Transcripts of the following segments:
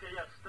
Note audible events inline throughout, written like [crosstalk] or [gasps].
våra utländska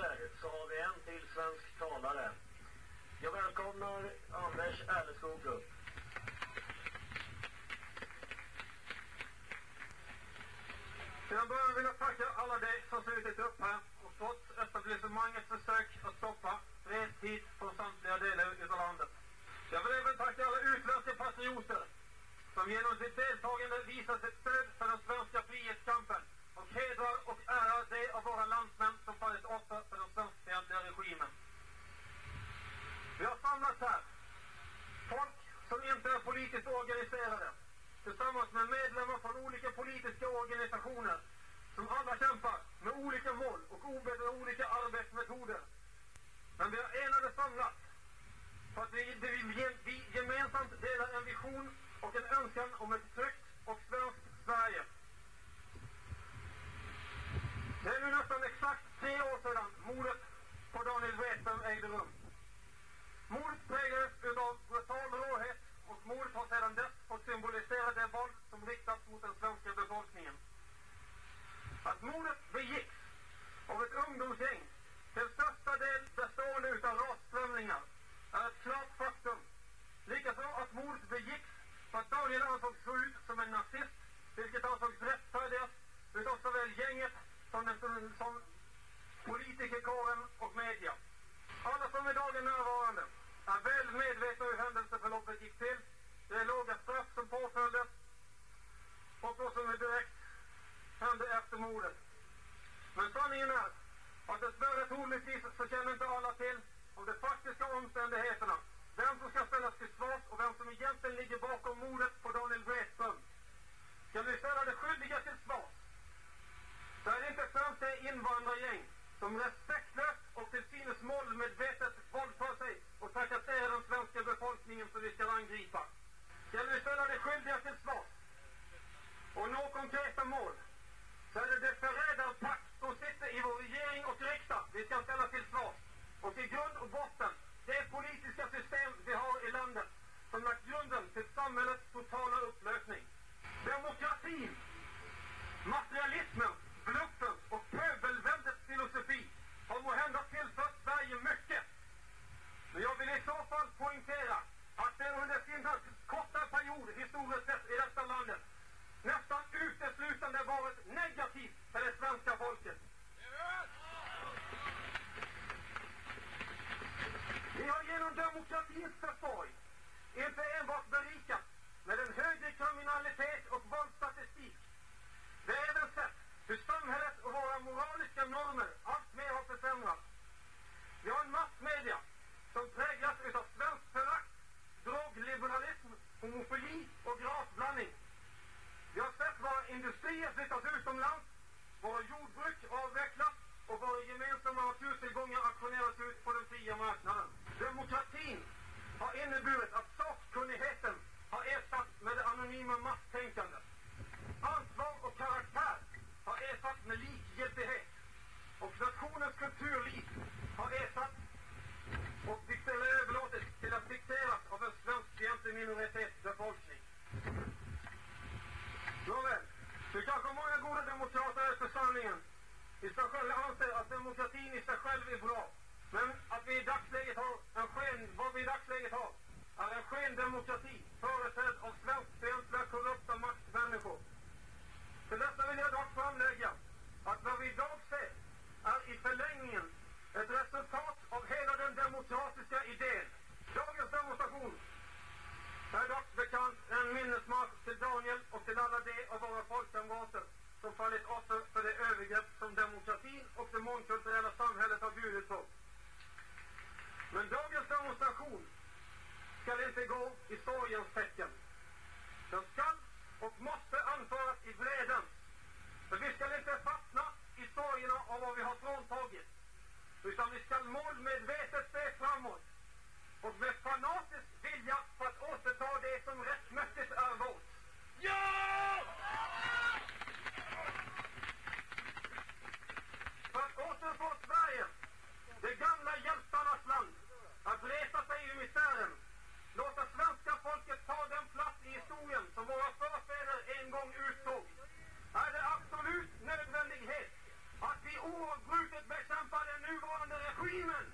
oavbrutet bekämpa den nuvarande regimen.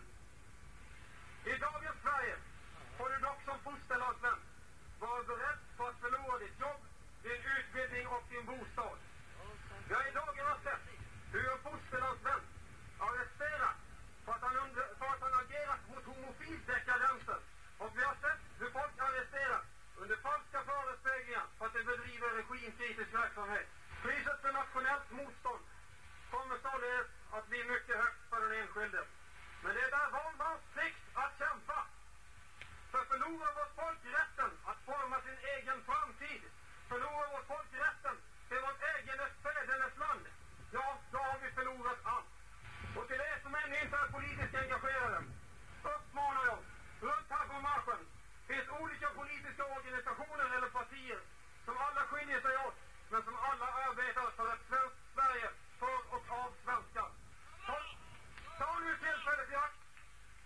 I dagens Sverige får du dock som fosterlandsvän vara beredd på att förlora ditt jobb, din utbildning och din bostad. Vi har i dagarna sett hur en fosterlandsvän arresteras för att han, under, för att han agerat mot homofildekadenser. Och vi har sett hur folk arresteras under falska förespeglingar för att de bedriver regimkritisk verksamhet. Priset för nationellt motstånd bli mycket högt för den enskilde. Men det är var plikt att kämpa. För förlorar vårt folk rätten att forma sin egen framtid, förlorar vårt folk rätten till vårt eget fädernesland, ja, då har vi förlorat allt. Och till er som ännu inte är politiskt engagerade, uppmanar jag, runt Haggåmarschen finns olika politiska organisationer eller partier som alla skiljer sig åt, men som alla arbetar för ett svenskt Sverige för och av svenskar. Ta, ta nu tillfället i akt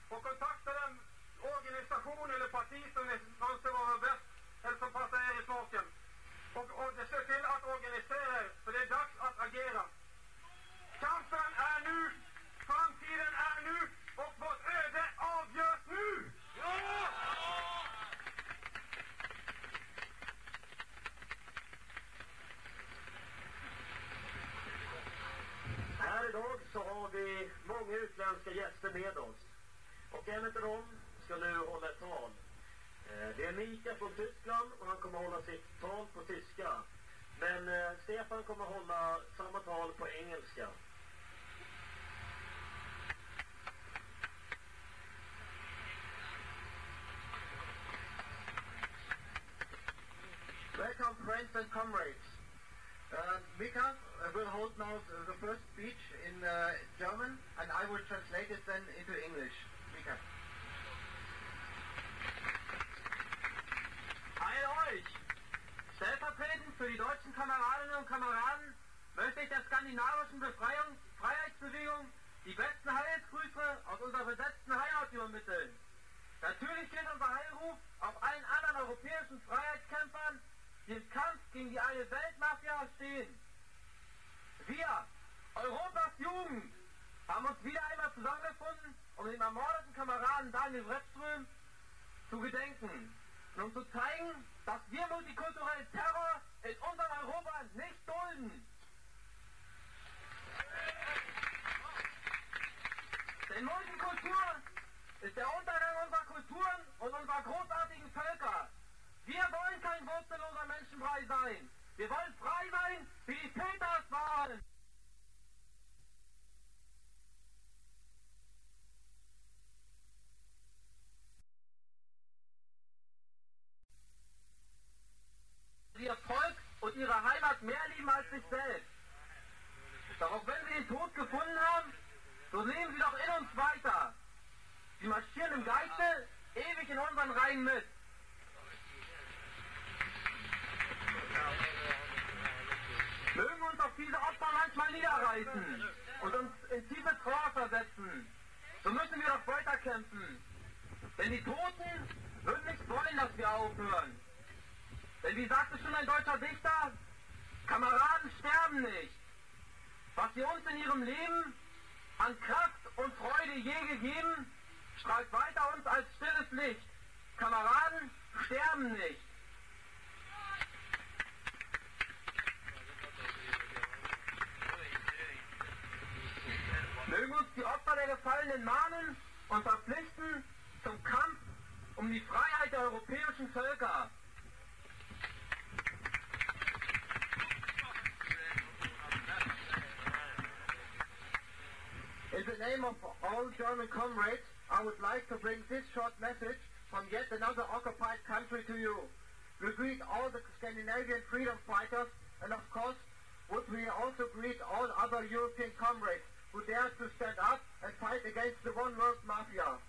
och kontakta den organisation eller parti som ni anser vara bäst eller som passar er i smaken. Och, och se till att organisera er, för det är dags att agera. Kampen är nu, framtiden är nu och vårt öde avgörs nu! Ja! Här idag så har vi många utländska gäster med oss. Och en av dem ska nu hålla ett tal. Eh, det är Mika från Tyskland och han kommer hålla sitt tal på tyska. Men eh, Stefan kommer hålla samma tal på engelska. Welcome, friends and comrades. Uh, Mika uh, will hold now the first speech in uh, German, and I will translate it then into für die deutschen Kameradinnen und Kameraden möchte ich der skandinavischen Befreiung, Freiheitsbewegung die besten Heilsgrüße aus unserer besetzten Heimat übermitteln. Natürlich gilt unser Heilruf auch allen anderen europäischen Freiheitskämpfern, die im Kampf gegen die eine Weltmafia stehen. Wir, Europas Jugend, haben uns wieder einmal zusammengefunden, um dem ermordeten Kameraden Daniel Webström zu gedenken und um zu zeigen, dass wir multikulturellen Terror in unserem Europa nicht dulden. Denn Multikultur ist der Untergang unserer Kulturen und unserer großartigen Völker. Wir wollen kein wurzelloser Menschenbrei sein. Wir wollen frei sein, wie die Täter es waren. Sie ihr Volk und ihre Heimat mehr lieben als sich selbst. Doch auch wenn sie den Tod gefunden haben, so leben sie doch in uns weiter. Sie marschieren im Geiste ewig in unseren Reihen mit. Mögen uns auch diese Opfer manchmal niederreißen und uns in tiefe Trauer versetzen. So müssen wir doch weiterkämpfen. Denn die Toten würden nicht wollen, dass wir aufhören. Denn wie sagte schon ein deutscher Dichter, Kameraden sterben nicht. Was sie uns in ihrem Leben an Kraft und Freude je gegeben, strahlt weiter uns als stilles Licht. Kameraden sterben nicht. Mögen uns die Opfer der Gefallenen mahnen und verpflichten zum Kampf um die Freiheit der europäischen Völker. In the name of all German comrades, I would like to bring this short message from yet another occupied country to you. We greet all the Scandinavian freedom fighters, and of course, would we also greet all other European comrades who dare to stand up and fight against the one world mafia.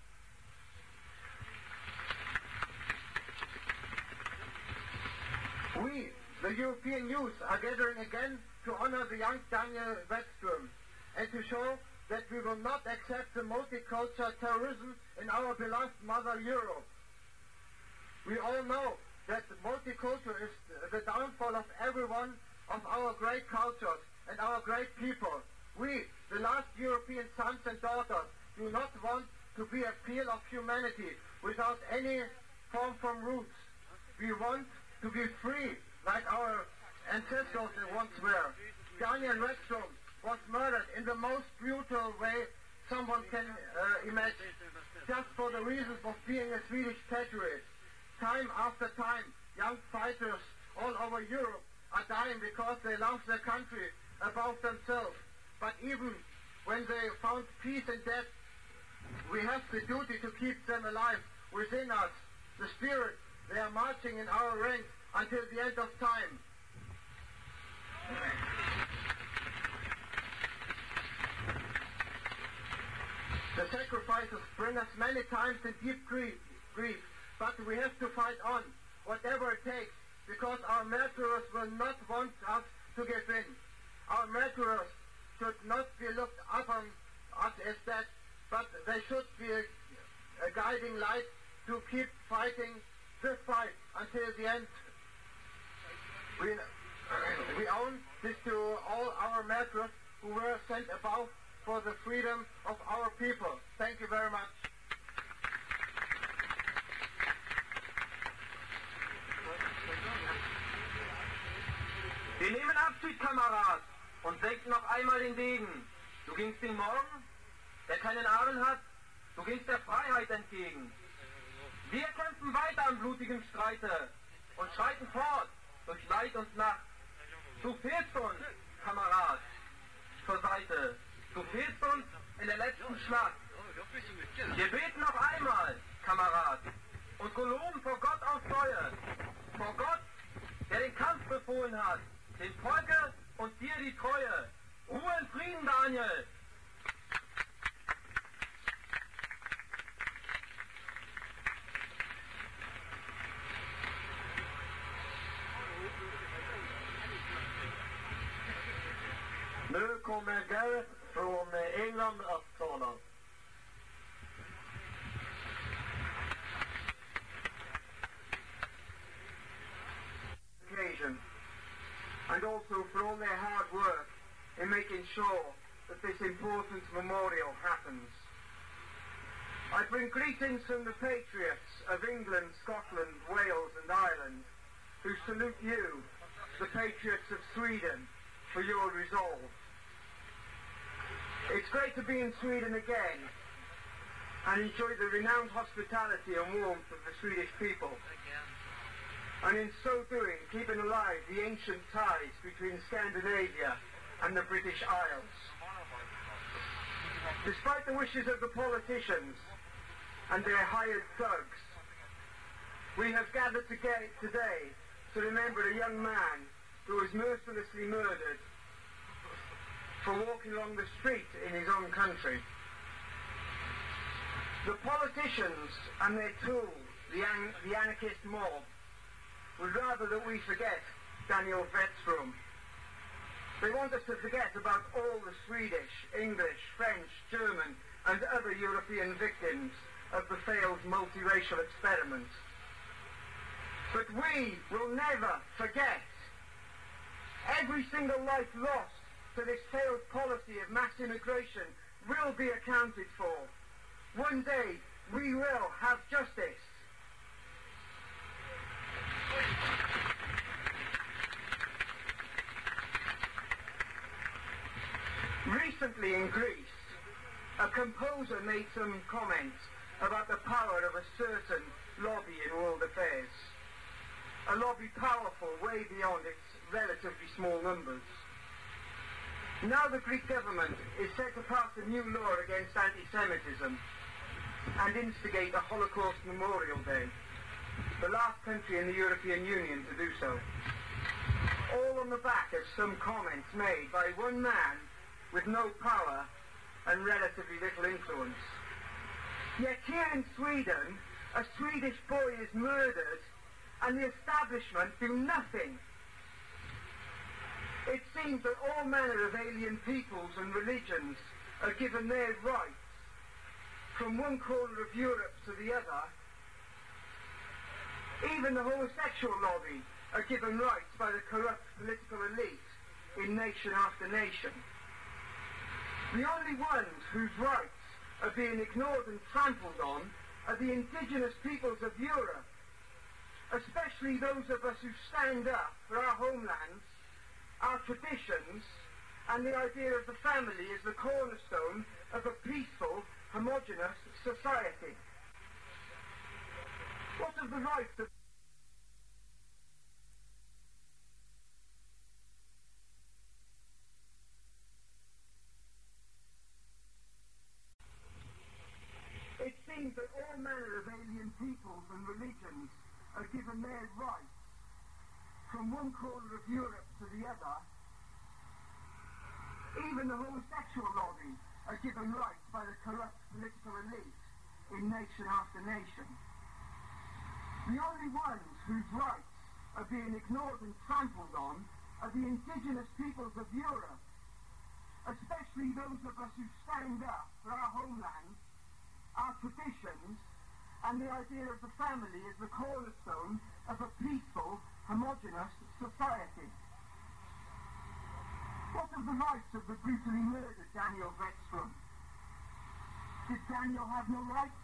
We, the European youth, are gathering again to honor the young Daniel Westrom and to show that we will not accept the multicultural terrorism in our beloved mother Europe. We all know that multicultural is the downfall of every one of our great cultures and our great people. We, the last European sons and daughters, do not want to be a peel of humanity without any form from roots. We want to be free like our ancestors once were. Daniel Redstrom was murdered in the most brutal way someone can uh, imagine, just for the reasons of being a Swedish patriot. Time after time, young fighters all over Europe are dying because they love their country above themselves. But even when they found peace and death, we have the duty to keep them alive within us. The spirit, they are marching in our ranks until the end of time. The sacrifices bring us many times in deep grief, grief, but we have to fight on, whatever it takes, because our murderers will not want us to give in. Our murderers should not be looked upon us as that, but they should be a, a guiding light to keep fighting this fight until the end. We, we own this to all our murderers who were sent above for the freedom of our people. Thank you very much. Wir nehmen Abschied, Kamerad, und senken noch einmal den Degen. Du gingst den Morgen, der keinen Armen hat, du gingst der Freiheit entgegen. Wir kämpfen weiter am blutigen Streite und schreiten fort durch Leid und Nacht. Du fehlst uns, Kamerad, zur Seite. Du fehlst uns in der letzten Schlacht. Wir beten noch einmal, Kamerad, und geloben vor Gott auf Treue. Vor Gott, der den Kampf befohlen hat, dem Volke und dir die Treue. Ruhe in Frieden, Daniel. Nu kommer Gareth från eh, England att tala. and also for all their hard work in making sure that this important memorial happens. I bring greetings from the patriots of England, Scotland, Wales and Ireland, who salute you, the patriots of Sweden, for your resolve. It's great to be in Sweden again and enjoy the renowned hospitality and warmth of the Swedish people and in so doing keeping alive the ancient ties between Scandinavia and the British Isles. Despite the wishes of the politicians and their hired thugs, we have gathered together today to remember a young man who was mercilessly murdered for walking along the street in his own country. The politicians and their tool, the, an- the anarchist mob, would rather that we forget Daniel Vetstrom. They want us to forget about all the Swedish, English, French, German and other European victims of the failed multiracial experiment. But we will never forget every single life lost to this failed policy of mass immigration will be accounted for. One day, we will have justice. Recently in Greece, a composer made some comments about the power of a certain lobby in world affairs. A lobby powerful way beyond its relatively small numbers. Now the Greek government is set to pass a new law against anti-Semitism and instigate a Holocaust Memorial Day, the last country in the European Union to do so. All on the back of some comments made by one man with no power and relatively little influence. Yet here in Sweden, a Swedish boy is murdered and the establishment do nothing. It seems that all manner of alien peoples and religions are given their rights from one corner of Europe to the other. Even the homosexual lobby are given rights by the corrupt political elite in nation after nation. The only ones whose rights are being ignored and trampled on are the indigenous peoples of Europe, especially those of us who stand up for our homelands, our traditions, and the idea of the family as the cornerstone of a peaceful, homogenous society. What of the rights of It seems that all manner of alien peoples and religions are given their rights from one corner of Europe to the other. Even the homosexual lobby are given rights by the corrupt political elite in nation after nation. The only ones whose rights are being ignored and trampled on are the indigenous peoples of Europe, especially those of us who stand up for our homelands our traditions, and the idea of the family as the cornerstone of a peaceful, homogenous society. What of the rights of the brutally murdered Daniel Vetstrom? Did Daniel have no rights?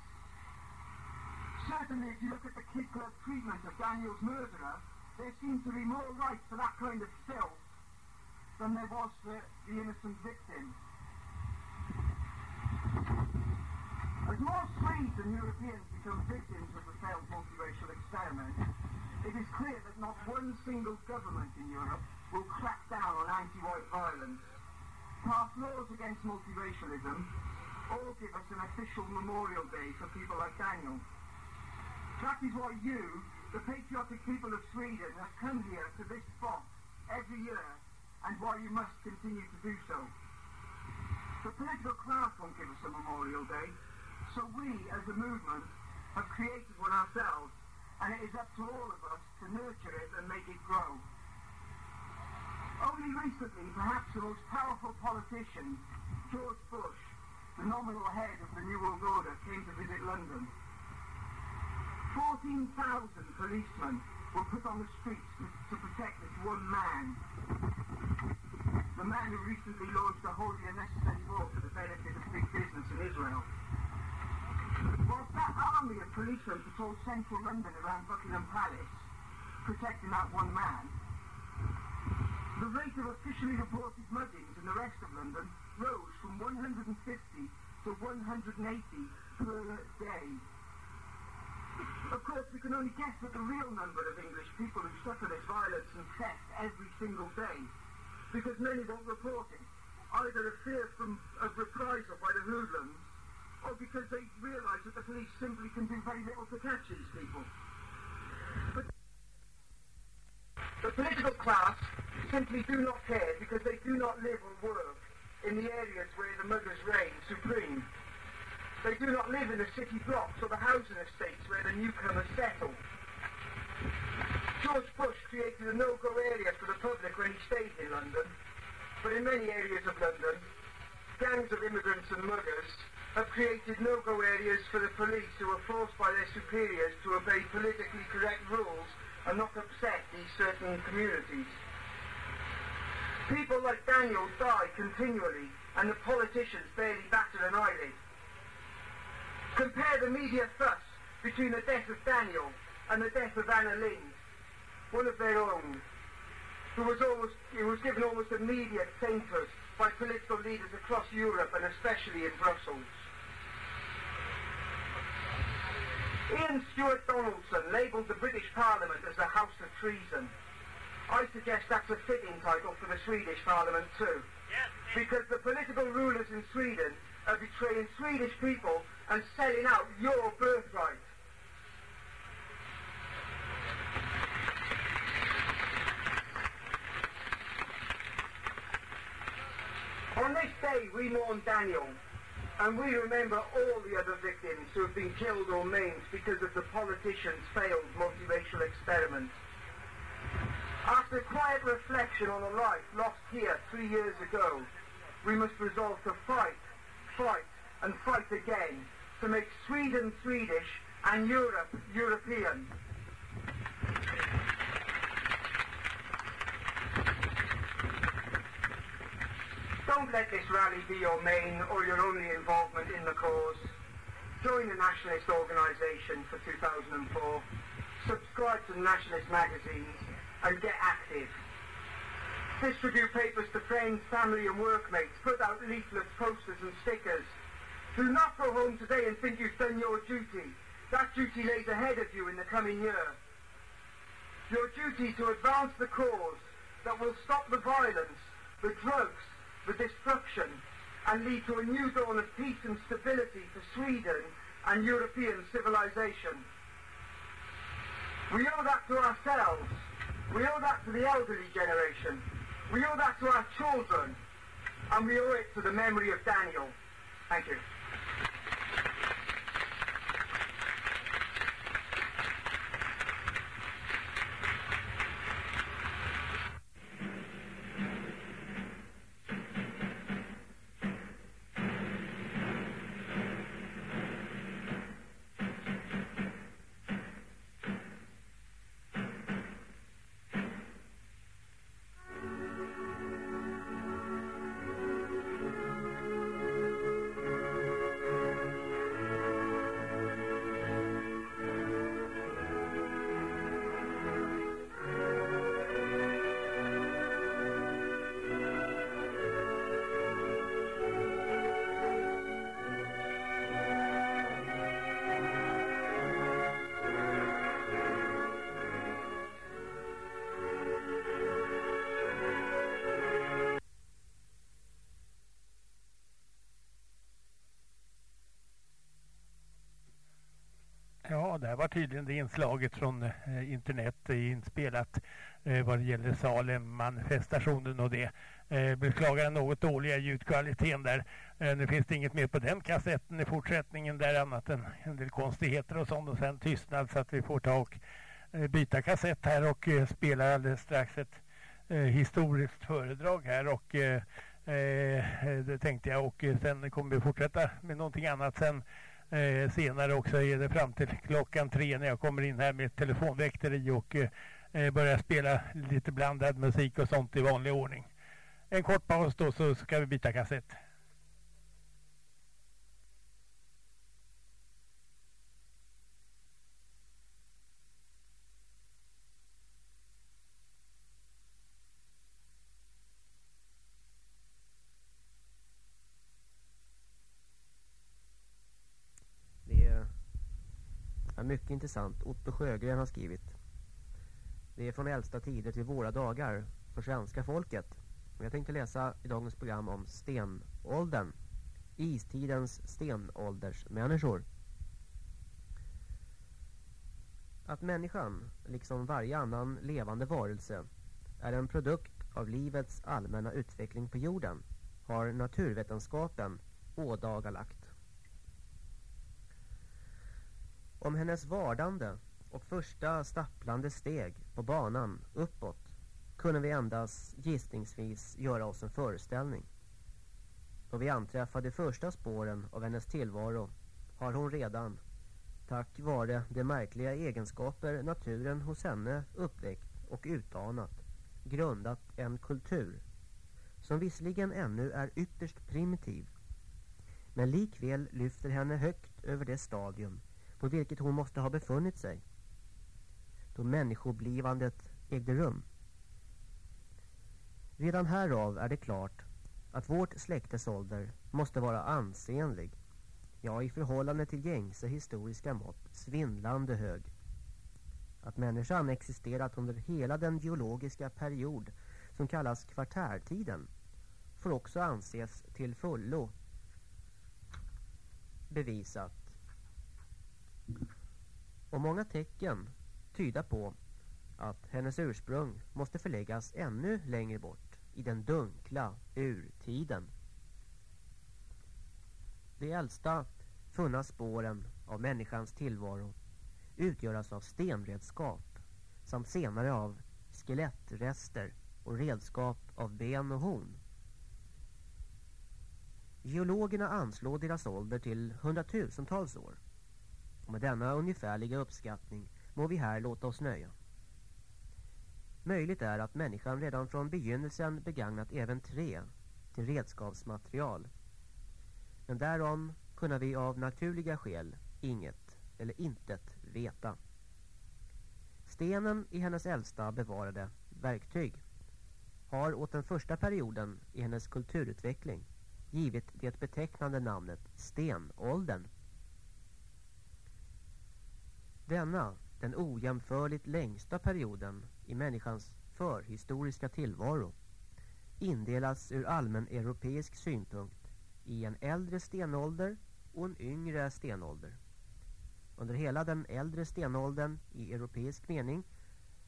Certainly, if you look at the Kid Club treatment of Daniel's murderer, there seems to be more rights for that kind of filth than there was for the innocent victim. As more Swedes and Europeans become victims of the failed multiracial experiment, it is clear that not one single government in Europe will crack down on anti-white violence, pass laws against multiracialism, or give us an official memorial day for people like Daniel. That is why you, the patriotic people of Sweden, have come here to this spot every year, and why you must continue to do so. The political class won't give us a memorial day, so we, as a movement, have created one ourselves, and it is up to all of us to nurture it and make it grow. Only recently, perhaps the most powerful politician, George Bush, the nominal head of the New World Order, came to visit London. 14,000 policemen were put on the streets to, protect this one man. The man who recently launched a wholly unnecessary war for the benefit of big business in Israel. Whilst that army of policemen patrolled central London around Buckingham Palace, protecting that one man, the rate of officially reported muggings in the rest of London rose from 150 to 180 per day. Of course, we can only guess at the real number of English people who suffer this violence and theft every single day, because many won't report it, either of fear from, of reprisal by the hoodlums, or because they realise that the police simply can do very little to catch these people. But the political class simply do not care because they do not live or work in the areas where the muggers reign supreme. They do not live in the city blocks or the housing estates where the newcomers settle. George Bush created a no-go area for the public when he stayed in London, but in many areas of London, gangs of immigrants and muggers have created no-go areas for the police who are forced by their superiors to obey politically correct rules and not upset these certain communities. People like Daniel die continually and the politicians barely batter an eyelid. Compare the media fuss between the death of Daniel and the death of Anna Lind, one of their own, who was almost who was given almost immediate sainthood by political leaders across Europe and especially in Brussels. Ian Stuart Donaldson labelled the British Parliament as the House of Treason. I suggest that's a fitting title for the Swedish Parliament too. Because the political rulers in Sweden are betraying Swedish people and selling out your birthright. On this day, we mourn Daniel, and we remember all the other victims who have been killed or maimed because of the politicians' failed multiracial experiment. After quiet reflection on a life lost here three years ago, we must resolve to fight, fight, and fight again to make Sweden Swedish and Europe European. Don't let this rally be your main or your only involvement in the cause. Join the nationalist organisation for 2004. Subscribe to the nationalist magazines and get active. Distribute papers to friends, family and workmates. Put out leaflets, posters and stickers. Do not go home today and think you've done your duty. That duty lays ahead of you in the coming year. Your duty to advance the cause that will stop the violence, the drugs, the destruction, and lead to a new dawn of peace and stability for Sweden and European civilization. We owe that to ourselves. We owe that to the elderly generation. We owe that to our children. And we owe it to the memory of Daniel. Thank you. Där här var tydligen det inslaget från eh, internet inspelat eh, vad det gäller Salem-manifestationen och det. Eh, beklagar den något dåliga ljudkvaliteten där. Eh, nu finns det inget mer på den kassetten i fortsättningen där annat än en del konstigheter och sånt och sen tystnad så att vi får ta och eh, byta kassett här och eh, spela alldeles strax ett eh, historiskt föredrag här och eh, eh, det tänkte jag och eh, sen kommer vi fortsätta med någonting annat sen Eh, senare också är det fram till klockan tre när jag kommer in här med telefonväkteri och eh, eh, börjar spela lite blandad musik och sånt i vanlig ordning. En kort paus då så ska vi byta kassett. Det är, är mycket intressant. Otto Sjögren har skrivit. Det är från äldsta tider till våra dagar för svenska folket. Och jag tänkte läsa i dagens program om stenåldern. Istidens stenåldersmänniskor. Att människan, liksom varje annan levande varelse, är en produkt av livets allmänna utveckling på jorden har naturvetenskapen ådagalagt. Om hennes vardande och första stapplande steg på banan uppåt kunde vi endast gissningsvis göra oss en föreställning. Då vi anträffade första spåren av hennes tillvaro har hon redan, tack vare de märkliga egenskaper naturen hos henne uppväckt och utanat, grundat en kultur som visserligen ännu är ytterst primitiv Men likväl lyfter henne högt över det stadium på vilket hon måste ha befunnit sig då människoblivandet ägde rum. Redan härav är det klart att vårt släktes ålder måste vara ansenlig, ja i förhållande till gängse historiska mått svindlande hög. Att människan existerat under hela den geologiska period som kallas kvartärtiden får också anses till fullo bevisat. Och många tecken tyder på att hennes ursprung måste förläggas ännu längre bort i den dunkla urtiden. De äldsta funna spåren av människans tillvaro utgöras av stenredskap samt senare av skelettrester och redskap av ben och horn. Geologerna anslår deras ålder till hundratusentals år. Och med denna ungefärliga uppskattning må vi här låta oss nöja. Möjligt är att människan redan från begynnelsen begagnat även trä till redskapsmaterial. Men därom kunna vi av naturliga skäl inget eller intet veta. Stenen i hennes äldsta bevarade verktyg har åt den första perioden i hennes kulturutveckling givit det betecknande namnet stenåldern. Denna, den ojämförligt längsta perioden i människans förhistoriska tillvaro, indelas ur allmän europeisk synpunkt i en äldre stenålder och en yngre stenålder. Under hela den äldre stenåldern i europeisk mening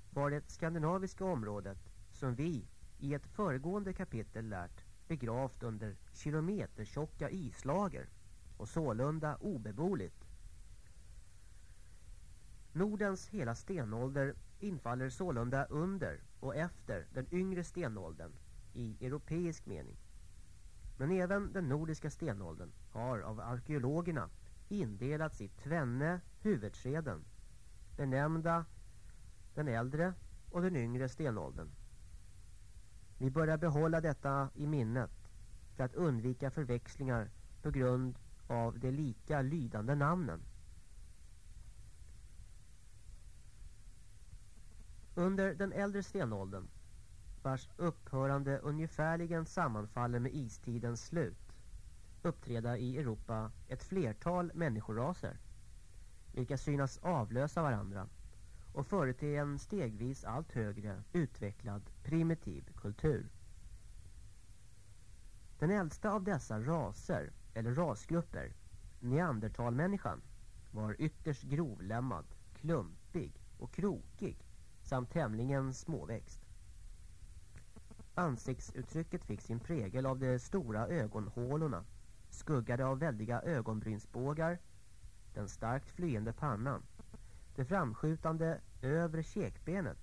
var det skandinaviska området som vi i ett föregående kapitel lärt begravt under kilometertjocka islager och sålunda obeboeligt. Nordens hela stenålder infaller sålunda under och efter den yngre stenåldern i europeisk mening. Men även den nordiska stenåldern har av arkeologerna indelats i tvenne huvudskeden, benämnda den äldre och den yngre stenåldern. Vi börjar behålla detta i minnet för att undvika förväxlingar på grund av de lika lydande namnen. Under den äldre stenåldern, vars upphörande ungefärligen sammanfaller med istidens slut, uppträda i Europa ett flertal människoraser, vilka synas avlösa varandra och förete en stegvis allt högre utvecklad primitiv kultur. Den äldsta av dessa raser, eller rasgrupper, neandertalmänniskan, var ytterst grovlämmad, klumpig och krokig samt tämligen småväxt. Ansiktsuttrycket fick sin prägel av de stora ögonhålorna, skuggade av väldiga ögonbrynsbågar, den starkt flyende pannan det framskjutande övre käkbenet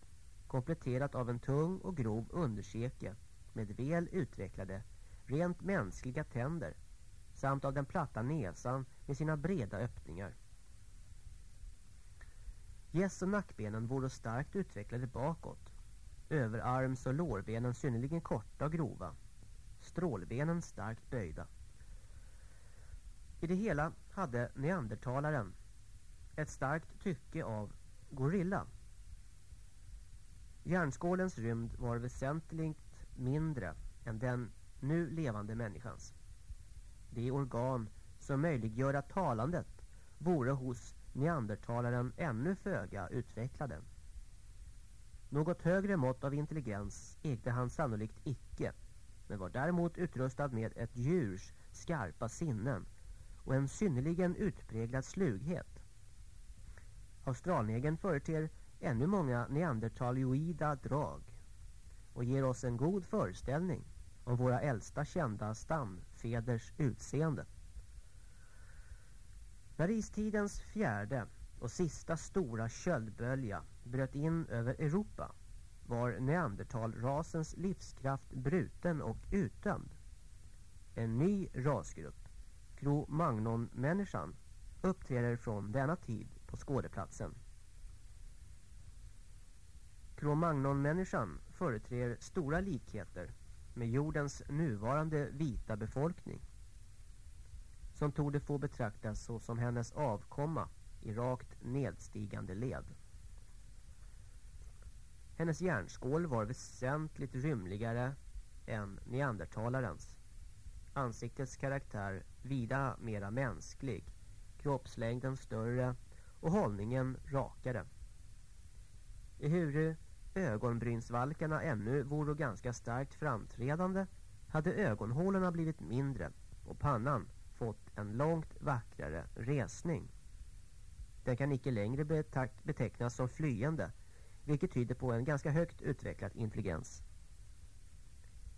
kompletterat av en tung och grov underkäke med väl utvecklade, rent mänskliga tänder samt av den platta näsan med sina breda öppningar. Gäss och nackbenen vore starkt utvecklade bakåt. Överarms- och lårbenen synnerligen korta och grova. Strålbenen starkt böjda. I det hela hade neandertalaren ett starkt tycke av gorilla. Järnskålens rymd var väsentligt mindre än den nu levande människans. De organ som möjliggöra talandet vore hos neandertalaren ännu föga utvecklade. Något högre mått av intelligens ägde han sannolikt icke, men var däremot utrustad med ett djurs skarpa sinnen och en synnerligen utpräglad slughet. Australnegern företer ännu många neandertalioida drag och ger oss en god föreställning om våra äldsta kända stamfeders utseende. När istidens fjärde och sista stora köldbölja bröt in över Europa var neandertalrasens livskraft bruten och utdömd. En ny rasgrupp, Cro-Magnon-människan, uppträder från denna tid på skådeplatsen. Cro-Magnon-människan företräder stora likheter med jordens nuvarande vita befolkning som torde få betraktas som hennes avkomma i rakt nedstigande led. Hennes järnskål var väsentligt rymligare än neandertalarens. Ansiktets karaktär vida mera mänsklig, kroppslängden större och hållningen rakare. Ehuru ögonbrynsvalkarna ännu vore ganska starkt framträdande hade ögonhålorna blivit mindre och pannan fått en långt vackrare resning. Den kan icke längre betecknas som flyende, vilket tyder på en ganska högt utvecklad intelligens.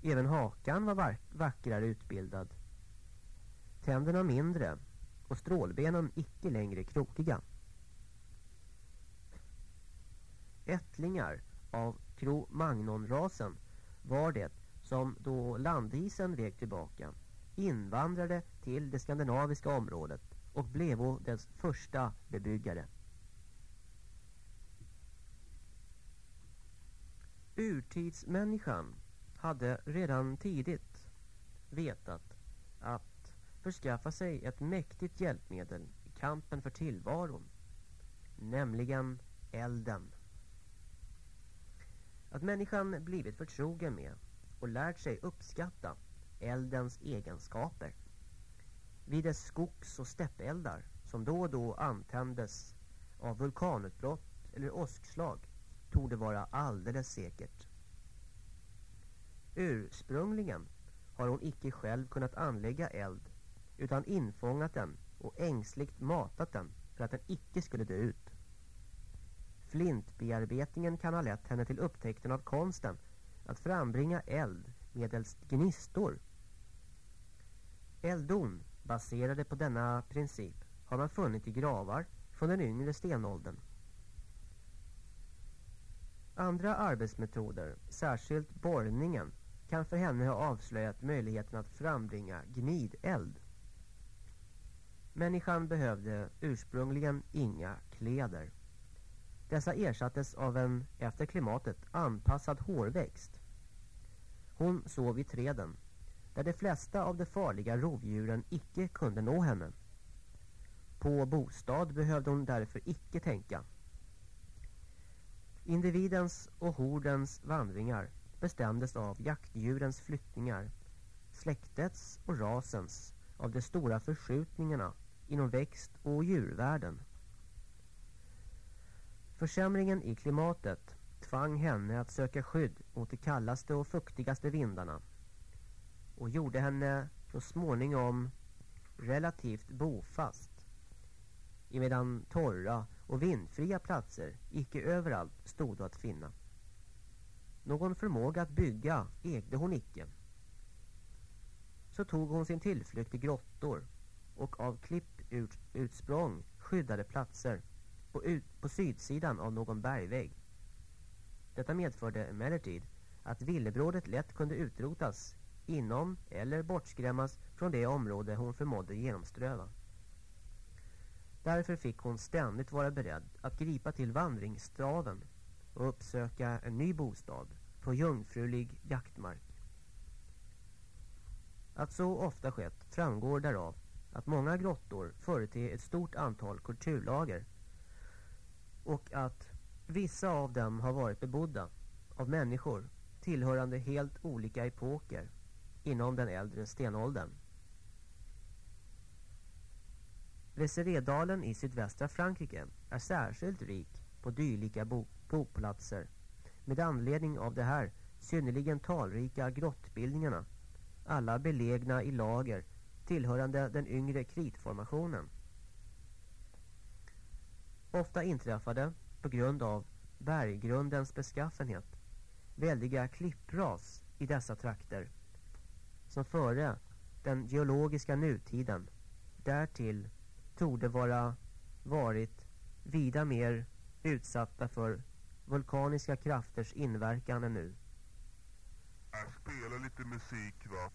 Även hakan var vackrare utbildad. Tänderna mindre och strålbenen icke längre krokiga. Ättlingar av Cro-Magnon-rasen var det som då landisen vek tillbaka invandrade till det skandinaviska området och blev dess första bebyggare. Urtidsmänniskan hade redan tidigt vetat att förskaffa sig ett mäktigt hjälpmedel i kampen för tillvaron, nämligen elden. Att människan blivit förtrogen med och lärt sig uppskatta eldens egenskaper. Vid dess skogs- och steppeldar som då och då antändes av vulkanutbrott eller åskslag tog det vara alldeles säkert. Ursprungligen har hon icke själv kunnat anlägga eld utan infångat den och ängsligt matat den för att den icke skulle dö ut. Flintbearbetningen kan ha lett henne till upptäckten av konsten att frambringa eld medelst gnistor. Eldon baserade på denna princip har man funnit i gravar från den yngre stenåldern. Andra arbetsmetoder, särskilt borrningen, kan för henne ha avslöjat möjligheten att frambringa gnideld. Människan behövde ursprungligen inga kläder. Dessa ersattes av en, efter klimatet, anpassad hårväxt. Hon sov i träden, där de flesta av de farliga rovdjuren icke kunde nå henne. På bostad behövde hon därför icke tänka. Individens och hordens vandringar bestämdes av jaktdjurens flyttningar, släktets och rasens av de stora förskjutningarna inom växt- och djurvärlden. Försämringen i klimatet tvang henne att söka skydd mot de kallaste och fuktigaste vindarna och gjorde henne så småningom relativt bofast emedan torra och vindfria platser icke överallt stod att finna. Någon förmåga att bygga ägde hon icke. Så tog hon sin tillflykt i grottor och av klipputsprång skyddade platser på, ut, på sydsidan av någon bergvägg. Detta medförde emellertid att villebrådet lätt kunde utrotas inom eller bortskrämmas från det område hon förmådde genomströva. Därför fick hon ständigt vara beredd att gripa till vandringsstaven och uppsöka en ny bostad på jungfrulig jaktmark. Att så ofta skett framgår därav att många grottor företer ett stort antal kulturlager och att vissa av dem har varit bebodda av människor tillhörande helt olika epoker inom den äldre stenåldern. Veseredalen i sydvästra Frankrike är särskilt rik på dylika bo boplatser med anledning av de här synnerligen talrika grottbildningarna alla belägna i lager tillhörande den yngre kritformationen. Ofta inträffade, på grund av berggrundens beskaffenhet, väldiga klippras i dessa trakter som före den geologiska nutiden därtill torde vara varit vida mer utsatta för vulkaniska krafters inverkan än nu. Jag spelar lite musik va.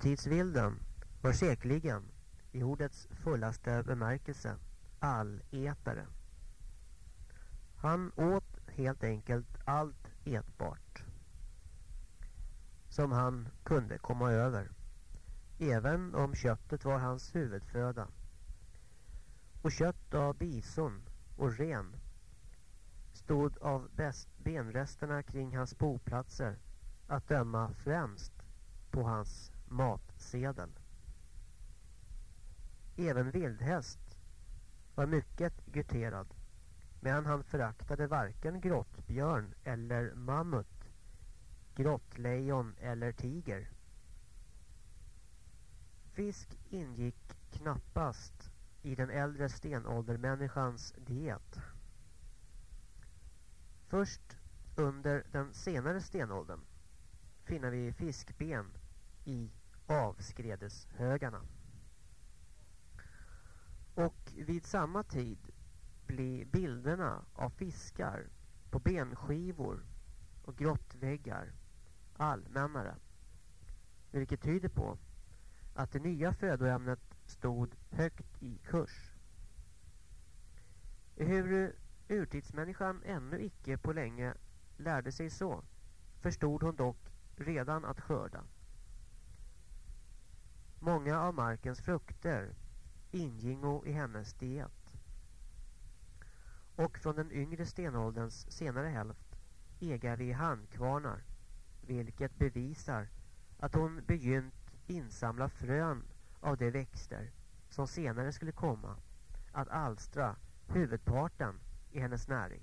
Nutidsvilden var säkerligen, i ordets fullaste bemärkelse, allätare. Han åt helt enkelt allt ätbart som han kunde komma över. Även om köttet var hans huvudföda. Och kött av bison och ren stod av benresterna kring hans boplatser att döma främst på hans matsedel. Även vildhäst var mycket guterad men han föraktade varken grottbjörn eller mammut, grottlejon eller tiger. Fisk ingick knappast i den äldre stenåldermänniskans diet. Först under den senare stenåldern finner vi fiskben i avskredeshögarna. Och vid samma tid blir bilderna av fiskar på benskivor och grottväggar allmännare. Vilket tyder på att det nya födoämnet stod högt i kurs. Hur urtidsmänniskan ännu icke på länge lärde sig så förstod hon dock redan att skörda. Många av markens frukter ingingo i hennes diet. Och från den yngre stenålderns senare hälft ägar vi handkvarnar, vilket bevisar att hon begynt insamla frön av de växter som senare skulle komma att alstra huvudparten i hennes näring,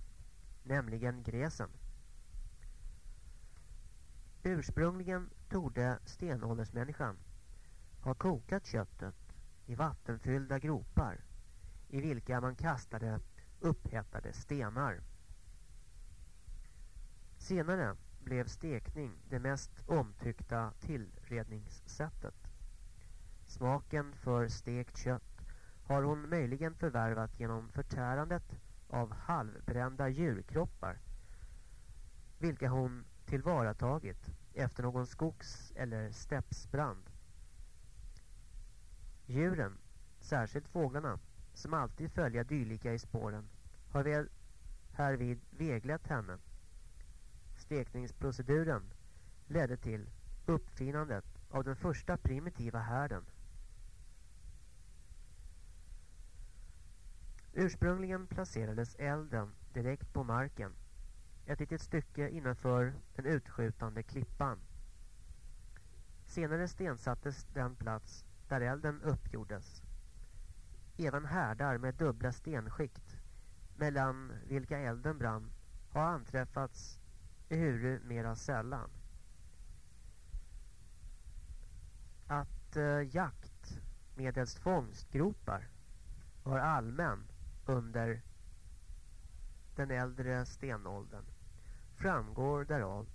nämligen gräsen. Ursprungligen torde stenåldersmänniskan har kokat köttet i vattenfyllda gropar i vilka man kastade upphettade stenar. Senare blev stekning det mest omtyckta tillredningssättet. Smaken för stekt kött har hon möjligen förvärvat genom förtärandet av halvbrända djurkroppar vilka hon tillvaratagit efter någon skogs- eller steppsbrand. Djuren, särskilt fåglarna, som alltid följer dylika i spåren, har väl härvid väglett henne. Stekningsproceduren ledde till uppfinnandet av den första primitiva härden. Ursprungligen placerades elden direkt på marken, ett litet stycke innanför den utskjutande klippan. Senare stensattes den plats där elden uppgjordes. Även härdar med dubbla stenskikt mellan vilka elden brann har anträffats ehuru mera sällan. Att eh, jakt medelst fångstgropar var allmän under den äldre stenåldern framgår därav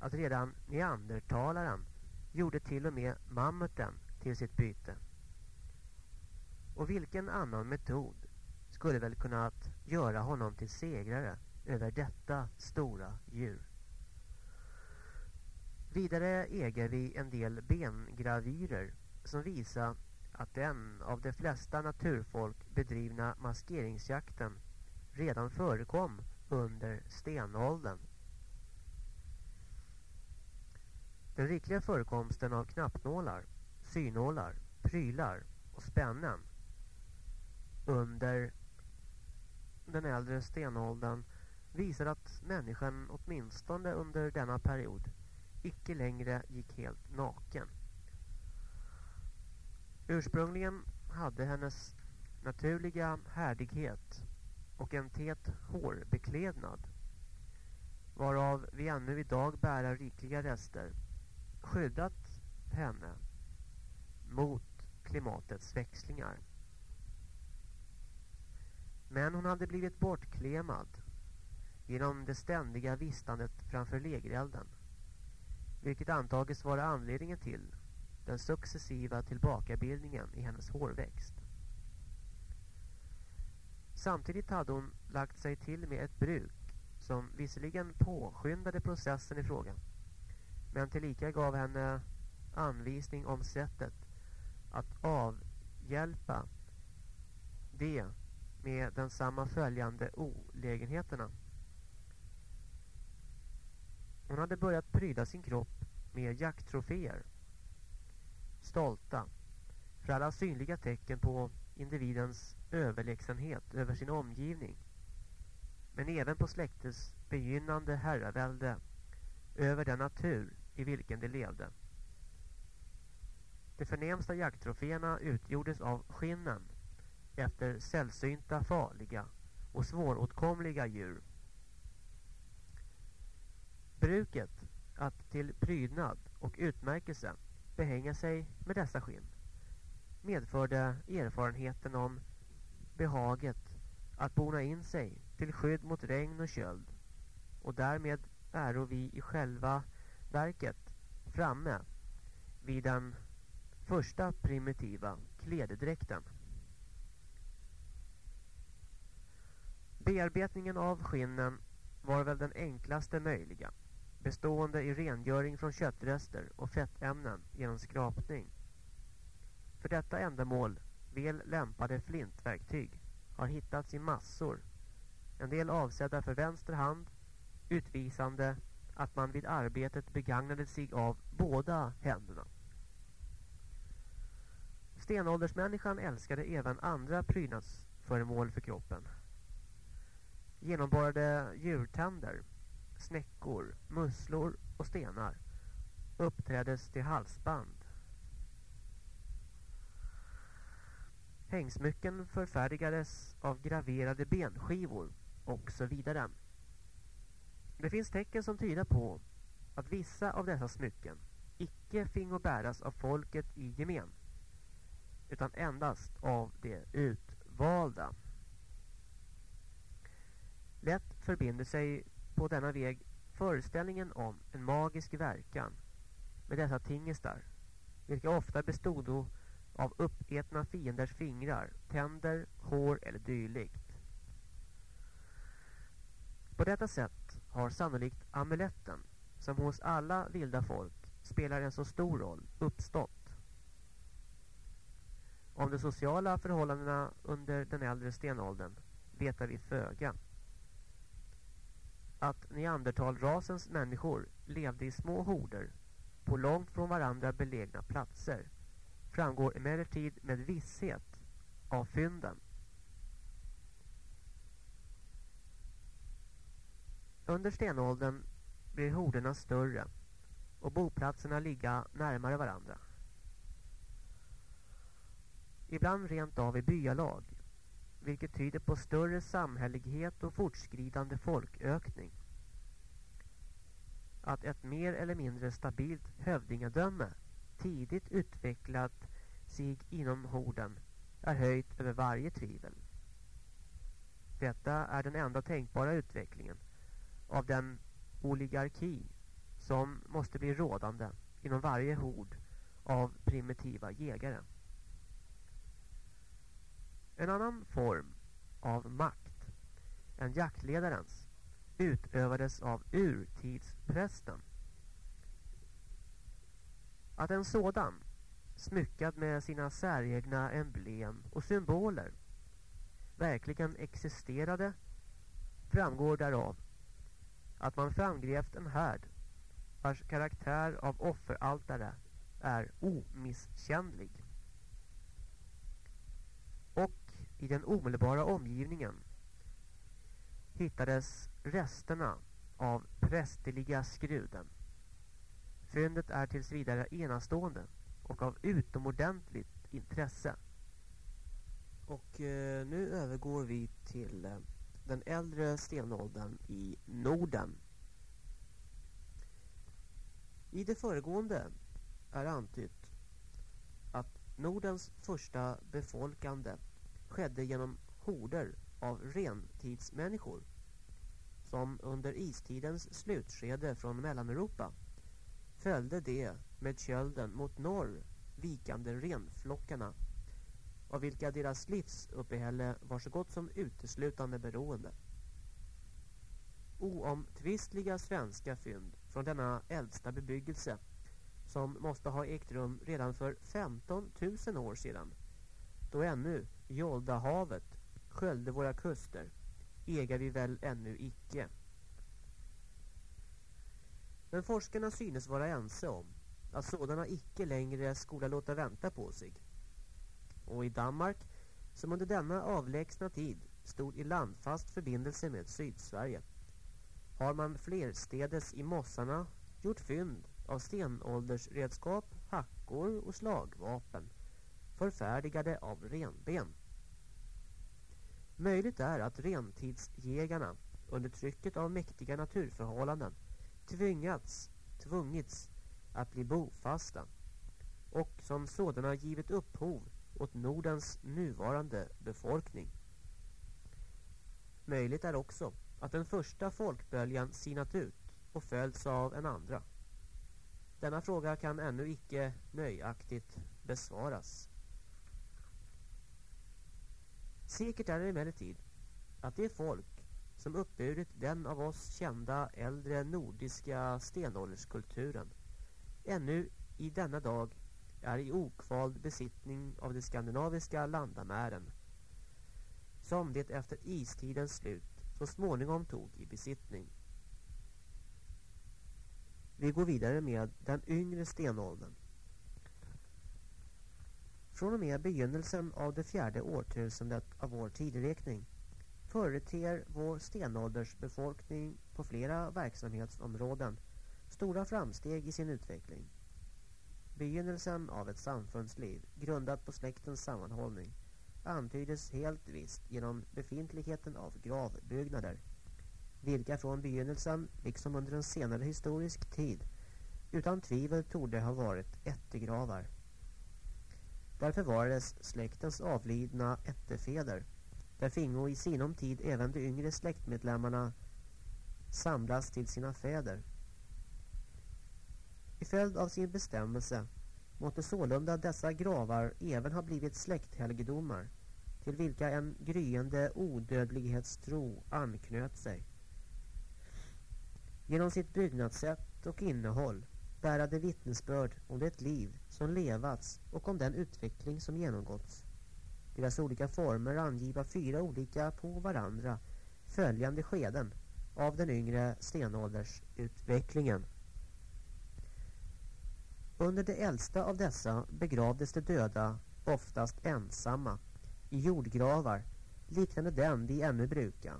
att redan neandertalaren gjorde till och med mammuten till sitt byte. Och vilken annan metod skulle väl kunnat göra honom till segrare över detta stora djur? Vidare äger vi en del bengravyrer som visar att den av de flesta naturfolk bedrivna maskeringsjakten redan förekom under stenåldern. Den rikliga förekomsten av knappnålar, synålar, prylar och spännen under den äldre stenåldern visar att människan åtminstone under denna period icke längre gick helt naken. Ursprungligen hade hennes naturliga härdighet och en tät hårbeklädnad varav vi ännu idag bära rikliga rester skyddat henne mot klimatets växlingar. Men hon hade blivit bortklemad genom det ständiga vistandet framför lägerelden vilket antages vara anledningen till den successiva tillbakabildningen i hennes hårväxt. Samtidigt hade hon lagt sig till med ett bruk som visserligen påskyndade processen i frågan men tillika gav henne anvisning om sättet att avhjälpa det med densamma följande olägenheterna. Hon hade börjat pryda sin kropp med jakttroféer. Stolta för alla synliga tecken på individens överlägsenhet över sin omgivning. Men även på släktets begynnande herravälde över den natur i vilken de levde. De förnämsta jakttroféerna utgjordes av skinnen efter sällsynta farliga och svåråtkomliga djur. Bruket att till prydnad och utmärkelse behänga sig med dessa skinn medförde erfarenheten om behaget att bona in sig till skydd mot regn och köld och därmed är vi i själva verket framme vid den första primitiva klädedräkten. Bearbetningen av skinnen var väl den enklaste möjliga, bestående i rengöring från köttrester och fettämnen genom skrapning. För detta ändamål väl lämpade flintverktyg har hittats i massor, en del avsedda för vänster hand, utvisande att man vid arbetet begagnade sig av båda händerna. Stenåldersmänniskan älskade även andra prydnadsföremål för kroppen genomborrade djurtänder, snäckor, musslor och stenar uppträddes till halsband. Hängsmycken förfärdigades av graverade benskivor och så vidare. Det finns tecken som tyder på att vissa av dessa smycken icke fingo bäras av folket i gemen utan endast av de utvalda. Lätt förbinder sig på denna väg föreställningen om en magisk verkan med dessa tingestar, vilka ofta bestod av uppätna fienders fingrar, tänder, hår eller dylikt. På detta sätt har sannolikt amuletten, som hos alla vilda folk spelar en så stor roll, uppstått. Om de sociala förhållandena under den äldre stenåldern vet vi föga att neandertalrasens människor levde i små horder på långt från varandra belägna platser framgår emellertid med visshet av fynden. Under stenåldern blir horderna större och boplatserna ligga närmare varandra. Ibland rent av i byalag vilket tyder på större samhällighet och fortskridande folkökning. Att ett mer eller mindre stabilt hövdingadöme tidigt utvecklat sig inom horden är höjt över varje tvivel. Detta är den enda tänkbara utvecklingen av den oligarki som måste bli rådande inom varje hord av primitiva jägare. En annan form av makt än jaktledarens utövades av urtidsprästen. Att en sådan, smyckad med sina säregna emblem och symboler, verkligen existerade framgår därav att man framgrävt en härd vars karaktär av offeraltare är omisskännlig. Och i den omedelbara omgivningen hittades resterna av prästerliga skruden. Fyndet är tills vidare enastående och av utomordentligt intresse. Och eh, nu övergår vi till eh, den äldre stenåldern i Norden. I det föregående är antytt att Nordens första befolkande skedde genom horder av rentidsmänniskor som under istidens slutskede från Mellaneuropa följde det med kölden mot norr vikande renflockarna av vilka deras livsuppehälle var så gott som uteslutande beroende. Oomtvistliga svenska fynd från denna äldsta bebyggelse som måste ha ägt rum redan för 15 000 år sedan då ännu Joldahavet sköljde våra kuster äga vi väl ännu icke. Men forskarna synes vara ense om att sådana icke längre skola låta vänta på sig. Och i Danmark, som under denna avlägsna tid stod i landfast förbindelse med Sydsverige, har man flerstedes i mossarna gjort fynd av stenåldersredskap, hackor och slagvapen, förfärdigade av renben. Möjligt är att rentidsjägarna under trycket av mäktiga naturförhållanden tvingats, tvungits att bli bofasta och som sådana givit upphov åt Nordens nuvarande befolkning. Möjligt är också att den första folkböljan sinat ut och följts av en andra. Denna fråga kan ännu icke nöjaktigt besvaras. Säkert är det emellertid att det folk som uppburit den av oss kända äldre nordiska stenålderskulturen ännu i denna dag är i okvald besittning av de skandinaviska landamären som det efter istidens slut så småningom tog i besittning. Vi går vidare med den yngre stenåldern. Från och med begynnelsen av det fjärde årtusendet av vår tideräkning företer vår stenåldersbefolkning på flera verksamhetsområden stora framsteg i sin utveckling. Begynnelsen av ett samfundsliv grundat på släktens sammanhållning antydes helt visst genom befintligheten av gravbyggnader vilka från begynnelsen, liksom under en senare historisk tid, utan tvivel torde ha varit ättegravar. Där förvarades släktens avlidna ättefäder. där fingo i sinom tid även de yngre släktmedlemmarna samlas till sina fäder. I följd av sin bestämmelse måtte sålunda dessa gravar även ha blivit släkthelgedomar till vilka en gryende odödlighetstro anknöt sig. Genom sitt byggnadssätt och innehåll bärade vittnesbörd om det liv som levats och om den utveckling som genomgåtts. Deras olika former angiva fyra olika på varandra följande skeden av den yngre stenåldersutvecklingen. Under det äldsta av dessa begravdes de döda oftast ensamma i jordgravar liknande den vi ännu brukar.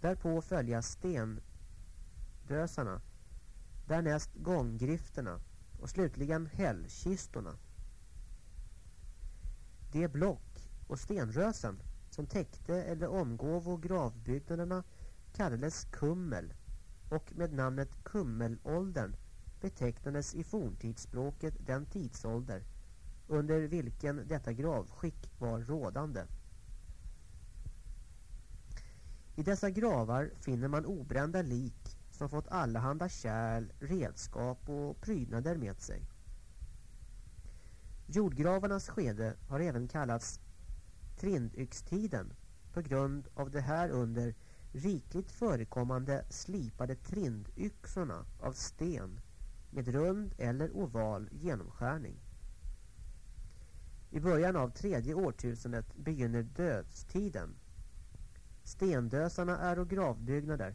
Därpå följa stendösarna, därnäst gånggrifterna och slutligen hällkistorna. De block och stenrösen som täckte eller omgåvo gravbyggnaderna kallades kummel och med namnet kummelåldern betecknades i forntidsspråket den tidsålder under vilken detta gravskick var rådande. I dessa gravar finner man obrända lik som fått allehanda kärl, redskap och prydnader med sig. Jordgravarnas skede har även kallats trindyxtiden på grund av det här under rikligt förekommande slipade trindyxorna av sten med rund eller oval genomskärning. I början av tredje årtusendet begynner dödstiden. Stendösarna är gravbyggnader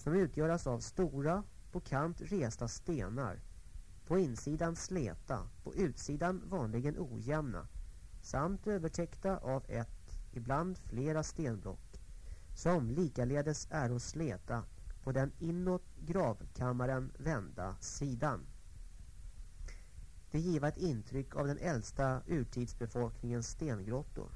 som utgöras av stora, på kant resta stenar. På insidan släta, på utsidan vanligen ojämna samt övertäckta av ett, ibland flera stenblock som likaledes är släta på den inåt gravkammaren vända sidan. Det giva ett intryck av den äldsta urtidsbefolkningens stengrottor.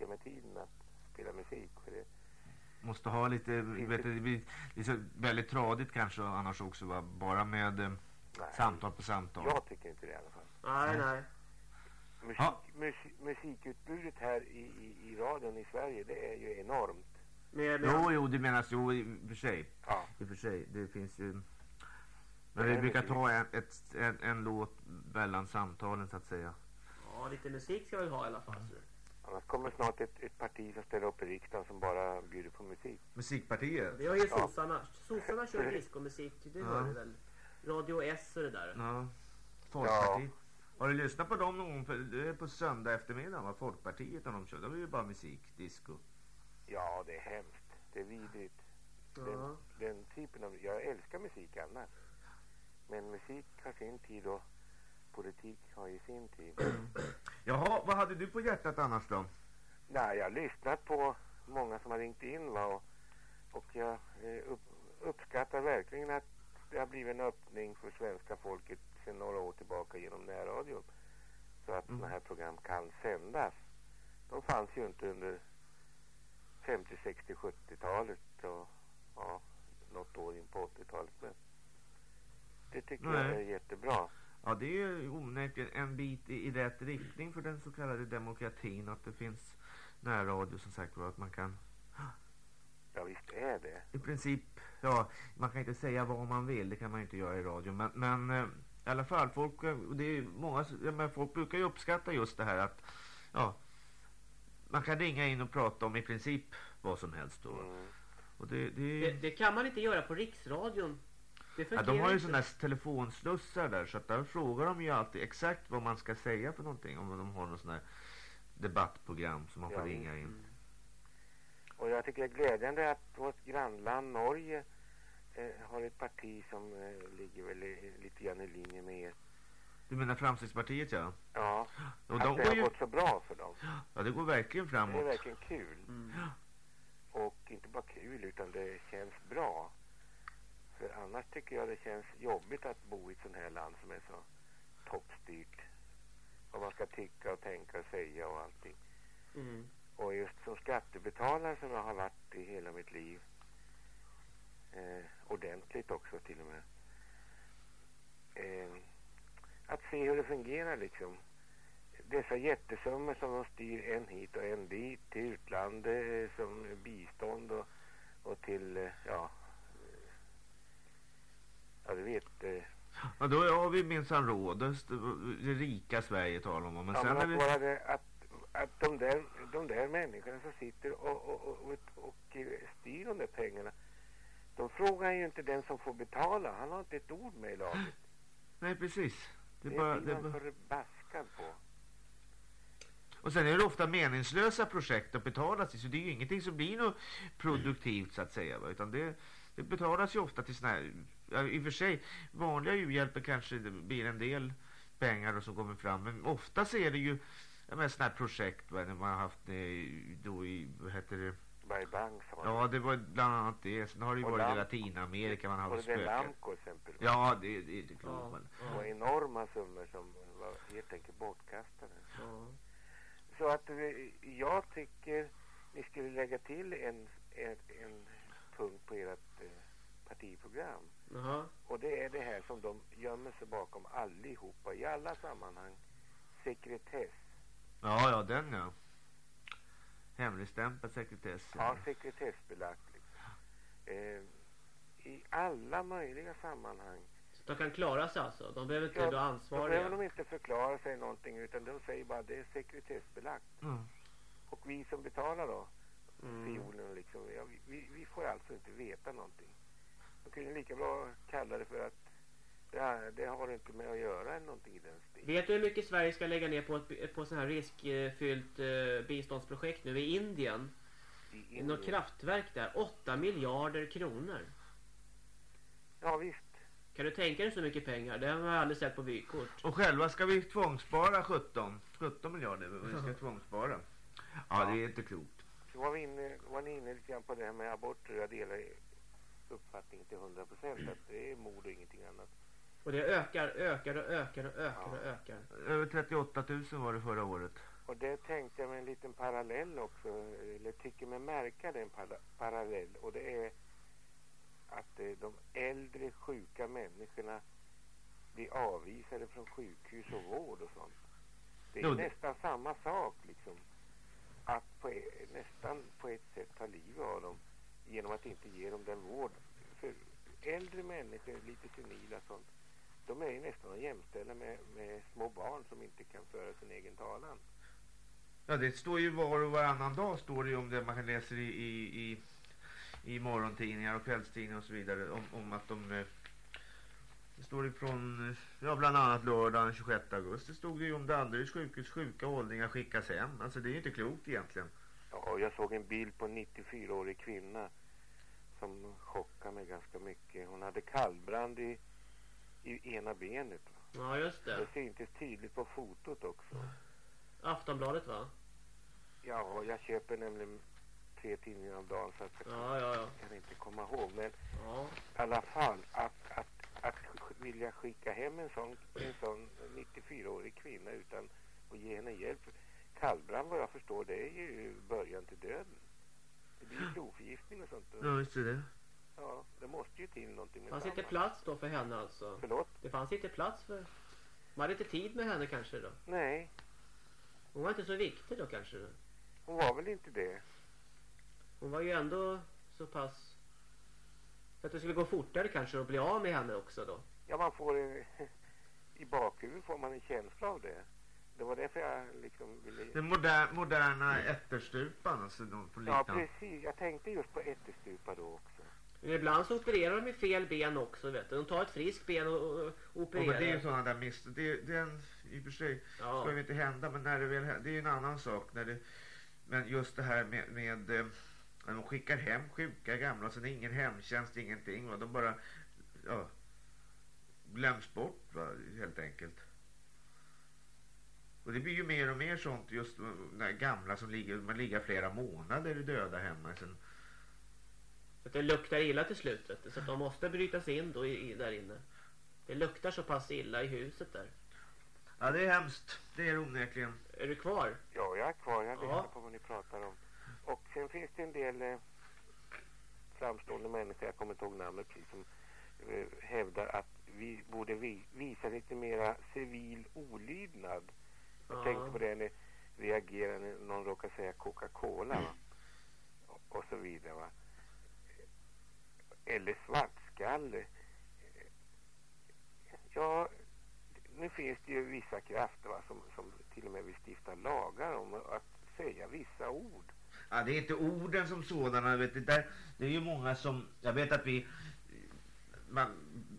tycker med tiden att spela musik. För det, Måste ha lite, vet du, det är så väldigt tradigt kanske annars också va? bara med eh, samtal på samtal. jag tycker inte det i alla fall. Nej, nej. Musik, Ja. musik, musikutbudet här i, i, i radion i Sverige det är ju enormt. Med, Jo, jo, det menas jo i och för sig. Ja. I för sig, det finns ju Men Det vi brukar musik. ta en, ett, en, en låt mellan samtalen så att säga. Ja, lite musik ska vi ha i alla fall. Så. Annars kommer snart ett, ett parti som ställer upp i riksdagen som bara bjuder på musik. Musikpartiet? Vi har ju Ja. sossarna. Sossarna kör diskomusik, det Ja. hör du väl? Radio S och det där. Ja. Folkpartiet. Har du lyssnat på dem någon Det är på söndag eftermiddag va? Folkpartiet när de kör. Det är ju bara musik, disco. Ja, det är hemskt. Det är vidrigt. Ja. Den, den typen av... Jag älskar musik annars. Men musik har sin tid och politik har ju sin tid. [clears throat] Jaha, vad hade du på hjärtat annars då? Nej, jag har lyssnat på många som har ringt in va, och, och jag eh, upp, uppskattar verkligen att det har blivit en öppning för svenska folket sedan några år tillbaka genom närradion. Så att sådana här program kan sändas. De fanns ju inte under 50, 60, 70-talet och ja, något år in på 80-talet. Men det tycker jag Nej. är jättebra. Ja, det är onekligen en bit i, i rätt riktning för den så kallade demokratin. Att det finns närradio som sagt var att man kan Ja, visst är det. i princip, ja, man kan inte säga vad man vill, det kan man ju inte göra i radio. Men, men eh, i alla fall, folk, eh, det är många, men folk brukar ju uppskatta just det här att, ja, man kan ringa in och prata om i princip vad som helst då. Mm. Och det, det, Det, det kan man inte göra på Riksradion. Det ja, de har ju sådana här telefonslussar där så att där frågar de ju alltid exakt vad man ska säga för någonting. Om de har något sån här debattprogram som man får Ja, ringa in. Mm. Och jag tycker det är glädjande att vårt grannland Norge eh, har ett parti som eh, ligger väl i, lite grann i linje med er. Du menar Framstegspartiet ja? Ja, Och att de det går har ju, gått så bra för dem. ja det går verkligen Det är framåt. verkligen kul. Mm. Och inte bara kul utan det känns bra. För annars tycker jag det känns jobbigt att bo i ett sånt här land som är så toppstyrt. Vad man ska tycka och tänka och säga och allting. Mm. Och just som skattebetalare som jag har varit i hela mitt liv. Eh, ordentligt också till och med. Eh, att se hur det fungerar liksom. Dessa jättesummor som de styr en hit och en dit till utlandet eh, som bistånd och, och till, eh, ja, ja du vet. Eh, Ja, då har vi minsann råd. Det det rika Sverige talar om. Men ja, sen men att, vi... vara det, att, att de, där, de där människorna som sitter och, och, och, och, och styr de där pengarna. De frågar ju inte den som får betala. Han har inte ett ord med i laget. [gasps] Nej, precis. Det Det är bara, det är man bara... förbaskad på. Och sen är det ofta meningslösa projekt att betala till. Så det är ju ingenting som blir något produktivt så att säga. Va? Utan det, det betalas ju ofta till såna här... Ja, I och för sig, vanliga u-hjälper kanske det blir en del pengar och som kommer fram. Men ofta så är det ju men såna här projekt va, när man har haft det då i, vad heter det? Bai Bang sa Ja, det var bland annat det. Sen har det ju varit i Latinamerika man har Och haft det där spöken. Lamco exempel. Ja, det, det är inte klokt. Ja. men- Det var enorma summor som var helt enkelt bortkastade. Ja. Så att eh, jag tycker ni skulle lägga till en, en, en punkt på ert partiprogram. Jaha. Och det är det här som de gömmer sig bakom allihopa i alla sammanhang. Sekretess. Ja, ja, den ja. Hemligstämplad sekretess. Ja, sekretessbelagt. Liksom. Eh, I alla möjliga sammanhang. Så de kan klara sig alltså? De behöver inte Ja, vara Då behöver ansvariga? de inte förklara sig någonting utan de säger bara det är sekretessbelagt. Mm. Och vi som betalar då, Mm. liksom, ja, vi- vi, vi får alltså inte veta någonting. De kunde lika bra kalla det för att det, det har inte med att göra eller någonting i den stilen. Vet du hur mycket Sverige ska lägga ner på ett på sån här riskfyllt eh, biståndsprojekt nu i Indien? I Indien. något kraftverk där. 8 miljarder kronor. Ja visst. Kan du tänka dig så mycket pengar? Det har jag aldrig sett på vykort. Och själva ska vi tvångsspara 17. 17 miljarder vi ska [laughs] tvångsspara. Ja, det är inte klokt. Så var, vi inne, var ni inne lite grann på det här med aborter. Jag delar uppfattningen till 100 procent att det är mord och ingenting annat. Och det ökar, ökar och ökar och ökar och ökar. Över 38 000 var det förra året. Och det tänkte jag med en liten parallell också, eller tycker mig märka den para- parallell. Och det är att eh, de äldre sjuka människorna blir avvisade från sjukhus och vård och sånt. Det är det- nästan samma sak liksom. Att på, e- nästan på ett sätt ta livet av dem genom att inte ge dem den vård. För äldre människor, lite senila sånt, de är ju nästan att jämställa med, med små barn som inte kan föra sin egen talan. Ja, det står ju var och varannan dag står det ju om det man läser i, i, i, i morgontidningar och kvällstidningar och så vidare om, om att de eh, det står ju från, eh, ja bland annat lördagen den 26 augusti stod det ju om Danderyds sjukhus sjuka åldringar skickas hem. Alltså det är ju inte klokt egentligen. Ja, jag såg en bild på en 94-årig kvinna som chockade mig ganska mycket. Hon hade kallbrand i, i ena benet. Va? Ja, just det. Det syntes tydligt på fotot också. Aftonbladet va? Ja, jag köper nämligen tre tidningar om dagen så att jag Ja, ja, ja. kan inte komma ihåg. Men Ja. i alla fall att, att, att vilja skicka hem en sån, en sån 94-årig kvinna utan att ge henne hjälp. Kallbrand vad jag förstår det är ju början till döden. Det blir ju [gasps] blodförgiftning och sånt. Ja, just det. Ja, det måste ju till någonting med Fanns inte plats då för henne alltså? Förlåt? Det fanns inte plats för... Man hade inte tid med henne kanske då? Nej, Hon var inte så viktig då kanske? Då. hon var väl inte det. Hon var ju ändå så pass... Så att det skulle gå fortare kanske att bli av med henne också då. Ja, man får en, [laughs] i bakhuvudet får man en känsla av det. Det var därför jag liksom ville... Den moder, moderna ätterstupan alltså de på Ja, liknande. precis. Jag tänkte just på ättestupa då också. Men ibland så opererar de med fel ben också vet du. De tar ett friskt ben och, och och Ja, opererar. men det är ju sådana där miss. Det, det är en, i och för sig Ja. ska ju inte hända men när det väl händer, det är ju en annan sak när det men just det här med, med eh, när de skickar hem sjuka gamla så det är ingen hemtjänst ingenting va? de bara ja, glöms bort va? helt enkelt. Och det blir ju mer och mer sånt just när gamla som ligger, man ligger flera månader döda hemma sen Så att det luktar illa till slut vet du. Så att de måste brytas in då i, i, där inne. Det luktar så pass illa i huset där. Ja, det är hemskt. Det är onekligen. Är du kvar? Ja, jag är kvar. Jag lyssnar på vad ni pratar om. Och sen finns det en del eh, framstående människor, jag kommer inte ihåg namnet precis, som eh, hävdar att vi borde vi, visa lite mera civil olydnad. Jag Ja. tänkte på det när reagerar när någon råkar säga Coca-Cola va? Och, och så vidare va. Eller svartskalle. Ja, nu finns det ju vissa krafter va, som, som till och med vill stifta lagar om att säga vissa ord. Ja, det är inte orden som sådana. Vet du, där, det är ju många som... Jag vet att vi... Man,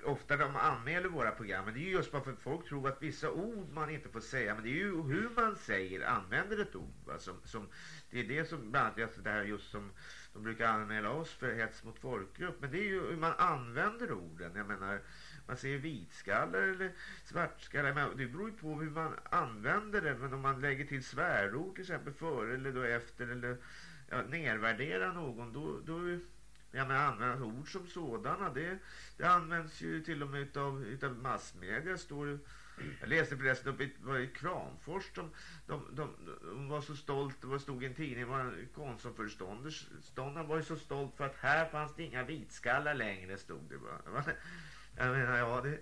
ofta de anmäler våra program, men det är ju just bara för att folk tror att vissa ord man inte får säga. Men det är ju hur man säger, använder ett ord. Va, som, som, det är det som, bland annat alltså det här just som de brukar anmäla oss för hets mot folkgrupp. Men det är ju hur man använder orden. Jag menar, man säger vitskallar eller svartskallar. Men det beror ju på hur man använder det. Men om man lägger till svärord till exempel före eller då efter eller ja, nervärdera någon då, då jag menar använda ord som sådana det, det används ju till och med utav, utav massmedia står det jag läste förresten upp i, var i Kramfors de, de, de, de var så stolt, det var stod i en tidning var konsumförståndaren var ju så stolt för att här fanns det inga vitskallar längre stod det bara. Jag menar ja det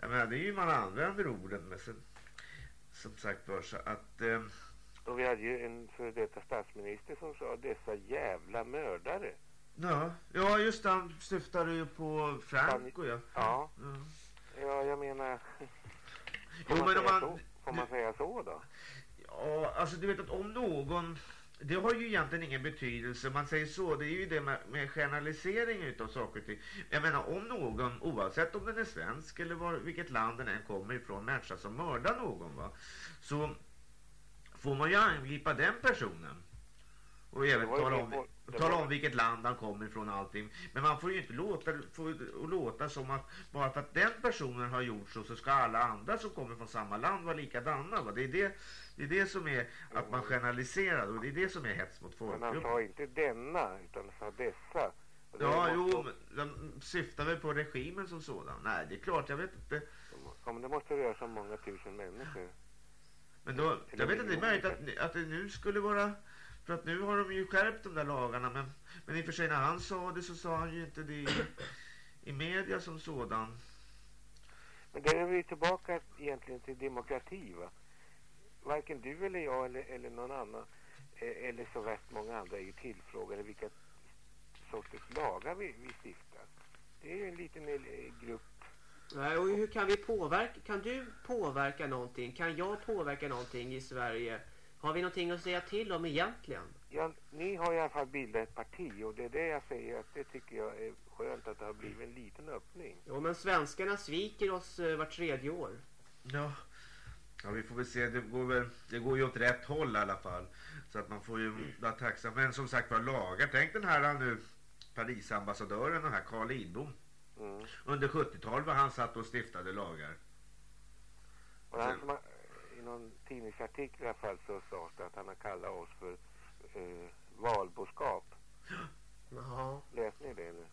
jag menar det är ju man använder orden men sen, som sagt var så att eh, Och vi hade ju en före detta statsminister som sa dessa jävla mördare. Ja, ja just det, han syftade ju på Franco ja. Ja. Ja. Ja, jag menar... Jo, Får man, men säga, man- så? Får man säga så då? Ja, alltså du vet att om någon... Det har ju egentligen ingen betydelse. Man säger så, det är ju det med, med generalisering utav saker och ting. Jag menar om någon, oavsett om den är svensk eller var, vilket land den än kommer ifrån, människa som mördar någon va. Så får man ju angripa den personen. Och även tala om, det tala om vilket land han kommer ifrån allting. Men man får ju inte låta, få, låta som att bara för att den personen har gjort så så ska alla andra som kommer från samma land vara likadana. Va? Det, är det, det är det som är att man generaliserar och det är det som är hets mot Men han folkgrupp. sa inte denna, utan han sa dessa. Ja, jo, de syftar väl på regimen som sådan. Nej, det är klart, jag vet inte. Ja, men det måste röra sig om många tusen människor. Men då, jag vet inte, det är möjligt att, att det nu skulle vara... För att nu har de ju skärpt de där lagarna. Men, men i och för sig när han sa det så sa han ju inte det i, i media som sådan. Men där är vi tillbaka egentligen till demokrati va? Varken du eller jag eller, eller någon annan eh, eller så värst många andra är ju tillfrågade vilka sorters lagar vi, vi stiftar. Det är ju en liten eh, grupp. Nej, och hur kan vi påverka? Kan du påverka någonting? Kan jag påverka någonting i Sverige? Har vi någonting att säga till om egentligen? Ja, ni har i alla fall bildat ett parti och det är det jag säger att det tycker jag är skönt att det har blivit en liten öppning. Jo, men svenskarna sviker oss eh, vart tredje år. Ja. Ja, vi får väl se. Det går, väl, det går ju åt rätt håll i alla fall. Så att man får ju vara tacksam. Men som sagt var lagar. Tänk den här nu Parisambassadören, den här Carl Lidbom. Mm. Under 70-talet var han satt och stiftade lagar. Och han som någon tidningsartikel i alla fall så sades det att han har kallat oss för eh, valboskap. Jaha. Läste ni det nu?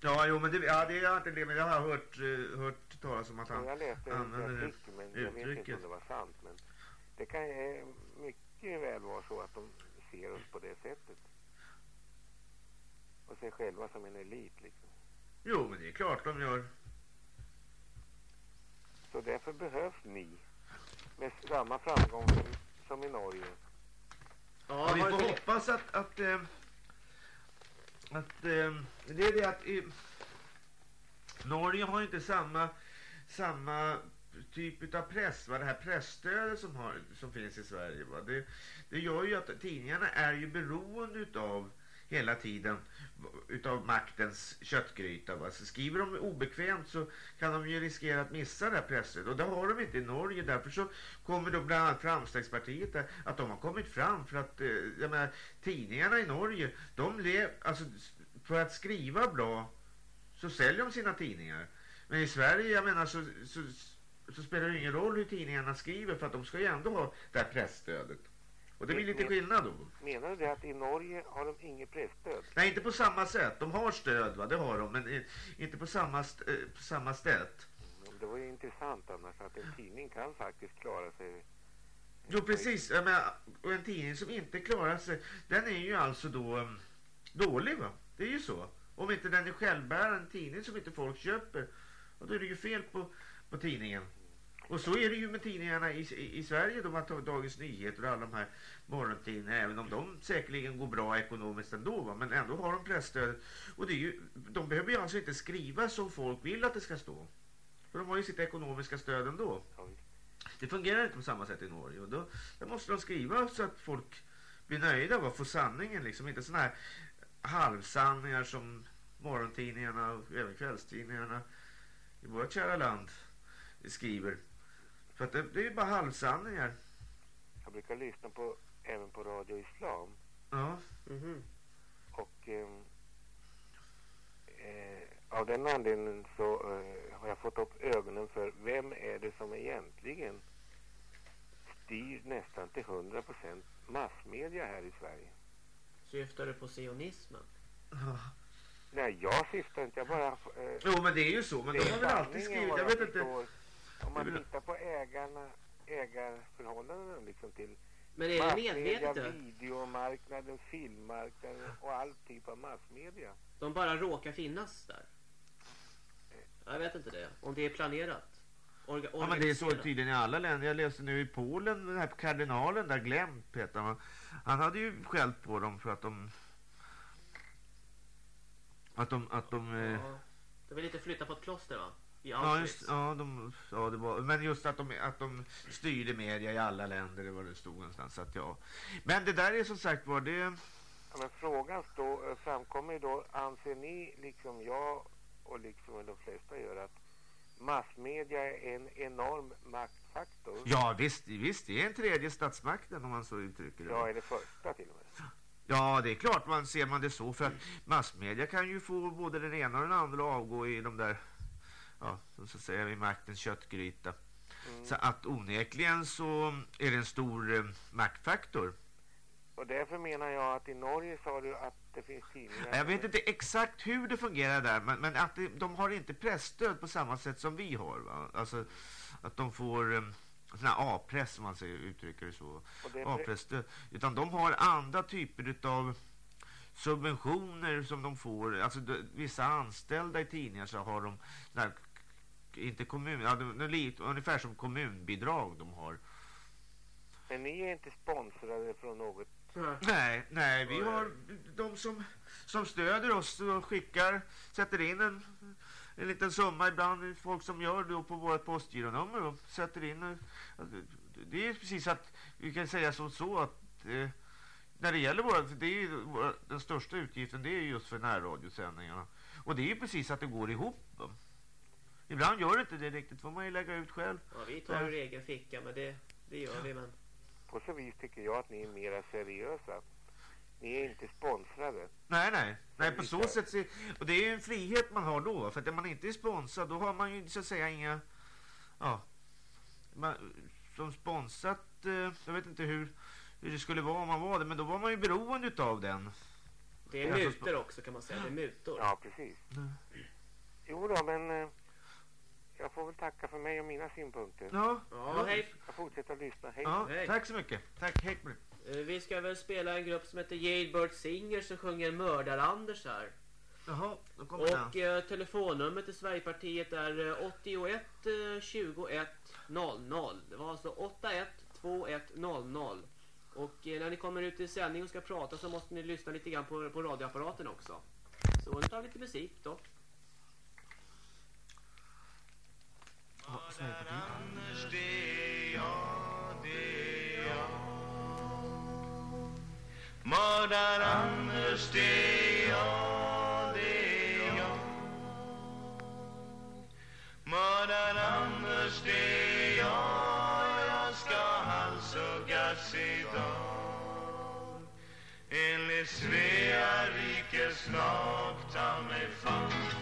Ja, jo, men det, ja, det är inte det, men jag har hört, uh, hört talas om att han Ja, jag läste en använder artikel men jag vet inte om det var sant. Men det kan ju mycket väl vara så att de ser oss på det sättet. Och ser själva som en elit liksom. Jo, men det är klart de gör. Så därför behövs ni. Med samma framgång som, som i Norge. Ja, vi får hoppas att, att, eh, att eh, det är det att eh, Norge har inte samma, samma typ av press, va? det här pressstödet som, har, som finns i Sverige. Va? Det, det gör ju att tidningarna är ju beroende utav hela tiden utav maktens köttgryta. Va? Så skriver de obekvämt så kan de ju riskera att missa det här presset. Och det har de inte i Norge. Därför så kommer då bland annat Framstegspartiet där, att de har kommit fram för att eh, jag menar, tidningarna i Norge, de lev, alltså för att skriva bra så säljer de sina tidningar. Men i Sverige, jag menar så, så, så spelar det ingen roll hur tidningarna skriver för att de ska ju ändå ha det här pressstödet. Och det blir lite skillnad då. Menar du det att i Norge har de inget pressstöd? Nej, inte på samma sätt. De har stöd, va? det har de, men inte på samma, eh, på samma sätt. Mm, det var ju intressant annars att en tidning kan faktiskt klara sig. Jo, precis. Och en tidning som inte klarar sig, den är ju alltså då um, dålig, va? Det är ju så. Om inte den är självbärande tidning som inte folk köper, och då är det ju fel på, på tidningen. Och så är det ju med tidningarna i, i, i Sverige, de har tagit Dagens Nyheter och alla de här morgontidningarna, även om de säkerligen går bra ekonomiskt ändå, va? men ändå har de pressstödet. Och det är ju, de behöver ju alltså inte skriva som folk vill att det ska stå. För de har ju sitt ekonomiska stöd ändå. Det fungerar inte på samma sätt i Norge. Och då, då måste de skriva så att folk blir nöjda och får sanningen. Liksom. Inte sådana här halvsanningar som morgontidningarna och även kvällstidningarna i vårt kära land skriver. För att det, det är ju bara halvsanningar. Jag brukar lyssna på även på Radio Islam. Ja. Mm -hmm. Och eh, eh, av den anledningen så eh, har jag fått upp ögonen för vem är det som egentligen styr nästan till 100% massmedia här i Sverige. Syftar du på sionismen? Ja. Nej, jag syftar inte. Jag bara... Eh, jo, men det är ju så. Men de har väl alltid skrivit... Jag vet inte... Om man tittar på ägarna, ägarförhållandena liksom till men är det medvetet? videomarknaden, filmmarknaden och all typ av massmedia. De bara råkar finnas där. Jag vet inte det. Om det är planerat. Orga ja, men det är så tydligen i alla länder. Jag läste nu i Polen, den här kardinalen där, Glem Peter. Han, han hade ju skällt på dem för att de... Att de... Att de ja. eh... Det var lite flytta på ett kloster va? Ja, just, ja, de, ja det var, men just att de, att de styrde media i alla länder, det var det stod någonstans. Att, ja. Men det där är som sagt var det... Ja, men frågan då, framkommer ju då, anser ni liksom jag och liksom de flesta gör att massmedia är en enorm maktfaktor? Ja visst, visst det är en tredje statsmakten om man så uttrycker det. Ja, är det första till och med. Ja, det är klart man ser man det så för att massmedia kan ju få både den ena och den andra att avgå i de där ja, så att säga vid maktens köttgryta. Mm. Så att onekligen så är det en stor eh, maktfaktor. Och därför menar jag att i Norge sa du att det finns tidningar... Jag vet inte exakt hur det fungerar där, men, men att det, de har inte pressstöd på samma sätt som vi har. Va? Alltså att de får... Eh, sån här A-press om man säger, uttrycker det så. A-pressstöd. Utan de har andra typer av subventioner som de får. Alltså vissa anställda i tidningar så har de inte kommun, ja, det, lite, ungefär som kommunbidrag de har. Men ni är inte sponsrade från något Nej, nej, vi har de som, som stöder oss och skickar, sätter in en, en liten summa ibland, folk som gör det på vårt postgironummer och sätter in. Det är precis att vi kan säga som så att eh, när det gäller våra, det är ju våra, den största utgiften det är just för närradiosändningarna. Och det är ju precis att det går ihop. Ibland gör det inte det riktigt, får man ju lägga ut själv. Ja, vi tar ur egen ficka, men det, det gör vi. Men På så vis tycker jag att ni är mera seriösa. Ni är inte sponsrade. Nej, nej. Nej, på så sätt. så- Och det är ju en frihet man har då. För att när man inte är sponsrad, då har man ju så att säga inga... Ja. Man, som sponsrat, eh, jag vet inte hur, hur det skulle vara om man var det, men då var man ju beroende utav den. det är Ja, så mutor också kan man säga. Det är mutor. Ja, precis. Jo då, men eh, jag får väl tacka för mig och mina synpunkter. Ja, Ja, hej. Jag fortsätter att lyssna. Hej. ja Hej. tack så mycket. Tack, hej. Eh, Vi ska väl spela en grupp som heter Jailbird Singers som sjunger Mördar-Anders här. Jaha, då kommer. Och eh, telefonnumret till Sverigepartiet är eh, 81 eh, 21 00. Det var alltså 81 21 00. Och eh, när ni kommer ut i sändning och ska prata så måste ni lyssna lite grann på, på radioapparaten också. Så nu tar vi lite musik då. Mördar-Anders, det är jag, det är jag. Mördar Anders, det är jag, det är jag. Mördar Anders, det är jag. Jag ska halshuggas idag. Enligt Svea rikes lag, ta mig fan.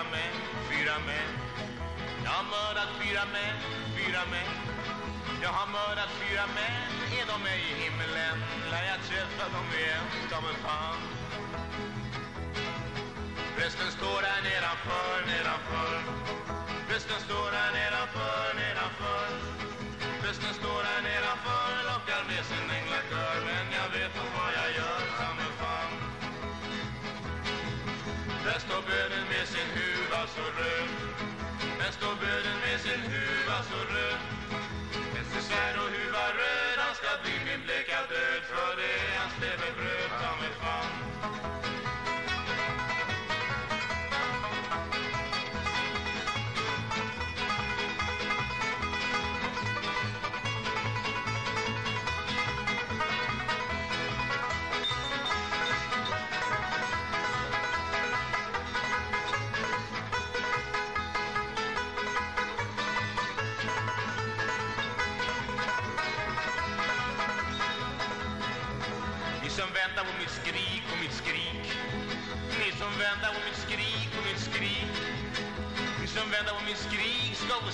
Fyra män, fyra män. Jag har mördat fyra män, fyra män. Jag har mördat fyra män, är de ej i himmelen? Lär jag träffa dem igen, ta mig fan. Prästen står där nedanför, nedanför. Prästen står där nedanför. Står böden med sin huva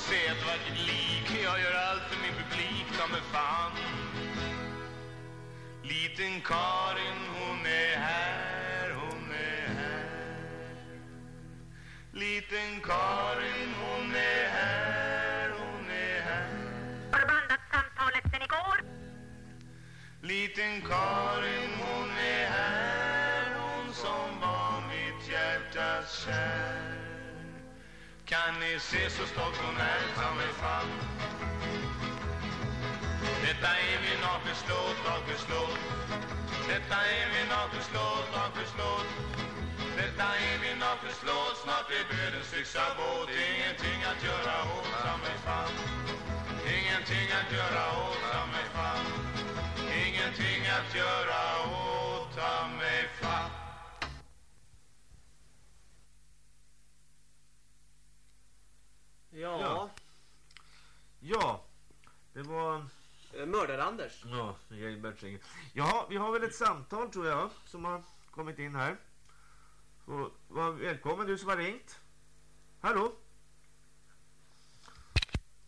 se ett vackert lik. Jag gör allt för min publik, ta mig fan. Liten Karin hon är här, hon är här. Liten Karin hon är här, hon är här. Har du bandat samtalet sen igår? Liten Karin hon är här Hon som var mitt hjärtas kär kan ni se så stolt hon är, ta mig fan Detta är min nakenslåt, nakenslåt Detta är min nakenslåt, nakenslåt Detta är min nakenslåt Snart är dödens yxa båt Ingenting att göra åt, ta mig fan Ingenting att göra åt, ta mig fan Ingenting att göra Ja, Ja. Ja, det var... eh, Mördar-Anders. Ja, Gilbert Singer. Jaha, vi har väl ett samtal tror jag som har kommit in här. Så, var välkommen du som har ringt. Hallå?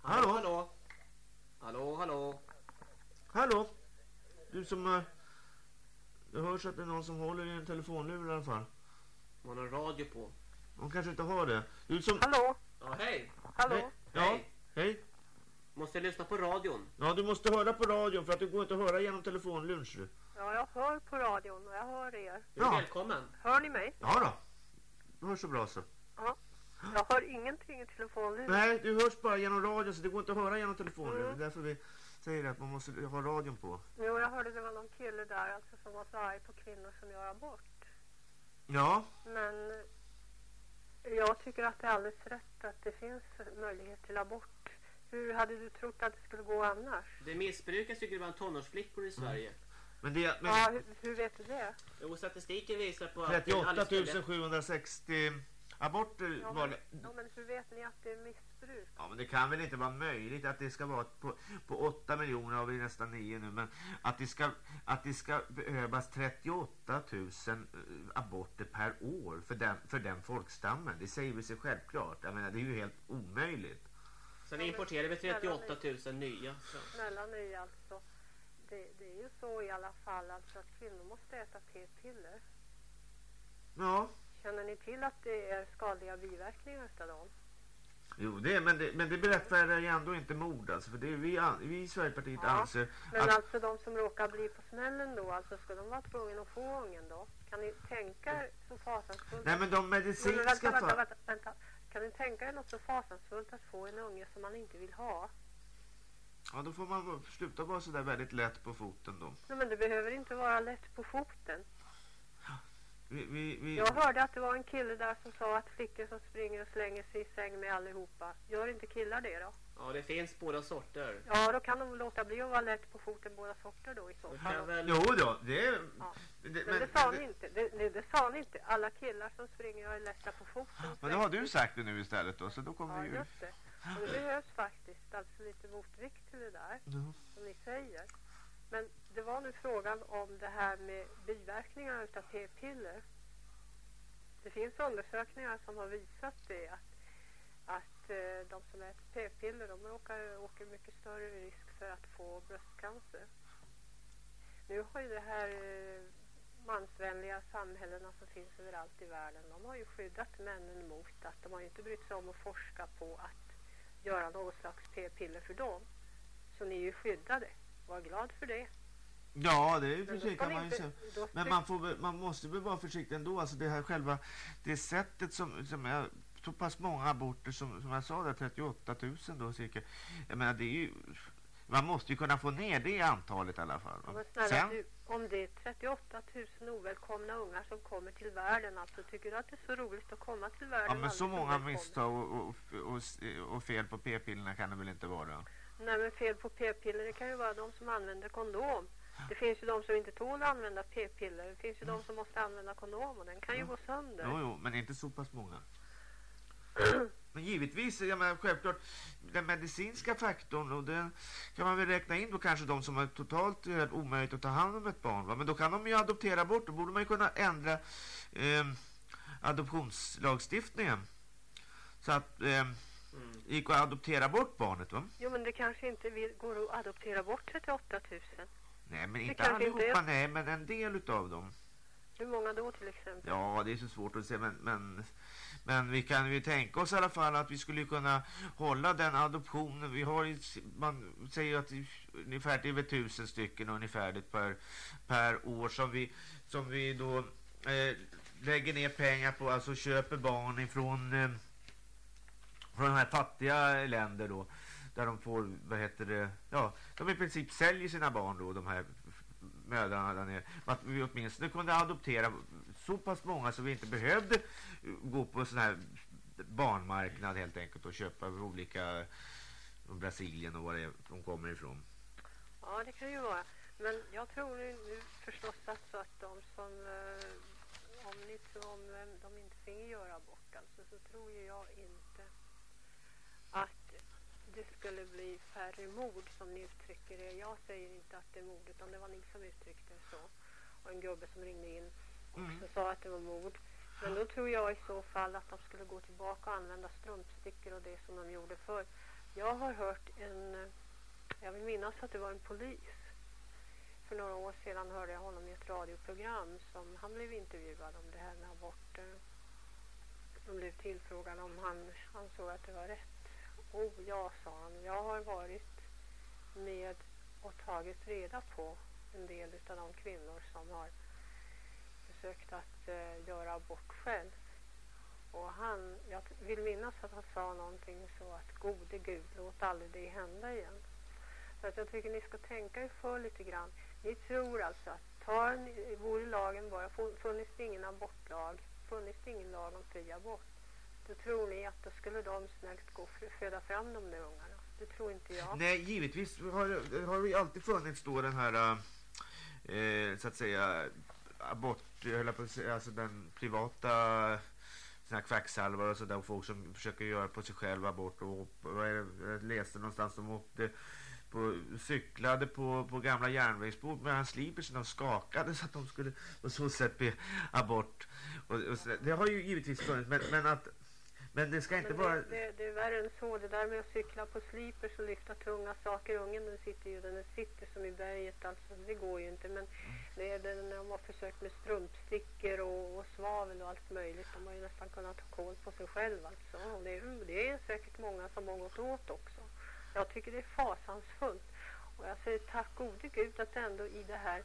Hallå, hallå. Hallå, hallå. Hallå? Du som... eh, Det hörs att det är någon som håller i en telefonlur i alla fall. Man har radio på. De kanske inte har det. Du som... Hallå? Ja, hej. Hallå? Ja, Hej. hej. Måste lyssna på radion. Ja, du måste höra på radion för att det går inte att höra genom du. Ja, jag hör på radion och jag hör er. Du är Ja. välkommen. Hör ni mig? Ja då. Du hörs så bra så. Ja. Jag hör ingenting i telefonluren. Nej, du hörs bara genom radion så det går inte att höra genom telefonluren. Det är därför vi säger att man måste ha radion på. Jo, jag hörde det var någon kille där alltså, som var så arg på kvinnor som gör abort. Ja, Men jag tycker att det är alldeles rätt att det finns möjlighet till abort. Hur hade du trott att det skulle gå annars? Det missbrukas ju bland tonårsflickor i Sverige. men det men Ja, hur, hur vet du det? Jo, statistiken visar på att... 38 alldeles för lätt- 760 aborter Ja var men, ja, men hur vet ni att det är missbruk? Ja, men det kan väl inte vara möjligt att det ska vara på, på 8 miljoner har vi nästan 9 nu, men att det ska, att det ska behövas 38 000 eh, aborter per år för den, för den folkstammen. Det säger vi sig självklart. Jag menar, det är ju helt omöjligt. Sen importerar vi 38 000 nya. Så. Snälla ni alltså. Det, det är ju så i alla fall alltså att kvinnor måste äta p-piller. Ja, Känner ni till att det är skadliga biverkningar utav dem? jo, det, men, det, men det berättar ju ändå inte mord alltså, för det är vi, vi i Sverigepartiet Ja, anser Men att... alltså de som råkar bli på smällen då, alltså ska de vara tvungna att få ungen då? Kan ni tänka er så fasansfullt? Nej, men de Men medicinska vänta, vänta, fall- vänta, vänta. Kan ni tänka er något så fasansfullt att få en unge som man inte vill ha? Ja, då får man sluta vara så där väldigt lätt på foten då. Nej, men det behöver inte vara lätt på foten. Vi, vi, vi... Jag hörde att det var en kille där som sa att flickor som springer och slänger sig i säng med allihopa. Gör inte killar det då? Ja, det finns båda sorter. Ja, då kan de låta bli att vara lätt på foten båda sorter då i så fall. väl- Jo då, det är... Ja. Det, Men, men, det sa ni inte. Det, det, det sa ni inte. Alla killar som springer och är lätta på foten. men då har du sagt det nu istället då, så då kommer Ja, vi ju... just det. Och det behövs faktiskt alltså lite motvikt till det där, Ja. som ni säger. Men det var nu frågan om det här med biverkningar utav p-piller. Det finns undersökningar som har visat det att, att eh, de som äter p-piller de råkar, åker mycket större risk för att få bröstcancer. Nu har ju det här eh, mansvänliga samhällena som finns överallt i världen, de har ju skyddat männen mot att de har ju inte brytt sig om att forska på att göra något slags p-piller för dem. Så ni är ju skyddade. Var glad för det. Ja, det är i och för sig kan man ju säga. Men man, får, man måste väl vara försiktig ändå. Alltså det här själva, det sättet som, som är så pass många aborter som, som jag sa där, 38 000 då cirka. Jag menar det är ju, man måste ju kunna få ner det antalet i alla fall. Ja, snälla Sen, du, om det är 38 000 ovälkomna ungar som kommer till världen, alltså tycker du att det är så roligt att komma till världen? ja men så många misstag och, och, och, och fel på p-pillerna kan det väl inte vara? Nej men fel på p-piller, det kan ju vara de som använder kondom. Det finns ju de som inte tål att använda p-piller. Det finns ju de som måste använda kondom och den kan ju gå sönder. Jo, jo, men inte så pass många. [clears throat] Men givetvis, jag menar, självklart, den medicinska faktorn och den kan man väl räkna in då kanske de som har totalt eh, omöjligt att ta hand om ett barn. Va? Men då kan de ju adoptera bort, då borde man ju kunna ändra eh, adoptionslagstiftningen. Så att eh, gick att adoptera bort barnet va? Jo men det kanske inte går att adoptera bort 38 000. Nej men inte inte allihopa, är- nej men en del utav dem. Hur många då till exempel? Ja, det är så svårt att se, men, men, men vi kan ju tänka oss i alla fall att vi skulle kunna hålla den adoptionen. Vi har ju, man säger att det är ungefär över tusen stycken ungefär per, per år som vi, som vi då eh, lägger ner pengar på, alltså köper barn ifrån eh, från de här fattiga länder då där de får, vad heter det, ja, de i princip säljer sina barn då, de här mödrarna där nere. Att vi åtminstone kunde adoptera så pass många så vi inte behövde gå på sån här barnmarknad helt enkelt och köpa olika från Brasilien och var det de kommer ifrån. Ja, det kan ju vara. Men jag tror nu, förstås alltså att de som, eh, om, ni, om eh, de inte finge göra abort alltså, så tror ju jag inte att det skulle bli färre mord som ni uttrycker det. Jag säger inte att det är mord utan det var ni som uttryckte det så. Och en gubbe som ringde in och sa att det var mord. Men då tror jag i så fall att de skulle gå tillbaka och använda strumpstickor och det som de gjorde förr. Jag har hört en, eh, jag vill minnas att det var en polis. För några år sedan hörde jag honom i ett radioprogram som han blev intervjuad om det här med aborter. De blev tillfrågade om han ansåg att det var rätt. Oh ja, sa han. Jag har varit med och tagit reda på en del av de kvinnor som har försökt att eh, göra abort själv. Och han, jag vill minnas att han sa någonting så att gode gud, låt aldrig det hända igen. Så att jag tycker ni ska tänka er för lite grann. Ni tror alltså att tar ni, vore lagen bara, funnits det ingen abortlag, funnits det ingen lag om fri abort, då tror ni att då skulle de snällt gå och föda fram de där ungarna. Det tror inte jag. Nej, givetvis har, har det alltid funnits då den här eh, så att säga abort, höll på att säga, alltså den privata såna här kvacksalvar och sådär folk som försöker göra på sig själva bort och jag läste någonstans de åkte på, cyklade på, på gamla järnvägsbord medan slipersen skakade så att de skulle på så sätt be abort. Och, och så, det har ju givetvis funnits men, men att men det ska inte vara... Det, det, det, är värre än så. Det där med att cykla på slipers och lyfta tunga saker. Ungen den sitter ju den sitter som i berget. Alltså det går ju inte. Men det är det när de har försökt med strumpstickor och, och svavel och allt möjligt. De har ju nästan kunnat ta koll på sig själv alltså. Och det, det är säkert många som har gått åt också. Jag tycker det är fasansfullt. Och jag säger tack gode gud att ändå i det här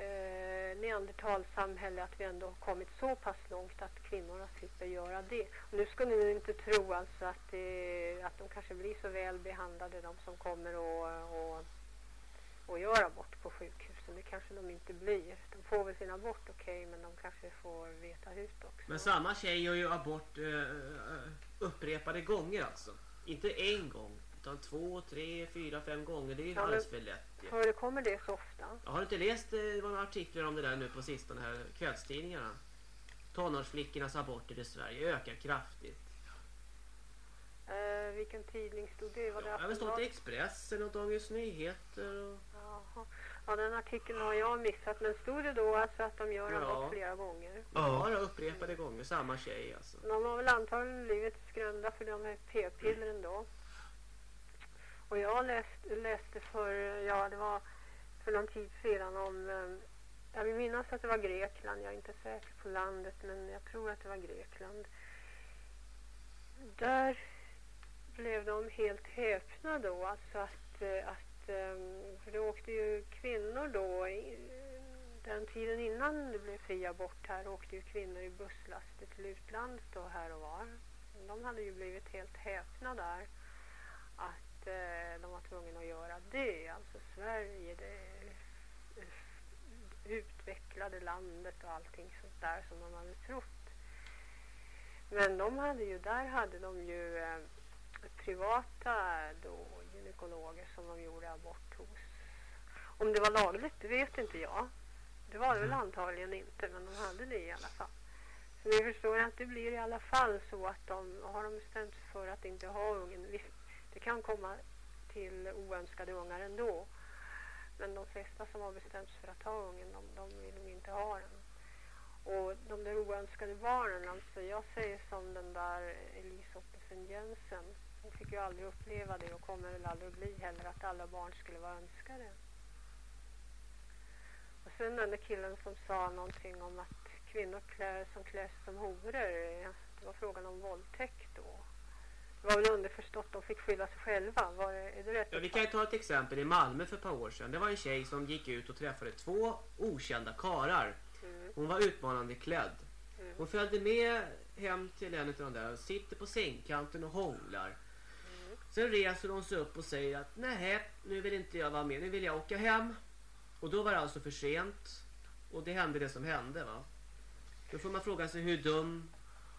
eh, neandertalsamhälle att vi ändå har kommit så pass långt att kvinnorna slipper göra det. Och nu ska ni inte tro alltså att, det, att de kanske blir så väl behandlade de som kommer och, och, och gör abort på sjukhusen. Det kanske de inte blir. De får väl sin abort okej okay, men de kanske får veta hut också. Men samma tjej gör ju abort eh, eh upprepade gånger alltså. Inte en gång. Utan två, tre, fyra, fem gånger. Det är ju ja, alldeles för lätt. Ja. Förekommer det så ofta? Jag har inte läst eh, några artiklar om det där nu på sistone här kvällstidningarna. Tonårsflickornas aborter i Sverige ökar kraftigt. Eh, vilken tidning stod det? Var det ja, jag har stått i Expressen och Dagens Nyheter. Och... Jaha. Ja, den artikeln har jag missat. Men stod det då alltså att de gör ja. abort flera gånger? Ja, ja upprepade gånger. Samma tjej alltså. De har väl antagligen blivit skrämda för de här p-pillren då. Och jag läste, läste för, ja det var för någon tid sedan om, ehm, jag vill minnas att det var Grekland, jag är inte säker på landet men jag tror att det var Grekland. Där blev de helt häpna då, alltså att, eh, att ehm, för det åkte ju kvinnor då, den tiden innan det blev fri abort här åkte ju kvinnor i busslaster till utlandet då här och var. De hade ju blivit helt häpna där att eh, de var tvungna att göra det. Alltså Sverige, det utvecklade landet och allting sånt där som de hade trott. Men de hade ju, där hade de ju eh, privata då, gynekologer som de gjorde abort hos. Om det var lagligt, det vet inte jag. Det var det väl antagligen inte, men de hade det i alla fall. Så ni förstår att det blir i alla fall så att de har de bestämt sig för att inte ha ungen. Visst, det kan komma till oönskade ungar ändå. Men de flesta som har bestämt sig för att ha ungen, de, de vill de inte ha den. Och de där oönskade barnen, alltså jag säger som den där Elise Ottesen Jensen. Hon fick ju aldrig uppleva det och kommer väl aldrig att bli heller att alla barn skulle vara önskade. Och sen den där killen som sa någonting om att kvinnor klär, som klär sig som horor, eh, det var frågan om våldtäkt då. Det var väl underförstått, de fick skylla sig själva. Var det, är det rätt? Ja, vi kan ju ta ett exempel i Malmö för ett par år sedan. Det var en tjej som gick ut och träffade två okända karar. Mm. Hon var utmanande klädd. Mm. Hon följde med hem till en av de där, sitter på sängkanten och hånglar. Mm. Sen reser hon sig upp och säger att nej, nu vill inte jag vara med, nu vill jag åka hem. Och då var det alltså för sent. Och det hände det som hände va. Då får man fråga sig hur dum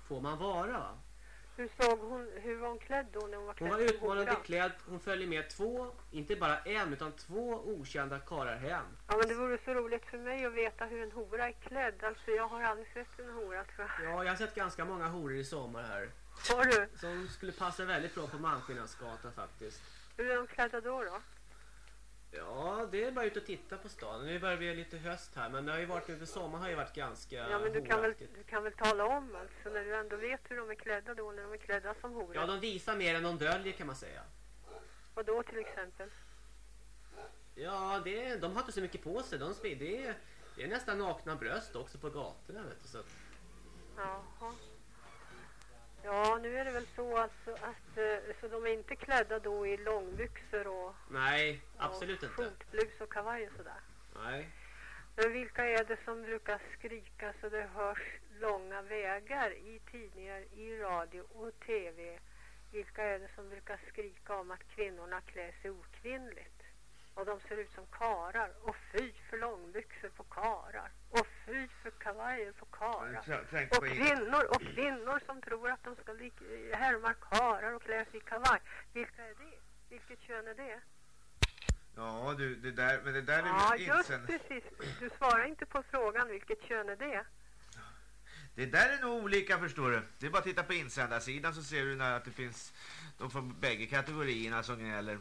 får man vara va? Hur såg hon, hur var hon klädd då när hon var klädd? Hon var utmanande klädd. Hon följde med två, inte bara en utan två okända karar hem. Ja men det vore så roligt för mig att veta hur en hora är klädd. Alltså jag har aldrig sett en hora tror jag. Ja jag har sett ganska många horor i sommar här. Har du? Som skulle passa väldigt bra på Malmskillnadsgatan faktiskt. Hur är de klädda då då? Ja, det är bara ut och titta på stan. Nu börjar vi lite höst här, men det har ju varit över sommaren har ju varit ganska Ja, men du kan, väl, du kan väl tala om alltså, när du ändå vet hur de är klädda då, när de är klädda som horor. Ja, de visar mer än de döljer kan man säga. Vad då till exempel? Ja, det, de har inte så mycket på sig. De, det, är, det är nästan nakna bröst också på gatorna, vet du, så. Jaha. Ja, nu är det väl så alltså att eh, så de är inte klädda då i långbyxor och Nej, absolut och inte. Skjortblus och kavaj och sådär. Nej. Men vilka är det som brukar skrika så det hörs långa vägar i tidningar, i radio och tv vilka är det som brukar skrika om att kvinnorna klär sig okvinnligt? Och de ser ut som karar. Och fy för långbyxor på karar. Och fy för kavajer på karar. Och kvinnor, och kvinnor som tror att de ska härma karar och klä sig i kavaj. Vilka är det? Vilket kön är det? Ja, du, det där, men det där är Ja, just insänd... precis. Du svarar inte på frågan vilket kön är det? Det där är nog olika förstår du. Det är bara att titta på insändarsidan så ser du när att det finns de från bägge kategorierna som gäller.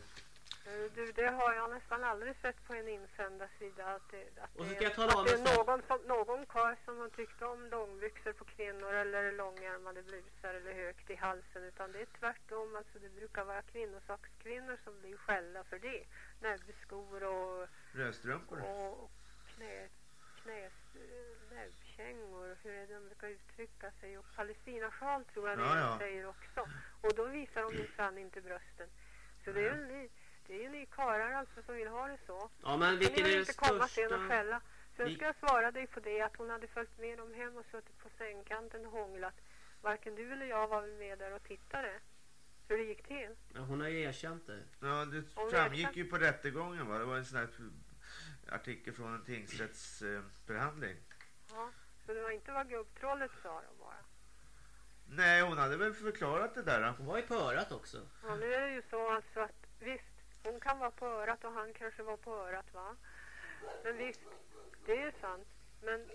Eh, Du, det har jag nästan aldrig sett på en insändarsida att det, att Och så det, ska jag tala om att det är någon, som, någon karl som har tyckt om långbyxor på kvinnor eller långärmade blusar eller högt i halsen utan det är tvärtom. Alltså det brukar vara kvinnosakskvinnor som blir skällda för det. Näbbskor och, Rödstrumpor. och knä, knäs, eh, näbbkängor, hur är det de brukar uttrycka sig. Och palestinasjal tror jag det Ja, ja. säger också. Och då visar de minsann inte brösten. Så det är ju det är ju ni karlar alltså som vill ha det så. Ja, men vilken vill är inte komma sen och skälla. Sen ska jag svara dig på det att hon hade följt med dem hem och suttit på sängkanten och hånglat. Varken du eller jag var väl med där och tittade hur det gick till. Ja, hon har ju erkänt det. Ja, det framgick erkänt- ju på rättegången va. Det var en sån här artikel från en tingsrättsförhandling. Eh. Ja, så det var inte vad gubbtrollet sa då bara. Nej, hon hade väl förklarat det där. Hon var ju på örat också. Ja, nu är det ju så alltså att visst, hon kan vara på örat och han kanske var på örat va. Men visst, det är sant. Men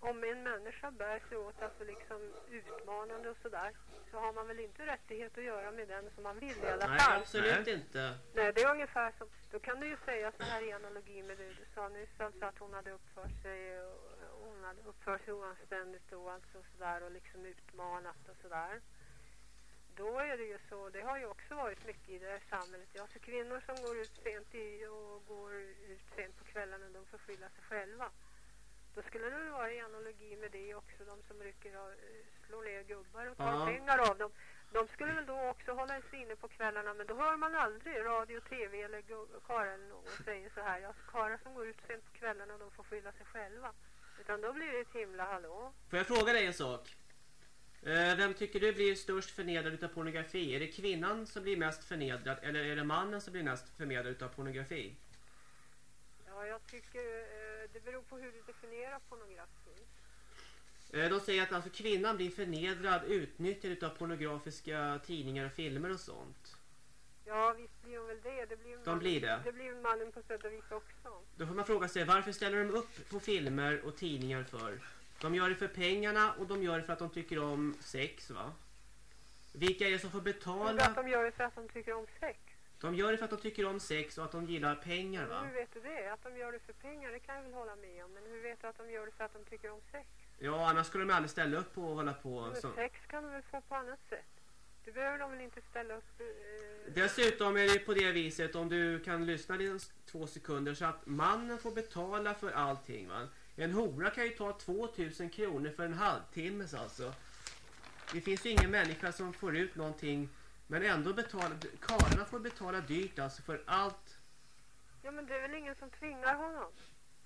om en människa bär sig åt alltså liksom utmanande och sådär så har man väl inte rättighet att göra med den som man vill i alla Nej, fall. absolut inte. Nej, det är ungefär som, då kan du ju säga så här i analogi med det du sa nyss, alltså att hon hade uppfört sig, och- hon hade uppfört sig oanständigt och alltså sådär och liksom utmanat och sådär. Då är det ju så, det har ju också varit mycket i det här samhället. Ja, så kvinnor som går ut sent i och går ut sent på kvällarna, de får skylla sig själva. Då skulle det vara i analogi med det också, de som rycker och slår ner gubbar och tar Ja. pengar av dem. De skulle väl då också hålla sig inne på kvällarna, men då hör man aldrig radio, tv eller karlar eller någon säger så här. Ja, karlar som går ut sent på kvällarna, de får skylla sig själva. Utan då blir det ett himla hallå. Får jag fråga dig en sak? Eh, vem tycker du blir störst förnedrad utav pornografi? Är det kvinnan som blir mest förnedrad eller är det mannen som blir mest förnedrad utav pornografi? Ja, jag tycker eh, det beror på hur du definierar pornografi. Eh, de säger att alltså kvinnan blir förnedrad, utnyttjad utav pornografiska tidningar och filmer och sånt. Ja, visst blir de väl det. Det blir, De mannen- blir det. Det blir mannen på sätt och vis också. Då får man fråga sig varför ställer de upp på filmer och tidningar för? De gör det för pengarna och de gör det för att de tycker om sex va? Vilka är det som får betala? att de gör det för att de tycker om sex? De gör det för att de tycker om sex och att de gillar pengar va? Hur vet du det? Att de gör det för pengar, det kan jag väl hålla med om. Men hur vet du att de gör det för att de tycker om sex? Ja, annars skulle de aldrig ställa upp på och hålla på. Men Så. sex kan de väl få på annat sätt? Det behöver de väl inte ställa upp... Eh, Dessutom är det på det viset om du kan lyssna i två sekunder så att mannen får betala för allting va. En hora kan ju ta 2000 kronor för en halvtimme så alltså. Det finns ju ingen människa som får ut någonting men ändå betalar, karlarna får betala dyrt alltså för allt. ja, men det är väl ingen som tvingar honom?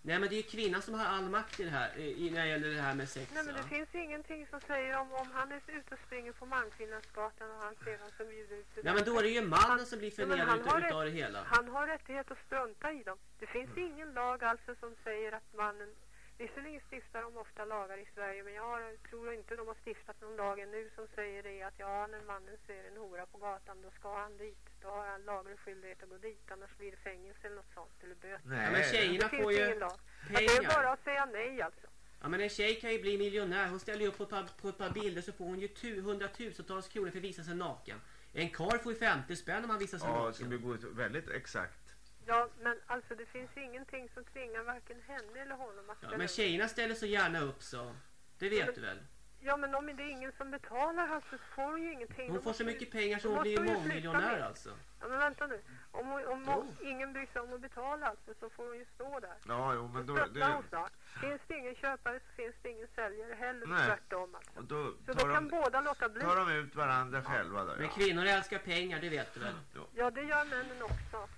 Nej men det är ju kvinnan som har all makt i det här, i, när det gäller det här med sex Nej, men det finns ingenting som säger om, om han är ute och springer på Malmskillnadsgatan och han ser någon som bjuder ut Nej där. men då är det ju mannen som blir förnedrad han utav, utav det rätt- hela. Han har rättighet att strunta i dem. Det finns ingen lag alltså som säger att mannen... Visserligen stiftar de ofta lagar i Sverige men jag tror inte de har stiftat någon lag ännu som säger det att ja, när mannen ser en hora på gatan då ska han dit. Då har han laglig skyldighet att gå dit annars blir det fängelse eller något sånt eller böter. Nej. Ja, men tjejerna får ju. Ja, det är pengar. bara att säga nej alltså. Ja men en tjej kan ju bli miljonär. Hon ställer ju upp på ett par, på ett par bilder så får hon ju tu, hundratusentals kronor för att visa sig naken. En karl får ju 50 spänn om han visar sig Ja, naken. så det går väldigt exakt. Ja, men alltså det finns ingenting som tvingar varken henne eller honom att Ja, men tjejerna ställer så gärna upp så. Det vet du väl? Ja, men om det är ingen som betalar alltså, så får hon ju ingenting. Hon får så ju- mycket pengar så hon måste blir ju ju flytta mångmiljonär alltså. Ja, men vänta nu. Om, hon, om Jo. ingen bryr sig om att betala alltså, så får hon ju stå där. Ja, jo, men då... Det, snart. Finns det ingen köpare så finns det ingen säljare heller. Nej. Tvärtom alltså. och då Så då kan de, båda låta bli. tar de ut varandra själva då, Men ja. kvinnor älskar pengar, det vet du väl? Ja, det gör männen också.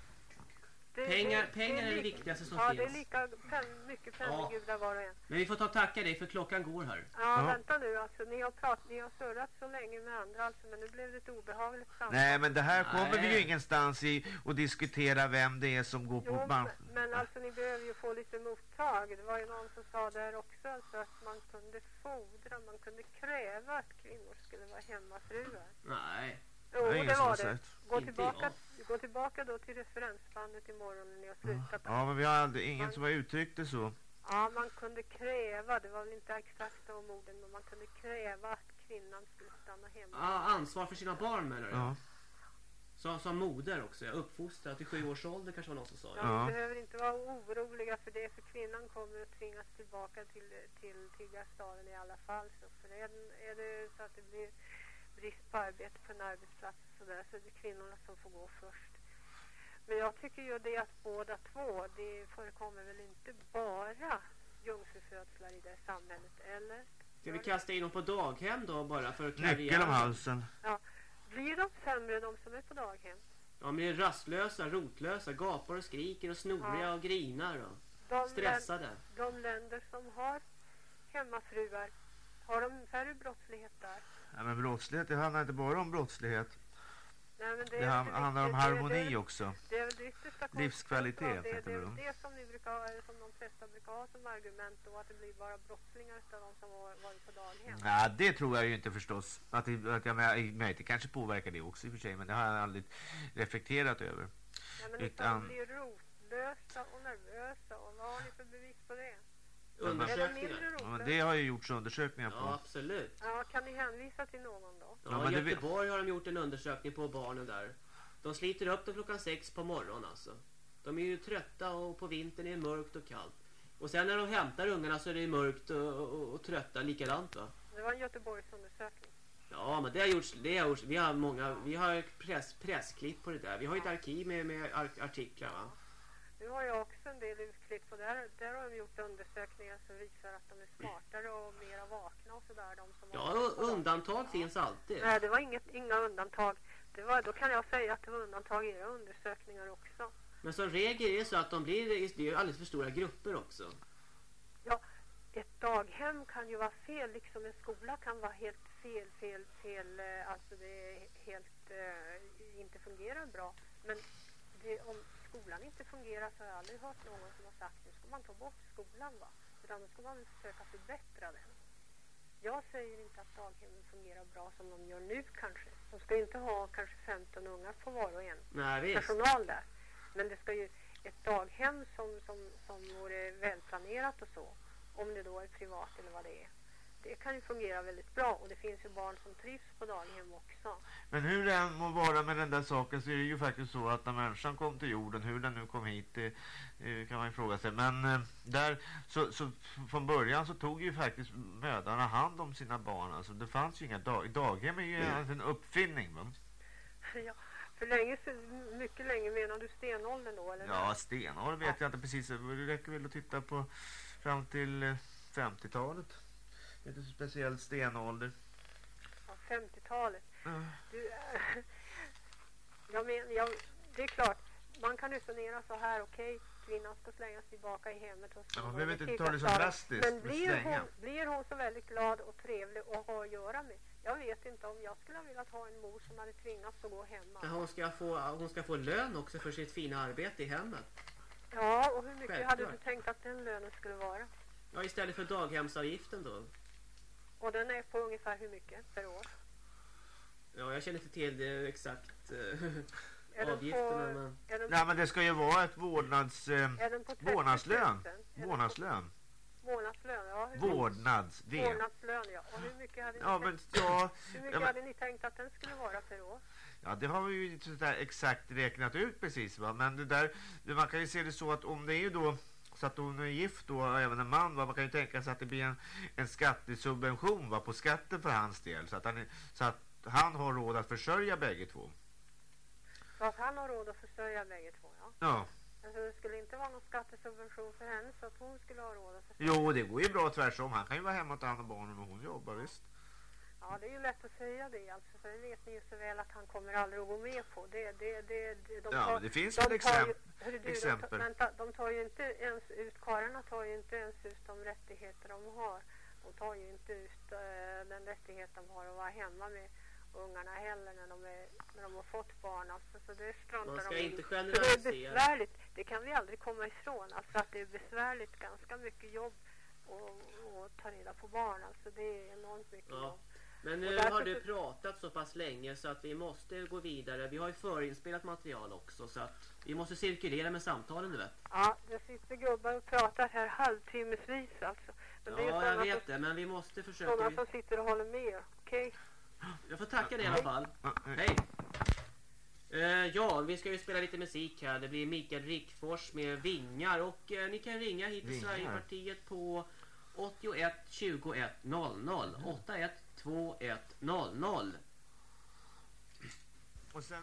Det Det, Pengar, det- pengar är det viktigaste som ja, finns. det är lika pen, mycket penningudar var och en. Men vi får ta och tacka dig för klockan går här. Ja, vänta nu alltså. Ni har, prat, ni har surrat så länge med andra alltså, men nu blev det ett obehagligt samtal. Nej, men det här kommer vi ju Nej. ingenstans i och diskutera vem det är som går på Jo, man... men, men alltså ni behöver ju få lite mottag. Det var ju någon som sa där också alltså, att man kunde fordra, man kunde kräva att kvinnor skulle vara hemmafruar. Nej. Jo, Det det, var det. Gå tillbaka, gå tillbaka då till referensbandet imorgon när ni har slutat. Ja, men vi har aldrig, ingen som har uttryckt det så. Ja, man kunde kräva, det var väl inte exakt de orden, men man kunde kräva att kvinnan skulle stanna hemma. Ah, ansvar för sina barn menar du? Ja. Som, som moder också, jag uppfostrad till sju års ålder kanske var någon som sa. Ja, Ja. Behöver inte vara oroliga för det, för kvinnan kommer att tvingas tillbaka till, till tiggarstaden i alla fall. Så för är, är det så att det blir brist på arbete på en arbetsplats och så, där, så är det kvinnorna som får gå först. Men jag tycker ju det att båda två, det förekommer väl inte bara jungfrufödslar i det samhället, eller? Ska vi kasta in dem på daghem då bara för karriär? Nyckel om halsen. Ja. Blir de sämre de som är på daghem? De blir rastlösa, rotlösa, gapar och skriker och snoriga Ja. och grinar och De stressade. De länder som har hemmafruar, har de färre brottslighet där? Ja, men brottslighet, det handlar inte bara om brottslighet. Nej, det, Det han- handlar om harmoni det, också. Det är väl det yttersta Livskvalitet, av det, det är det väl det som, ni brukar, som de flesta brukar ha som argument då, att det blir bara brottslingar utav de som har varit på daghem. Ja, det tror jag ju inte förstås. Att, det, att jag men det kanske påverkar det också i och för sig, men det har jag aldrig reflekterat över. Ja, men utan... de blir rotlösa och nervösa och vad har ni för bevis på det? Undersökningar. Ja, men det har ju gjorts undersökningar Ja, på. absolut. Ja, kan ni hänvisa till någon då? Ja, Ja, men I Göteborg har de gjort en undersökning på barnen där. De sliter upp dem klockan sex på morgonen alltså. De är ju trötta och på vintern är det mörkt och kallt. Och sen när de hämtar ungarna så är det mörkt och, och, och trötta likadant va. Det var en Göteborgsundersökning. Ja men det har gjorts, det har gjorts. Vi har många, vi har press, pressklipp på det där. Vi har ju ett arkiv med, med ar artiklar va. Nu har jag också en del utklipp och där, där har de gjort undersökningar som visar att de är smartare och mera vakna och sådär. De som Ja, undantag finns alltid. Nej, det var inget, inga undantag. Det var, då kan jag säga att det var undantag i era undersökningar också. Men som regel är det så att de blir, det är alldeles för stora grupper också. Ja, ett daghem kan ju vara fel, liksom en skola kan vara helt fel, fel, fel. eh, Alltså det är helt eh, inte fungerar bra. Men det, om skolan inte fungerar så har jag aldrig hört någon som har sagt nu ska man ta bort skolan va. Utan då ska man försöka förbättra den. Jag säger inte att daghemmen fungerar bra som de gör nu kanske. De ska ju inte ha kanske 15 ungar på var och en Nej personal där. Men det ska ju ett daghem som, som, som vore välplanerat och så, om det då är privat eller vad det är. Det kan ju fungera väldigt bra och det finns ju barn som trivs på daghem också. Men hur det än må vara med den där saken så är det ju faktiskt så att när människan kom till jorden, hur den nu kom hit, det, det kan man ju fråga sig. Men eh, där, så, så från början så tog ju faktiskt mödrarna hand om sina barn. Alltså det fanns ju inga dag, daghem är ju en uppfinning. Va? [laughs] Ja, för länge sedan, mycket länge menar du stenåldern då eller? Ja, stenår vet jag inte precis. Det räcker väl att titta på fram till eh, 50-talet. Det är inte så speciellt stenålder. Ja, 50-talet. Ja. Du, äh, jag men, jag, det är klart, man kan resonera så här, okej, kvinnan ska slängas tillbaka i hemmet och Ja, behöver det inte ta det så drastiskt Men blir hon, blir hon så väldigt glad och trevlig och ha att göra med? Jag vet inte om jag skulle ha velat ha en mor som hade tvingats att gå hemma. Men hon ska, få, hon ska få lön också för sitt fina arbete i hemmet. Ja, och hur mycket Självklart. hade du tänkt att den lönen skulle vara? Ja, istället för daghemsavgiften då. Och den är på ungefär hur mycket per år? Ja, jag känner inte till det exakt eh, [laughs] avgifterna. på- Men... är den- Nej men det ska ju vara ett vårdnads... Eh, Är den på 30 000? vårdnadslön. Vårdnadslön. Månadslön, ja. Vårdnads. Vårdnadslön, ja. Och hur mycket hade ni, Ja men tänkt, ja, hur mycket ja, men, hade ni tänkt att den skulle vara per år? ja det har vi ju inte sådär exakt räknat ut precis va. Men det där, man kan ju se det så att om det är ju då så att hon är gift då, även en man, va? man kan ju tänka sig att det blir en, en skattesubvention va, på skatten för hans del. Så att, han, så att han har råd att försörja bägge två. Så att han har råd att försörja bägge två, ja. Ja. Alltså det skulle inte vara någon skattesubvention för henne så att hon skulle ha råd att försörja. Jo, det går ju bra tvärsom. Han kan ju vara hemma och ta hand om barnen och hon jobbar visst. Ja, det är ju lätt att säga det alltså, för det vet ni ju så väl att han kommer aldrig att gå med på. Det, det, det, de Ja, tar, men det finns de väl tar ju- du, exempel. De tar, vänta, de tar ju inte ens ut, karlarna tar ju inte ens ut de rättigheter de har. De tar ju inte ut eh, den rättighet de har att vara hemma med ungarna heller när de, är, när de har fått barn. Alltså, så det struntar Man ska de inte Så det är generalisera. besvärligt. Det kan vi aldrig komma ifrån. Alltså att det är besvärligt, ganska mycket jobb och, och ta reda på barn. Alltså det är enormt mycket Ja. jobb. Men nu därför har du pratat så pass länge så att vi måste gå vidare. Vi har ju förinspelat material också så att vi måste cirkulera med samtalen du vet. Ja, det sitter gubbar och pratar här halvtimmesvis alltså. Men Ja, jag sådana vet som, det men vi måste sådana försöka. som sitter och håller med. Okej? Jag får tacka dig i alla fall. Hej! Eh, ja, vi ska ju spela lite musik här. Det blir Mikael Rickfors med Vingar och eh, ni kan ringa hit till. Sverigepartiet på 81 21 00 81 21 00 Och sen...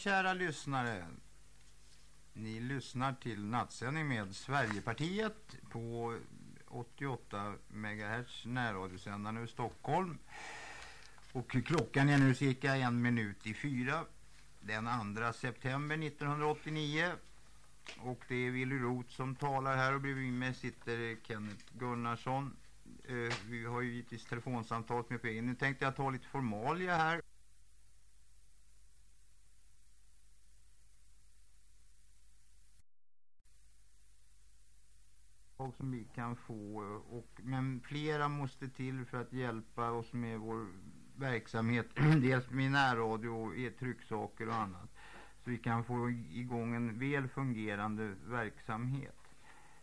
kära lyssnare. Ni lyssnar till nattsändning med Sverigepartiet på 88 MHz närradiosändaren ur Stockholm. Och klockan är nu cirka en minut i fyra. Den 2 september 1989. Och det är Willy Roth som talar här och bredvid mig sitter Kenneth Gunnarsson. Eh, vi har ju givetvis telefonsamtalet med på. Nu tänkte jag ta lite formalia här. Och som vi kan få eh, och, men flera måste till för att hjälpa oss med vår verksamhet [clears throat] dels med närradio, e trycksaker och annat så vi kan få igång en väl fungerande verksamhet.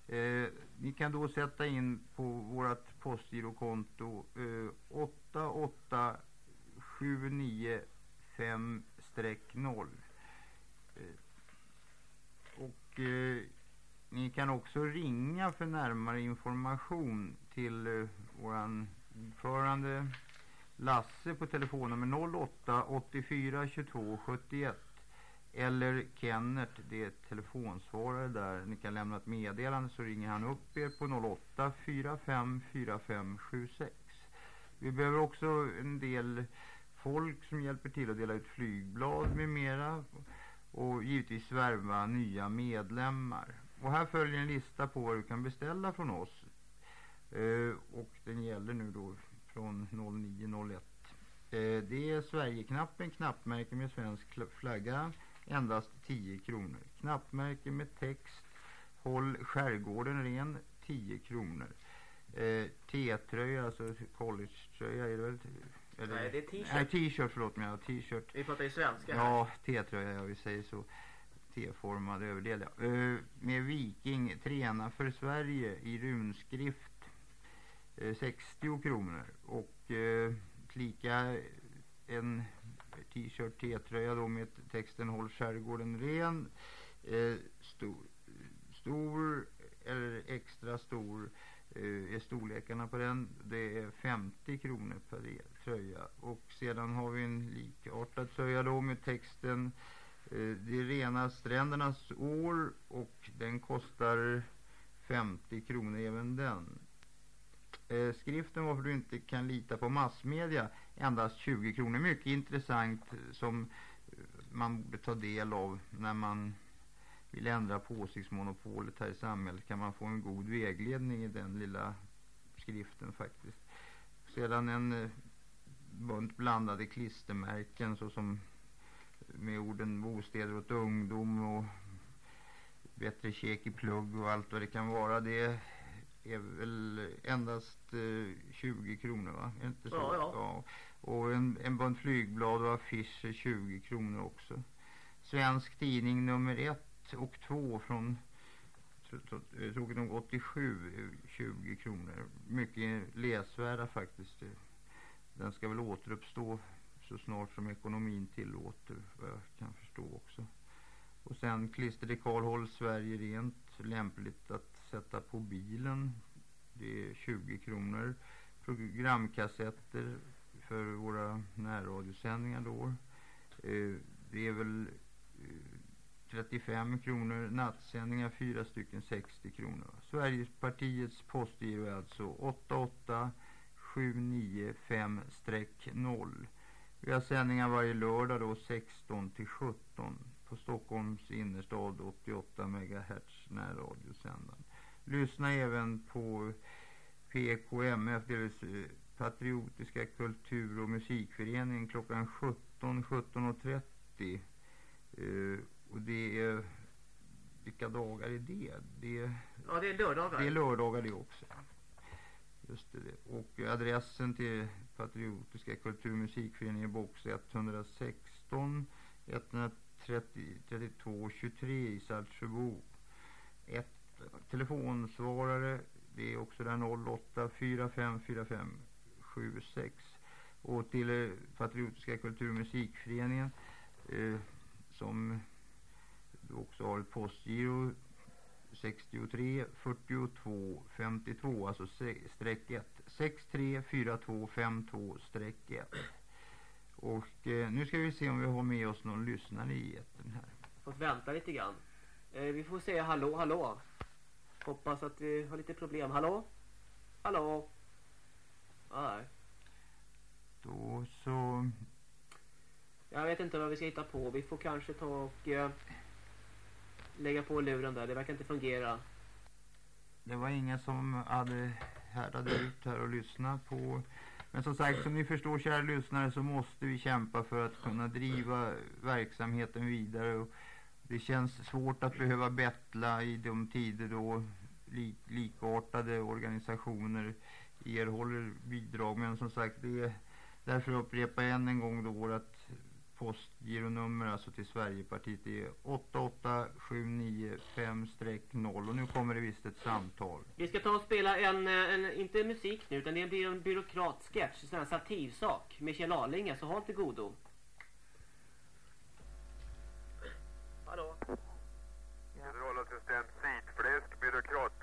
Eh, ni kan då sätta in på vårt postgirokonto eh, 88795-0 eh, och eh, ni kan också ringa för närmare information till eh, uh, vår ordförande Lasse på telefonnummer 08 84 22 71 eller Kenneth, det är telefonsvarare där. Ni kan lämna ett meddelande så ringer han upp er på 08 45 45 76. Vi behöver också en del folk som hjälper till att dela ut flygblad med mera och givetvis värva nya medlemmar. Och här följer en lista på vad du kan beställa från oss. Eh, och den gäller nu då från 0901. Eh, det är Sverigeknappen, knappmärke med svensk flagga, endast 10 kronor. Knappmärke med text, håll skärgården ren, 10 kronor. Eh, T-tröja, alltså collegetröja är det väl? Eller, Nej, det är t-shirt. Nej, t-shirt, förlåt mig. T-shirt. Vi pratar ju svenska här. Ja, T-tröja, ja, vi säger så. T-formad överdel. Eh, med Viking, träna för Sverige i runskrift. Eh, 60 kronor. Och eh, klicka lika en t-shirt, T-tröja då med texten Håll skärgården ren. Stor, stor eller extra stor är storlekarna på den. Det är 50 kronor per tröja. Och sedan har vi en likartad tröja då med texten Eh, Eh, det är rena strändernas år och den kostar 50 kronor även den. Eh, skriften varför du inte kan lita på massmedia endast 20 kronor. Mycket intressant som man borde ta del av när man vill ändra på åsiktsmonopolet här i samhället kan man få en god vägledning i den lilla skriften faktiskt. Sedan en eh, bunt blandade klistermärken såsom med orden bostäder åt ungdom och bättre käk i plugg och allt vad det kan vara. Det är väl endast eh, 20 kronor va? Är inte så? Ja, ja. ja. Och en, en bunt flygblad och affischer 20 kronor också. Svensk tidning nummer ett och två från tråkigt nog 87 20 kronor. Mycket läsvärda faktiskt. Den ska väl återuppstå så snart som ekonomin tillåter vad jag kan förstå också. Och sen klisterdekal håll Sverige rent, lämpligt att sätta på bilen. Det är 20 kronor. Programkassetter för våra närradiosändningar då. Eh, det är väl eh, 35 kronor. Nattsändningar fyra stycken 60 kronor. Sverigepartiets postgiro är alltså 88795-0. Vi har sändningar varje lördag då 16 till 17 på Stockholms innerstad 88 MHz närradiosändaren. Lyssna även på PKMF, eh, Patriotiska kultur- och musikföreningen klockan 17, 17.30. Uh, och det är, vilka dagar är det? det är, ja, det är lördagar. Det är lördagar det också. Just det. Och adressen till Patriotiska kulturmusikföreningen box 116 132 23 i Saltsjöbo. Ett telefonsvarare det är också där 08 45 45 76 och till eh, Patriotiska kulturmusikföreningen eh, som också har ett postgiro 63 42 52, alltså streck 1. 63 42 52 streck 1. Och eh, nu ska vi se om vi har med oss någon lyssnare i etern här. Fått vänta lite grann. Eh, vi får säga hallå, hallå. Hoppas att vi har lite problem. Hallå? Hallå? Nej. Då så... Jag vet inte vad vi ska hitta på. Vi får kanske ta och eh, lägga på luren där. Det verkar inte fungera. Det var ingen som hade härdade ut här och lyssna på. Men som sagt, som ni förstår kära lyssnare så måste vi kämpa för att kunna driva verksamheten vidare. Och det känns svårt att behöva bettla i de tider då lik, likartade organisationer erhåller bidrag. Men som sagt, det är därför upprepar jag än en gång då att postgironummer alltså till Sverigepartiet det är 88795-0 och nu kommer det visst ett samtal. Vi ska ta och spela en, eh, en inte musik nu utan det blir en byråkratsketch, en sån här satirsak med Kjell Arlinge, så håll till godo. Hallå? Generalassistent Sidfläsk, byråkratpölsebyrån.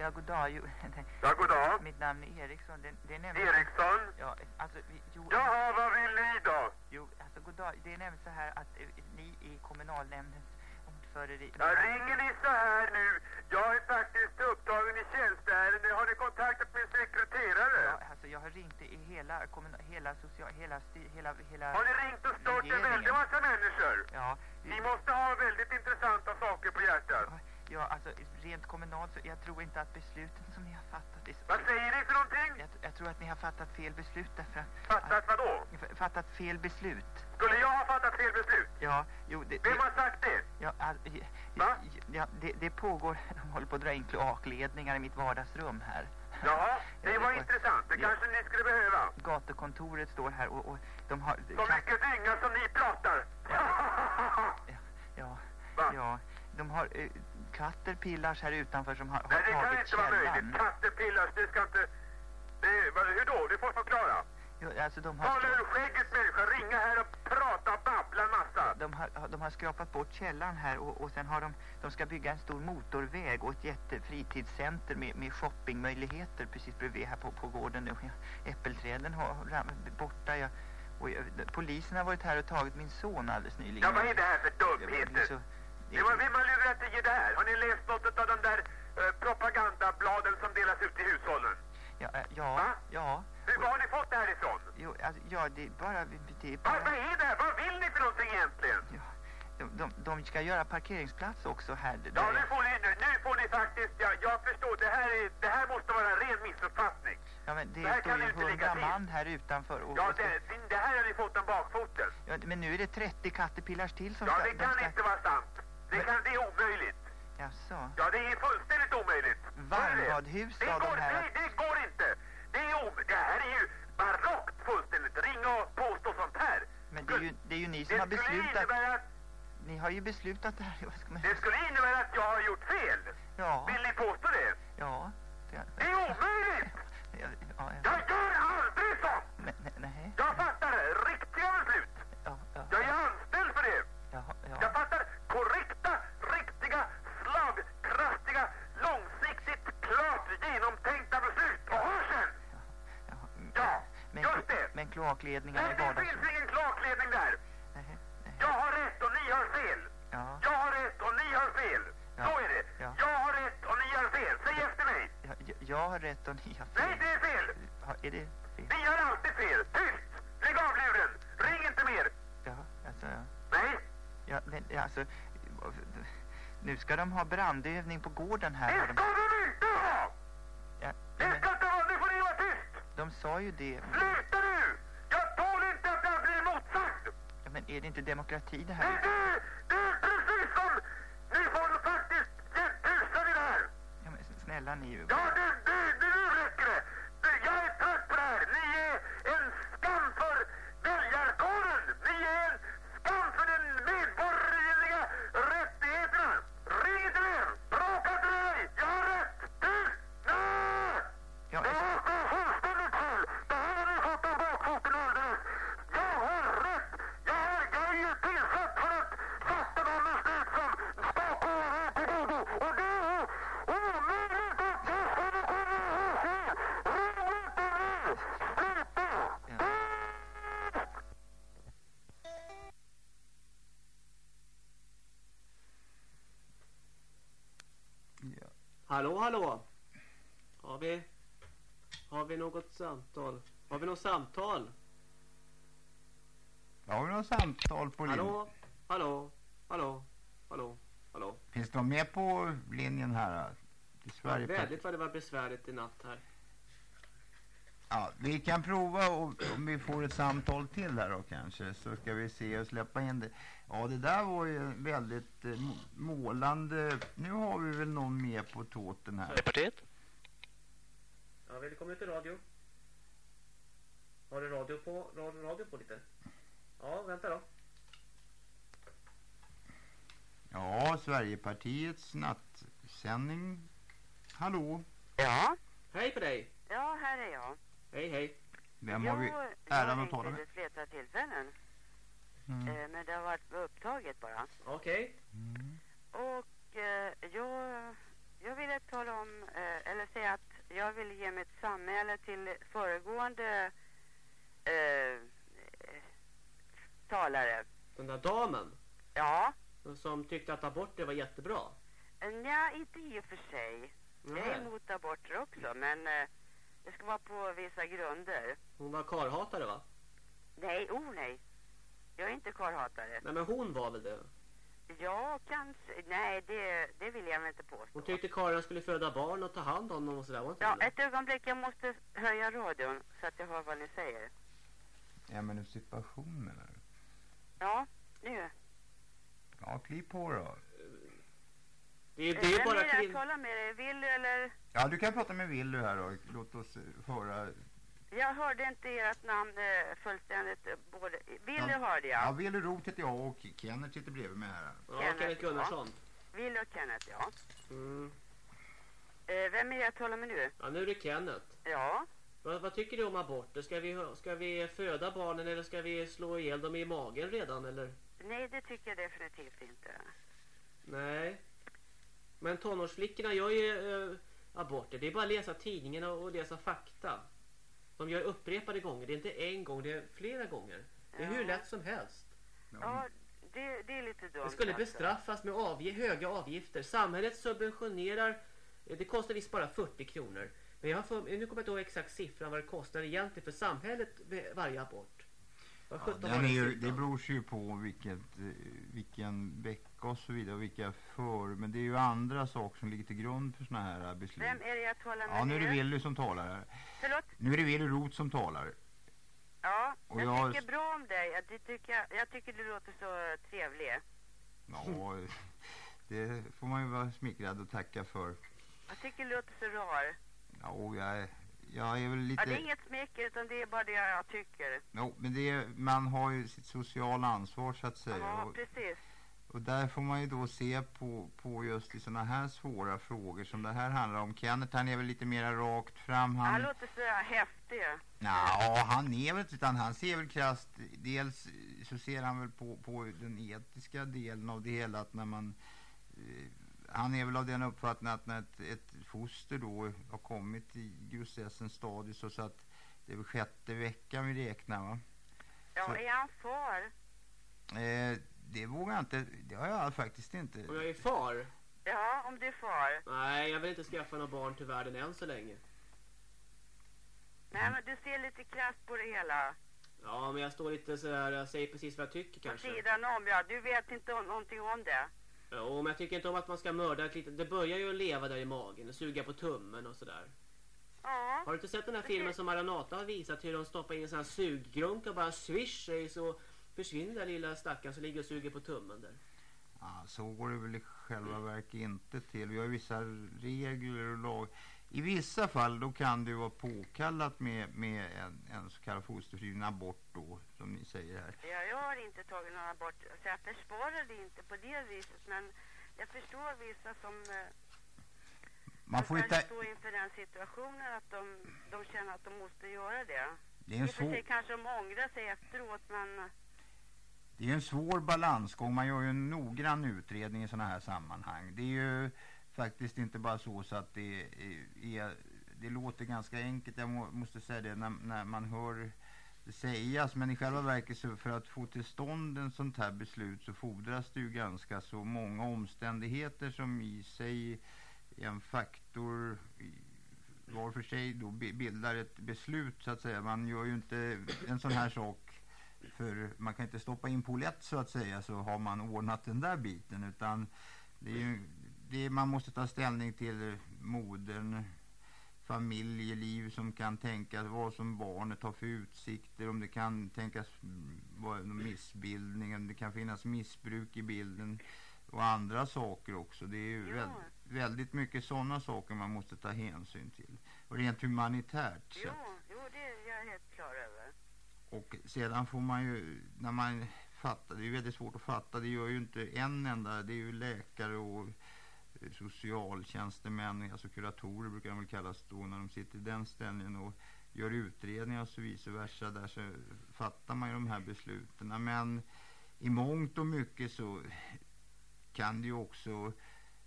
Ja, god dag. Jo, [laughs] Ja, god dag. Mitt namn är Eriksson. Det, det är nämligen... Eriksson? Ja, alltså... Vi, jo, Jaha, vad vill ni då? Jo, alltså god dag. Det är nämligen så här att eh, ni i kommunalnämndens ordförande... Ja, ringer ni så här nu? Jag är faktiskt upptagen i tjänsteärende. Har ni kontaktat min sekreterare? Ja, alltså jag har ringt i hela kommunal... Hela social... Hela... Hela... hela Har ni ringt och stört en väldig massa människor? Ja. Ni måste ha väldigt intressanta saker på hjärtat. Ja, alltså rent kommunalt så jag tror inte att besluten som ni har fattat är. Vad säger ni för någonting? Jag, jag tror att ni har fattat fel beslut därför att... Fattat vad då? F- Fattat fel beslut. Skulle jag ha fattat fel beslut? Ja, jo, det... Vem det- har sagt det? Ja, all, ja, ja det, det pågår, de håller på att dra in kloakledningar i mitt vardagsrum här. Jaha, det Ja, var det- intressant. Det ja. kanske ni skulle behöva. Gatukontoret står här och, och de har... Så mycket dynga som ni pratar. Ja, [laughs] ja, de har Caterpillars här utanför som har, har Nej, det kan tagit inte vara källan. möjligt. Caterpillars, det ska inte... Det, vad, hur då? Du får förklara. Jo, alltså de har, Tala ur skägget människa. Ringa här och prata babbla massa. de har, de har skrapat bort källan här och, och sen har de, de ska bygga en stor motorväg och ett jättefritidscenter med, med shoppingmöjligheter precis bredvid här på, på gården nu. Äppelträden har borta. Jag, och jag, polisen har varit här och tagit min son alldeles nyligen. Ja, vad är det här för dumheter? Det var, vem har lurat i det här? Har ni läst något av de där eh, propagandabladen som delas ut i hushållen? Ja, äh, ja, ja. Hur var har ni fått det här ifrån? Jo, alltså, ja, det är bara... Det är Vad, bara vad är det här? Vad vill ni för någonting egentligen? de, de, de ska göra parkeringsplats också här. Ja, nu får ni, nu, nu får ni faktiskt, ja, jag förstår, det här, är, det här måste vara en ren missuppfattning. Ja, men det, Det står kan ju hundra man här utanför. Och, Ja, det, det här har ni fått en bakfoten. ja, men nu är det 30 Caterpillars till som Ja, ska... det de kan ska, inte vara sant. Det, kan, det är omöjligt. Jaså? Ja, det är fullständigt omöjligt. Varmbadhus Det går, de här. nej, det går inte. Det, är om, det här är ju barockt fullständigt. Ringa och påstå sånt här. Men det är ju, det är ju ni som Det har beslutat... att, Ni har ju beslutat det här. [laughs] Man... det skulle innebära att jag har gjort fel. Ja. Vill ni påstå det? Ja. Det, Det är omöjligt. [laughs] ja, ja, ja. Jag gör aldrig sånt. Men, nej, nej. Jag fattar riktiga beslut. Ja, ja, Jag är anställd för det. ja, ja. Jag fattar korrekta, riktiga, slagkraftiga, långsiktigt, klart genomtänkta beslut. Och hör sen! Ja, Men, just det. men kloakledningarna Nej, i det vardagsrummet... finns ingen klakledning där. Jag har rätt och ni har fel. Ja. Jag har rätt och ni har fel. Ja. Så är det. Ja. Jag har rätt och ni har fel. Säg efter mig. Ja, jag, jag har rätt och ni har fel. Nej, det är fel. Ja, är det fel? Ni har alltid fel. Tyst! Lägg av luren. Ring inte mer. Ja, alltså... Ja. Nej. Ja, men, ja, alltså... Nu ska de ha brandövning på gården här. Det ska de inte ha! Ja, Det ska inte vara... Nu får ni vara tyst! de sa ju det. Sluta nu! Jag tål inte att jag blir motsagd! Ja, men är det inte demokrati det Det, här? det, det är precis som... Ni får faktiskt ge tusan i det här! Ja, men snälla ni. Ja, det, det, det, Hallå, hallå. Har vi... Har vi något samtal? Har vi något samtal? Har vi något samtal på linjen? Hallå, hallå, hallå, hallå, hallå. Finns de med på linjen här? I Sverige Väldigt vad det var besvärligt i natt här. Ja, vi kan prova och, om vi får ett samtal till här då kanske så ska vi se och släppa in det. Ja, det där var ju väldigt eh, må- målande. Nu har vi väl någon med på tåten här. Partiet? Ja, välkommen till radio. Har du radio på, radio, radio på lite? Ja, vänta då. Ja, Sverigepartiets nattsändning. Hallå? Ja? Hej på dig! Ja, här är jag. Hej, hej. Vem har vi äran att tala Jag har med? ringt vid tillfällen. Mm. Eh, men det har varit upptaget bara. Okej. Och eh, jag, jag ville tala om, eh, eller säga att jag vill ge mitt sammäle till föregående eh, talare. Den där damen? Ja. Som tyckte att aborter var jättebra. Nej, inte i och för sig. Jag är Nej. emot aborter också, men eh, det ska vara på vissa grunder. Hon var karhatare va? Nej, oh nej. Jag är inte karlhatare. Nej men hon var väl det? Ja, kanske. Nej, det, det vill jag väl inte påstå. Hon tyckte karlarna skulle föda barn och ta hand om dem och sådär. var inte Ja, det? ett ögonblick. Jag måste höja radion så att jag hör vad ni säger. Emancipation menar du? Ja, nu. Ja, klipp på då. Det är, Eh, är det jag talar med? Det Willy eller? Ja, du kan prata med Willy här då. Låt oss eh, höra. Jag hörde inte ert namn eh, fullständigt. Både... Willy Ja. hörde jag. Ja, Willy Roth heter jag och Kenneth sitter bredvid mig här. Ja, Kenneth Gunnarsson. Willy och Kenneth, ja. Mm. Eh, vem är det jag talar med nu? Ja, nu är det Kenneth. Ja. Vad, vad tycker du om aborter? Ska vi, ska vi föda barnen eller ska vi slå ihjäl dem i magen redan eller? Nej, det tycker jag definitivt inte. Nej. Men tonårsflickorna gör ju eh, aborter. Det är bara att läsa tidningarna och läsa fakta. De gör upprepade gånger. Det är inte en gång, det är flera gånger. Det är hur Ja. lätt som helst. Ja, det, det är lite dumt. Det skulle alltså. bestraffas med avge, höga avgifter. Samhället subventionerar, eh, det kostar visst bara 40 kronor. Men jag har för, nu kommer jag inte ihåg exakt siffran vad det kostar egentligen för samhället varje abort. Vad Ja, den är ju, det beror ju på vilket, eh, vilken vecka och så vidare och vilka för. Men det är ju andra saker som ligger till grund för såna här beslut. Vem är det jag talar med Ja, nu är det Willy som talar här. Förlåt? Nu är det Willy Roth som talar. Ja, Och jag, jag- tycker bra om dig. Jag, tycker jag, tycker du låter så trevlig. Ja, [laughs] det får man ju vara smickrad och tacka för. Jag tycker du låter så rar. Ja, jag, jag är väl lite... Ja, det är inget smecker utan det är bara det jag tycker. Jo, men det är, man har ju sitt sociala ansvar så att säga. Ja, precis. och där får man ju då se på, på just i sådana här svåra frågor som det här handlar om. Kenneth han är väl lite mer rakt fram. Han, Han, låter så häftig. Ja, han är väl inte, utan han ser väl krasst, dels så ser han väl på, på den etiska delen av det hela att när man, eh, han är väl av den uppfattningen att när ett, ett foster då har kommit i grossessens stadie så, så att det är väl sjätte veckan vi räknar va? Ja, Så- är han far? Eh, det vågar jag inte, det har jag faktiskt inte. Om jag är far? Ja, om du är far. Nej, jag vill inte skaffa några barn till världen än så länge. Nej, men du ser lite krasst på det hela. Ja, men jag står lite sådär, jag säger precis vad jag tycker På kanske. sidan om, ja. Du vet inte om, någonting om det. Jo, men jag tycker inte om att man ska mörda ett litet... Det börjar ju att leva där i magen och suga på tummen och sådär. Ja. Har du inte sett den här filmen som Maranata har visat hur de stoppar in en sån här suggrunk och bara swish sig så försvinner den lilla stackaren som ligger och suger på tummen där. Ja, så går det väl i själva verket inte till. Vi har vissa regler och lag. I vissa fall då kan det vara påkallat med, med en, en så kallad fosterfri abort då, som ni säger här. Ja, jag har inte tagit någon abort. Så jag försvarar det inte på det viset. Men jag förstår vissa som eh, Man får inte... står inför den situationen att de, de känner att de måste göra det. Det är en svår- sig kanske de ångrar sig efteråt, men... Det är en svår balansgång. Man gör ju en noggrann utredning i sådana här sammanhang. Det är ju faktiskt inte bara så, så att det är, det låter ganska enkelt, jag må, måste säga det, när, när man hör det sägas. Men i själva verket så för att få till stånd en sånt här beslut så fordras det ju ganska så många omständigheter som i sig en faktor var för sig då bildar ett beslut så att säga. Man gör ju inte en sån här sak för man kan inte stoppa in polett så att säga så har man ordnat den där biten utan det är ju, det man måste ta ställning till modern familjeliv som kan tänkas vad som barnet har för utsikter om det kan tänkas mm, vara någon missbildning om det kan finnas missbruk i bilden och andra saker också det är ju Ja. väldigt, väldigt mycket sådana saker man måste ta hänsyn till och rent humanitärt sett. Jo, jo, det är jag helt klar över. Och sedan får man ju, när man fattar, det är ju väldigt svårt att fatta, det gör ju inte en enda, det är ju läkare och socialtjänstemän, alltså kuratorer brukar de väl kallas då när de sitter i den ställningen och gör utredningar och så vice versa. Där så fattar man ju de här besluten. Men i mångt och mycket så kan det ju också,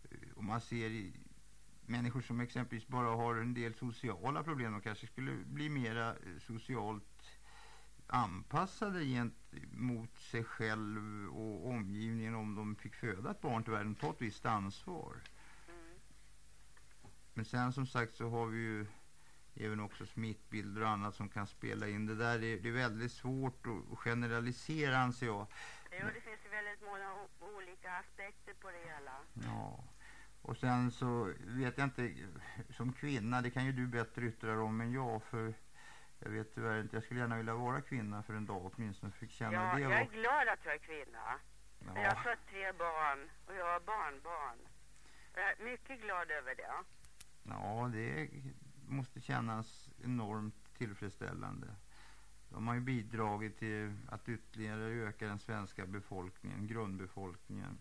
eh, om man ser i, människor som exempelvis bara har en del sociala problem och kanske skulle bli mera eh, socialt anpassade gentemot sig själv och omgivningen om de fick föda ett barn till världen, ta ett visst ansvar. Men sen som sagt så har vi ju även också smittbilder och annat som kan spela in. Det där är, det är väldigt svårt att generalisera anser jag. Jo, det finns ju väldigt många olika aspekter på det hela. Ja. Och sen så vet jag inte, som kvinna, det kan ju du bättre yttra om än jag för jag vet tyvärr inte, jag skulle gärna vilja vara kvinna för en dag åtminstone, fick känna Ja, det. jag var- är glad att jag är kvinna. Ja. Jag har fött tre barn och jag har barnbarn. Jag är mycket glad över det. Ja, det måste kännas enormt tillfredsställande. De har ju bidragit till att ytterligare öka den svenska befolkningen, grundbefolkningen.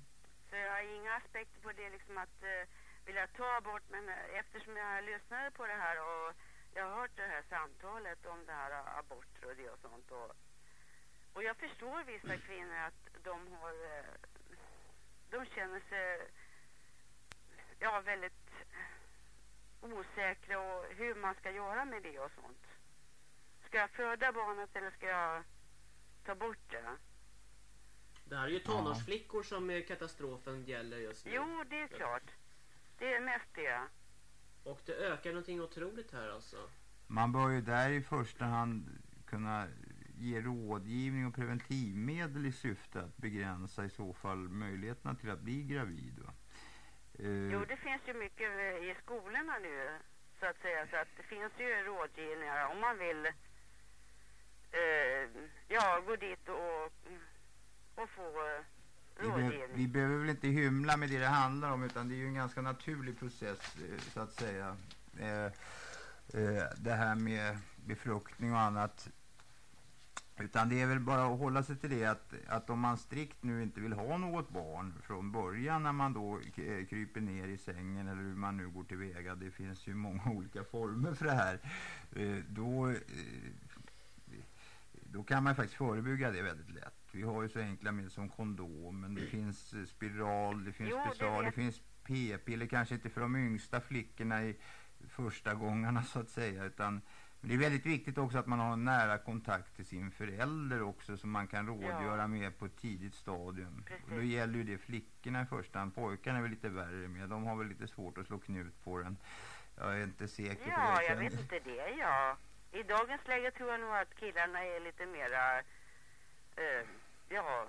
Så jag har inga aspekter på det liksom att eh, vilja ta abort men eh, eftersom jag lyssnade på det här och jag har hört det här samtalet om det här aborter och det och sånt och, och jag förstår vissa kvinnor att de har eh, de känner sig ja väldigt osäkra och hur man ska göra med det och sånt. Ska jag föda barnet eller ska jag ta bort det? Det här är ju tonårsflickor som katastrofen gäller just nu. Jo, det är klart. Det är mest det. Och det ökar någonting otroligt här alltså. Man bör ju där i första hand kunna ge rådgivning och preventivmedel i syfte att begränsa i så fall möjligheterna till att bli gravid. Va? Eh, Jo, det finns ju mycket i skolorna nu, så att säga. Så att det finns ju rådgivningar om man vill eh, ja, gå dit och, och få vi, be vi behöver väl inte hymla med det det handlar om utan det är ju en ganska naturlig process eh, så att säga. Eh, eh, det här med befruktning och annat. Utan det är väl bara att hålla sig till det att, att om man strikt nu inte vill ha något barn från början när man då eh, kryper ner i sängen eller hur man nu går tillväga. Det finns ju många [laughs] olika former för det här. Eh, då, eh, då kan man faktiskt förebygga det väldigt lätt. Vi har ju så enkla medel som kondom, men det finns eh, spiral, det finns Jo, det special, det, vet- finns p-piller, kanske inte för de yngsta flickorna i första gångerna så att säga, utan det är väldigt viktigt också att man har nära kontakt till sin förälder också som man kan rådgöra med på ett tidigt stadium. Och då gäller ju det flickorna i första hand. Pojkarna är väl lite värre med. De har väl lite svårt att slå knut på den. Jag är inte säker på Ja, det. jag Sen- vet inte det, ja. I dagens läge tror jag nog att killarna är lite mera, eh, ja,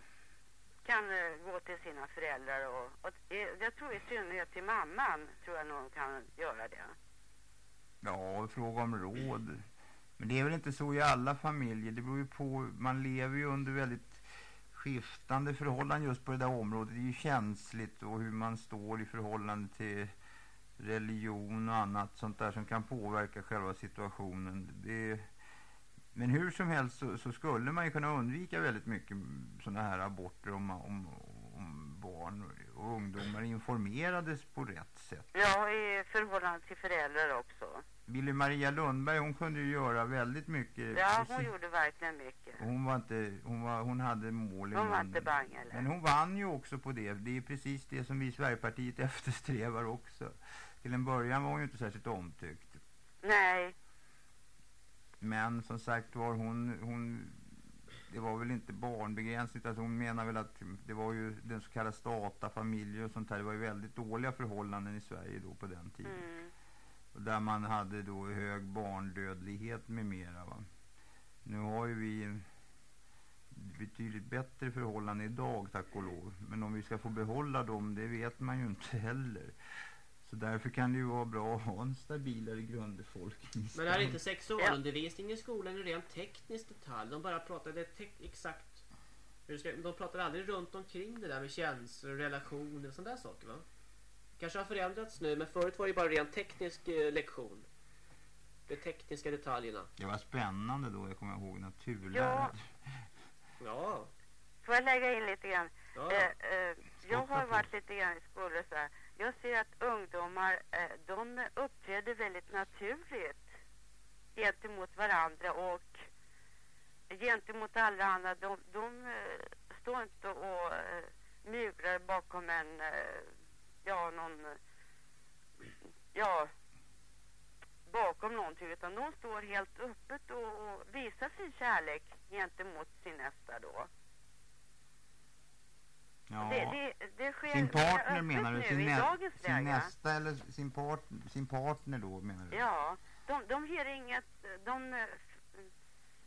kan eh, gå till sina föräldrar och, och eh, jag tror i synnerhet till mamman tror jag nog kan göra det. Ja, fråga om råd. Men det är väl inte så i alla familjer. Det beror ju på. Man lever ju under väldigt skiftande förhållanden just på det där området. Det är ju känsligt och hur man står i förhållande till religion och annat sånt där som kan påverka själva situationen. Det, men hur som helst så, så skulle man ju kunna undvika väldigt mycket sådana här aborter om, om, om barn och ungdomar informerades på rätt sätt. Ja, i förhållande till föräldrar också. Billy Maria Lundberg hon kunde ju göra väldigt mycket. Ja, hon gjorde verkligen mycket. hon var inte, hon, var, hon hade mål i Hon var inte bang eller? Men hon vann ju också på det. Det är precis det som vi i Sverigepartiet [laughs] eftersträvar också. Till en början var hon ju inte särskilt omtyckt. Nej, Men som sagt var hon, hon det var väl inte barnbegränsning utan hon menar väl att det var ju den så kallade statafamiljer och sånt här. Det var ju väldigt dåliga förhållanden i Sverige då på den tiden. Mm. Och där man hade då hög barndödlighet med mera va. Nu har ju vi betydligt bättre förhållanden idag tack och lov. Men om vi ska få behålla dem det vet man ju inte heller. Så därför kan det ju vara bra att ha en stabilare grundbefolkning. Men är inte sexualundervisning i skolan en rent teknisk detalj? De bara pratade exakt... hur ska- De pratade aldrig runt omkring det där med känslor, relationer och sådana där saker va? Kanske har förändrats nu men förut var det bara rent teknisk eh, lektion. De tekniska detaljerna. Det var spännande då, jag kommer ihåg naturlära. Ja. Får jag lägga in lite grann? Ja. Eh, eh, jag har varit lite grann i skolor så här. Jag ser att ungdomar, eh, de uppträder väldigt naturligt gentemot varandra och gentemot alla andra. De, de eh, står inte och eh, murar myglar bakom en, ja, någon, ja, bakom någonting utan de står helt öppet och, och visar sin kärlek gentemot sin nästa då. Ja. Det, det, det sker Sin partner menar du? Sin, nä dagens sin nästa eller sin, part sin partner då menar du? Ja, de, de ger inget, de eh,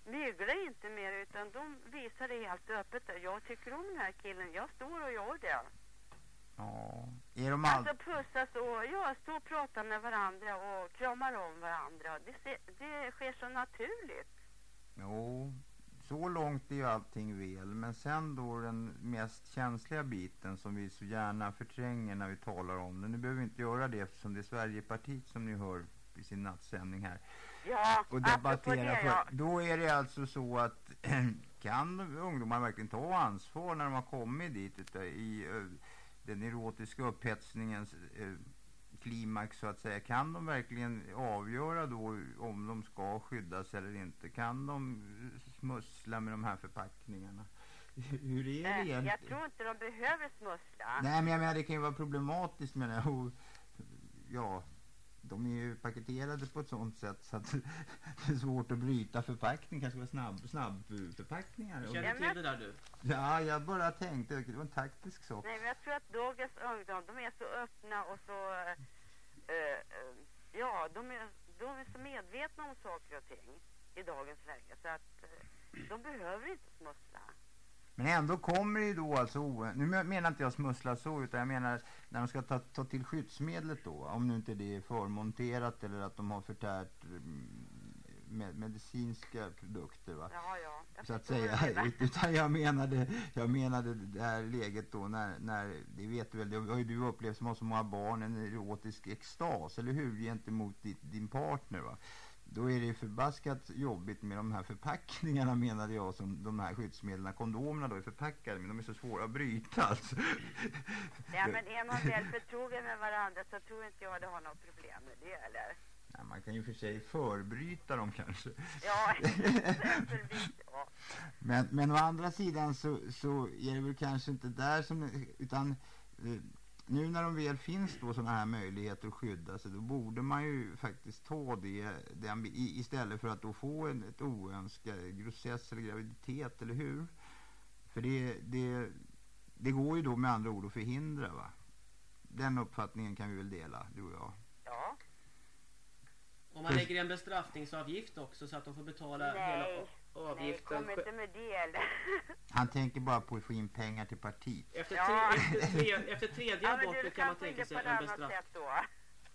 myglar inte mer utan de visar det helt öppet. Jag tycker om den här killen, jag står och gör det. Ja. Är de all... Alltså pussas och ja, stå och prata med varandra och kramar om varandra. Det, det sker så naturligt. Jo, så långt är ju allting väl. Men sen då den mest känsliga biten som vi så gärna förtränger när vi talar om det. Nu behöver vi inte göra det eftersom det är Sverigepartiet som ni hör i sin nattsändning här. Ja, och debattera det, för. ja. Då är det alltså så att [clears throat] kan ungdomar verkligen ta ansvar när de har kommit dit utav- i eh, den erotiska upphetsningens eh, klimax så att säga. Kan de verkligen avgöra då om de ska skyddas eller inte? Kan de smussla med de här förpackningarna? Hur är det egentligen? Jag tror inte de behöver smussla. Nej men jag menar det kan ju vara problematiskt med det. Och, ja, de är ju paketerade på ett sånt sätt så att [laughs] det är svårt att bryta förpackning. kanske var snabb, snabbförpackningar. Känner till det där du? Ja, jag bara tänkte, det var en taktisk sak. Nej, men jag tror att dagens ungdom, de är så öppna och så... eh, eh, ja, de är, de är så medvetna om saker och ting i dagens läge. Så att eh, de behöver inte smussla. Men ändå kommer det ju då alltså, nu men- menar inte jag smussla så, utan jag menar när de ska ta, ta till skyddsmedlet då, om nu inte det är förmonterat eller att de har förtärt mm, med, medicinska produkter va. Ja, ja. Så att säga, [laughs] utan jag menade, jag menade det här läget då när, när, det vet du väl, det har ju du upplevt som har så många barn, en erotisk extas, eller hur, gentemot ditt, din partner va. Då är det ju förbaskat jobbigt med de här förpackningarna menade jag som de här skyddsmedlen, kondomerna då är förpackade men de är så svåra att bryta alltså. Ja, men är man väl förtrogen med varandra så tror inte jag det har något problem med det, eller? Ja, man kan ju för sig förbryta dem kanske. Ja, exempelvis. [laughs] Ja. Men, men å andra sidan så, så är det väl kanske inte där som, utan eh, nu när de väl finns då sådana här möjligheter att skydda sig, då borde man ju faktiskt ta det, i, istället för att då få en, ett oönskat grossess eller graviditet, eller hur? För det, det, det går ju då med andra ord att förhindra va? Den uppfattningen kan vi väl dela, du och jag. Ja. Om man lägger en bestraffningsavgift också så att de får betala Nej. hela Nej, avgiften kom inte med det, eller? [laughs] Han tänker bara på att få in pengar till partiet. Efter, Ja. tre, efter, tre, efter tredje Ja, aborten kan man tänka sig en bestraffning. Ja,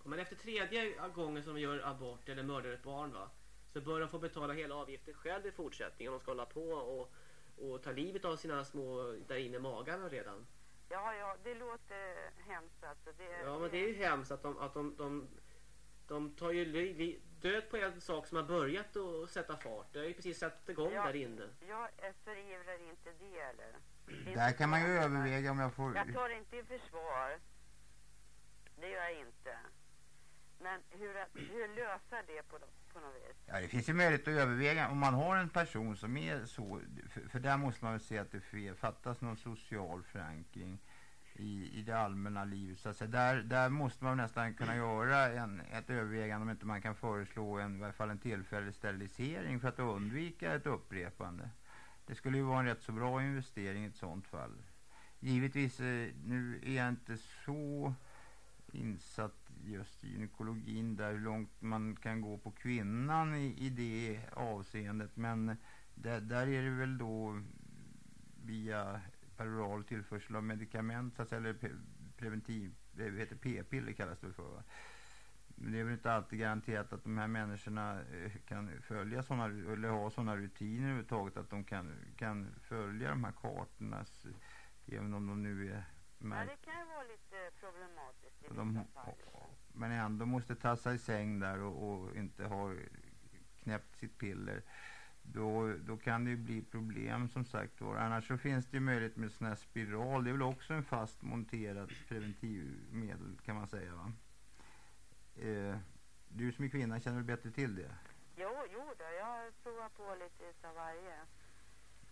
Men efter tredje gången som gör abort eller mördar ett barn va, så bör de få betala hela avgiften själv i fortsättningen om de ska hålla på och, och ta livet av sina små där inne i magarna redan. Ja, ja, det låter hemskt alltså. Det, Ja men det är ju hemskt att de, att de, de, de tar ju li, li, död på en sak som har börjat att sätta fart. Det har ju precis satt igång Ja. där inne. Jag är förivrar inte det, eller? Det Där kan man ju överväga om jag får... Jag tar inte i försvar. Det gör jag inte. Men hur, hur lösa det på, på något vis? Ja, det finns ju möjlighet att överväga om man har en person som är så, för, för där måste man väl se att det fattas någon social förankring i, i det allmänna livet. Så att där, där måste man nästan kunna göra en, ett övervägande om inte man kan föreslå en, i varje fall en tillfällig sterilisering för att undvika ett upprepande. Det skulle ju vara en rätt så bra investering i ett sånt fall. Givetvis, eh, nu är jag inte så insatt just i gynekologin där hur långt man kan gå på kvinnan i, i det avseendet. Men där, där är det väl då via peroral tillförsel av medikament, så att säga, eller preventiv, det heter p-piller kallas det för. va? Men det är väl inte alltid garanterat att de här människorna eh, kan följa sådana, eller ha sådana rutiner överhuvudtaget att de kan, kan följa de här kartornas, eh, även om de nu är Ja, det kan vara lite problematiskt i de, fall. men ändå måste tassa i säng där och, och inte ha knäppt sitt piller. Då, då kan det ju bli problem som sagt var. Annars så finns det ju möjlighet med sån här spiral. Det är väl också en fast monterad preventivmedel kan man säga va? Eh, du som är kvinna känner väl bättre till det? Jo, jo då, jag provar på lite utav varje.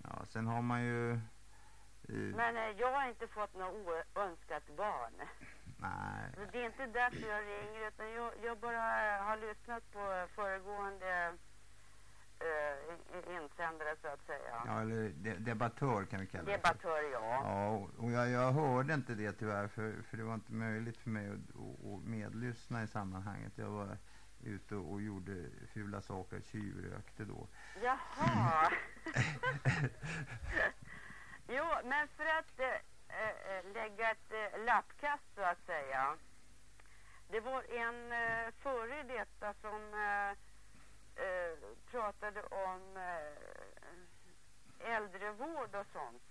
Ja, sen har man ju... Eh, Men eh, jag har inte fått något oönskat barn. nej, Det är inte därför jag ringer utan jag, jag bara har lyssnat på föregående eh, in- insändare så att säga. ja, eller de, debattör kan vi kalla det. Debattör, ja. Ja, och- och jag, jag hörde inte det tyvärr för, för det var inte möjligt för mig att, att, medlyssna i sammanhanget. Jag var ute och, och gjorde fula saker, tjuvrökte då. Jaha. [laughs] jo, men för att eh, eh, lägga ett eh, lappkast så att säga. Det var en eh, före detta som eh, eh, pratade om eh, äldrevård och sånt.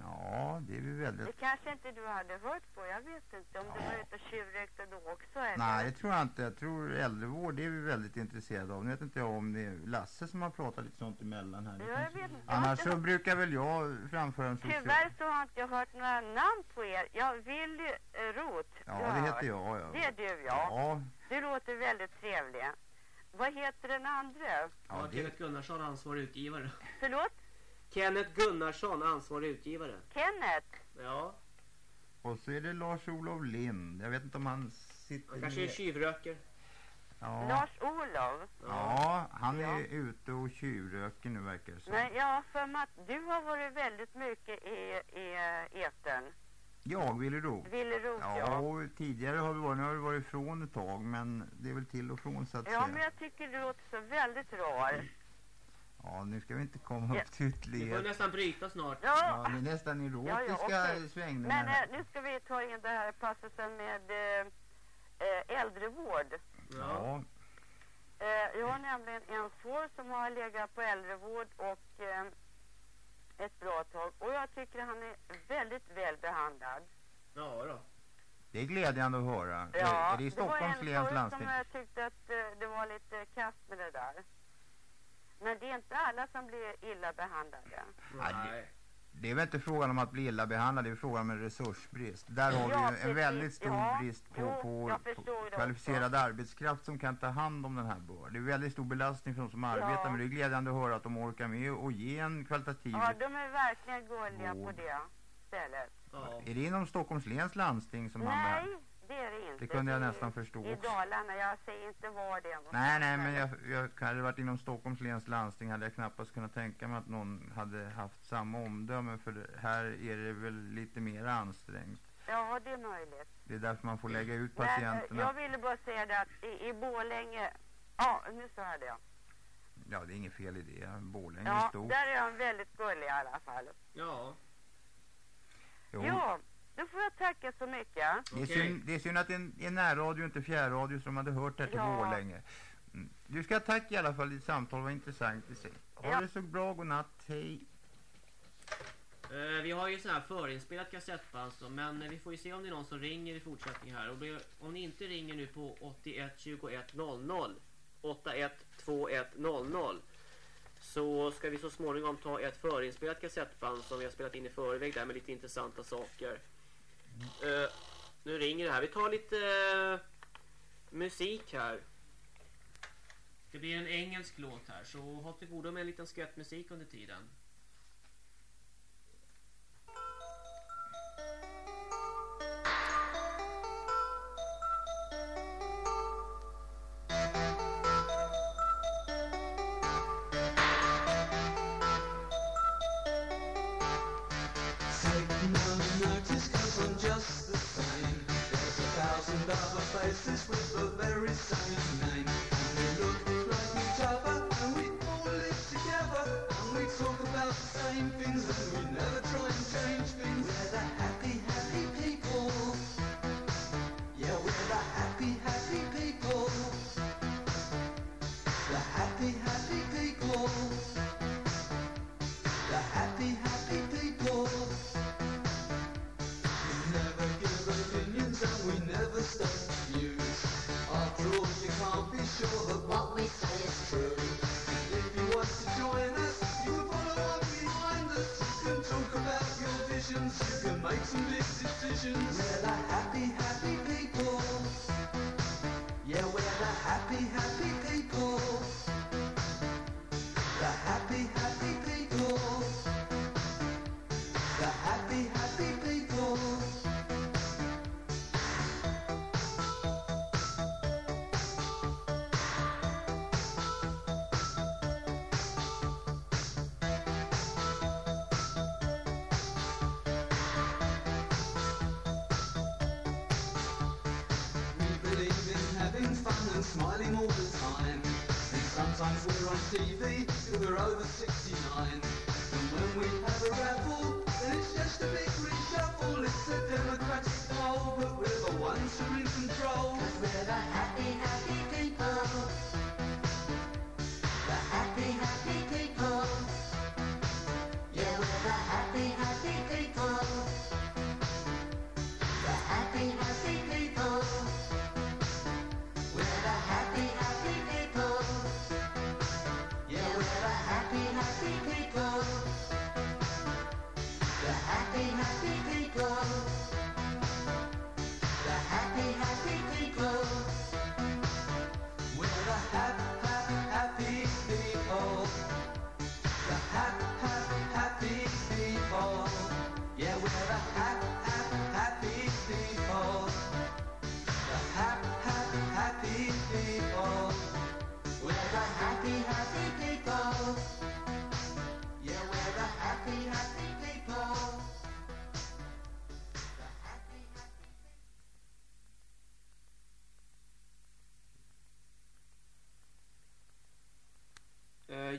Ja, det är vi Det väldigt... kanske inte du hade hört på, jag vet inte om du var ute och tjuvrökte då också eller? Nej, det tror jag inte. Jag tror äldrevård, det är vi väldigt intresserade av. Nu vet inte jag om det är Lasse som har pratat lite sånt emellan här. Det Ja, jag vet inte. Annars så hört- brukar väl jag framföra en social... Tyvärr så har inte jag hört några namn på er. Jag vill ju eh, Roth. Ja, det heter jag, ja. Det är du, ja. Ja, Du låter väldigt trevlig. Vad heter den andra? Ja, Kenneth Gunnarsson, ansvarig utgivare. Förlåt? Kenneth Gunnarsson, ansvarig utgivare. Kenneth? Ja, och så är det Lars-Olof Lind. Jag vet inte om han sitter... han kanske är tjuvröker. Ja. Lars-Olof? Ja, han är Ja. ute och tjuvröker nu verkar det som. Men jag har för mig att du har varit väldigt mycket i, i etern. Roth. Willy Roth, Ja, ja. och tidigare har vi varit, nu har vi varit ifrån ett tag, men det är väl till och från så att Ja, säga. men jag tycker du låter så väldigt rar. Ja, nu ska vi inte komma Ja. upp till Vi får ytterlighet. nästan bryta snart. Ja, Ja, det är nästan ja, erotiska okej. svängningar. Men eh, nu ska vi ta in det här passusen med eh, äldrevård. ja. Eh, jag har nämligen en svår som har legat på äldrevård och eh, ett bra tag. Och jag tycker han är väldigt väl behandlad. Ja då. Det är glädjande att höra. Ja, är det i Stockholms det var en läns landsting? som jag tyckte att eh, det var lite kast med det där. Men det är inte alla som blir illa behandlade. Ja, det, är väl inte frågan om att bli illa behandlad, det är frågan om en resursbrist. Där har Ja, vi precis. en väldigt stor Ja, brist på, jo, på, på kvalificerad arbetskraft som kan ta hand om den här bördan. Det är väldigt stor belastning för de som arbetar, men det är glädjande att höra att de orkar med och ge en kvalitativ... Ja, de är verkligen gulliga på det stället. Är det inom Stockholms läns landsting som han Nej, behandlar? Det är det inte. Det kunde jag är nästan förstå I. Dalarna, jag säger inte var det är. Nej, nej, men jag, jag hade varit inom Stockholms läns landsting hade jag knappast kunnat tänka mig att någon hade haft samma omdöme för här är det väl lite mer ansträngt. Ja, det är möjligt. Det är därför man får lägga ut Men patienterna. jag ville bara säga det att i, i Borlänge... Ja, nu sa jag det. Ja, det är inget fel i det. Borlänge är Ja, stort. där är han väldigt gullig i alla fall. Ja. Jo. Ja, då får jag tacka så mycket. Det är, synd, det är synd att det är närradio och inte fjärradio så de hade hört det här till Ja. Borlänge. Mm. Du ska ha tack i alla fall, ditt samtal var intressant i sig. Ha Ja. det så bra, godnatt, hej. Eh, vi har ju sån här förinspelat kassettband så, men vi får ju se om det är någon som ringer i fortsättningen här. Och om ni inte ringer nu på 81 21 00 81 21 00 så ska vi så småningom ta ett förinspelat kassettband som vi har spelat in i förväg där med lite intressanta saker. Uh, nu ringer det här. Vi tar lite uh, musik här. Det blir en engelsk låt här så håll till godo med en liten skvätt musik under tiden. Thank you. Make some big decisions. We're the happy, happy people. Yeah, we're the happy, happy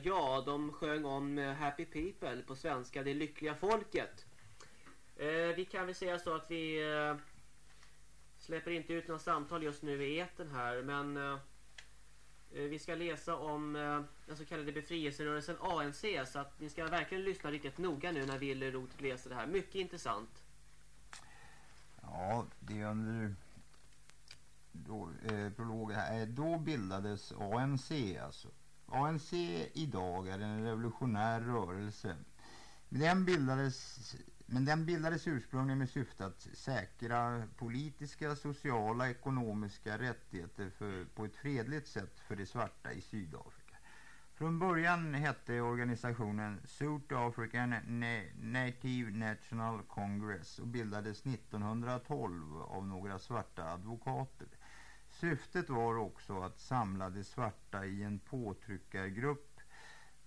Ja, de sjöng om eh, Happy People på svenska, det lyckliga folket. Eh, Vi kan väl säga så att vi eh, släpper inte ut några samtal just nu i eten här, men vi ska läsa om eh, den så kallade befrielserörelsen ANC, så att ni ska verkligen lyssna riktigt noga nu när Wille Roth läser det här. Mycket intressant. Ja, det är under då, eh, prologen här. Då bildades ANC alltså. ANC idag är en revolutionär rörelse. Den bildades, men den bildades ursprungligen med syfte att säkra politiska, sociala, ekonomiska rättigheter för, på ett fredligt sätt för de svarta i Sydafrika. Från början hette organisationen South African Native National Congress och bildades 1912 av några svarta advokater. Syftet var också att samla de svarta i en påtryckargrupp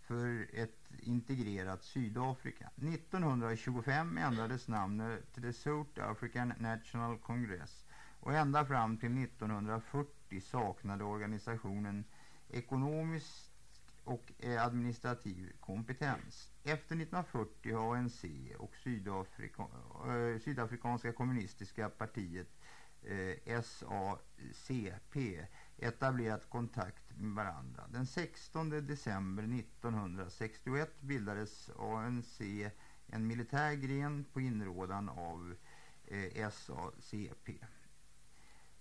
för ett integrerat Sydafrika. 1925 ändrades namnet till the South African National Congress och ända fram till 1940 saknade organisationen ekonomisk och eh, administrativ kompetens. Efter 1940 har ANC och Sydafrika, eh, Sydafrikanska kommunistiska partiet eh, SACP etablerat kontakt med varandra. Den 16 december 1961 bildades ANC en militär gren på inrådan av eh, SACP.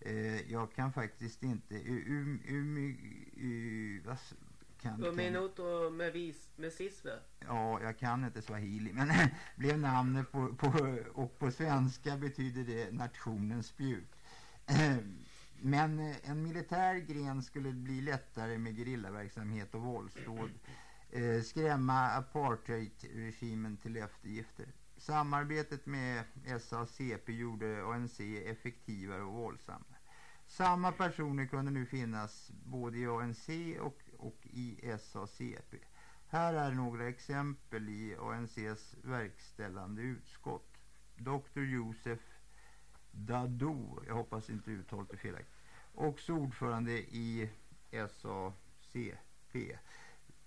Eh, jag kan faktiskt inte... Um, um, um, vad kan, minuto med, vis, med sisve. Ja, jag kan inte swahili, men [laughs] blev namnet på, på, och på svenska betyder det nationens spjut. [clears throat] Men eh, en militär gren skulle bli lättare med gerillaverksamhet och våldsdåd. Eh, skrämma apartheidregimen till eftergifter. Samarbetet med SACP gjorde ANC effektivare och våldsammare. Samma personer kunde nu finnas både i ANC och, och i SACP. Här är några exempel i ANCs verkställande utskott. Dr. Josef Dadou, jag hoppas inte uttalet är felaktigt, också ordförande i SACP.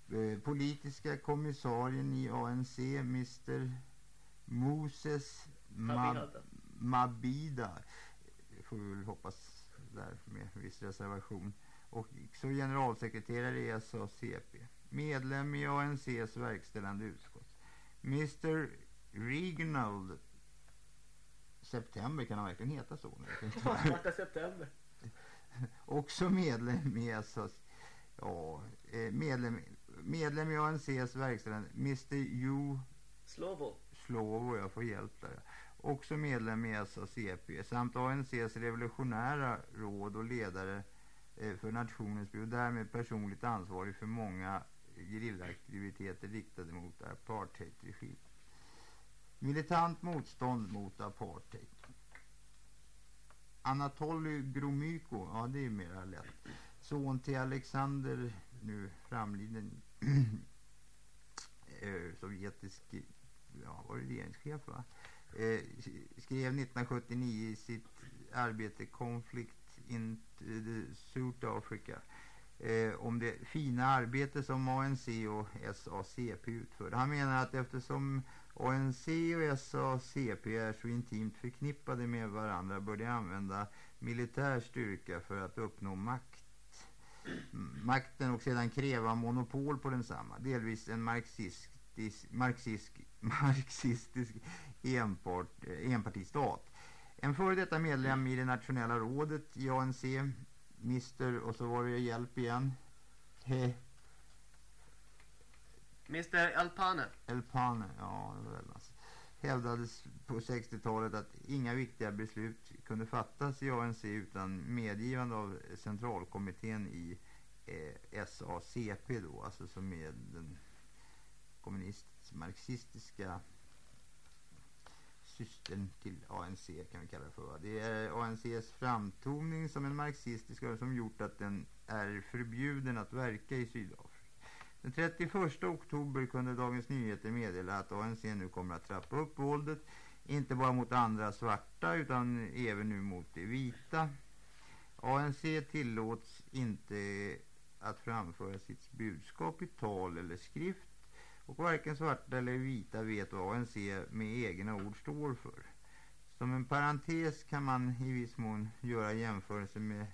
Eh, politiska kommissarien i ANC, Mr. Moses Mab Mabida. Mabida, får vi väl hoppas där med viss reservation. Och så generalsekreterare i SACP. Medlem i ANCs verkställande utskott. Mr. Reginald September, kan han verkligen heta så? Svarta [laughs] september. Också medlem i SAC. Ja, eh, medlem, medlem i ANCs verkställande. Mr. Ju Slovo. Slovo, jag får hjälp där. Också medlem i SACP samt ANCs revolutionära råd och ledare eh, för nationens och därmed personligt ansvarig för många gerillaaktiviteter riktade mot apartheidregimen. Militant motstånd mot apartheid. Anatoly Gromyko, ja det är mera lätt. Son till Alexander, nu framliden [clears throat] eh, sovjetisk, ja var det regeringschef va? Eh, skrev 1979 i sitt arbete Conflict in the South Africa eh, om det fina arbete som ANC och SACP utförde. Han menar att eftersom ANC och SACP är så intimt förknippade med varandra bör de använda militär styrka för att uppnå makt. Makten och sedan kräva monopol på densamma. Delvis en marxistisk, marxistisk, marxistisk enpart, eh, enpartistat. En före detta medlem i det nationella rådet i ANC, mister... och så var det hjälp igen. He, Mr Alpane. Alpane, ja det var alltså. Hävdades på 60-talet att inga viktiga beslut kunde fattas i ANC utan medgivande av centralkommittén i eh, SACP då, alltså som är den kommunist-marxistiska systern till ANC kan vi kalla det för. va. Det är ANCs framtoning som en marxistisk som gjort att den är förbjuden att verka i Sydafrika. Den 31 oktober kunde Dagens Nyheter meddela att ANC nu kommer att trappa upp våldet inte bara mot andra svarta utan även nu mot de vita. ANC tillåts inte att framföra sitt budskap i tal eller skrift och varken svarta eller vita vet vad ANC med egna ord står för. Som en parentes kan man i viss mån göra jämförelse med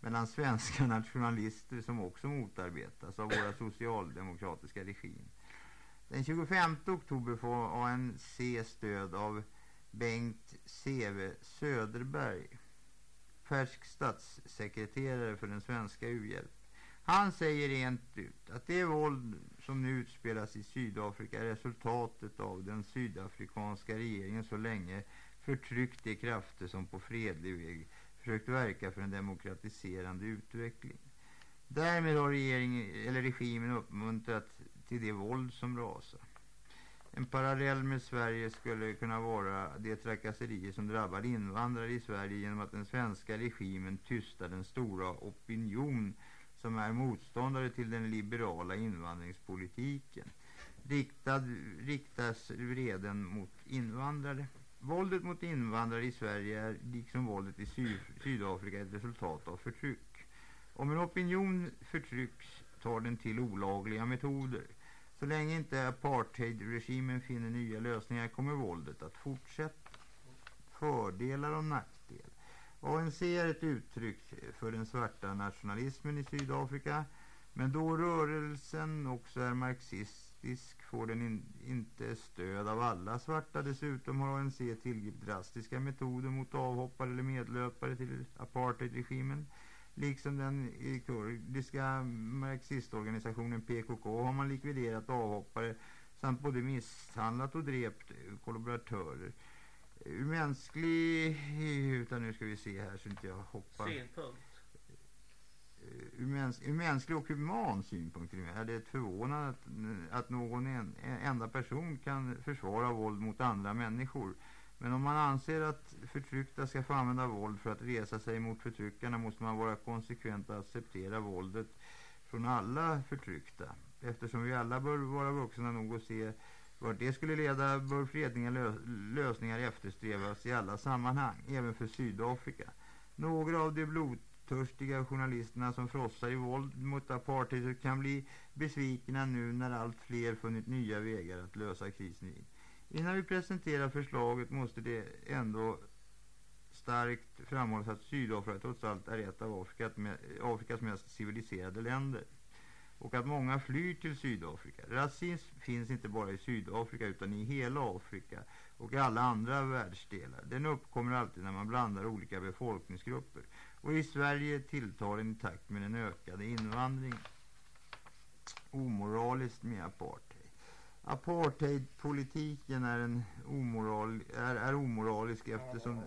mellan svenska nationalister som också motarbetas av våra socialdemokratiska regim. Den 25 oktober får ANC stöd av Bengt Seve Söderberg, färsk statssekreterare för den svenska u-hjälpen. Han säger rent ut att det våld som nu utspelas i Sydafrika är resultatet av den sydafrikanska regeringen så länge förtryckt de krafter som på fredlig väg försökt verka för en demokratiserande utveckling. Därmed har regeringen, eller regimen uppmuntrat till det våld som rasar. En parallell med Sverige skulle kunna vara de trakasserier som drabbar invandrare i Sverige genom att den svenska regimen tystar den stora opinion som är motståndare till den liberala invandringspolitiken. Riktad, riktas vreden mot invandrare. Våldet mot invandrare i Sverige är liksom våldet i Sy Sydafrika ett resultat av förtryck. Om en opinion förtrycks tar den till olagliga metoder. Så länge inte apartheidregimen finner nya lösningar kommer våldet att fortsätta. Fördelar och nackdel. ANC är ett uttryck för den svarta nationalismen i Sydafrika. Men då rörelsen också är marxistisk får den in, inte stöd av alla svarta. Dessutom har ANC tillgripit drastiska metoder mot avhoppare eller medlöpare till apartheidregimen. Liksom den kurdiska marxistorganisationen PKK har man likviderat avhoppare samt både misshandlat och drept kollaboratörer. Ur mänsklig, utan nu ska vi se här så inte jag hoppar. Synpunkt. Ur, mäns, ur mänsklig och human synpunkt är det förvånande att, att någon en, enda person kan försvara våld mot andra människor. Men om man anser att förtryckta ska få använda våld för att resa sig mot förtryckarna måste man vara konsekvent och acceptera våldet från alla förtryckta. Eftersom vi alla bör vara vuxna nog att se Vart det skulle leda bör fredliga lö lösningar eftersträvas i alla sammanhang, även för Sydafrika. Några av de blodtörstiga journalisterna som frossar i våld mot apartheid kan bli besvikna nu när allt fler funnit nya vägar att lösa krisen i. Innan vi presenterar förslaget måste det ändå starkt framhållas att Sydafrika trots allt är ett av Afrikas, mest civiliserade länder och att många flyr till Sydafrika. Rasism finns inte bara i Sydafrika utan i hela Afrika och alla andra världsdelar. Den uppkommer alltid när man blandar olika befolkningsgrupper och i Sverige tilltar den i takt med den ökade invandringen. Omoraliskt med apartheid. Apartheidpolitiken är, en omoral, är, är omoralisk eftersom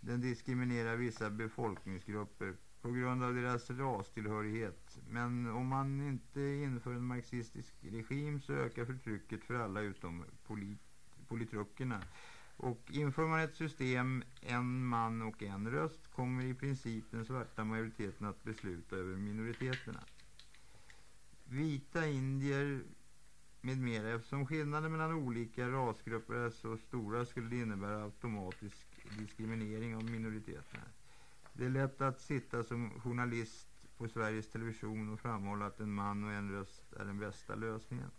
den diskriminerar vissa befolkningsgrupper på grund av deras rastillhörighet. Men om man inte inför en marxistisk regim så ökar förtrycket för alla utom polit politrukerna. Och inför man ett system, en man och en röst, kommer i princip den svarta majoriteten att besluta över minoriteterna. Vita indier med mera. Eftersom skillnaden mellan olika rasgrupper är så stora skulle det innebära automatisk diskriminering av minoriteterna. Det är lätt att sitta som journalist på Sveriges Television och framhålla att en man och en röst är den bästa lösningen.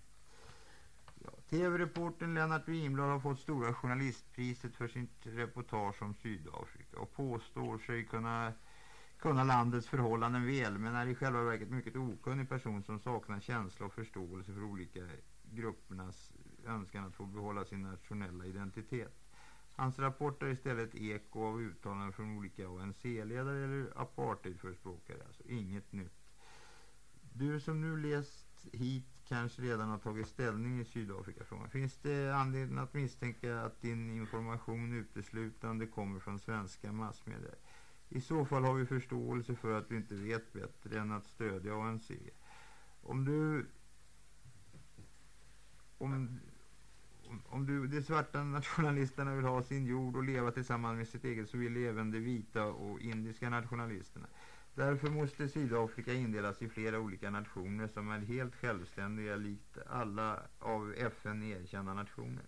Ja, TV-reporten Lennart Winblad har fått stora journalistpriset för sitt reportage om Sydafrika och påstår sig kunna, kunna landets förhållanden väl men är i själva verket mycket okunnig person som saknar känsla och förståelse för olika gruppernas önskan att få behålla sin nationella identitet. Hans rapport är istället eko av uttalanden från olika ANC-ledare eller apartheidförespråkare, alltså inget nytt. Du som nu läst hit kanske redan har tagit ställning i Sydafrikafrågan. Finns det anledning att misstänka att din information uteslutande kommer från svenska massmedier? I så fall har vi förståelse för att du inte vet bättre än att stödja ANC. Om du om, om du, de svarta nationalisterna vill ha sin jord och leva tillsammans med sitt eget så vill även de vita och indiska nationalisterna. Därför måste Sydafrika indelas i flera olika nationer som är helt självständiga likt alla av FN erkända nationer.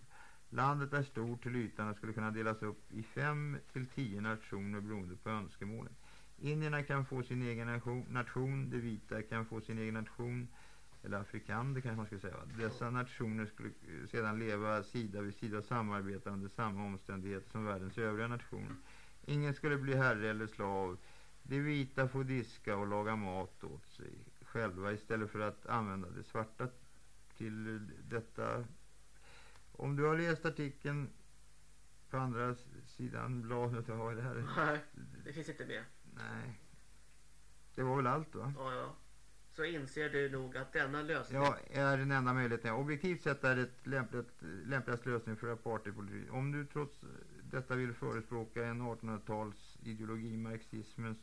Landet är stort till ytan och skulle kunna delas upp i fem till tio nationer beroende på önskemålen. Indierna kan få sin egen nation, nation, de vita kan få sin egen nation, eller afrikaner kanske man skulle säga. Dessa nationer skulle sedan leva sida vid sida och samarbeta under samma omständigheter som världens övriga nationer. Ingen skulle bli herre eller slav. De vita får diska och laga mat åt sig själva istället för att använda det svarta till detta. Om du har läst artikeln på andra sidan bladet, är det här? Nej, det finns inte med. Nej. Det var väl allt va? Ja, ja. Så inser du nog att denna lösning... Ja, är den enda möjligheten. Objektivt sett är det lämpligt, lämpligast lösning för apartheidpolitik. Om du trots detta vill förespråka en 1800-tals ideologi, marxismen,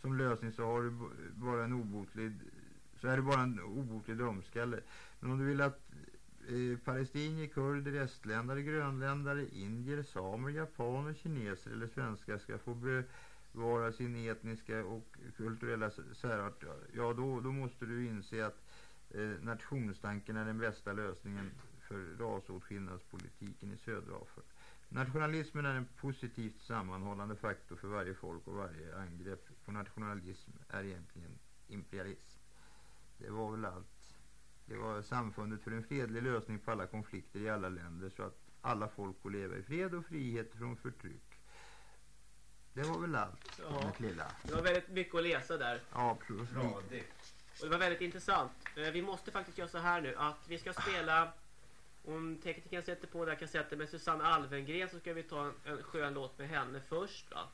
som lösning så har du bara en obotlig så är det bara en obotlig drömskalle. Men om du vill att eh, palestinier, kurder, estländare, grönländare, indier, samer, japaner, kineser eller svenskar ska få bevara sin etniska och kulturella särart, ja då, då måste du inse att eh, nationstanken är den bästa lösningen för rasåtskillnadspolitiken i södra Afrika. Nationalismen är en positivt sammanhållande faktor för varje folk och varje angrepp på nationalism är egentligen imperialism. Det var väl allt. Det var samfundet för en fredlig lösning på alla konflikter i alla länder så att alla folk får leva i fred och frihet från förtryck. Det var väl allt. Ja. Lilla. Det var väldigt mycket att läsa där. Ja, plus Och det var väldigt intressant. Eh, Vi måste faktiskt göra så här nu att vi ska spela om tekniken sätter på den här kassetten med Susanne Alvengren så ska vi ta en, en skön låt med henne först va.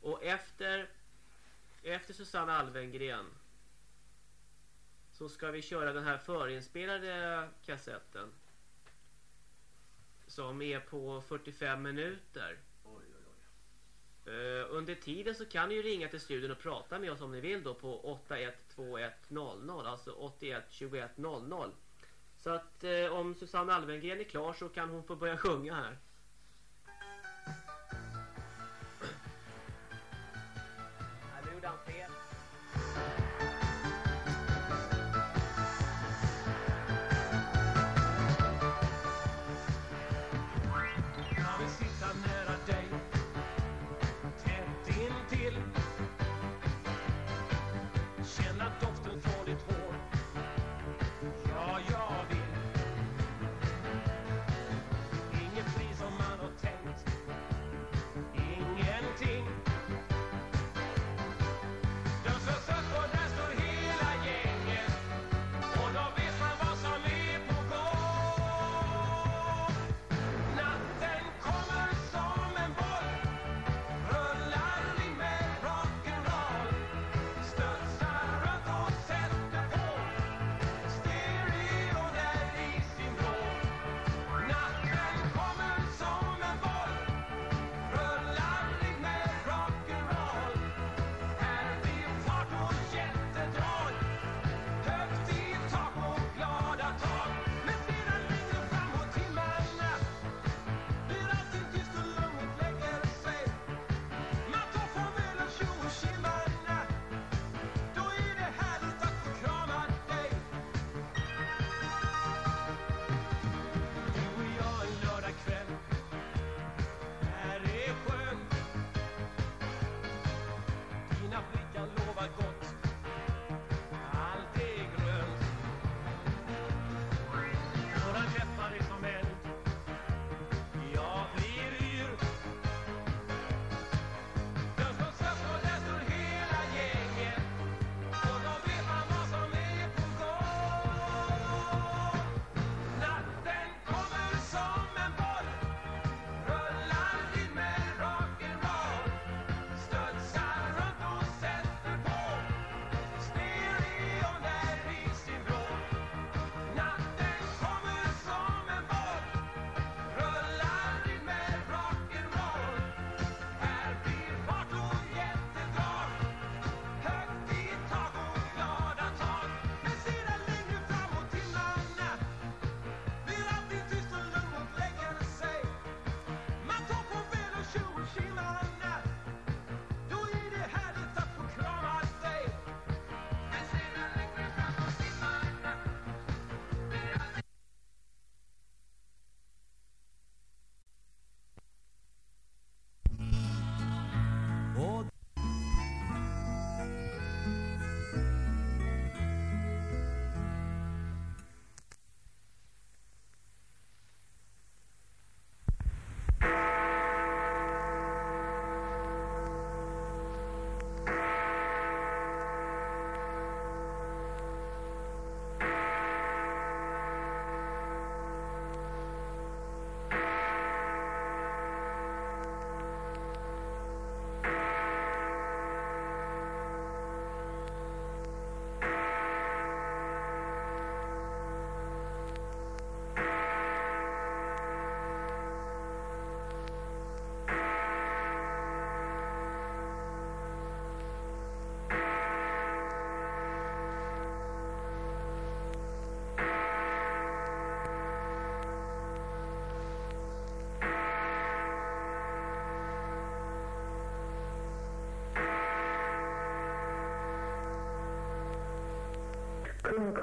Och efter efter Susanne Alvengren så ska vi köra den här förinspelade kassetten som är på 45 minuter. Uh, under tiden så kan ni ju ringa till studion och prata med oss om ni vill då på 812100 alltså 81 21 00. Så att eh, om Susanne Alvengren är klar så kan hon få börja sjunga här.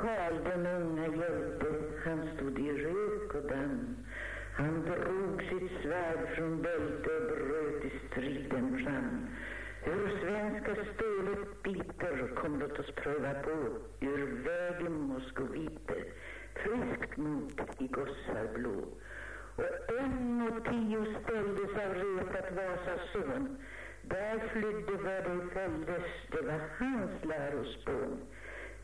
Karl den unge hjälte, han stod i rök och damm. Han drog sitt svärd från bälte och bröt i striden fram. Hur svenska stålet biter kom låt oss pröva på. Ur vägen moskoviter, friskt mot i gossar blå. Och en och tio ställdes av retat Vasas son. Där flydde vad det följdes, det var hans lärospår.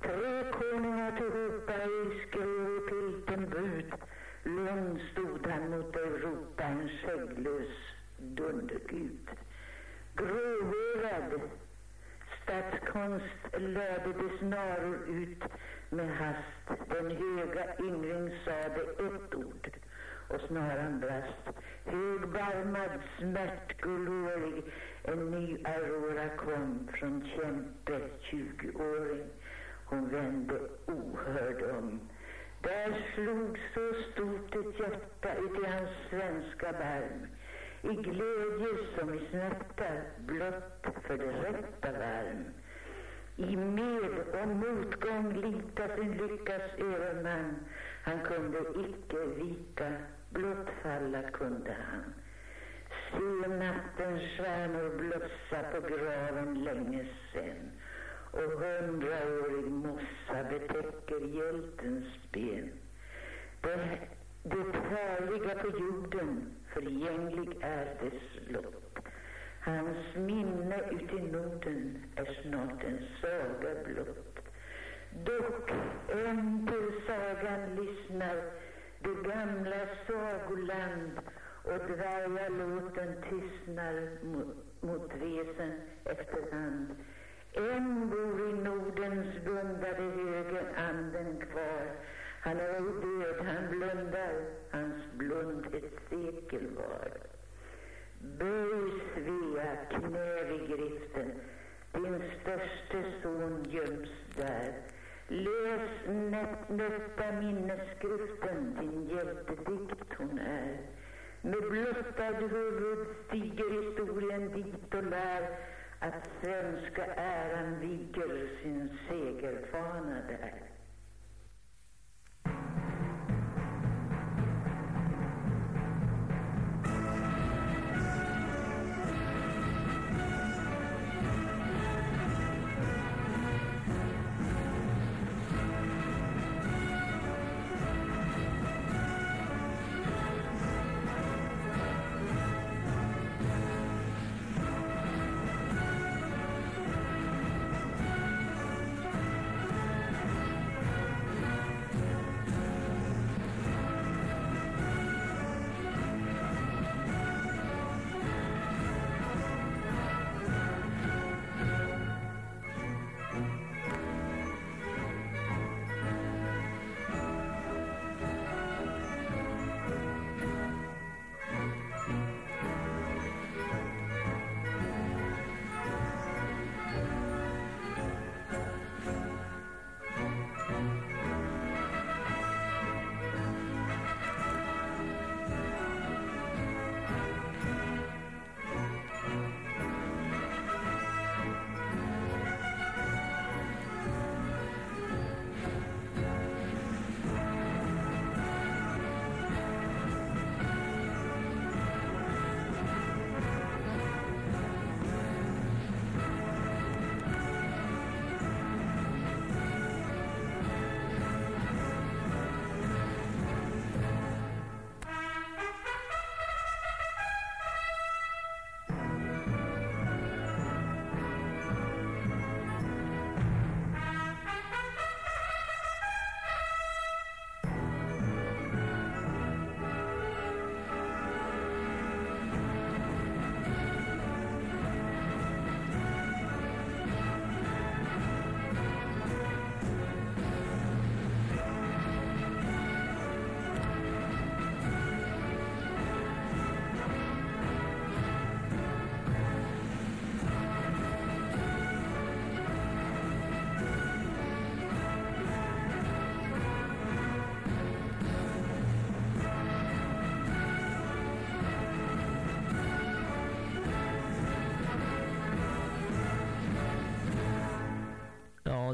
Tre konungar tillhopa i skrev i pilten bud. Lugn stod han mot Europa, en skägglös dundergud. Gråhårad statskonst lärde de snaror ut med hast. Den höga yngling sade ett ord och snaran brast. Högbarmad, smärtgulårig, en ny aurora kom från kämpe, tjugoåring. Hon vände ohörd om. Där slog så stort ett hjärta uti hans svenska barm. I glädje som i smärta, blott för det rätta varm. I med och motgång lita sin lyckas överman. Han kunde icke vika, blott falla kunde han. Se nattens stjärnor blossa på graven länge sen och hundraårig mossa betäcker hjältens ben. Det, det härliga på jorden, förgänglig är dess lopp. Hans minne uti Norden är snart en saga blott. Dock än till sagan lyssnar det gamla sagoland och dvärgalåten tystnar mot, mot resen efterhand. Än bor i Nordens blundade höger anden kvar. Han är ej död, han blundar, hans blund ett sekel var. Böj, Svea, knä vid griften, din störste son göms där. Läs nöt, nötta minnesskriften, din hjältedikt hon är. Med blottad huvud stiger historien dit och lär att svenska äran viger sin segerfana där.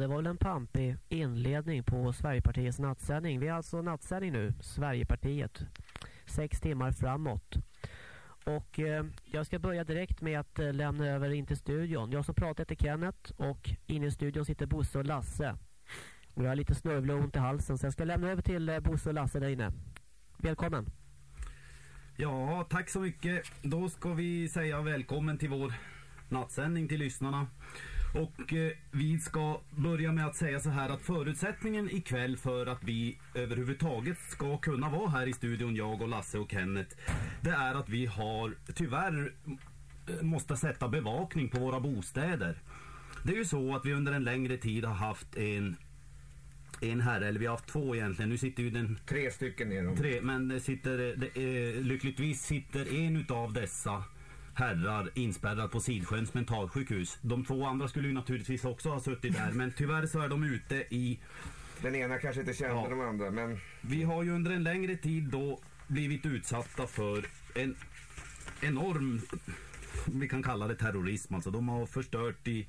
Var väl en pampig inledning på Sverigepartiets nattsändning. Vi har alltså nattsändning nu, Sverigepartiet. Sex timmar framåt. Och eh, jag ska börja direkt med att eh, lämna över in till studion. Jag som pratar heter Kenneth och inne i studion sitter Bosse och Lasse. Och jag har lite snörvla och ont i halsen så jag ska lämna över till eh, Bosse och Lasse där inne. Välkommen! Ja, tack så mycket. Då ska vi säga välkommen till vår nattsändning till lyssnarna. Och eh, vi ska börja med att säga så här att förutsättningen ikväll för att vi överhuvudtaget ska kunna vara här i studion, jag och Lasse och Kenneth, det är att vi har tyvärr eh, måste sätta bevakning på våra bostäder. Det är ju så att vi under en längre tid har haft en en herre, eller vi har haft två egentligen. Nu sitter ju den... Tre stycken är de. Tre, men det sitter, det är, lyckligtvis sitter en utav dessa herrar inspärrad på Sidsjöns mentalsjukhus. De två andra skulle ju naturligtvis också ha suttit där, men tyvärr så är de ute i... Den ena kanske inte kände de andra, men... Vi har ju under en längre tid då blivit utsatta för en enorm, vi kan kalla det terrorism. Alltså de har förstört i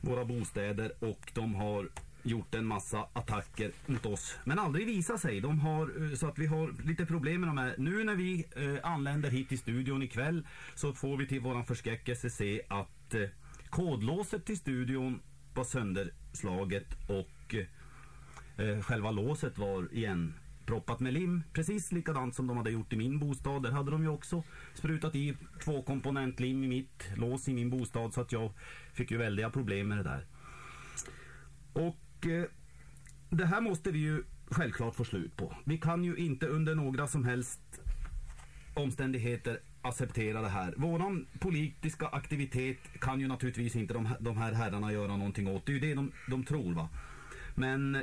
våra bostäder och de har gjort en massa attacker mot oss. Men aldrig visat sig. De har, eh, så att vi har lite problem med de här. Nu när vi eh, anländer hit till studion ikväll så får vi till våran förskräckelse se att eh, kodlåset till studion var sönderslaget och eh, eh, själva låset var igen proppat med lim. Precis likadant som de hade gjort i min bostad. Där hade de ju också sprutat i tvåkomponentlim i mitt lås i min bostad så att jag fick ju väldiga problem med det där. Och eh, det här måste vi ju självklart få slut på. Vi kan ju inte under några som helst omständigheter acceptera det här. Våran politiska aktivitet kan ju naturligtvis inte de, de här herrarna göra någonting åt. Det är ju det de, de tror va. Men eh,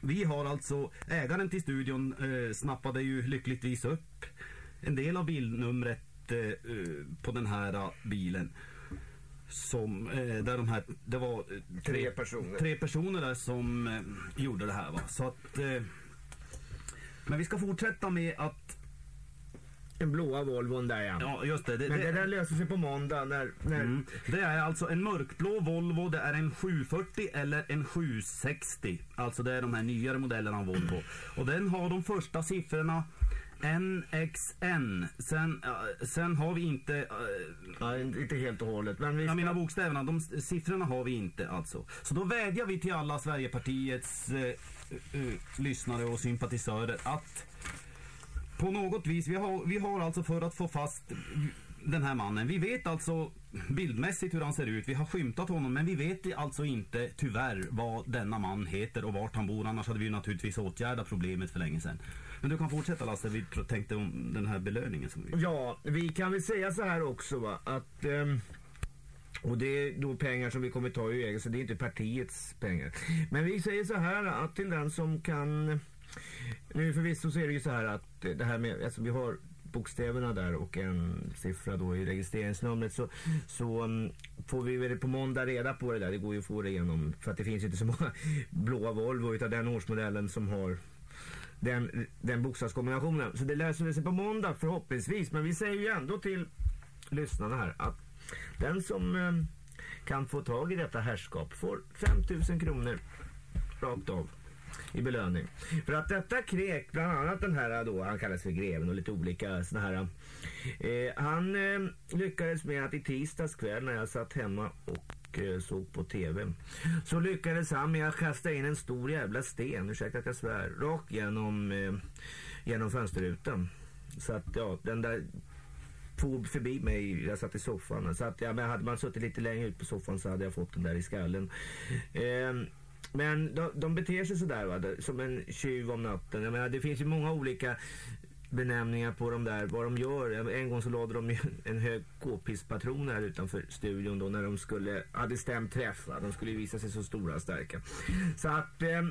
vi har alltså, ägaren till studion eh, snappade ju lyckligtvis upp en del av bilnumret eh, eh på den här eh, bilen. Som, eh, där de här, det var eh, Tre personer. tre personer där som eh, gjorde det här va. Så att, eh, men vi ska fortsätta med att Den blåa Volvon där ja. Ja, just det. det Men det- det där löser sig på måndag när... när Mm. Det är alltså en mörkblå Volvo, det är en 740 eller en 760. Alltså det är de här nyare modellerna av Volvo. Och den har de första siffrorna NXN. Sen, ja, sen har vi inte... äh, Ja, inte helt och hållet. Men vi Jag ska- menar bokstäverna, de siffrorna har vi inte alltså. Så då vädjar vi till alla Sverigepartiets eh, lyssnare och sympatisörer att på något vis, vi har, vi har alltså för att få fast den här mannen. Vi vet alltså bildmässigt hur han ser ut. Vi har skymtat honom men vi vet alltså inte tyvärr vad denna man heter och vart han bor. Annars hade vi naturligtvis åtgärdat problemet för länge sedan. Men du kan fortsätta Lasse, vi tänkte om den här belöningen som vi... Ja, vi kan väl säga så här också va, att... Um... och det är då pengar som vi kommer ta ur egen, så det är inte partiets pengar. Men vi säger så här att till den som kan... Nu förvisso så är det ju så här att det här med, alltså vi har bokstäverna där och en siffra då i registreringsnumret så, så mm, får vi väl på måndag reda på det där. Det går ju att få det igenom för att det finns ju inte så många blåa Volvo utav den årsmodellen som har den, den bokstavskombinationen. Så det löser sig på måndag förhoppningsvis. Men vi säger ju ändå till lyssnarna här att den som eh, kan få tag i detta herrskap får 5000 kronor rakt av i belöning. För att detta krek, bland annat den här då, han kallas för greven och lite olika såna här. Eh, han eh, lyckades med att i tisdags kväll när jag satt hemma och eh, såg på TV. Så lyckades han med att kasta in en stor jävla sten, ursäkta att jag svär, rakt genom, eh, genom fönsterrutan. Så att ja, den där for förbi mig, jag satt i soffan. Så att, ja, men hade man suttit lite längre ut på soffan så hade jag fått den där i skallen. Eh, men de, de beter sig sådär va, som en tjuv om natten. Jag menar, det finns ju många olika benämningar på de där, vad de gör. En gång så lade de en hög k-pisspatron här utanför studion då när de skulle, hade stämt träff. Va? De skulle ju visa sig så stora och starka. Så att, Eh,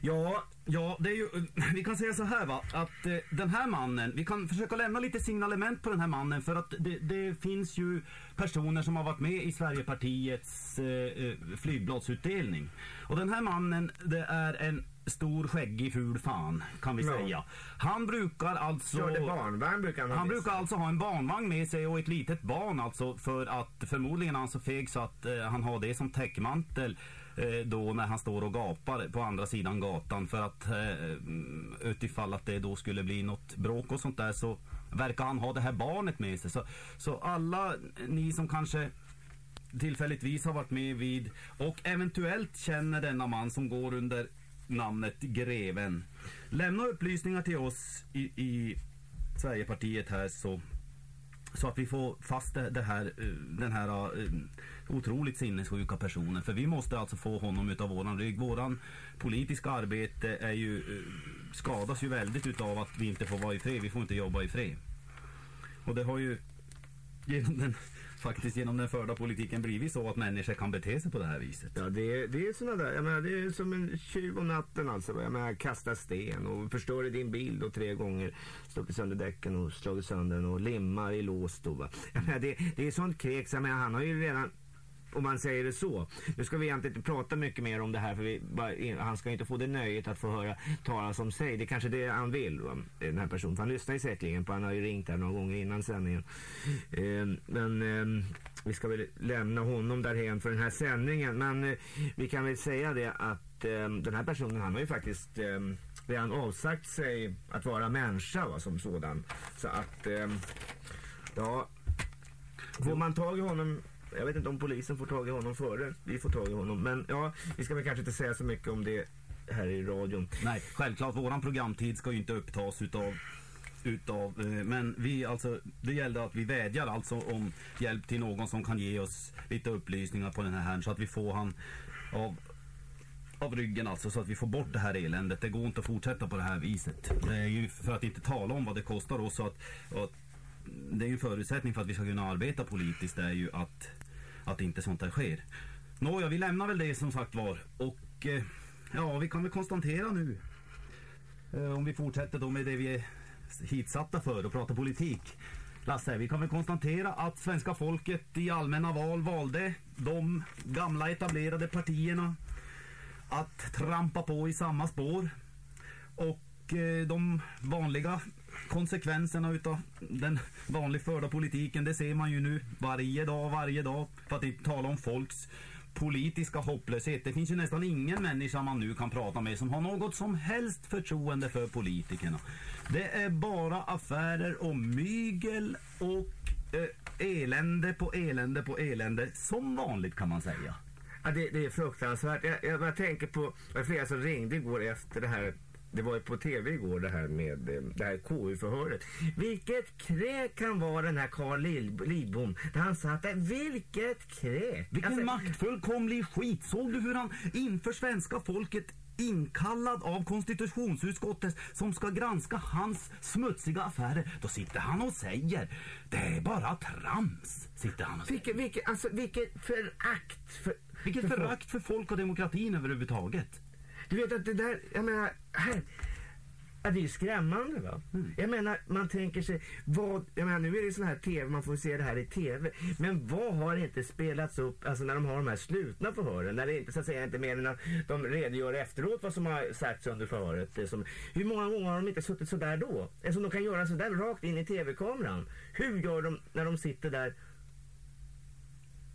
Ja, ja, det är ju, vi kan säga så här va, att eh, den här mannen, vi kan försöka lämna lite signalement på den här mannen för att det, det finns ju personer som har varit med i Sverigepartiets eh, eh flygbladsutdelning. Och den här mannen, det är en stor skäggig ful fan kan vi Ja. säga. Han brukar alltså... Körde barnvagn brukar han ha Han brukar alltså ha en barnvagn med sig och ett litet barn alltså för att förmodligen är han så feg så att eh, han har det som täckmantel eh, då när han står och gapar på andra sidan gatan för att eh, utifall att det då skulle bli något bråk och sånt där så verkar han ha det här barnet med sig. Så, så alla ni som kanske tillfälligtvis har varit med vid och eventuellt känner denna man som går under namnet Greven. Lämna upplysningar till oss i, i Sverigepartiet här så, så att vi får fast det, det här, eh, den här eh, otroligt sinnessjuka personen. För vi måste alltså få honom utav våran rygg. Våran politiska arbete är ju, eh, skadas ju väldigt utav att vi inte får vara i fred. Vi får inte jobba i fred. Och det har ju genom den, faktiskt genom den förda politiken blivit så att människor kan bete sig på det här viset. Ja, det är, det är såna där, jag menar, det är som en tjuv om natten alltså. Jag menar, kasta sten och förstör din bil då tre gånger. Slagit sönder däcken och slagit sönder den och limmar i lås då va. Jag menar, det, det är sånt kräks, jag menar, han har ju redan om man säger det så. Nu ska vi egentligen inte prata mycket mer om det här för vi, bara, han ska inte få det nöjet att få höra talas om sig. Det är kanske det han vill, va? den här personen. För han lyssnar ju säkerligen på, han har ju ringt här några gånger innan sändningen. Eh, men eh, vi ska väl lämna honom därhen för den här sändningen. Men eh, vi kan väl säga det att eh, den här personen han har ju faktiskt eh, redan avsagt sig att vara människa va, som sådan. Så att, eh, ja, får man tag i honom jag vet inte om polisen får tag i honom före vi får tag i honom. Men ja, vi ska väl kanske inte säga så mycket om det här i radion. Nej, självklart våran programtid ska ju inte upptas utav utav, eh, men vi alltså, det gällde att vi vädjar alltså om hjälp till någon som kan ge oss lite upplysningar på den här herrn så att vi får han av av ryggen alltså så att vi får bort det här eländet. Det går inte att fortsätta på det här viset. Det är ju för att inte tala om vad det kostar oss att, att det är ju en förutsättning för att vi ska kunna arbeta politiskt det är ju att, att inte sånt här sker. Nåja, vi lämnar väl det som sagt var och eh, ja, vi kan väl konstatera nu eh, om vi fortsätter då med det vi är hitsatta för och prata politik. Lasse, vi kan väl konstatera att svenska folket i allmänna val valde de gamla etablerade partierna att trampa på i samma spår. Och eh, de vanliga konsekvenserna utav den vanligt förda politiken, det ser man ju nu varje dag, varje dag. För att inte tala om folks politiska hopplöshet. Det finns ju nästan ingen människa man nu kan prata med som har något som helst förtroende för politikerna. Det är bara affärer och mygel och eh, elände på elände på elände. Som vanligt kan man säga. Ja, det, det är fruktansvärt. Jag, jag, jag tänker på, det var flera som ringde igår efter det här det var ju på tv igår det här med eh, det här KU-förhöret. Vilket kräk kan vara den här Carl Lid- Lidbom. Där han satt där. Vilket kräk! Vilken Alltså, maktfullkomlig skit. Såg du hur han inför svenska folket inkallad av konstitutionsutskottet som ska granska hans smutsiga affärer. Då sitter han och säger det är bara trams. Sitter han och säger. Vilket, vilket, alltså, vilket förakt för... Vilket för folk. förakt för folk och demokratin överhuvudtaget. Du vet att det där, jag menar, här. Ja, det är ju skrämmande va. Jag menar, man tänker sig, vad, jag menar nu är det sån här tv, man får se det här i tv. Men vad har inte spelats upp, alltså när de har de här slutna förhören, när det inte så att säga inte mer än att de redogör efteråt vad som har sagts under förhöret. Det som, hur många gånger har de inte suttit sådär då? Eftersom de kan göra sådär rakt in i tv-kameran. Hur gör de när de sitter där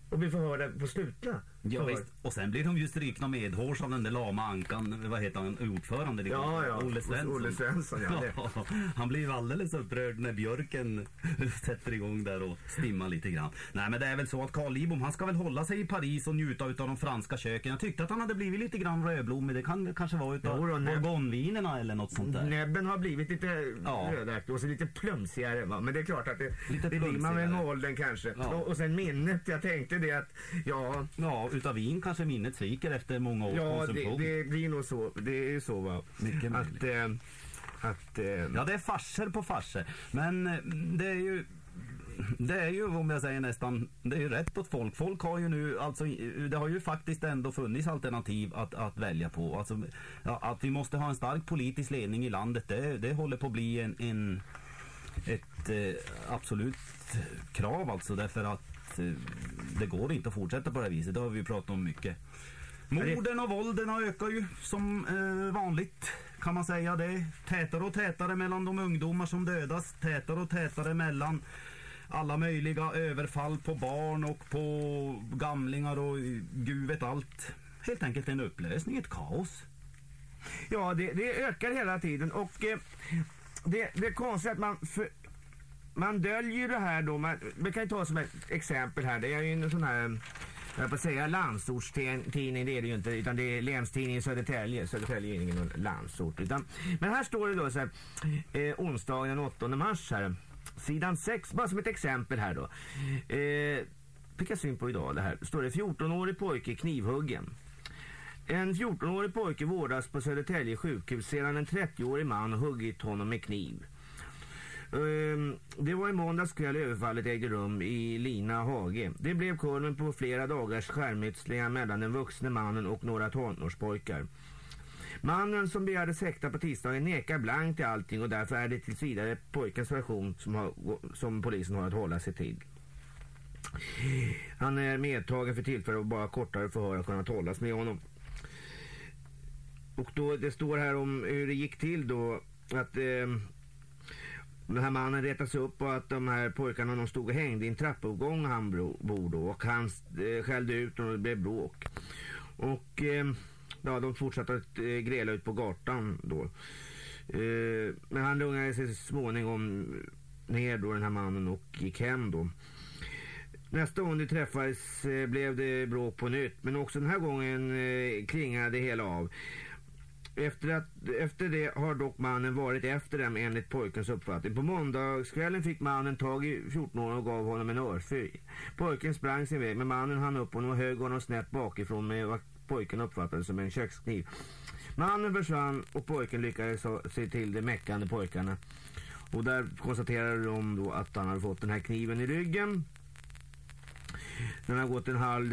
och blir förhörda på slutna? Ja, visst. Och sen blir de ju strykna medhårs av den där lama ankan, vad heter han, ordförande? liksom. Ja, ja. Olle Svensson. Olle Svensson, ja, [laughs] han blir ju alldeles upprörd när björken [laughs] sätter igång där och stimmar lite grann. Nej men det är väl så att Carl Lidbom, han ska väl hålla sig i Paris och njuta utav de franska köken. Jag tyckte att han hade blivit lite grann rödblommig. Det kan kanske vara utav bourgognevinerna eller något sånt där. Näbben har blivit lite Ja. rödaktig och så lite plumsigare va. Men det är klart att det, Lite det blir man med åldern kanske. Ja. Och, och sen minnet, jag tänkte det att ja, Ja, utav vin kanske minnet sviker efter många års ja det, konsumtion. det blir nog så. Det är ju så va. Mycket att, eh, att eh, Ja, det är farser på farser. Men eh, det är ju det är ju om jag säger nästan, det är ju rätt åt folk. Folk har ju nu, alltså det har ju faktiskt ändå funnits alternativ att, att välja på. Alltså, ja, att vi måste ha en stark politisk ledning i landet, det, det håller på att bli en, en ett eh, absolut krav alltså därför att eh, det går inte att fortsätta på det här viset. Det har vi pratat om mycket. Morden och vålden ökar ju som eh, vanligt kan man säga det. Tätare och tätare mellan de ungdomar som dödas. Tätare och tätare mellan alla möjliga överfall på barn och på gamlingar och gud vet allt. Helt enkelt en upplösning, ett kaos. Ja, det, det ökar hela tiden och eh, det, det är konstigt att man för, man döljer det här då. Man, vi kan ju ta som ett exempel här. Det är ju en sån här jag på att säga landsortstidning, det är det ju inte, utan det är länstidningen Södertälje. Södertälje är ingen landsort. Utan, men här står det då så här, eh, onsdagen den 8 mars här. Sidan 6, bara som ett exempel här då. Eh, fick jag syn på idag det här. Står det 14-årig pojke knivhuggen. En 14-årig pojke vårdas på Södertälje sjukhus sedan en 30-årig man huggit honom med kniv. Ehm, det var i måndags kväll överfallet ägde rum i Lina hage. Det blev kulmen på flera dagars skärmytslingar mellan den vuxne mannen och några tonårspojkar. Mannen som begärdes häktad på tisdagen nekar blankt till allting och därför är det tills vidare pojkens version som, har, som polisen har att hålla sig till. Han är medtagen för tillfället och bara kortare förhör har kunnat hållas med honom. Och då, det står här om hur det gick till då att eh, den här mannen retade sig upp och att de här pojkarna de stod och hängde i en trappuppgång han bor då och han eh, skällde ut och det blev bråk. Och eh, ja, de fortsatte att eh, gräla ut på gatan då. Eh, men han lugnade sig så småningom ner då den här mannen och gick hem då. Nästa gång de träffades eh, blev det bråk på nytt men också den här gången eh, klingade det hela av. Efter, att, efter det har dock mannen varit efter dem enligt pojkens uppfattning. På måndagskvällen fick mannen tag i 14-åringen och gav honom en örfil. Pojken sprang sin väg men mannen hann upp honom och högg honom snett bakifrån med vad pojken uppfattade som en kökskniv. Mannen försvann och pojken lyckades se till de meckande pojkarna. Och där konstaterade de då att han hade fått den här kniven i ryggen. Den har gått en halv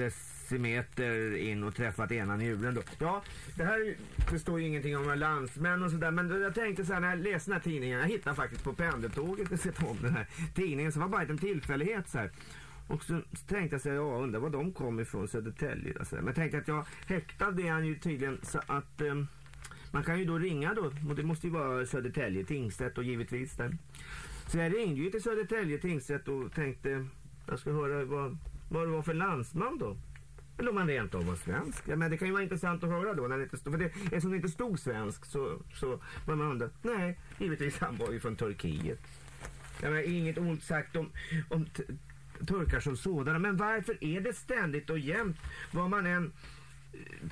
decimeter in och träffat ena njuren då. Ja, det här det står ju ingenting om landsmän och sådär. Men jag tänkte så här när jag läste den här tidningen. Jag hittade faktiskt på pendeltåget jag sett om den här tidningen. Så var bara en tillfällighet så här. Och så tänkte jag så här, ja undrar var de kom ifrån Södertälje. Alltså. Men jag tänkte att jag häktad är han ju tydligen så att eh, man kan ju då ringa då. Och det måste ju vara Södertälje tingsrätt och givetvis den. Så jag ringde ju till Södertälje tingsrätt och tänkte jag ska höra vad, vad det var för landsman då. Eller om han rent av var svensk. Ja, men det kan ju vara intressant att höra då. När det inte stod, för det, eftersom det inte stod svensk så, så var man undrar. Nej, givetvis han var ju från Turkiet. Ja, men inget ont sagt om, om turkar som sådana. Men varför är det ständigt och jämt vad man än eh,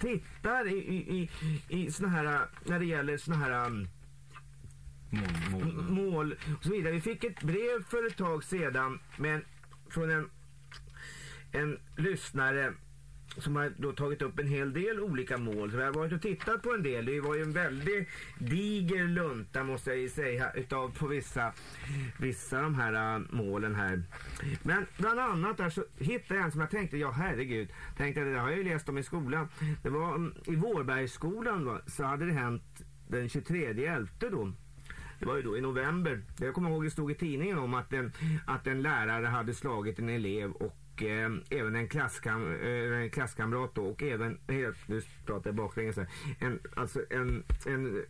tittar i, i, i, i såna här, när det gäller såna här um, m- mål och så vidare. Vi fick ett brev för ett tag sedan men från en, en lyssnare som har då tagit upp en hel del olika mål. Så jag har varit och tittat på en del. Det var ju en väldigt diger lunta måste jag ju säga utav på vissa, vissa de här äh, målen här. Men bland annat där så hittade jag en som jag tänkte, ja herregud, tänkte det har jag ju läst om i skolan. Det var mm, i Vårbergsskolan va, så hade det hänt den 23.11 då. Det var ju då i november. Jag kommer ihåg det stod i tidningen om att en, att en lärare hade slagit en elev och eh, även en, klasskam, eh, en klasskamrat då, och även, helt, nu pratar jag baklänges här, en, alltså en, en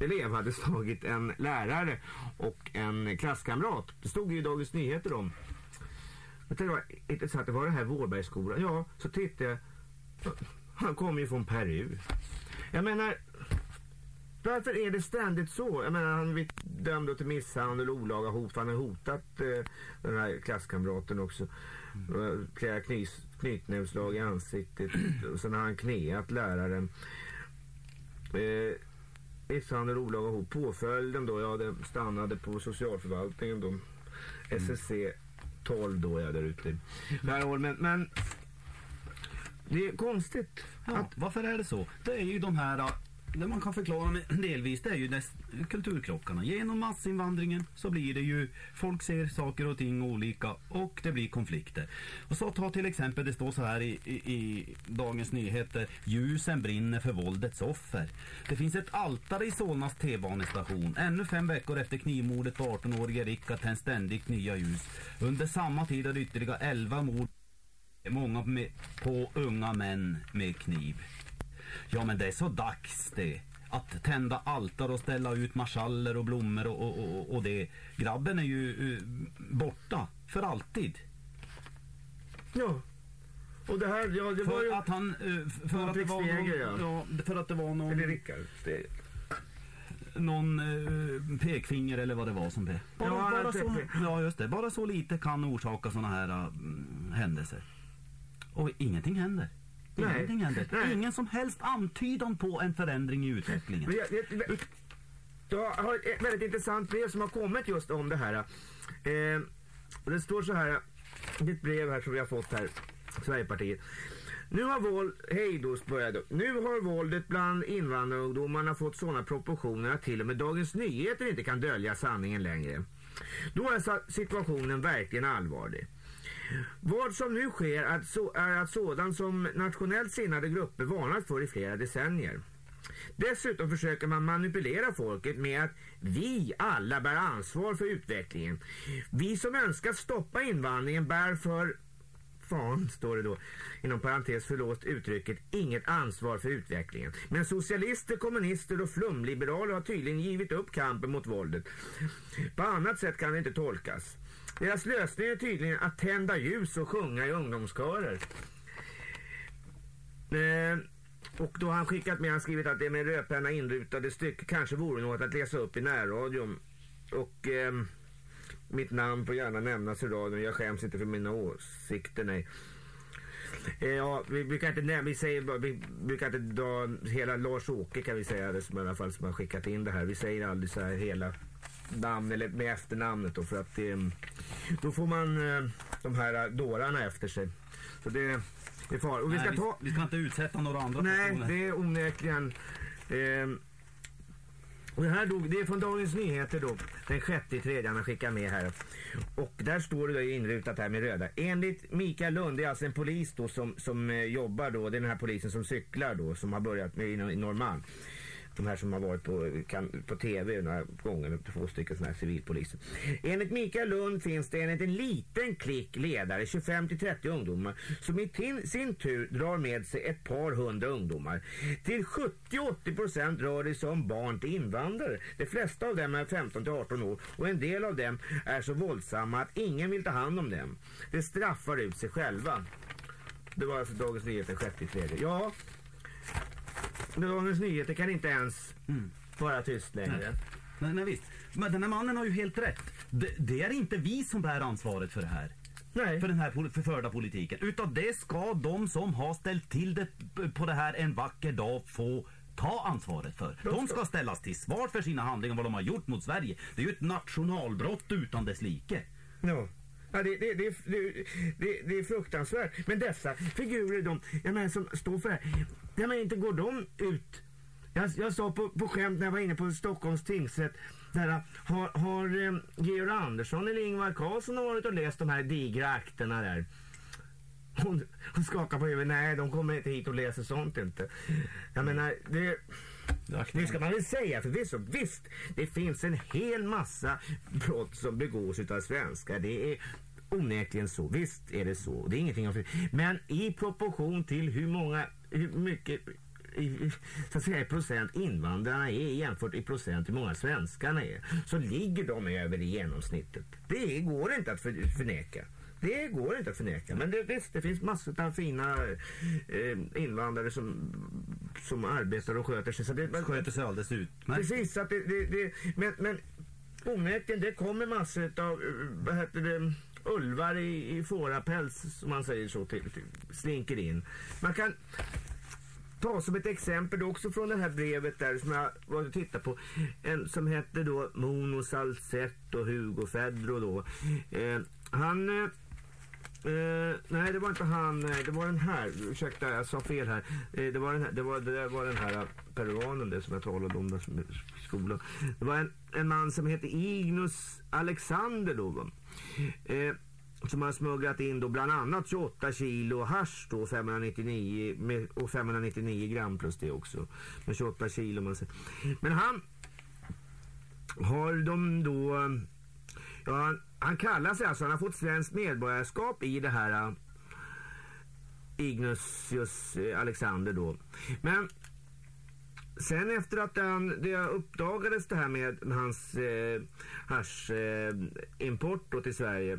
elev hade slagit en lärare och en klasskamrat. Det stod ju i Dagens Nyheter om. Jag tänkte var intressant, det var det här Vårbergsskolan. Ja, så tittade jag. Han kommer ju från Peru. Jag menar, varför är det ständigt så? Jag menar, han är dömd till misshandel och olaga hot. Han har hotat eh, den här klasskamraten också. Mm. Flera knys, knytnävsslag i ansiktet. och sen har han kneat läraren. Eh, misshandel olaga hot. Påföljden då, ja, det stannade på socialförvaltningen då. SSC 12 då, ja, där ute. Men, men det är konstigt. Ja, varför är det så? Det är ju de här, det man kan förklara med [clears throat] delvis, det är ju dess, kulturkrockarna. Genom massinvandringen så blir det ju, folk ser saker och ting olika och det blir konflikter. Och så ta till exempel, det står så här i, i, i Dagens Nyheter, ljusen brinner för våldets offer. Det finns ett altare i Solnas T-banestation. Ännu fem veckor efter knivmordet på 18-årige Rickard tänds ständigt nya ljus. Under samma tid har ytterligare 11 mord Många med, på unga män med kniv. Ja men det är så dags det. Att tända altar och ställa ut marschaller och blommor och, och, och, och det. Grabben är ju eh, borta för alltid. Ja. Och det här, ja det För var ju... att han... eh, För att det var någon, ja. ja. För att det var någon... Eller Rickard Steger. Någon eh, pekfinger eller vad det var som det. Bara, Ja, bara så, ja just det. Bara så lite kan orsaka såna här händelser. Och ingenting händer. Ingenting. Ingen som helst antydan på en förändring i utvecklingen. Jag, har ett väldigt intressant brev som har kommit just om det här. Eh, det står så här, det är ett brev här som vi har fått här, Sverigepartiet. Nu har våld, hej då började. Nu har våldet bland invandrarungdomarna fått sådana proportioner att till och med Dagens Nyheter inte kan dölja sanningen längre. Då är situationen verkligen allvarlig. Vad som nu sker är att, så, är att sådant som nationellt sinnade grupper varnat för i flera decennier. Dessutom försöker man manipulera folket med att vi alla bär ansvar för utvecklingen. Vi som önskar stoppa invandringen bär för fan, står det då, inom parentes förlåt uttrycket, inget ansvar för utvecklingen. Men socialister, kommunister och flumliberaler har tydligen givit upp kampen mot våldet. På annat sätt kan det inte tolkas. Deras lösning är tydligen att tända ljus och sjunga i ungdomskörer. Eh, och då har han skickat med, han skrivit att det med rödpenna inrutade stycke kanske vore något att läsa upp i närradion. Och eh, mitt namn får gärna nämnas i radion, jag skäms inte för mina åsikter, nej. Eh, Ja, vi brukar inte nämna, vi säger vi brukar inte dra hela Lars-Åke kan vi säga, det som i alla fall som har skickat in det här. Vi säger aldrig så här hela namn eller med efternamnet då för att det, då får man eh, de här dårarna efter sig. Så det, det är farligt. Och vi ska Nej, ta... vi, ska inte utsätta några andra Nej, personer. det är onekligen. Eh, och det här då, det är från Dagens Nyheter då, den sjätte tredje han har skickat med här. Och där står det då inrutat här med röda. Enligt Mikael Lund, det är alltså en polis då som, som eh, jobbar då, det är den här polisen som cyklar då, som har börjat med i Norrmalm. De här som har varit på, kan, på tv några gånger, två stycken sådana här civilpoliser. Enligt Mikael Lund finns det enligt en liten klick ledare, 25-30 ungdomar, som i tin, sin tur drar med sig ett par hundra ungdomar. Till 70-80 procent rör det sig om barn till invandrare. De flesta av dem är 15-18 år och en del av dem är så våldsamma att ingen vill ta hand om dem. De straffar ut sig själva. Det var alltså Dagens Nyheter 6. Ja, Dagens Nyheter kan inte ens vara tyst längre. Nej. Nej, nej visst. Men den här mannen har ju helt rätt. Det, det är inte vi som bär ansvaret för det här. Nej. För den här förförda politiken. Utan det ska de som har ställt till det på det här en vacker dag få ta ansvaret för. De ska ställas till svar för sina handlingar, vad de har gjort mot Sverige. Det är ju ett nationalbrott utan dess like. Ja. Ja, det, det, det, det är fruktansvärt. Men dessa figurer, de, jag menar, som står för det här, jag menar, inte går de ut? Jag, jag sa på, på skämt när jag var inne på Stockholms tingsrätt, där, har, har eh, Georg Andersson eller Ingvar Carlsson varit och läst de här digra akterna där? Hon, hon skakar på huvudet, nej de kommer inte hit och läser sånt inte. Jag menar, det... Nu ska man väl säga förvisso, visst, det finns en hel massa brott som begås utav svenskar. Det är onekligen så, visst är det så. Det är ingenting av Men i proportion till hur många, hur mycket så att säga, i procent invandrarna är jämfört i procent hur många svenskarna är så ligger de över i genomsnittet. Det går inte att för, förneka. Det går inte att förneka. Men det, visst, det finns massor av fina eh, invandrare som, som arbetar och sköter sig. Så det, Sköter sig alldeles utmärkt. Precis, så att det, det, det, men, men onekligen det kommer massor av vad heter det, ulvar i, i fårapäls som man säger så till, till, slinker in. Man kan ta som ett exempel också från det här brevet där som jag var och tittade på. En som hette då Mono Salsett och Hugo Fedro då. Eh, han eh, eh nej, det var inte han. Det var den här. Ursäkta, jag sa fel här. Eh, det, var den här det, var, det var den här eh, peruanen det som jag talade om där som i skolan. Det var en, en man som hette Ignus Alexander då. Eh, som har smugglat in då bland annat 28 kilo hash då 599 med, och 599 gram plus det också. Med 28 kilo man säger. Men han har de då Ja, han, han kallar sig alltså, han har fått svenskt medborgarskap i det här eh, Ignatius eh, Alexander då. Men sen efter att han, det uppdagades det här med hans eh, hasch, eh, till Sverige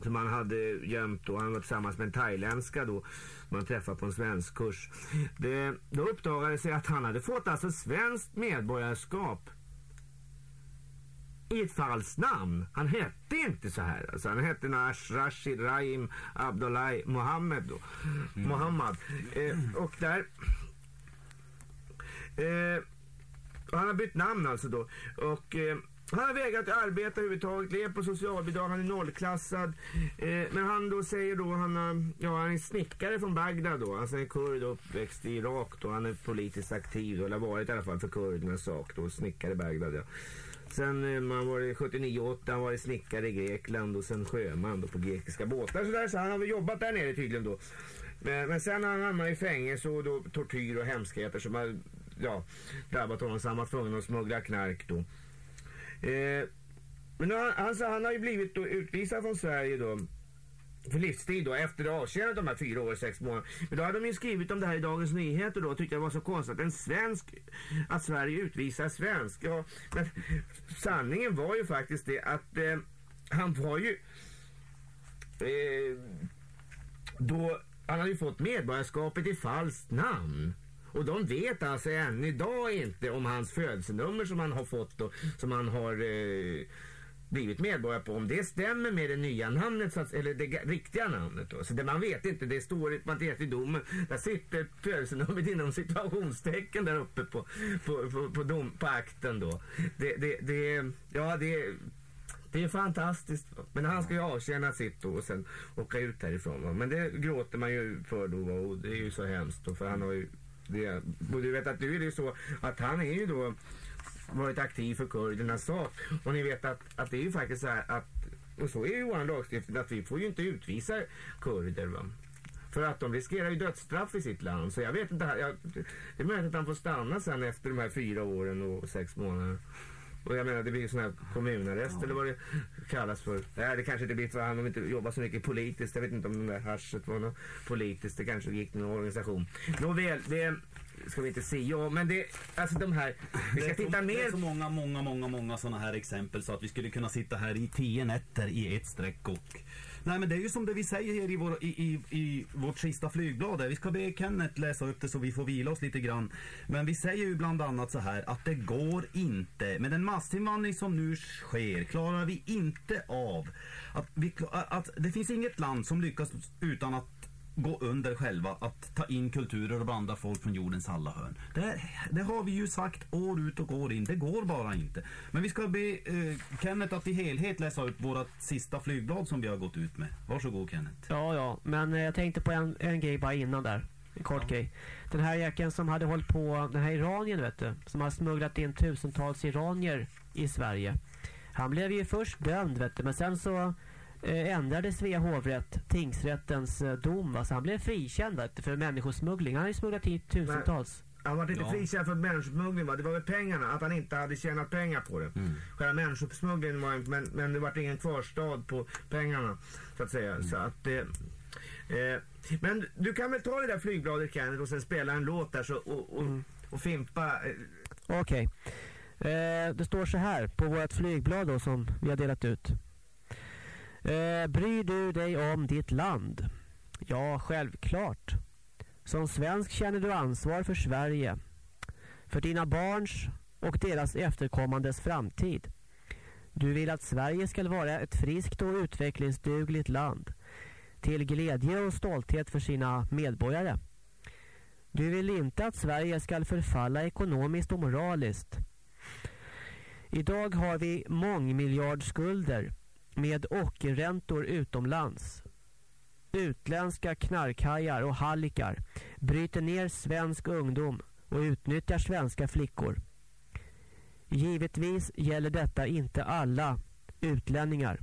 som han hade gömt och han var tillsammans med en thailändska då man träffade på en svensk kurs. Det, då uppdagades det att han hade fått alltså svenskt medborgarskap i ett falskt namn. Han hette inte så här. Alltså, han hette Nash Rashid Rahim Abdullahi Mohammed. Då. Mohammad. Eh, och där... Eh, han har bytt namn alltså då. Och... Eh, han har vägrat arbeta överhuvudtaget, lever på socialbidrag, han är nollklassad. Eh, men han då säger då, han, har- ja, han är snickare från Bagdad då. Alltså en kurd uppväxt i Irak då. Han är politiskt aktiv då, eller har varit i alla fall för kurdernas sak då. Snickare i Bagdad ja. Sen eh, man var 79-80, han var snickare i Grekland och sen sjöman då på grekiska båtar sådär. Så han har väl jobbat där nere tydligen då. Men, men sen har han hamnat i fängelse och då tortyr och hemskheter som har ja, drabbat honom. Så han var tvungen att smuggla knark då. Eh, men han, alltså, han, han har ju blivit då utvisad från Sverige då för livstid då efter avtjänat de här fyra år och sex månader. Men då hade de ju skrivit om det här i Dagens Nyheter då och tyckte det var så konstigt att en svensk, att Sverige utvisar svensk. Ja, men sanningen var ju faktiskt det att eh, han var ju eh, då, han hade ju fått medborgarskapet i falskt namn. Och de vet alltså än idag inte om hans födelsenummer som han har fått och som han har eh, blivit medborgare på. Om det stämmer med det nya namnet, att, eller det riktiga namnet då. Så det man vet inte, det står man vet i domen. Där sitter födelsenumret inom situationstecken där uppe på, på, på, på, dom, på akten då. Det, det, det, ja det det är fantastiskt. Men han ska ju avtjäna sitt då och sen åka ut härifrån. va. Men det gråter man ju för då och det är ju så hemskt. Då, för han har ju det, och du vet att nu är det ju så att han är ju då varit aktiv för kurdernas sak. Och ni vet att, att det är ju faktiskt så här att, och så är ju vår lagstiftning, att vi får ju inte utvisa kurder va. För att de riskerar ju dödsstraff i sitt land. Så jag vet inte, jag, det är möjligt att han får stanna sen efter de här fyra åren och sex månader. Och jag menar det blir sån här kommunarrest eller vad det kallas för. Nej det kanske inte blir för han om inte jobbar så mycket politiskt. Jag vet inte om det där haschet var något politiskt. Det kanske gick till någon organisation. Nåväl, det ska vi inte säga. Ja, men det, alltså de här, vi ska är så, titta det är mer så många, många, många, många sådana här exempel så att vi skulle kunna sitta här i tio nätter i ett streck och... Nej men det är ju som det vi säger i, vår, i, i, i vårt sista flygblad där. Vi ska be Kenneth läsa upp det så vi får vila oss lite grann. Men vi säger ju bland annat så här att det går inte. Med den massinvandring som nu sker klarar vi inte av att, vi, att det finns inget land som lyckas utan att gå under själva att ta in kulturer och blanda folk från jordens alla hörn. Det, det har vi ju sagt år ut och år in. Det går bara inte. Men vi ska be eh, Kenneth att i helhet läsa upp vårt sista flygblad som vi har gått ut med. Varsågod Kenneth. Ja, ja. Men eh, jag tänkte på en, en grej bara innan där. En kort grej. Den här jäkeln som hade hållit på, den här iranien vet du. Som har smugglat in tusentals iranier i Sverige. Han blev ju först dömd vet du. Men sen så ändrade Svea hovrätt tingsrättens eh, dom. Va? Så han blev frikänd för människosmuggling. Han har ju smugglat hit tusentals. Han var inte Ja. frikänd för människosmuggling va? Det var väl pengarna, att han inte hade tjänat pengar på det. Själva människosmugglingen var inte, men, men det var ingen kvarstad på pengarna. Så att säga. Så att, eh, eh, men du kan väl ta det där flygbladet Kenneth och sen spela en låt där så, och, och, och fimpa. Eh, Okej. Eh, det står så här på vårt flygblad då som vi har delat ut. Eh, bryr du dig om ditt land? Ja, självklart. Som svensk känner du ansvar för Sverige. För dina barns och deras efterkommandes framtid. Du vill att Sverige ska vara ett friskt och utvecklingsdugligt land. Till glädje och stolthet för sina medborgare. Du vill inte att Sverige ska förfalla ekonomiskt och moraliskt. Idag har vi mångmiljardskulder med ockerräntor utomlands. Utländska knarkhajar och hallickar bryter ner svensk ungdom och utnyttjar svenska flickor. Givetvis gäller detta inte alla utlänningar.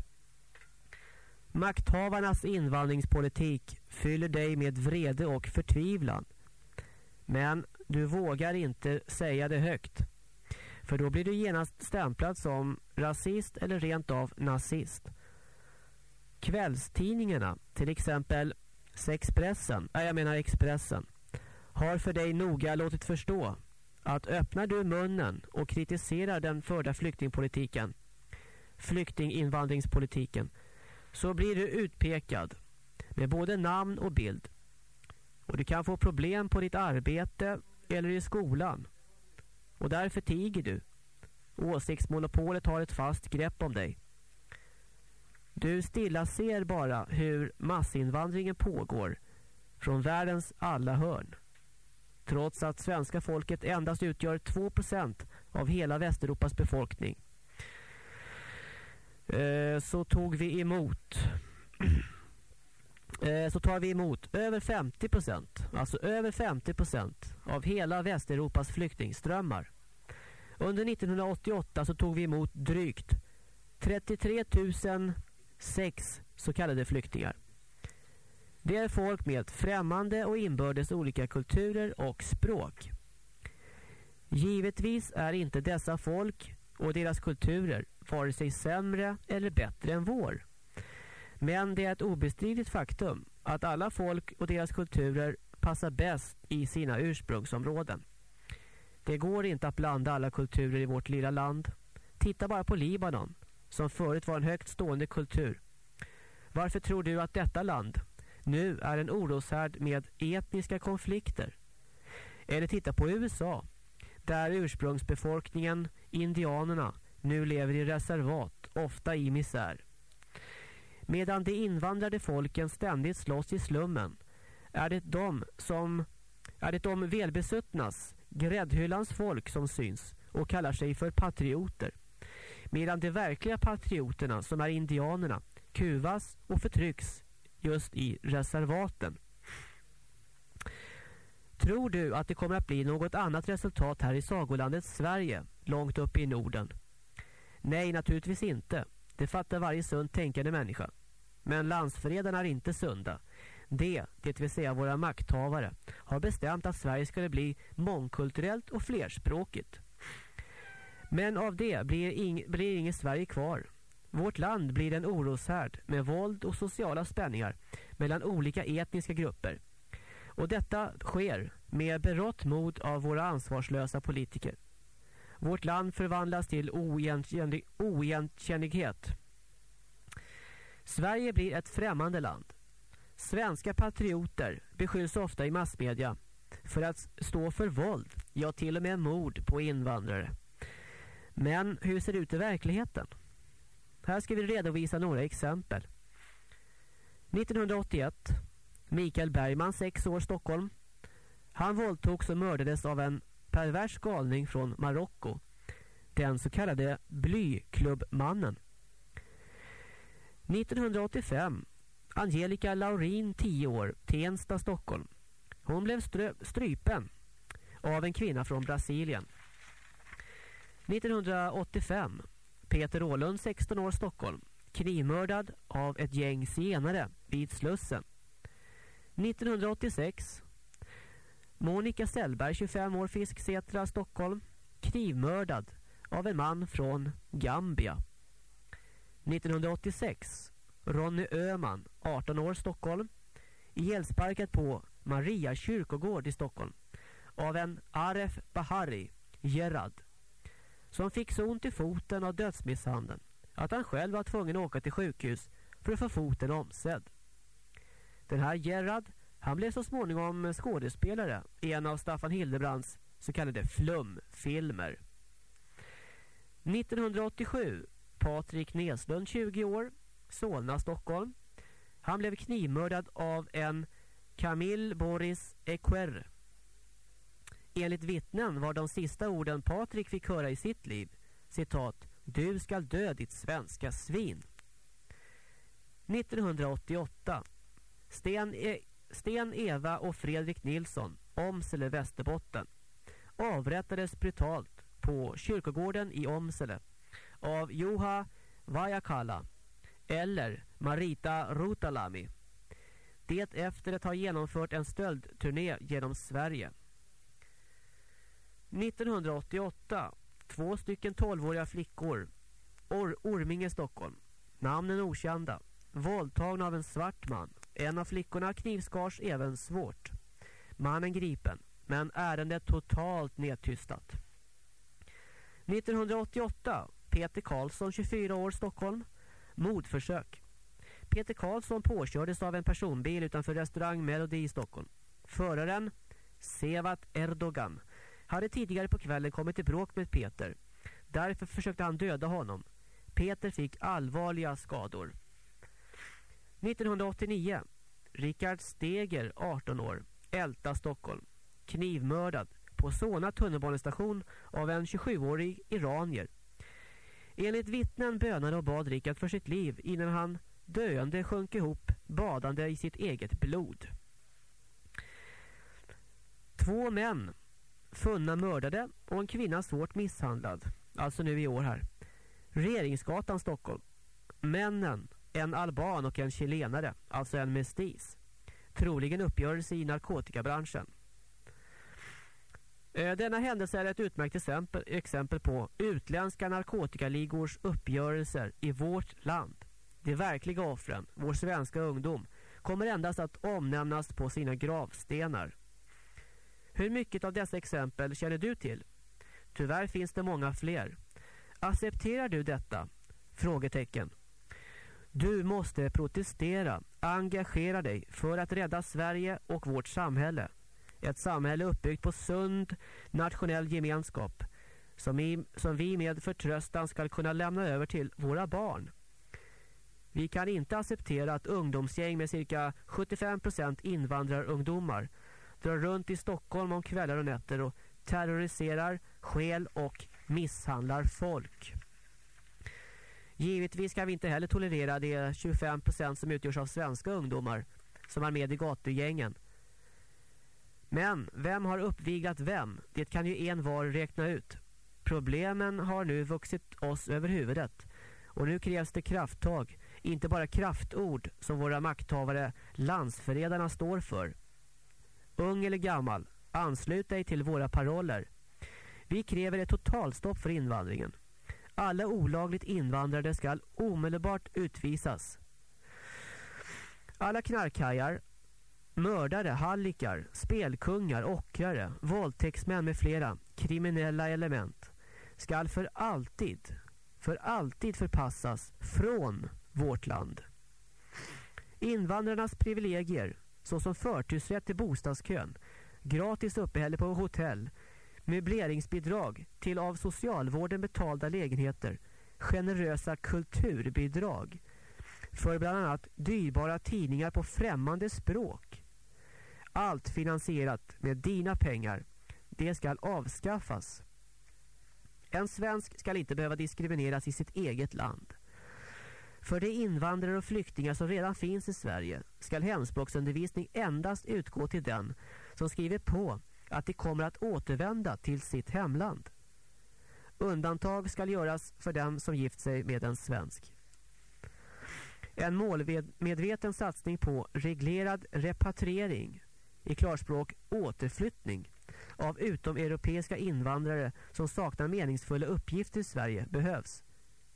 Makthavarnas invandringspolitik fyller dig med vrede och förtvivlan. Men du vågar inte säga det högt. För då blir du genast stämplad som rasist eller rent av nazist. Kvällstidningarna, till exempel Sexpressen, äh jag menar Expressen, har för dig noga låtit förstå att öppnar du munnen och kritiserar den förda flyktingpolitiken, flyktinginvandringspolitiken, så blir du utpekad med både namn och bild. Och du kan få problem på ditt arbete eller i skolan. Och därför tiger du. Åsiktsmonopolet har ett fast grepp om dig. Du stilla ser bara hur massinvandringen pågår från världens alla hörn. Trots att svenska folket endast utgör 2% av hela Västeuropas befolkning eh, så tog vi emot [clears throat] Eh, så tar vi emot över 50 procent, alltså över 50 procent, av hela Västeuropas flyktingströmmar. Under 1988 så tog vi emot drygt 33 006 så kallade flyktingar. Det är folk med främmande och inbördes olika kulturer och språk. Givetvis är inte dessa folk och deras kulturer vare sig sämre eller bättre än vår. Men det är ett obestridligt faktum att alla folk och deras kulturer passar bäst i sina ursprungsområden. Det går inte att blanda alla kulturer i vårt lilla land. Titta bara på Libanon, som förut var en högt stående kultur. Varför tror du att detta land nu är en oroshärd med etniska konflikter? Eller titta på USA, där ursprungsbefolkningen, indianerna, nu lever i reservat, ofta i misär. Medan de invandrade folken ständigt slåss i slummen är det de som är det de välbesuttnas, gräddhyllans folk som syns och kallar sig för patrioter. Medan de verkliga patrioterna, som är indianerna, kuvas och förtrycks just i reservaten. Tror du att det kommer att bli något annat resultat här i sagolandet Sverige, långt uppe i Norden? Nej, naturligtvis inte. Det fattar varje sunt tänkande människa. Men landsförrädarna är inte sunda. Det, det vill säga våra makthavare, har bestämt att Sverige skulle bli mångkulturellt och flerspråkigt. Men av det blir, ing, blir inget Sverige kvar. Vårt land blir en oroshärd med våld och sociala spänningar mellan olika etniska grupper. Och detta sker med berått mod av våra ansvarslösa politiker. Vårt land förvandlas till oigenkännlig, oigenkännlighet. Sverige blir ett främmande land. Svenska patrioter beskylls ofta i massmedia för att stå för våld, ja till och med mord på invandrare. Men hur ser det ut i verkligheten? Här ska vi redovisa några exempel. 1981, Mikael Bergman, 6 år, Stockholm. Han våldtogs och mördades av en pervers galning från Marocko. Den så kallade blyklubbmannen. 1985, Angelica Laurin, 10 år, Tensta, Stockholm. Hon blev strypen av en kvinna från Brasilien. 1985, Peter Ålund, 16 år, Stockholm. Knivmördad av ett gäng senare vid Slussen. 1986, Monica Sellberg, 25 år, Fisksätra, Stockholm. Knivmördad av en man från Gambia. 1986, Ronny Öman, 18 år, Stockholm. Ihjälsparkad på Maria kyrkogård i Stockholm av en Aref Bahari, Gerard som fick så ont i foten av dödsmisshandeln att han själv var tvungen att åka till sjukhus för att få foten omsedd. Den här Gerard, han blev så småningom skådespelare i en av Staffan Hildebrands så kallade flumfilmer. 1987, Patrik Neslund, 20 år, Solna, Stockholm. Han blev knivmördad av en Camille Boris Equer Enligt vittnen var de sista orden Patrik fick höra i sitt liv citat Du skall dö ditt svenska svin. 1988 Sten, e Sten Eva och Fredrik Nilsson, Omsele, Västerbotten avrättades brutalt på kyrkogården i Omsele av Juha Vajakala eller Marita Rutalami. Det efter att ha genomfört en stöldturné genom Sverige. 1988. Två stycken tolvåriga flickor. Or Orminge, Stockholm. Namnen okända. Våldtagna av en svart man. En av flickorna knivskars även svårt. Mannen gripen, men ärendet totalt nedtystat. 1988, Peter Karlsson, 24 år, Stockholm. Mordförsök. Peter Karlsson påkördes av en personbil utanför restaurang Melody i Stockholm. Föraren, Sevat Erdogan, hade tidigare på kvällen kommit i bråk med Peter. Därför försökte han döda honom. Peter fick allvarliga skador. 1989. Richard Steger, 18 år. Älta, Stockholm. Knivmördad på Solna tunnelbanestation av en 27-årig iranier. Enligt vittnen bönade och bad Richard för sitt liv innan han döende sjönk ihop badande i sitt eget blod. Två män funna mördade och en kvinna svårt misshandlad. Alltså nu i år här. Regeringsgatan, Stockholm. Männen, en alban och en chilenare, alltså en mestis. Troligen uppgörelse i narkotikabranschen. Eh, denna händelse är ett utmärkt exempel, exempel på utländska narkotikaligors uppgörelser i vårt land. De verkliga offren, vår svenska ungdom, kommer endast att omnämnas på sina gravstenar. Hur mycket av dessa exempel känner du till? Tyvärr finns det många fler. Accepterar du detta? Frågetecken. Du måste protestera, engagera dig för att rädda Sverige och vårt samhälle. Ett samhälle uppbyggt på sund nationell gemenskap som, i, som vi med förtröstan ska kunna lämna över till våra barn. Vi kan inte acceptera att ungdomsgäng med cirka 75% invandrarungdomar drar runt i Stockholm om kvällar och nätter och terroriserar, skäl och misshandlar folk. Givetvis kan vi inte heller tolerera de 25% som utgörs av svenska ungdomar som är med i gatugängen. Men vem har uppviglat vem? Det kan ju en var räkna ut. Problemen har nu vuxit oss över huvudet. Och nu krävs det krafttag, inte bara kraftord som våra makthavare, landsförrädarna, står för. Ung eller gammal, anslut dig till våra paroller. Vi kräver ett totalstopp för invandringen. Alla olagligt invandrade ska omedelbart utvisas. Alla knarkhajar, mördare, hallikar, spelkungar, ockrare, våldtäktsmän med flera kriminella element ska för alltid, för alltid förpassas från vårt land. Invandrarnas privilegier, såsom förtursrätt till bostadskön, gratis uppehälle på hotell, möbleringsbidrag till av socialvården betalda lägenheter, generösa kulturbidrag för bland annat dyrbara tidningar på främmande språk. Allt finansierat med dina pengar. Det ska avskaffas. En svensk ska inte behöva diskrimineras i sitt eget land. För de invandrare och flyktingar som redan finns i Sverige ska hemspråksundervisning endast utgå till den som skriver på att de kommer att återvända till sitt hemland. Undantag ska göras för den som gift sig med en svensk. En målmedveten satsning på reglerad repatriering, i klarspråk återflyttning, av utomeuropeiska invandrare som saknar meningsfulla uppgifter i Sverige behövs.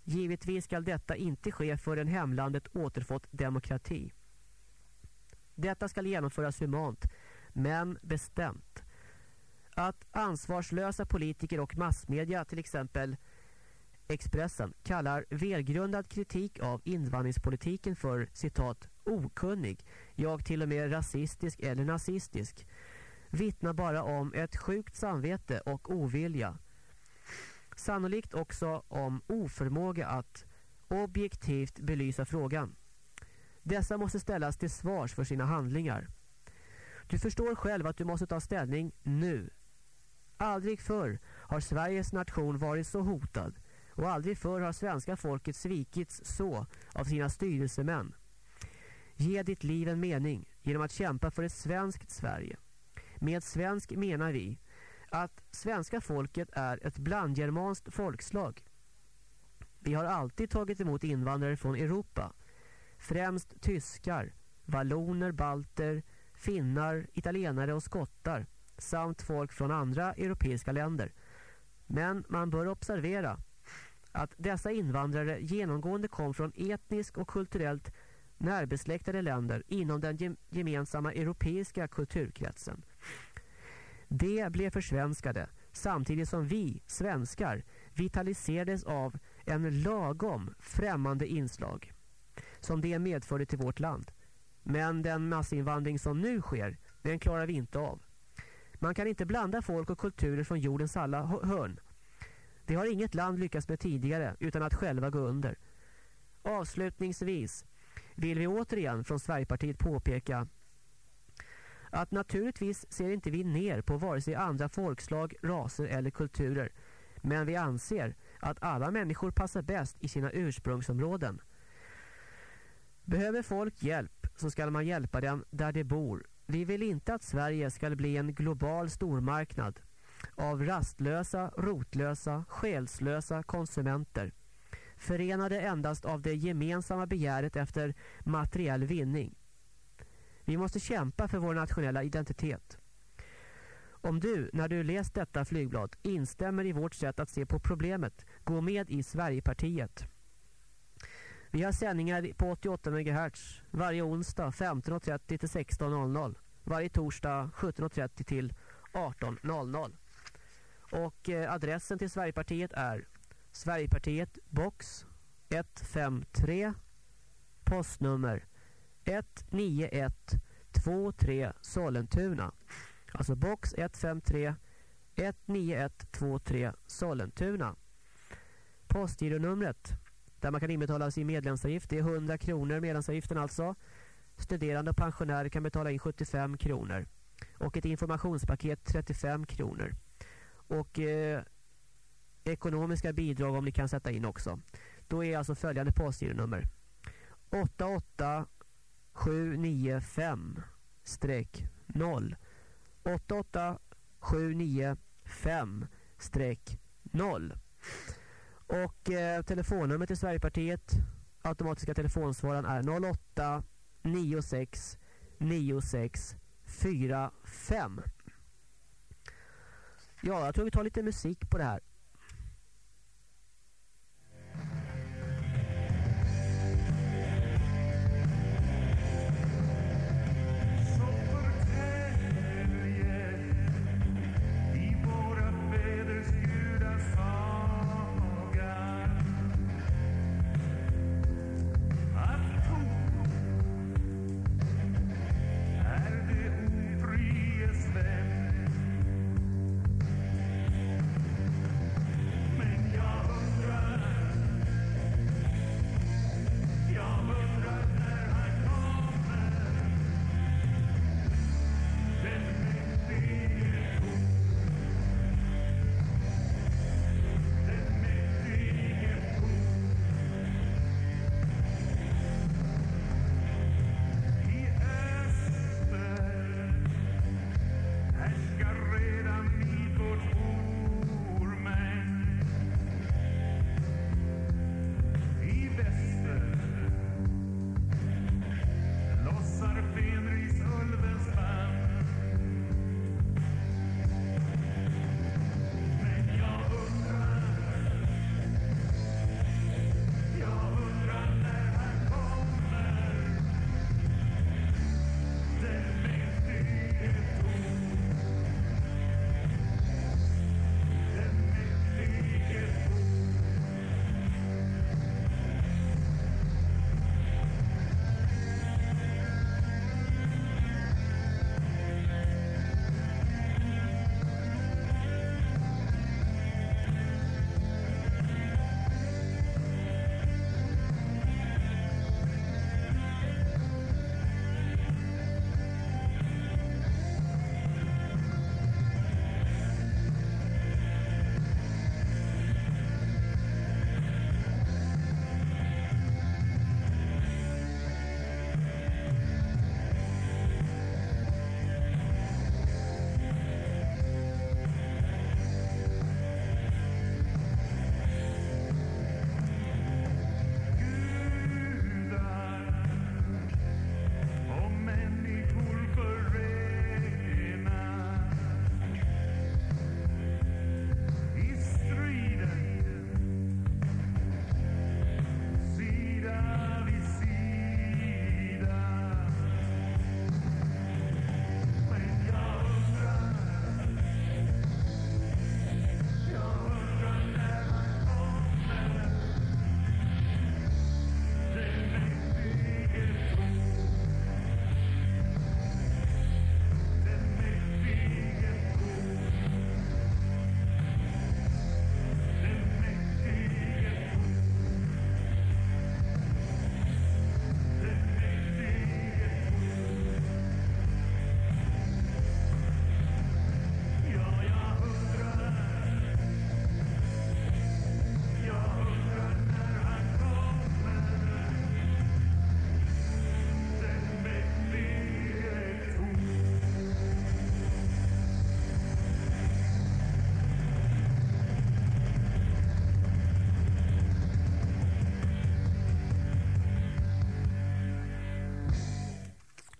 Givetvis ska detta inte ske förrän hemlandet återfått demokrati. Detta ska genomföras humant, men bestämt. Att ansvarslösa politiker och massmedia, till exempel Expressen, kallar välgrundad kritik av invandringspolitiken för citat okunnig, jag till och med rasistisk eller nazistisk, vittnar bara om ett sjukt samvete och ovilja. Sannolikt också om oförmåga att objektivt belysa frågan. Dessa måste ställas till svars för sina handlingar. Du förstår själv att du måste ta ställning nu. Aldrig förr har Sveriges nation varit så hotad och aldrig förr har svenska folket svikits så av sina styrelsemän. Ge ditt liv en mening genom att kämpa för ett svenskt Sverige. Med svensk menar vi att svenska folket är ett blandgermanskt folkslag. Vi har alltid tagit emot invandrare från Europa. Främst tyskar, valloner, balter, finnar, italienare och skottar samt folk från andra europeiska länder. Men man bör observera att dessa invandrare genomgående kom från etnisk och kulturellt närbesläktade länder inom den gemensamma europeiska kulturkretsen. De blev försvenskade samtidigt som vi, svenskar, vitaliserades av en lagom främmande inslag som det medförde till vårt land. Men den massinvandring som nu sker, den klarar vi inte av. Man kan inte blanda folk och kulturer från jordens alla hörn. Det har inget land lyckats med tidigare utan att själva gå under. Avslutningsvis vill vi återigen från Sverigepartiet påpeka att naturligtvis ser inte vi ner på vare sig andra folkslag, raser eller kulturer. Men vi anser att alla människor passar bäst i sina ursprungsområden. Behöver folk hjälp så ska man hjälpa dem där de bor. Vi vill inte att Sverige ska bli en global stormarknad av rastlösa, rotlösa, själslösa konsumenter. Förenade endast av det gemensamma begäret efter materiell vinning. Vi måste kämpa för vår nationella identitet. Om du, när du läst detta flygblad, instämmer i vårt sätt att se på problemet, gå med i Sverigepartiet. Vi har sändningar på 88 MHz varje onsdag 15.30 till 16.00. Varje torsdag 17.30 till 18.00. Och eh, adressen till Sverigepartiet är Sverigepartiet box 153 postnummer 19123 Sollentuna. Alltså box 153 19123 Sollentuna. Postgironumret där man kan inbetala sin medlemsavgift det är 100 kronor medlemsavgiften alltså. Studerande och pensionärer kan betala in 75 kronor. Och ett informationspaket 35 kronor. Och eh, ekonomiska bidrag om ni kan sätta in också. Då är alltså följande postgironummer. 88795 streck 0 88795 streck 0 och eh, telefonnumret till Sverigepartiet automatiska telefonsvararen är 08 96 96 45 Ja, jag tror vi tar lite musik på det här.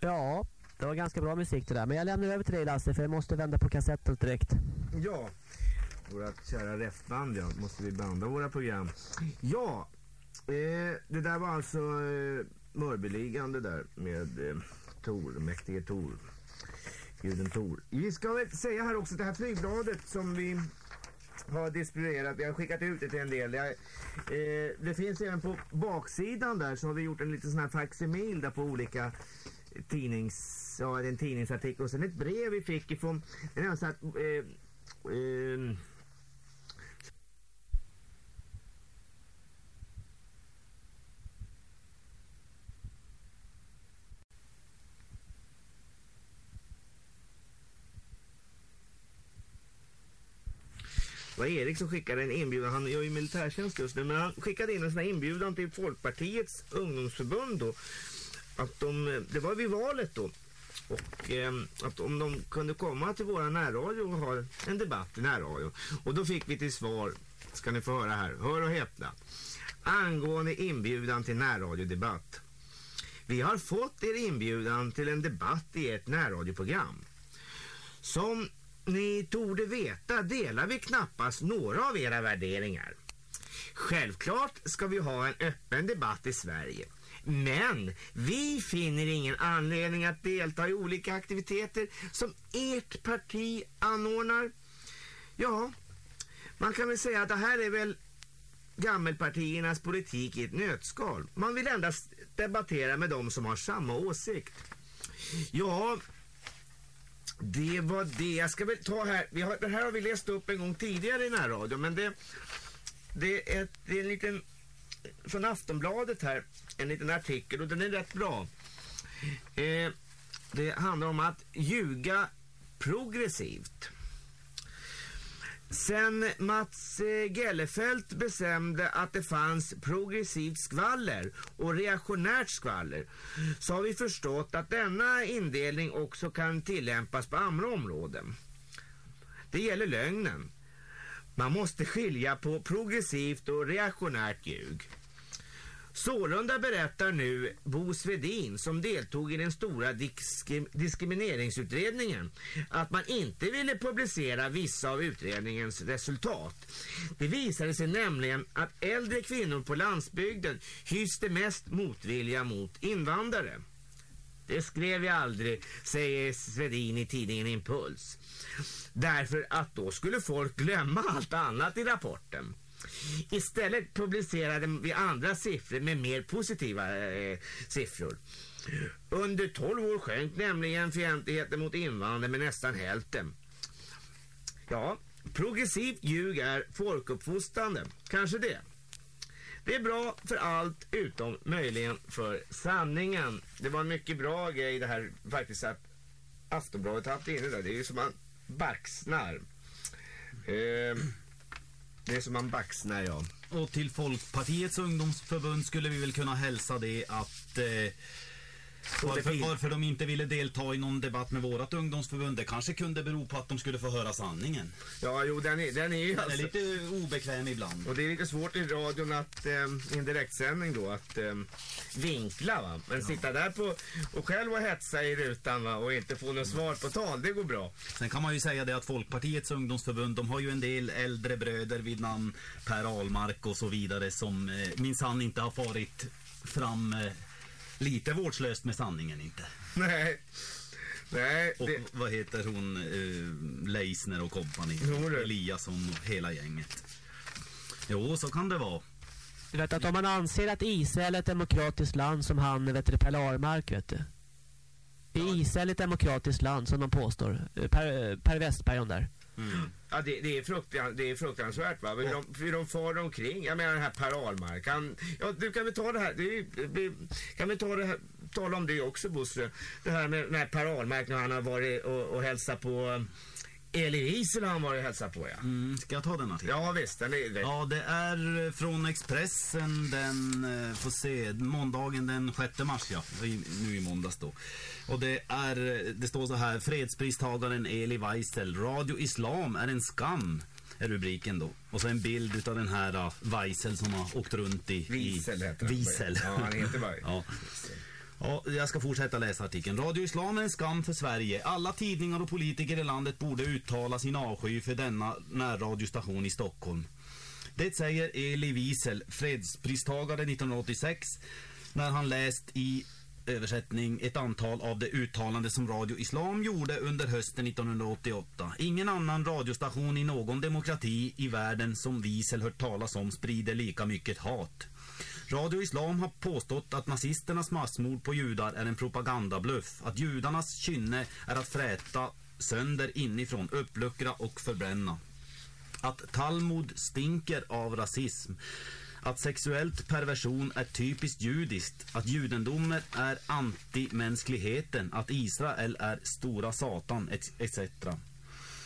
Ja, det var ganska bra musik det där. Men jag lämnar över till dig Lasse för jag måste vända på kassetten direkt. Ja, våra kära refband ja. Måste vi banda våra program. Ja, eh, det där var alltså eh, Mörbyligan det där med eh, Tor, mäktige Tor. Guden Tor. Vi ska väl säga här också att det här flygbladet som vi har distribuerat, vi har skickat ut det till en del. Jag, eh, det finns även på baksidan där så har vi gjort en liten sån här faximil där på olika tidnings, ja, en tidningsartikel och sen ett brev vi fick ifrån en annan att, eh, eh, Det var Erik som skickade en inbjudan, han gör ju militärtjänst just nu, men han skickade in en sån här inbjudan till Folkpartiets ungdomsförbund då. Att de, det var vid valet då. Och eh, att om de kunde komma till våra närradio och ha en debatt i närradio. Och då fick vi till svar, ska ni få höra här, hör och häpna. Angående inbjudan till närradiodebatt. Vi har fått er inbjudan till en debatt i ert närradioprogram. Som ni torde veta delar vi knappast några av era värderingar. Självklart ska vi ha en öppen debatt i Sverige. Men vi finner ingen anledning att delta i olika aktiviteter som ert parti anordnar. Ja, man kan väl säga att det här är väl gammelpartiernas politik i ett nötskal. Man vill endast debattera med dem som har samma åsikt. Ja, det var det. Jag ska väl ta här. Vi har, det här har vi läst upp en gång tidigare i närradio. Men det, det, är ett, det är en liten från Aftonbladet här. En liten artikel och den är rätt bra. Eh, det handlar om att ljuga progressivt. Sen Mats eh, Gellefelt bestämde att det fanns progressivt skvaller och reaktionärt skvaller så har vi förstått att denna indelning också kan tillämpas på andra områden. Det gäller lögnen. Man måste skilja på progressivt och reaktionärt ljug. Sålunda berättar nu Bo Svedin som deltog i den stora diskrimineringsutredningen att man inte ville publicera vissa av utredningens resultat. Det visade sig nämligen att äldre kvinnor på landsbygden hyste mest motvilja mot invandrare. Det skrev jag aldrig, säger Svedin i tidningen Impuls. Därför att då skulle folk glömma allt annat i rapporten. Istället publicerade vi andra siffror med mer positiva eh, siffror. Under 12 år sjönk nämligen fientligheten mot invandrare med nästan hälften. Ja, progressivt ljug är folkuppfostrande. Kanske det. Det är bra för allt utom möjligen för sanningen. Det var en mycket bra grej det här faktiskt att Aftonbladet haft inne där. Det är ju som man baxnar. Eh, det är som man baxnar, ja. Och till Folkpartiets ungdomsförbund skulle vi väl kunna hälsa det att eh, varför, varför de inte ville delta i någon debatt med vårat ungdomsförbund det kanske kunde bero på att de skulle få höra sanningen. Ja, jo, den är, den är ju Den är alltså- lite obekväm ibland. Och det är lite svårt i radion att, eh, i en direktsändning då, att eh, vinkla va. Men sitta där på, och själv och hetsa i rutan va, och inte få något svar på tal, det går bra. Sen kan man ju säga det att Folkpartiets ungdomsförbund, de har ju en del äldre bröder vid namn Per Ahlmark och så vidare som eh, minsann inte har farit fram eh, lite vårdslöst med sanningen inte. Nej. Nej, och det- vad heter hon, eh, Leisner och kompani, Eliasson och hela gänget. Jo, så kan det vara. Du vet att om man anser att Israel är ett demokratiskt land som han, vet du, Per Ahlmark, vet du. Är Israel ett demokratiskt land som de påstår? Eh, Per, per Westberg de där. Ja, det, det, är fruktan, det är fruktansvärt va. Hur de, hur de far omkring. Jag menar den här Per Ahlmark. Han, ja, du kan vi ta det här. Det är, kan vi ta det här, tala om det också Bosse. Det här med den här Per Ahlmark när han har varit och, och hälsat på Eli Wiesel har han varit och hälsat på ja. Mm, ska jag ta den artikeln? Ja visst, den är, Ja, det är från Expressen den, eh, får se, måndagen den 6 mars ja, nu i måndags då. Och det är, det står så här, fredspristagaren Eli Wiesel, Radio Islam är en skam, är rubriken då. Och så en bild utav den här uh, Wiesel som har åkt runt i... Wiesel heter han. Wiesel. Ja, han heter Wiesel. [laughs] ja. Ja, jag ska fortsätta läsa artikeln. Radio Islam är en skam för Sverige. Alla tidningar och politiker i landet borde uttala sin avsky för denna närradiostation i Stockholm. Det säger Eli Wiesel, fredspristagare 1986, när han läst i översättning ett antal av de uttalanden som Radio Islam gjorde under hösten 1988. Ingen annan radiostation i någon demokrati i världen som Wiesel hört talas om sprider lika mycket hat. Radio Islam har påstått att nazisternas massmord på judar är en propagandabluff. Att judarnas kynne är att fräta sönder inifrån, uppluckra och förbränna. Att Talmud stinker av rasism. Att sexuellt perversion är typiskt judiskt. Att judendomen är antimänskligheten. Att Israel är stora satan etc.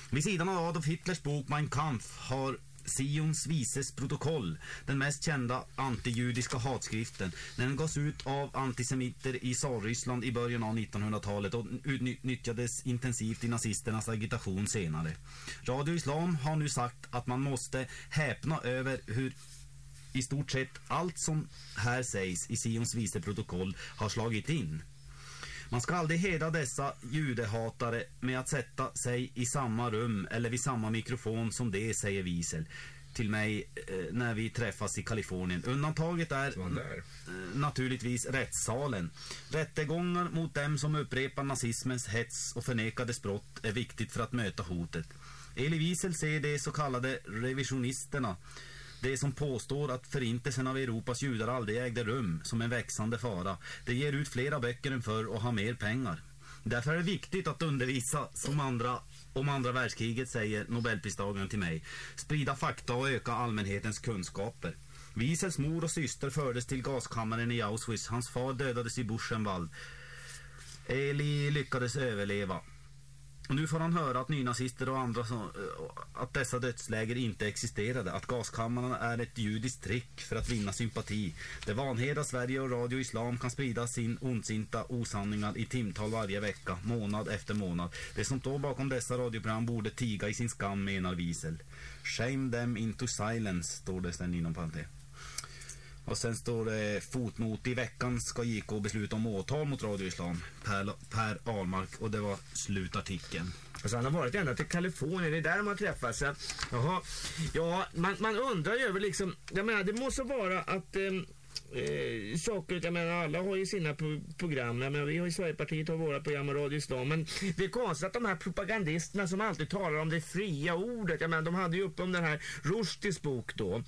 Vid sidan av Adolf Hitlers bok Mein Kampf har Sions vises protokoll, den mest kända antijudiska hatskriften. Den gavs ut av antisemiter i Tsarryssland i början av 1900-talet och utnyttjades intensivt i nazisternas agitation senare. Radio Islam har nu sagt att man måste häpna över hur i stort sett allt som här sägs i Sions vise protokoll har slagit in. Man ska aldrig hedra dessa judehatare med att sätta sig i samma rum eller vid samma mikrofon som det, säger Wiesel till mig eh, när vi träffas i Kalifornien. Undantaget är eh, naturligtvis rättssalen. Rättegångar mot dem som upprepar nazismens hets och förnekades brott är viktigt för att möta hotet. Eli Wiesel ser de så kallade revisionisterna det som påstår att förintelsen av Europas judar aldrig ägde rum som en växande fara. Det ger ut flera böcker än förr och har mer pengar. Därför är det viktigt att undervisa som andra om andra världskriget, säger Nobelpristagaren till mig. Sprida fakta och öka allmänhetens kunskaper. Wiesels mor och syster fördes till gaskammaren i Auschwitz. Hans far dödades i Buchenwald. Eli lyckades överleva. Nu får han höra att nynazister och andra som, eh, att dessa dödsläger inte existerade. Att gaskammarna är ett judiskt trick för att vinna sympati. Det vanhedrar Sverige och Radio Islam kan sprida sin ondsinta osanningar i timtal varje vecka, månad efter månad. Det som står bakom dessa radioprogram borde tiga i sin skam, menar Wiesel. Shame them into silence, står det sen inom parentes. Och sen står det fotnot i veckan ska JK besluta om åtal mot Radio Islam. Per, per Ahlmark och det var slutartikeln. Alltså han har varit ända till Kalifornien, det är där de har träffats. Så, jaha, ja, man, man undrar ju över liksom, jag menar det måste vara att eh, eh, saker, jag menar alla har ju sina pro program, jag menar, vi har i Sverigepartiet har våra program och Radio Islam, men det är konstigt att de här propagandisterna som alltid talar om det fria ordet, jag menar de hade ju upp om den här Rushdies bok då,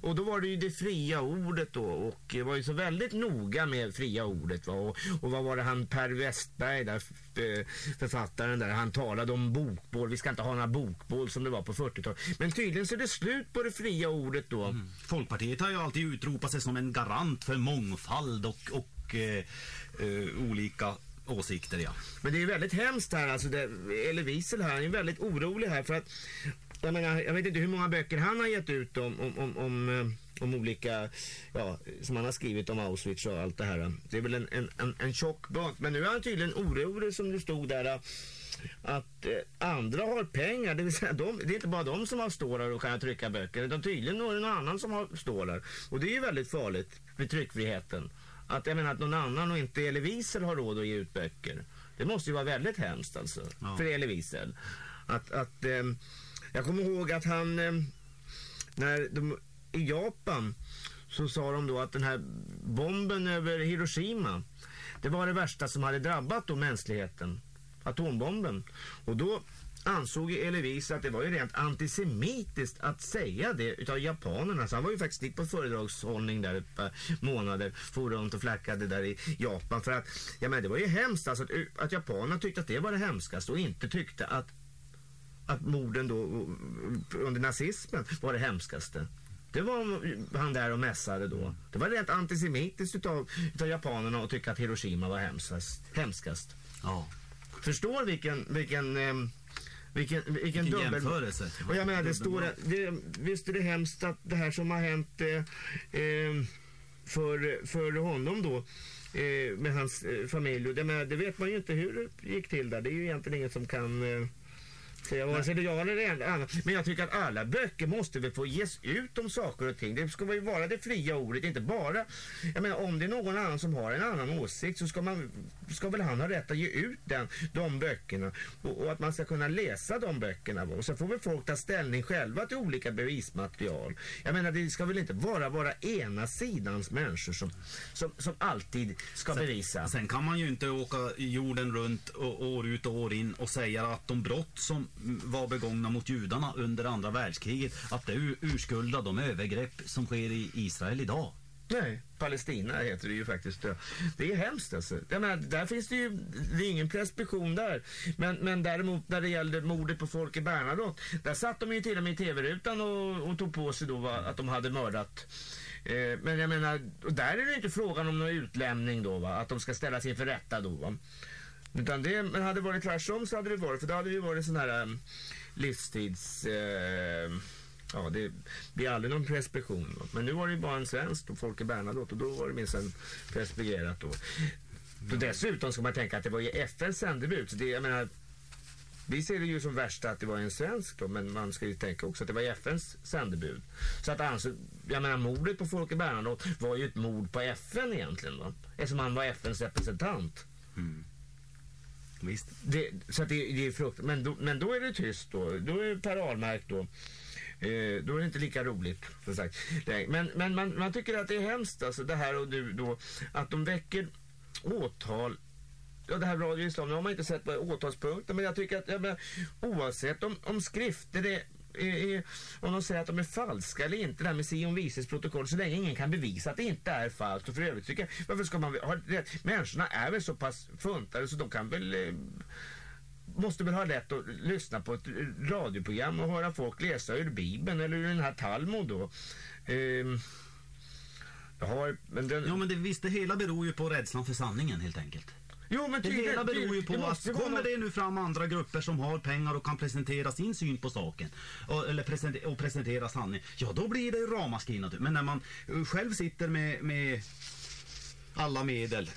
och då var det ju det fria ordet då, och var ju så väldigt noga med fria ordet va, och, och vad var det han Per Westberg där, eh, författaren där, han talade om bokbål, vi ska inte ha några bokbål som det var på 40-talet, men tydligen så är det slut på det fria ordet då. Mm. Folkpartiet har ju alltid utropat sig som en garant för mångfald och, och eh, eh, olika åsikter, ja. Men det är väldigt hemskt här, alltså det, eller Wiesel här, han är väldigt orolig här för att jag menar, jag vet inte hur många böcker han har gett ut om, om, om, om, eh, om olika, ja, som han har skrivit om Auschwitz och allt det här. Det är väl en, en, en, en tjock bunt, men nu är han tydligen orolig som det stod där eh, att eh, andra har pengar, det vill säga de, det är inte bara de som har stålar och kan trycka böcker, utan tydligen är det någon annan som har stålar. Och det är ju väldigt farligt med tryckfriheten. Att jag menar att någon annan och inte Elie Wiesel har råd att ge ut böcker. Det måste ju vara väldigt hemskt alltså, Ja. för Elie Wiesel. Att, att, eh, jag kommer ihåg att han, eh, när de, i Japan så sa de då att den här bomben över Hiroshima, det var det värsta som hade drabbat då mänskligheten. Atombomben. Och då ansåg ju Elie Wiesel att det var ju rent antisemitiskt att säga det utav japanerna. Så han var ju faktiskt dit på föredragshållning där ett par månader, for runt och flackade där i Japan. För att, ja men det var ju hemskt alltså att, att japanerna tyckte att det var det hemskaste och inte tyckte att att morden då under nazismen var det hemskaste. Det var han där och mässade då. Det var rent antisemitiskt utav, utav japanerna att tycka att Hiroshima var hemskast. hemskast. Ja. Förstår vilken, vilken, eh, vilken, vilken, Vilken dubbel... jämförelse. Och jag menar, det står, att- det, visst är det hemskt att det här som har hänt eh, eh, för, för honom då eh, med hans eh, familj. Det, menar, det vet man ju inte hur det gick till där. Det är ju egentligen ingen som kan, är jag eller det annat. Men jag tycker att alla böcker måste väl få ges ut om saker och ting. Det ska ju vara det fria ordet, inte bara... Jag menar om det är någon annan som har en annan åsikt så ska, man, ska väl han ha rätt att ge ut den, de böckerna. Och, och att man ska kunna läsa de böckerna. Och så får väl folk ta ställning själva till olika bevismaterial. Jag menar det ska väl inte bara vara ena sidans människor som, som, som alltid ska Sen- bevisa. Sen kan man ju inte åka jorden runt och, år ut och år in och säga att de brott som var begångna mot judarna under andra världskriget, att det urskuldar de övergrepp som sker i Israel idag. Nej, Palestina heter det ju faktiskt. Det är hemskt alltså. Jag menar, där finns det ju, det är ingen preskription där. Men, men däremot när det gällde mordet på Folke Bernadotte, där satt de ju till och med i tv-rutan och, och tog på sig då va, att de hade mördat. Eh, men jag menar, där är det inte frågan om någon utlämning då va, att de ska ställas inför rätta då va. Utan det, men hade det varit tvärtom så hade det varit, för då hade det ju varit sån här um, livstids... Uh, ja, det blir aldrig någon preskription. då. Men nu var det ju bara en svensk och Folke Bernadotte och då var det minsann preskriberat då. Och dessutom ska man tänka att det var ju FNs sändebud. Så det, jag menar, vi ser det ju som värsta att det var en svensk då, men man ska ju tänka också att det var FNs sändebud. Så att alltså, jag menar mordet på Folke Bernadotte var ju ett mord på FN egentligen då. Eftersom han var FNs representant. Mm. Visst. Det, så att det, det är frukt, men, då, men då är det tyst då. Då är Per Ahlmark då. Eh, då är det inte lika roligt. Som sagt. Men, men man, man tycker att det är hemskt alltså det här och du då. Att de väcker åtal. Ja det här Radio Islam, nu har man inte sett vad åtalspunkten men jag tycker att ja, men, oavsett om, om skrifter är är, är, om de säger att de är falska eller inte, det här med Sion Vises protokoll, så länge ingen kan bevisa att det inte är falskt. Och för övrigt tycker jag, varför ska man ha rätt? Människorna är väl så pass funtade så de kan väl eh, måste väl ha rätt att lyssna på ett radioprogram och höra folk läsa ur Bibeln eller ur den här Talmud då. Ehm, har, men den... Ja men det, visst, det hela beror ju på rädslan för sanningen helt enkelt. Jo, men det hela beror ju på att kommer det nu fram andra grupper som har pengar och kan presentera sin syn på saken och, eller presentera, och presentera sanning, ja då blir det ramaskri naturligtvis. Men när man eh, själv sitter med, med alla medel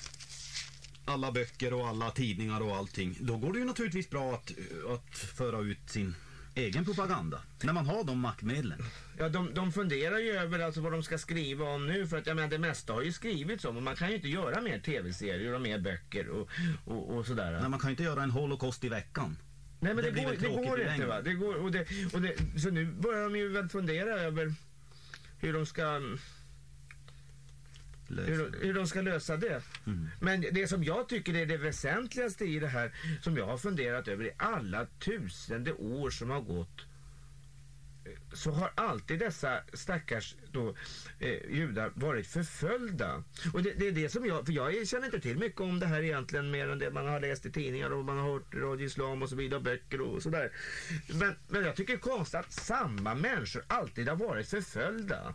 alla böcker och alla tidningar och allting. Då går det ju naturligtvis bra att, att föra ut sin egen propaganda. När man har de maktmedlen. Ja, de, de funderar ju över alltså vad de ska skriva om nu för att jag menar det mesta har ju skrivits om och man kan ju inte göra mer tv-serier och mer böcker och, och, och sådär. Nej, man kan ju inte göra en holocaust i veckan. Nej men det, blir går, det går inte va. Det går, och det, och det, så nu börjar de ju väl fundera över hur de ska hur, hur de ska lösa det. Mm. Men det som jag tycker är det väsentligaste i det här som jag har funderat över i alla tusende år som har gått så har alltid dessa stackars då, eh, judar varit förföljda. Och det, det är det som jag, för jag känner inte till mycket om det här egentligen mer än det man har läst i tidningar och man har hört Radio Islam och så vidare, böcker och sådär. Men, men jag tycker det är konstigt att samma människor alltid har varit förföljda.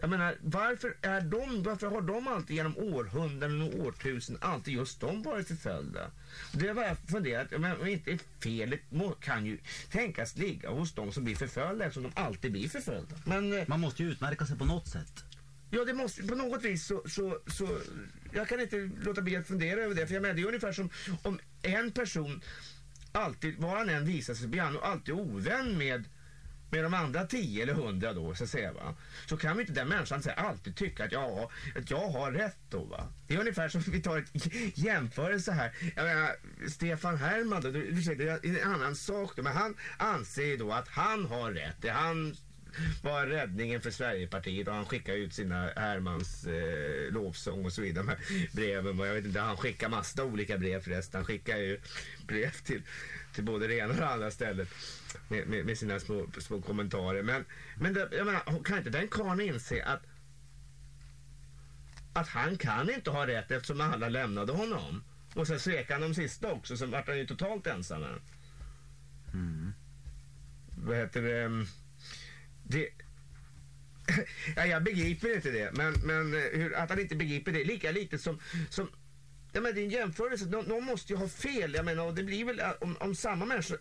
Jag menar, varför, är de, varför har de alltid genom århundraden och årtusenden alltid just de varit förföljda? Det har jag funderat, men inte felet kan ju tänkas ligga hos de som blir förföljda eftersom de alltid blir förföljda. Men, eh, Man måste ju utmärka sig på något sätt. Ja, det måste på något vis så, så, så jag kan inte låta bli att fundera över det. För jag menar, det är ungefär som om en person alltid, var han än visar sig, blir han alltid ovän med med de andra 10 eller hundra då så att säga va. Så kan vi inte den människan säga, alltid tycka att ja, att jag har rätt då va. Det är ungefär som vi tar ett [laughs] jämförelse här. Jag menar, Stefan Herman då, det det är en annan sak då, men han anser ju då att han har rätt. Det är han [laughs] var räddningen för Sverigepartiet och han skickar ut sina Hermans eh, lovsång och så vidare. Här breven jag vet inte, han skickar massa olika brev förresten. Han skickar ju brev till, till både det ena och det andra stället med, med, med sina små, små kommentarer. Men, men det, jag menar, kan inte den karln inse att att han kan inte ha rätt eftersom alla lämnade honom. Och sen svek han de sista också, så vart han ju totalt ensam. Vad heter det? Det [laughs] ja, jag begriper inte det, men, men eh, hur, att han inte begriper det lika lite som, som Ja, men det är en jämförelse. Någon, måste ju ha fel. Jag menar, och det blir väl, eh, om, om samma människa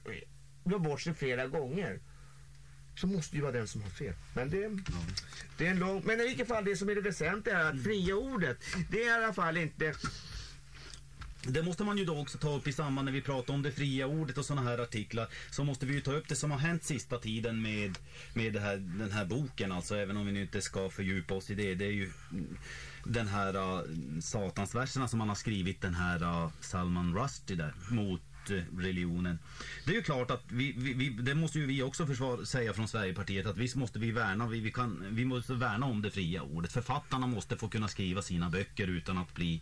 gör bort sig flera gånger så måste det ju vara den som har fel. Men det, det är en lång... Men i vilket fall, det som är det väsentliga är att fria ordet, det är i alla fall inte det måste man ju då också ta upp i samband när vi pratar om det fria ordet och sådana här artiklar. Så måste vi ju ta upp det som har hänt sista tiden med, med det här, den här boken. Alltså även om vi nu inte ska fördjupa oss i det. Det är ju den här uh, satansverserna som man har skrivit den här uh, Salman Rushdie där mot äh, religionen. Det är ju klart att vi, vi, vi, det måste ju vi också försvar, säga från Sverigepartiet att visst måste vi värna, vi, vi, kan, vi måste värna om det fria ordet. Författarna måste få kunna skriva sina böcker utan att bli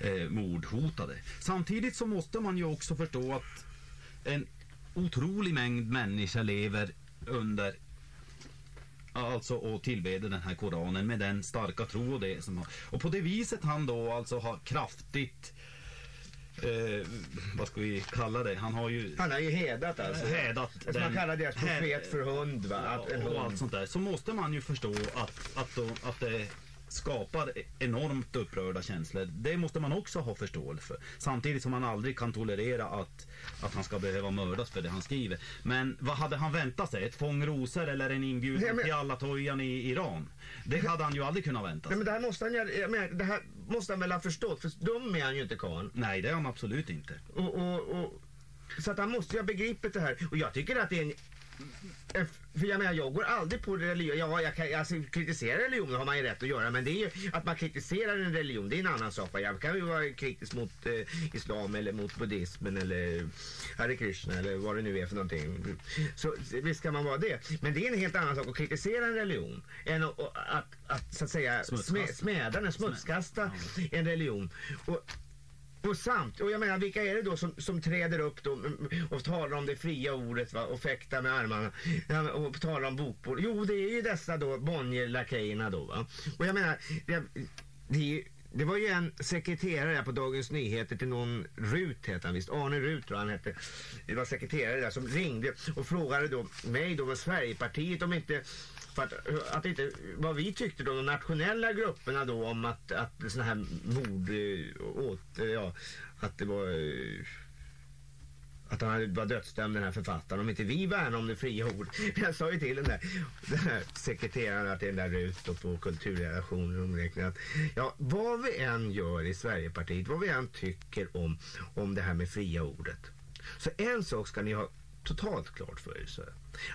eh, mordhotade. Samtidigt så måste man ju också förstå att en otrolig mängd människor lever under Alltså och tillbeder den här koranen med den starka tro och det som har. Och på det viset han då alltså har kraftigt Eh, vad ska vi kalla det? Han har ju... Han har ju hädat alltså. Hädat. Som man kallar deras profet för hund va? Att en och hund. allt sånt där. Så måste man ju förstå att, att, då, att det skapar enormt upprörda känslor. Det måste man också ha förståelse för. Samtidigt som man aldrig kan tolerera att, att han ska behöva mördas för det han skriver. Men vad hade han väntat sig? Ett fång rosor eller en inbjudan Nej, men- till alla tojan i Iran? Det hade han ju aldrig kunnat vänta Nej sig. men det här måste han jag menar, det här måste han väl ha förstått, för dum är han ju inte karln. Nej, det är han absolut inte. Och, och, och, så att han måste ju ha begripit det här. Och jag tycker att det är en... för jag menar, jag går aldrig på religion. Ja, jag kan, alltså, kritisera religion har man ju rätt att göra. Men det är ju att man kritiserar en religion, det är en annan sak. Jag kan ju vara kritisk mot eh, islam eller mot buddhismen eller Hare Krishna eller vad det nu är för någonting. Så visst kan man vara det. Men det är en helt annan sak att kritisera en religion än att, att, att, att så att säga smä, smäda den, smutskasta en religion. Och, och sant. och jag menar vilka är det då som, som träder upp då och talar om det fria ordet va, och fäktar med armarna ja, och talar om bokbord. Jo det är ju dessa då Bonnier-lakejerna då va. Och jag menar, det, det, det var ju en sekreterare där på Dagens Nyheter till någon Rut heter han visst, Arne Rut tror han hette. Det var sekreterare där som ringde och frågade då mig då med Sverigepartiet om inte att, att inte, vad vi tyckte då, de nationella grupperna då om att, att sådana här mord eh, åt, eh, ja, att det var eh, att han var dödsdömd den här författaren, om inte vi värnar om det fria ordet. Men [laughs] jag sa ju till den där, den här sekreteraren att det är den där Rut och på kulturredaktionen de räknar att ja, vad vi än gör i Sverigepartiet, vad vi än tycker om, om det här med fria ordet. Så en sak ska ni ha totalt klart för er. Så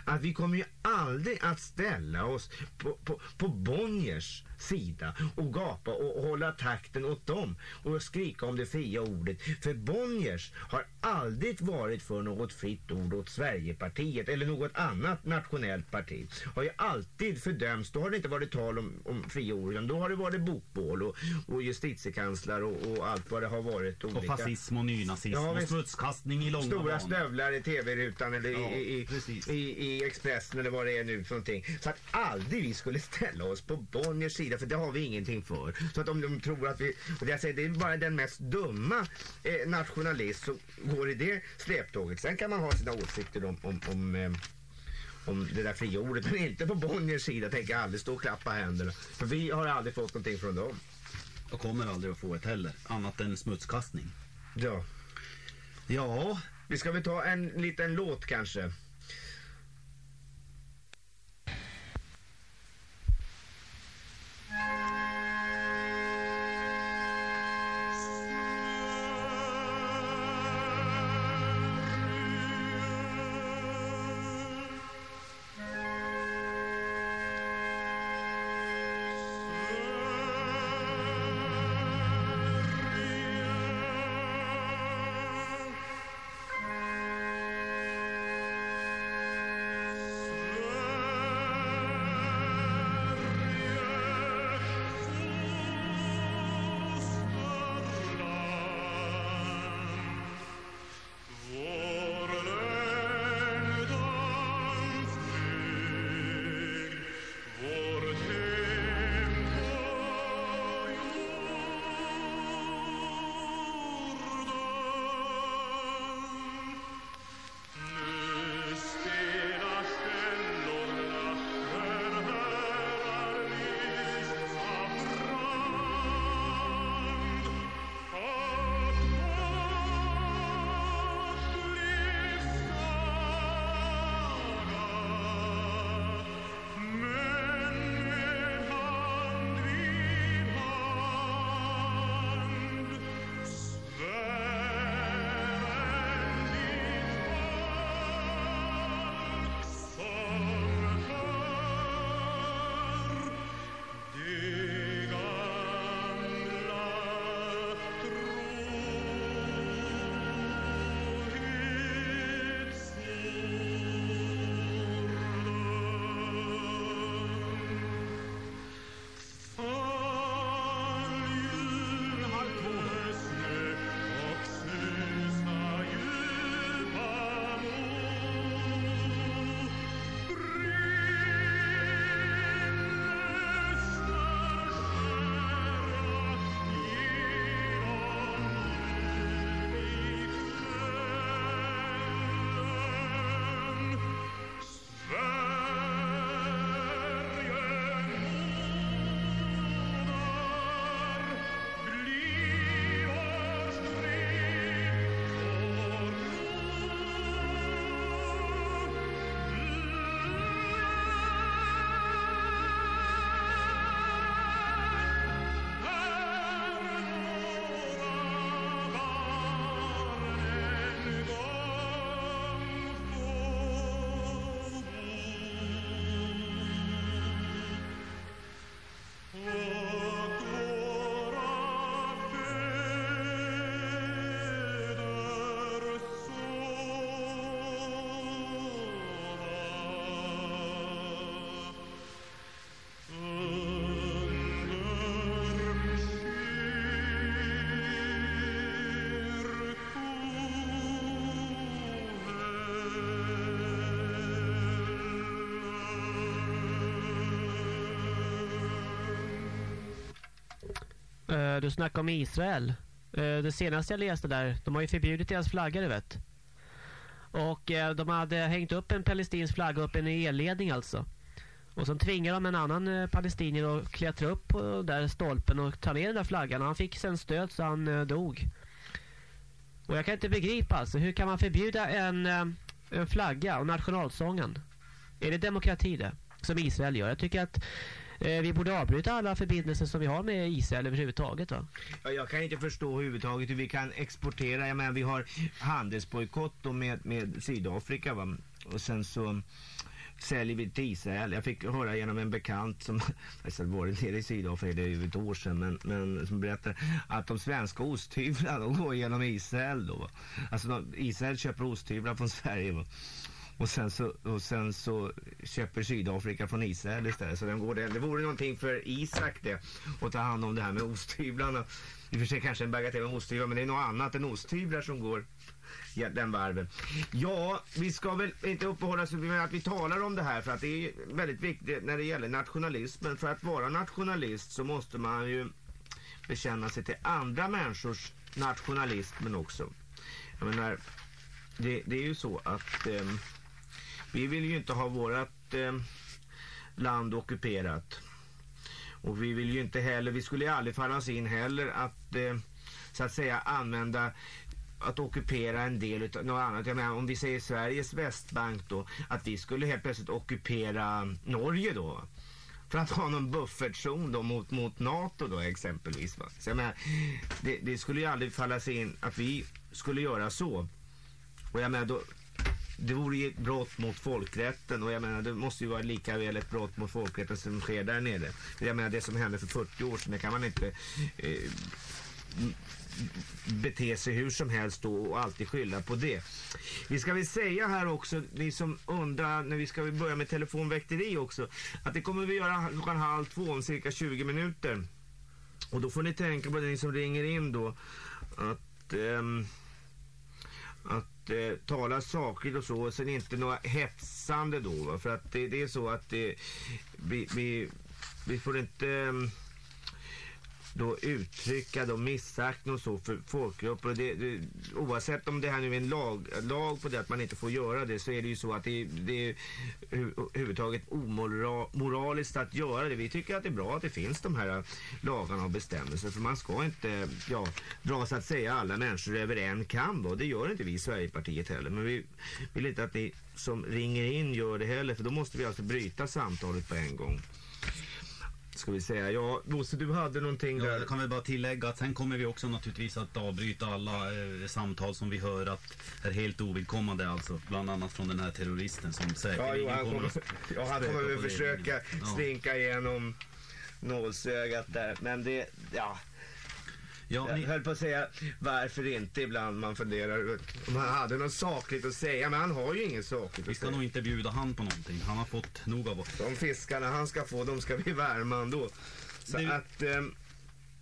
att vi kommer ju aldrig att ställa oss på, på, på Bonniers sida och gapa och, och hålla takten åt dem och skrika om det fria ordet. För Bonniers har aldrig varit för något fritt ord åt Sverigepartiet eller något annat nationellt parti. Har ju alltid fördömts. Då har det inte varit tal om, om fria ord utan då har det varit bokbål och, och justitiekansler och, och allt vad det har varit. Och olika- fascism och nynazism Ja, och smutskastning i långa Stora stövlar i tv-rutan eller Ja, i, i, i, i Expressen eller vad det är nu för någonting. Så att aldrig vi skulle ställa oss på Bonniers sida för det har vi ingenting för. Så att om de tror att vi, och det jag säger det är bara den mest dumma eh, nationalist som går i det släptåget. Sen kan man ha sina åsikter om, om, om eh, om det där fria ordet, men inte på Bonniers sida tänker jag aldrig stå och klappa händerna. För vi har aldrig fått någonting från dem. Och kommer aldrig att få ett heller, annat än smutskastning. Ja. Ja. Vi ska väl ta en liten låt kanske. Eh, du snackar om Israel. Eh, det senaste jag läste där, de har ju förbjudit deras flagga, du vet. Och eh, de hade hängt upp en palestinsk flagga upp i en elledning alltså. Och så tvingar de en annan palestinier att klättra upp på den där stolpen och ta ner den där flaggan. Och han fick sen stöd så han dog. Och jag kan inte begripa alltså, hur kan man förbjuda en, en flagga och nationalsången? Är det demokrati det? Som Israel gör. Jag tycker att Eh, vi borde avbryta alla förbindelser som vi har med Israel överhuvudtaget va? Ja, jag kan inte förstå överhuvudtaget hur vi kan exportera. Jag menar, vi har handelsbojkott då med, med Sydafrika va. Och sen så säljer vi till Israel. Jag fick höra genom en bekant som [laughs] alltså, varit nere i Sydafrika det är ju ett år sedan men, men som berättar att de svenska osthyvlarna de [laughs] går genom Israel då. va. Alltså de, Israel köper osthyvlar från Sverige va. Och sen, så, och sen så köper Sydafrika från Israel istället. Så den går det. det vore någonting för Isak det. Att ta hand om det här med osthyvlarna. I och för sig kanske en bagatell med osthyvlar. Men det är något annat än osthyvlar som går ja, den varven. Ja, vi ska väl inte uppehålla oss med att vi talar om det här. För att det är väldigt viktigt när det gäller nationalismen. För att vara nationalist så måste man ju bekänna sig till andra människors nationalismen också. Jag menar, det, det är ju så att Eh, vi vill ju inte ha vårt eh, land ockuperat. Och vi vill ju inte heller, vi skulle ju aldrig falla oss in heller att eh, så att säga använda att ockupera en del av något annat. Jag menar om vi säger Sveriges västbank då, att vi skulle helt plötsligt ockupera Norge då. För att ha någon buffertzon då mot, mot NATO då exempelvis. Va? Så jag menar, det, det skulle ju aldrig falla sig in att vi skulle göra så. Och jag menar då, det vore ju ett brott mot folkrätten och jag menar det måste ju vara lika väl ett brott mot folkrätten som sker där nere. Jag menar det som hände för 40 år sedan, det kan man inte eh, bete sig hur som helst då och alltid skylla på det. Vi ska väl säga här också, ni som undrar när vi ska börja med telefonväkteri också, att det kommer vi göra klockan halv två om cirka 20 minuter. Och då får ni tänka på det ni som ringer in då, att ehm, att eh, tala sakligt och så, och sen inte några hetsande då. Va? För att det, det är så att det, vi, vi, vi får inte ehm, då uttrycka då missaktning och så för folkgrupper. Och det, det, oavsett om det här nu är en lag, lag på det att man inte får göra det så är det ju så att det, det är hu- överhuvudtaget omoraliskt att göra det. Vi tycker att det är bra att det finns de här lagarna och bestämmelser för man ska inte ja, dra så att säga alla människor över en kam då. Det gör inte vi i Sverigepartiet heller. Men vi vill inte att ni som ringer in gör det heller för då måste vi alltså bryta samtalet på en gång. Ska vi säga. Ja, Bosse du hade någonting Ja, där. jag kan väl bara tillägga att sen kommer vi också naturligtvis att avbryta alla eh, samtal som vi hör att är helt ovidkommande alltså. Bland annat från den här terroristen som Ja, säkerligen jo, han kommer kommer, att ja, han kommer väl försöka. Ja. slinka igenom nålsögat där. Men det, ja. Ja, jag ni- höll på att säga varför inte ibland man funderar om han hade något sakligt att säga. Men han har ju inget sakligt Vi ska nog inte bjuda han på någonting. Han har fått nog av oss. De fiskarna han ska få, de ska vi värma ändå. Så Det- att... ehm,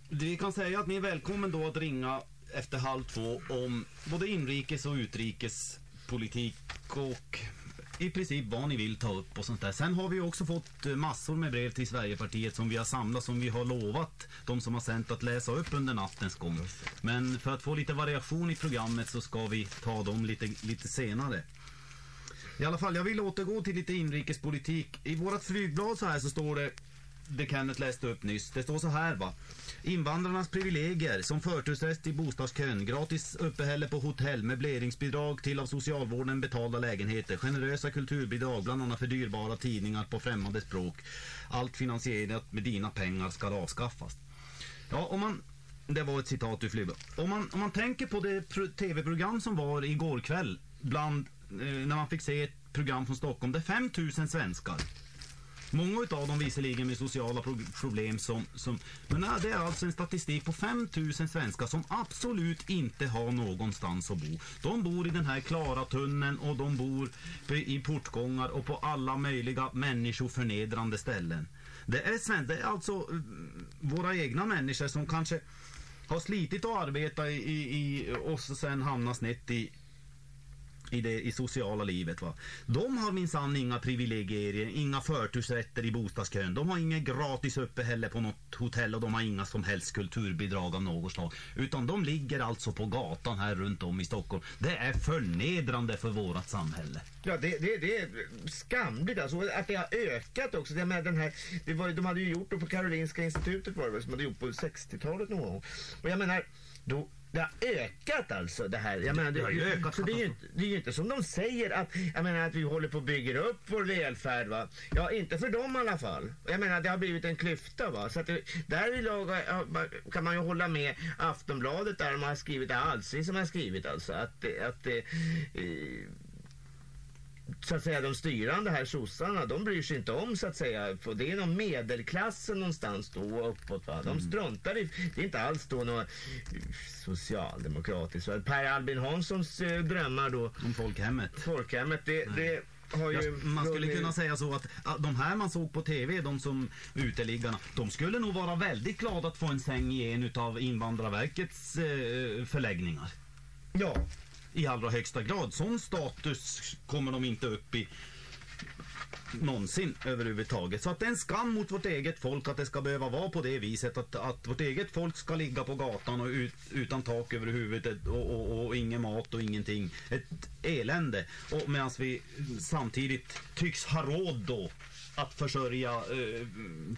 Vi kan säga att ni är välkommen då att ringa efter halv två om både inrikes och utrikespolitik och i princip vad ni vill ta upp och sånt där. Sen har vi också fått eh, massor med brev till Sverigepartiet som vi har samlat som vi har lovat de som har sänt att läsa upp under nattens gång. Men för att få lite variation i programmet så ska vi ta dem lite, lite senare. I alla fall, jag vill återgå till lite inrikespolitik. I vårat flygblad så här så står det det Kenneth läste upp nyss. Det står så här va. Invandrarnas privilegier som förtursrätt i bostadskön, gratis uppehälle på hotell, möbleringsbidrag till av socialvården betalda lägenheter, generösa kulturbidrag, bland annat för dyrbara tidningar på främmande språk. Allt finansierat med dina pengar ska avskaffas. Ja, om man... Det var ett citat ur Flybba. Om man, om man tänker på det tv-program som var igår kväll, bland, eh, när man fick se ett program från Stockholm, där 5000 svenskar. Många utav dem visserligen med sociala pro- problem som, som men det är alltså en statistik på 5000 svenskar som absolut inte har någonstans att bo. De bor i den här klara tunneln och de bor i portgångar och på alla möjliga människoförnedrande ställen. Det är, det är alltså eh, våra egna människor som kanske har slitit och arbetat i, i, i och sen hamnar snett i i det i sociala livet. Va? De har minsann inga privilegier, inga förtursrätter i bostadskön. De har inget gratis uppehälle på något hotell och de har inga som helst kulturbidrag av något slag. Utan de ligger alltså på gatan här runt om i Stockholm. Det är förnedrande för vårat samhälle. Ja, det, det, det är skamligt alltså. Att det har ökat också. Det med den här, det var, de hade ju gjort det på Karolinska institutet var det väl, som hade gjort på 60-talet någon gång. Och jag menar, då, det har ökat alltså det här. Jag menar, Det har ju ökat så det är ju, inte- det är ju inte som de säger att, jag menar att vi håller på att bygga upp vår välfärd va. Ja, inte för dem i alla fall. Jag menar det har blivit en klyfta va. Så att det, där man- kan man ju hålla med Aftonbladet där de har skrivit, Alsing som har skrivit alltså att, att det, eh, så att säga de styrande här sossarna, de bryr sig inte om så att säga, för det är någon medelklassen någonstans då uppåt va. De struntar i, det är inte alls då något socialdemokratiskt. va. Per Albin Hanssons eh, drömmar då. Om folkhemmet. Folkhemmet, det, det har ju... Man skulle kunna säga så att att de här man såg på TV, de som uteliggarna, de skulle nog vara väldigt glada att få en säng i en utav Invandrarverkets eh, förläggningar. Ja. I allra högsta grad. Sån status kommer de inte upp i någonsin överhuvudtaget. Så att det är en skam mot vårt eget folk att det ska behöva vara på det viset att, att vårt eget folk ska ligga på gatan och ut, utan tak över huvudet och, och, och ingen mat och ingenting. Ett elände. Och medan vi samtidigt tycks ha råd då att försörja eh,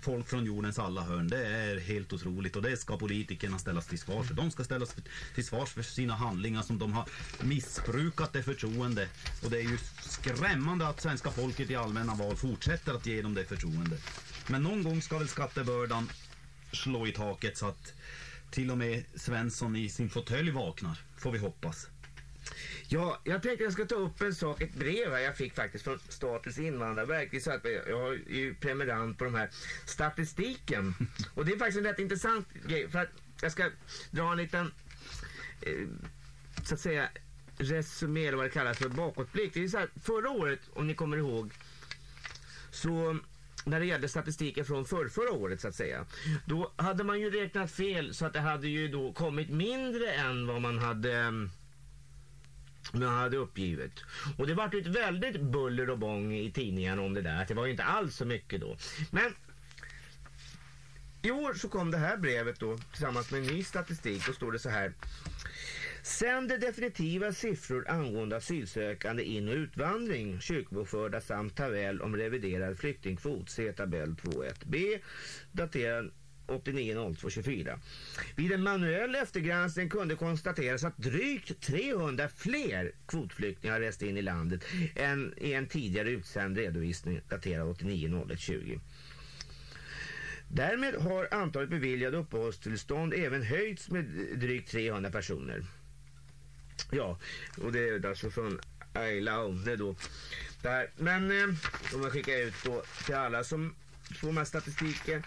folk från jordens alla hörn. Det är helt otroligt och det ska politikerna ställas till svars för. De ska ställas för- till svars för sina handlingar som de har missbrukat det förtroende. Och det är ju skrämmande att svenska folket i allmänna val fortsätter att ge dem det förtroende. Men någon gång ska väl skattebördan slå i taket så att till och med Svensson i sin fåtölj vaknar. Får vi hoppas. Ja, jag tänkte jag ska ta upp en sak, ett brev här jag fick faktiskt från Statens invandrarverk. Det är så att jag är ju prenumerant på de här statistiken. Och det är faktiskt en rätt intressant grej. För att jag ska dra en liten, eh, så att säga, resumé eller vad det kallas för, bakåtblick. Det är så här, förra året, om ni kommer ihåg, så när det gällde statistiken från för, förra året så att säga. Då hade man ju räknat fel så att det hade ju då kommit mindre än vad man hade mm, men han hade uppgivit. Och det var ett väldigt buller och bång i tidningarna om det där. Det var ju inte alls så mycket då. Men i år så kom det här brevet då tillsammans med ny statistik. Då står det så här. "...sänder definitiva siffror angående asylsökande in- och utvandring, kyrkobokförda samt tabell om reviderad flyktingkvot, se tabell 2.1b, daterad 89.02.24. Vid en manuell eftergranskning kunde konstateras att drygt 300 fler kvotflyktingar rest in i landet än i en tidigare utsänd redovisning daterad 89.01.20. Därmed har antalet beviljade uppehållstillstånd även höjts med drygt 300 personer. Ja, och det är alltså från Ailaune då. Där. Men eh, om man skickar ut då till alla som får de här statistiken.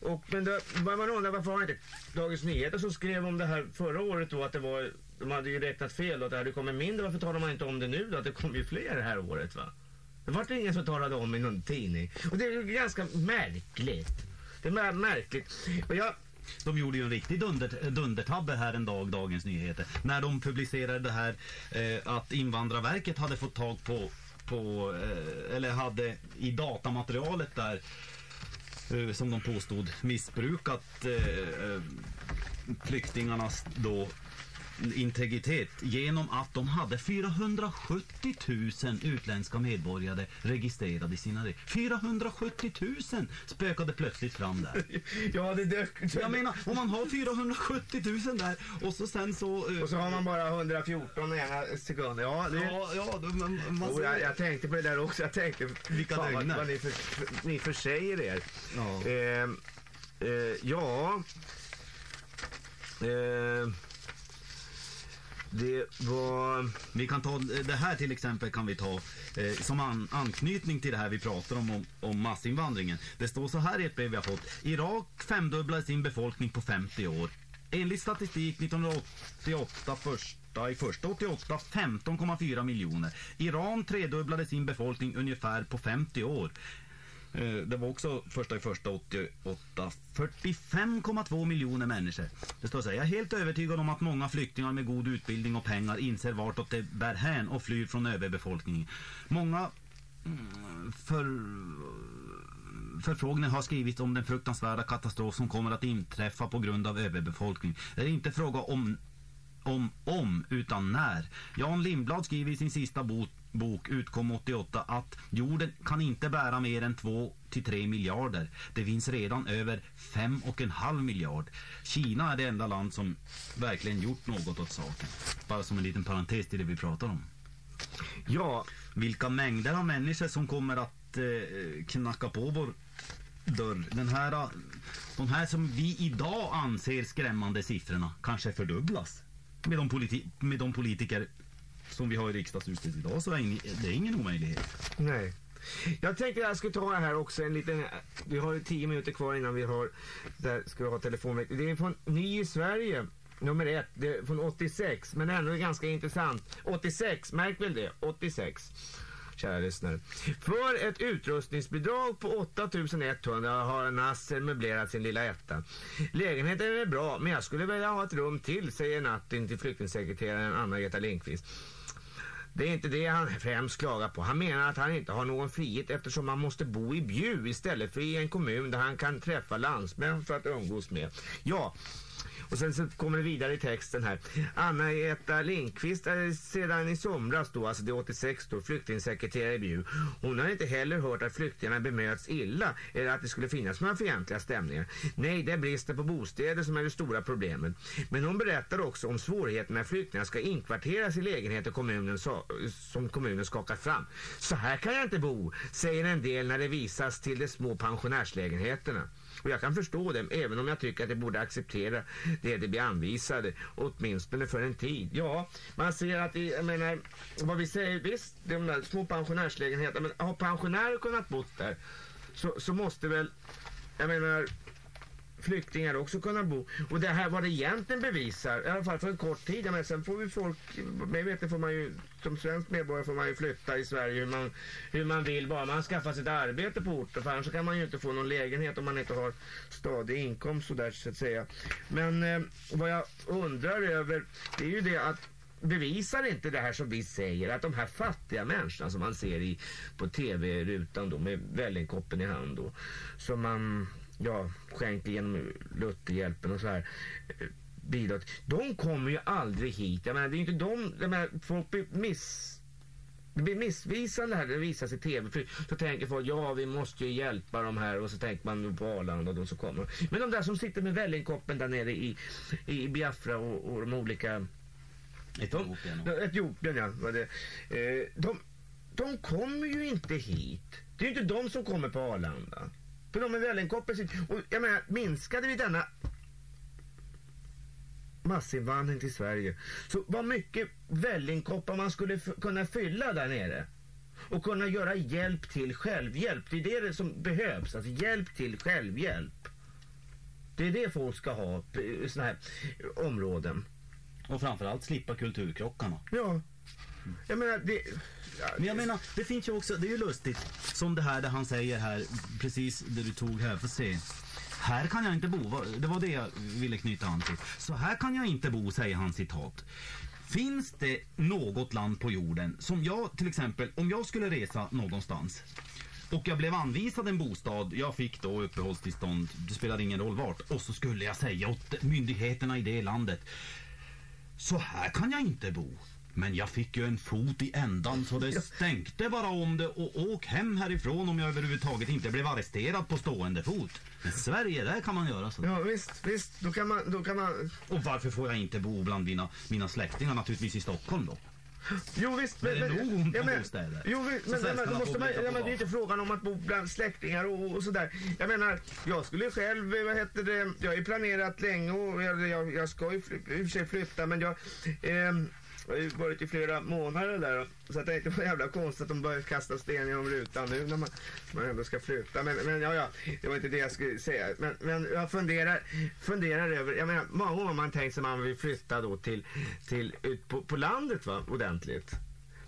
Och, men då man undrar varför har inte Dagens Nyheter som skrev om det här förra året då att det var, de hade ju räknat fel och att det hade kommit mindre. Varför talar man inte om det nu då? Att det kom ju fler det här året va? Det var det ingen som talade om i någon tidning. Och det är ju ganska märkligt. Det är märkligt. Och jag, De gjorde ju en riktig dunder, dundertabbe här en dag, Dagens Nyheter. När de publicerade det här eh, att Invandrarverket hade fått tag på, på eh, eller hade i datamaterialet där Eh, som de påstod missbrukat eh, eh flyktingarnas då integritet genom att de hade 470 000 utländska medborgare registrerade i sina re- 470 000 spökade plötsligt fram där. [laughs] Ja, det dök. Jag menar, om man har 470 000 där och så sen så... eh, Och så har man bara 114 i ena sekunder. Ja, det... Ja, ja, då, man, man Oh, jag, jag tänkte på det där också. Jag tänkte Vilka fan, vad, vad ni, för, för, ni försäger er. Ja. Eh, eh, ja. Eh, det var... Vi kan ta eh, det här till exempel kan vi ta eh, som an, anknytning till det här vi pratar om, om om massinvandringen. Det står så här i ett brev vi har fått. Irak femdubblade sin befolkning på 50 år. Enligt statistik 1988 första i första 88 15,4 miljoner. Iran tredubblade sin befolkning ungefär på 50 år. Eh, det var också första i första 88. 45,2 miljoner människor. Det står så här, jag är helt övertygad om att många flyktingar med god utbildning och pengar inser vartåt det bär hän och flyr från överbefolkningen. Många mm, för, förfrågningar har skrivits om den fruktansvärda katastrof som kommer att inträffa på grund av överbefolkning. Det är inte fråga om om om, utan när. Jan Lindblad skriver i sin sista bok, bok utkom 88 att jorden kan inte bära mer än 2 till 3 miljarder. Det finns redan över 5,5 miljard. Kina är det enda land som verkligen gjort något åt saken. Bara som en liten parentes till det vi pratar om. Ja. Vilka mängder av människor som kommer att eh, knacka på vår dörr. Den här, de här som vi idag anser skrämmande siffrorna kanske fördubblas. Med de, politi med de politiker som vi har i riksdagshuset idag så är det är ingen omöjlighet. Nej. Jag tänkte jag skulle ta här också en liten, vi har ju tio minuter kvar innan vi har, där ska vi ha telefonväck. Det är från Ny i Sverige, nummer ett, det är från 86, men ändå ganska intressant. 86, märk väl det, 86. Kära lyssnare. För ett utrustningsbidrag på 8100 har Nasser möblerat sin lilla etta. Lägenheten är bra, men jag skulle vilja ha ett rum till, säger Nattin till flyktingsekreteraren Anna-Greta Lindqvist. Det är inte det han främst klagar på. Han menar att han inte har någon frihet eftersom han måste bo i Bjuv istället för i en kommun där han kan träffa landsmän för att umgås med. Ja, och sen så kommer det vidare i texten här. Anna-Eta Lindqvist är sedan i somras då, alltså det är 86 då, flyktingsekreterare i Bjuv. Hon har inte heller hört att flyktingarna bemöts illa eller att det skulle finnas några fientliga stämningar. Nej, det är bristen på bostäder som är det stora problemet. Men hon berättar också om svårigheten när flyktingar ska inkvarteras i lägenheter kommunen sa, som kommunen skakat fram. Så här kan jag inte bo, säger en del när det visas till de små pensionärslägenheterna. Och jag kan förstå dem, även om jag tycker att de borde acceptera det de blir anvisade, åtminstone för en tid. Ja, man ser att, det, jag menar, vad vi säger, visst, de där små pensionärslägenheterna, men har pensionärer kunnat bo där så, så måste väl, jag menar, flyktingar också kunna bo. Och det här vad det egentligen bevisar, i alla fall för en kort tid, Men sen får vi folk, mig vet får man ju, som svensk medborgare får man ju flytta i Sverige hur man, hur man vill, bara man skaffar sig ett arbete på orten, för annars kan man ju inte få någon lägenhet om man inte har stadig inkomst så där så att säga. Men eh, vad jag undrar över, det är ju det att bevisar inte det här som vi säger att de här fattiga människorna som man ser i, på tv-rutan då med vällingkoppen i hand då som man ja, skänker genom Lutherhjälpen och så här eh, bidrag. De kommer ju aldrig hit. Jag menar, det är inte de, jag menar, folk blir miss det blir missvisande här, det visas i tv. För så tänker folk, ja vi måste ju hjälpa de här och så tänker man på Arlanda och de som kommer. Men de där som sitter med vällingkoppen där nere i, i Biafra och, och de olika Etiopien. De, Etiopien ja. Det. Eh, de, de kommer ju inte hit. Det är ju inte de som kommer på Arlanda. För de är vällingkoppen. Och jag menar, minskade vi denna massinvandring till Sverige. Så vad mycket vällingkoppar man skulle kunna fylla där nere. Och kunna göra hjälp till självhjälp. Det är det som behövs. Alltså hjälp till självhjälp. Det är det folk ska ha i sådana här områden. Och framförallt slippa kulturkrockarna. Ja. Jag menar, det... Men jag menar, det finns ju också, det är ju lustigt, som det här där han säger här, precis det du tog här, för se. Här kan jag inte bo, det var det jag ville knyta an till. Så här kan jag inte bo, säger han citat. Finns det något land på jorden som jag till exempel, om jag skulle resa någonstans och jag blev anvisad en bostad, jag fick då uppehållstillstånd, det spelar ingen roll vart, och så skulle jag säga åt myndigheterna i det landet, så här kan jag inte bo. Men jag fick ju en fot i ändan så det stänkte bara om det och åk hem härifrån om jag överhuvudtaget inte blev arresterad på stående fot. Men Sverige, där kan man göra så. Ja visst, visst. Då kan man... Då kan man... Och varför får jag inte bo bland mina, mina släktingar? Naturligtvis i Stockholm då. Jo visst, Men det är nog ont ja, men- bostäder. Jo, men, men, då måste man, ja, men det är inte frågan om att bo bland släktingar och, och sådär. Jag menar, jag skulle själv, eh, vad heter det, jag har ju planerat länge och jag, jag, jag ska ju fly, i och för sig flytta men jag, ehm, jag har ju varit i flera månader där så att det inte var jävla konstigt att de börjar kasta sten genom rutan nu när man, man ändå ska flytta. Men, men ja, ja, det var inte det jag skulle säga. Men, men jag funderar, funderar över, jag menar många gånger har man tänkt sig att man vill flytta då till, till ut på, på landet va, ordentligt.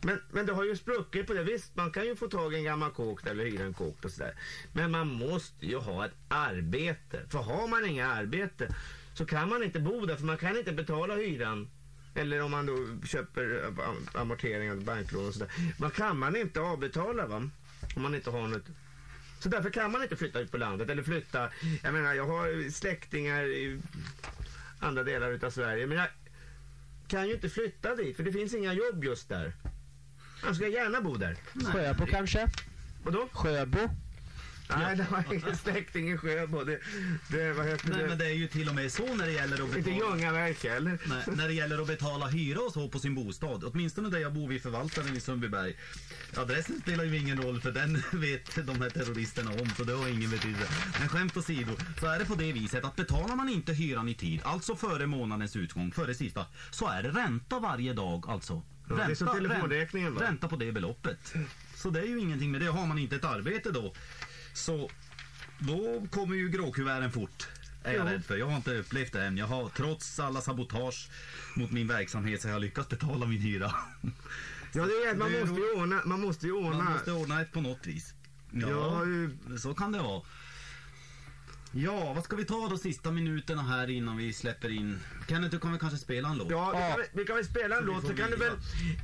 Men, men det har ju spruckit på det. Visst, man kan ju få tag i en gammal kåk eller hyra en kåk och sådär. Men man måste ju ha ett arbete. För har man inga arbete så kan man inte bo där för man kan inte betala hyran. Eller om man då köper am- amorteringar, banklån och sådär. Man kan man inte avbetala va? Om man inte har något. Så därför kan man inte flytta ut på landet eller flytta. Jag menar jag har släktingar i andra delar utav Sverige. Men jag kan ju inte flytta dit för det finns inga jobb just där. Jag ska gärna bo där. Sjöbo kanske? Vadå? Sjöbo? Nej, det var ingen släkting i Sjöbo. Det, det, vad heter Nej, det? men det är ju till och med så när det gäller att Inte betala... Ljungaverk eller? Nej, när det gäller att betala hyra och så på sin bostad. Åtminstone där jag bor vid förvaltaren i Sundbyberg. Adressen spelar ju ingen roll för den [laughs] vet de här terroristerna om så det har ingen betydelse. Men skämt åsido så är det på det viset att betalar man inte hyran i tid, alltså före månadens utgång, före sista, så är det ränta varje dag alltså. Ja, det är som telefonräkningen, ränta på det beloppet. Så det är ju ingenting med det. Har man inte ett arbete då så då kommer ju gråkuverten fort. Är jag rädd för. Jag har inte upplevt det än. Jag har trots alla sabotage mot min verksamhet så har jag lyckats betala min hyra. [laughs] Ja, det är, man måste ju ordna, man måste ju ordna. Man måste ordna ett på något vis. Ja, har ju- så kan det vara. Ja, vad ska vi ta då sista minuterna här innan vi släpper in? Kenneth, du kan väl kanske spela en låt? Ja, vi kan, väl- vi kan väl spela en Så låt så kan du väl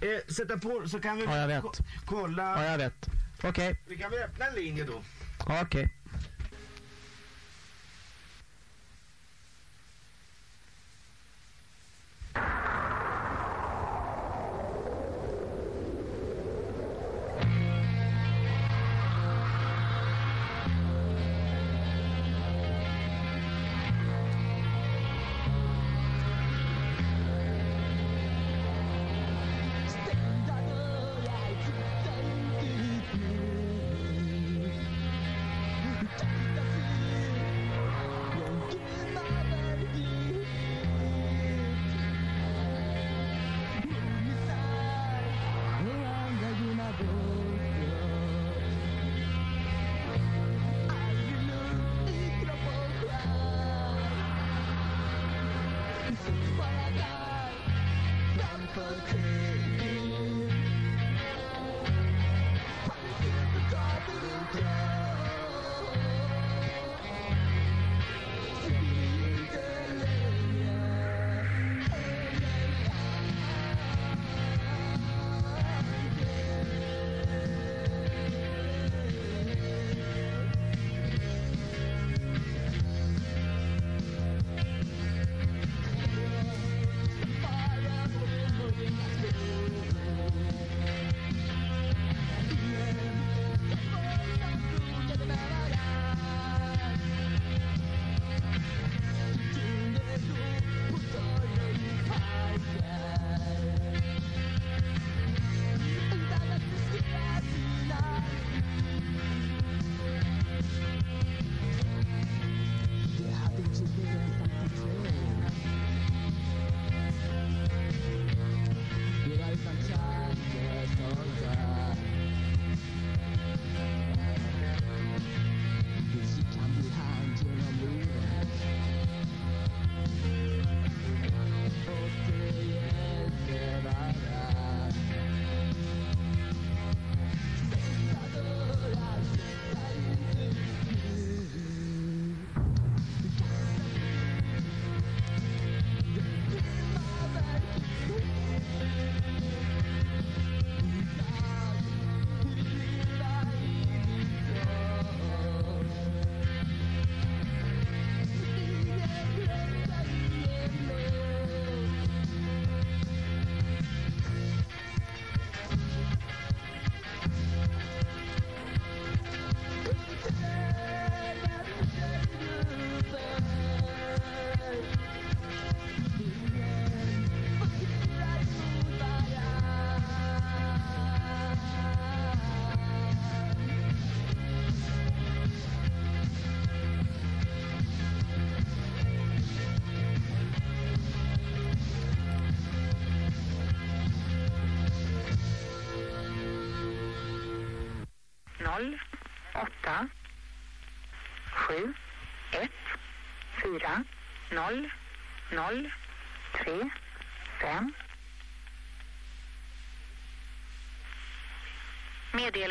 eh, sätta på så kan vi Ja, jag vet. ko- kolla. Ja, jag vet. Okej. Vi kan väl öppna en linje då. Ja,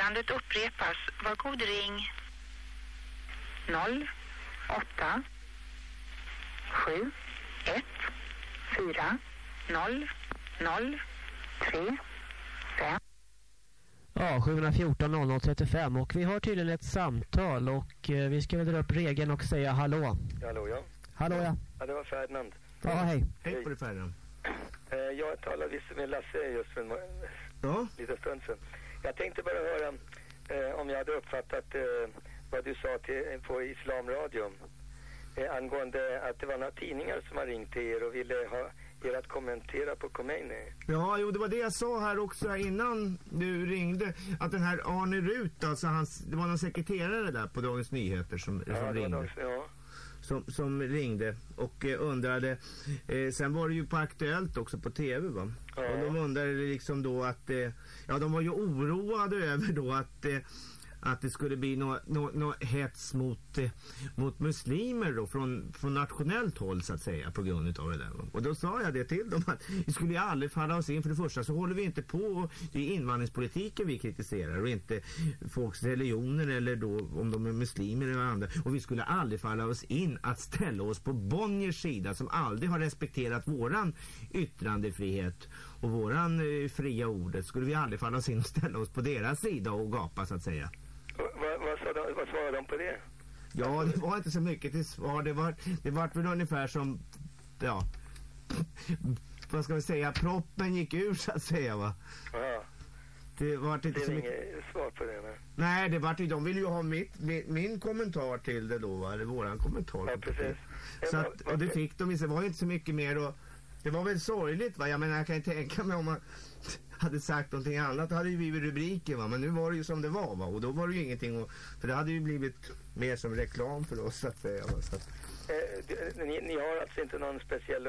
Meddelandet upprepas. Var god ring 0 8 7 1 4 0 0 3 5 Ja, 714 00 35 och vi har tydligen ett samtal och eh, vi ska väl dra upp regeln och säga hallå. Hallå, ja. Hallå ja. Ja, det var Ferdinand. Ja, hej. Hej på dig Ferdinand. Eh, Jag talade visst med Lasse just för en Ja. liten stund sedan. Jag tänkte bara höra eh, om jag hade uppfattat eh, vad du sa till, på Islamradion eh, angående att det var några tidningar som har ringt till er och ville ha er att kommentera på Khomeini. Ja, jo, det var det jag sa här också här innan du ringde. Att den här Arne Rut, alltså hans, det var någon sekreterare där på Dagens Nyheter som, Ja, som ringde. dags- ja. Som, som ringde och eh, undrade. Eh, sen var det ju på Aktuellt också på TV va? Ja. Och de undrade liksom då att, eh, ja de var ju oroade [laughs] över då att eh, att det skulle bli något nå, nå hets mot, eh, mot muslimer då från, från nationellt håll så att säga på grund av det där. Och då sa jag det till dem att vi skulle ju aldrig falla oss in. För det första så håller vi inte på, det är invandringspolitiken vi kritiserar och inte folks religioner eller då om de är muslimer eller andra. Och vi skulle aldrig falla oss in att ställa oss på Bonniers sida som aldrig har respekterat våran yttrandefrihet och våran eh, fria ordet. Skulle vi aldrig falla oss in och ställa oss på deras sida och gapa så att säga. Vad, vad, de, vad svarade de på det? Ja, det var inte så mycket till svar. Det var, det var väl ungefär som, ja, vad ska vi säga, proppen gick ur så att säga va. Ja. Det var inte Det så mycket. svar på det. Nej. Nej, det var de ville ju ha mitt, min, min kommentar till det då va, eller våran kommentar. Ja, precis. Så att, och det fick de det var ju inte så mycket mer och det var väl sorgligt va, jag menar jag kan ju tänka mig om man hade sagt någonting annat hade ju blivit rubriker va, men nu var det ju som det var va, och då var det ju ingenting att, för det hade ju blivit mer som reklam för oss så att säga va, så att, Eh, ni, ni har alltså inte någon speciell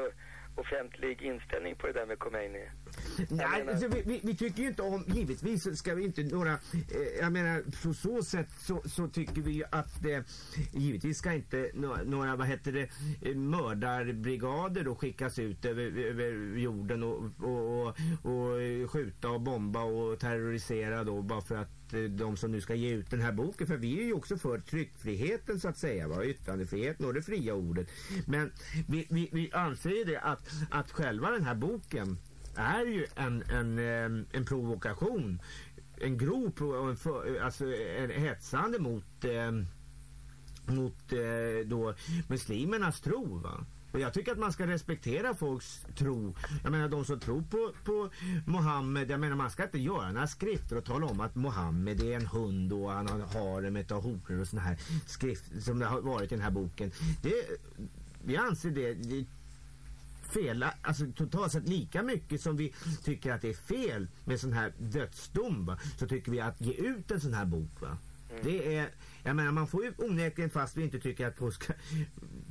offentlig inställning på det där med Khomeini? Nej, alltså, vi, vi, vi tycker ju inte om, givetvis ska vi inte några, eh, jag menar på så sätt så, så tycker vi att eh, givetvis ska inte några, några, vad heter det, eh, mördarbrigader då skickas ut över, över jorden och, och, och, och skjuta och bomba och terrorisera då bara för att Eh, de som nu ska ge ut den här boken, för vi är ju också för tryckfriheten så att säga, va? yttrandefriheten och det fria ordet. Men vi, vi, vi anser ju det att, att själva den här boken är ju en, en, eh, en provokation. En grov en för, alltså en hetsande mot, eh, mot eh, då muslimernas tro. Va? Och jag tycker att man ska respektera folks tro. Jag menar de som tror på, på Mohammed. Jag menar man ska inte göra några skrifter och tala om att Mohammed är en hund och han har harem av horor och såna här skrifter som det har varit i den här boken. Det, vi anser det, det fel, alltså totalt sett lika mycket som vi tycker att det är fel med sån här dödsdom va, så tycker vi att ge ut en sån här bok va. Det är, jag menar man får ju onekligen fast vi inte tycker att folk ska,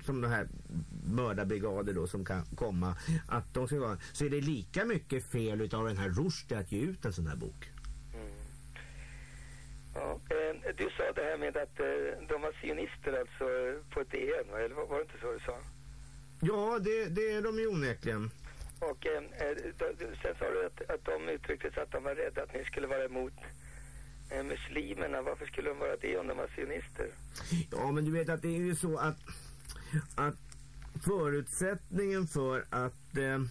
som de här mördarbrigader då som kan komma, att de ska vara, så är det lika mycket fel utav den här Rushdie att ge ut en sån här bok. Ja, eh, du sa det här med att eh, de var sionister alltså på DN, va? eller var det inte så du sa? Ja, det, det är de ju onekligen. Och eh, eh, sen sa du att, att de uttryckte sig att de var rädda att ni skulle vara emot eh, muslimerna. Varför skulle de vara det om de var sionister? Ja, men du vet att det är ju så att, att förutsättningen för att eh,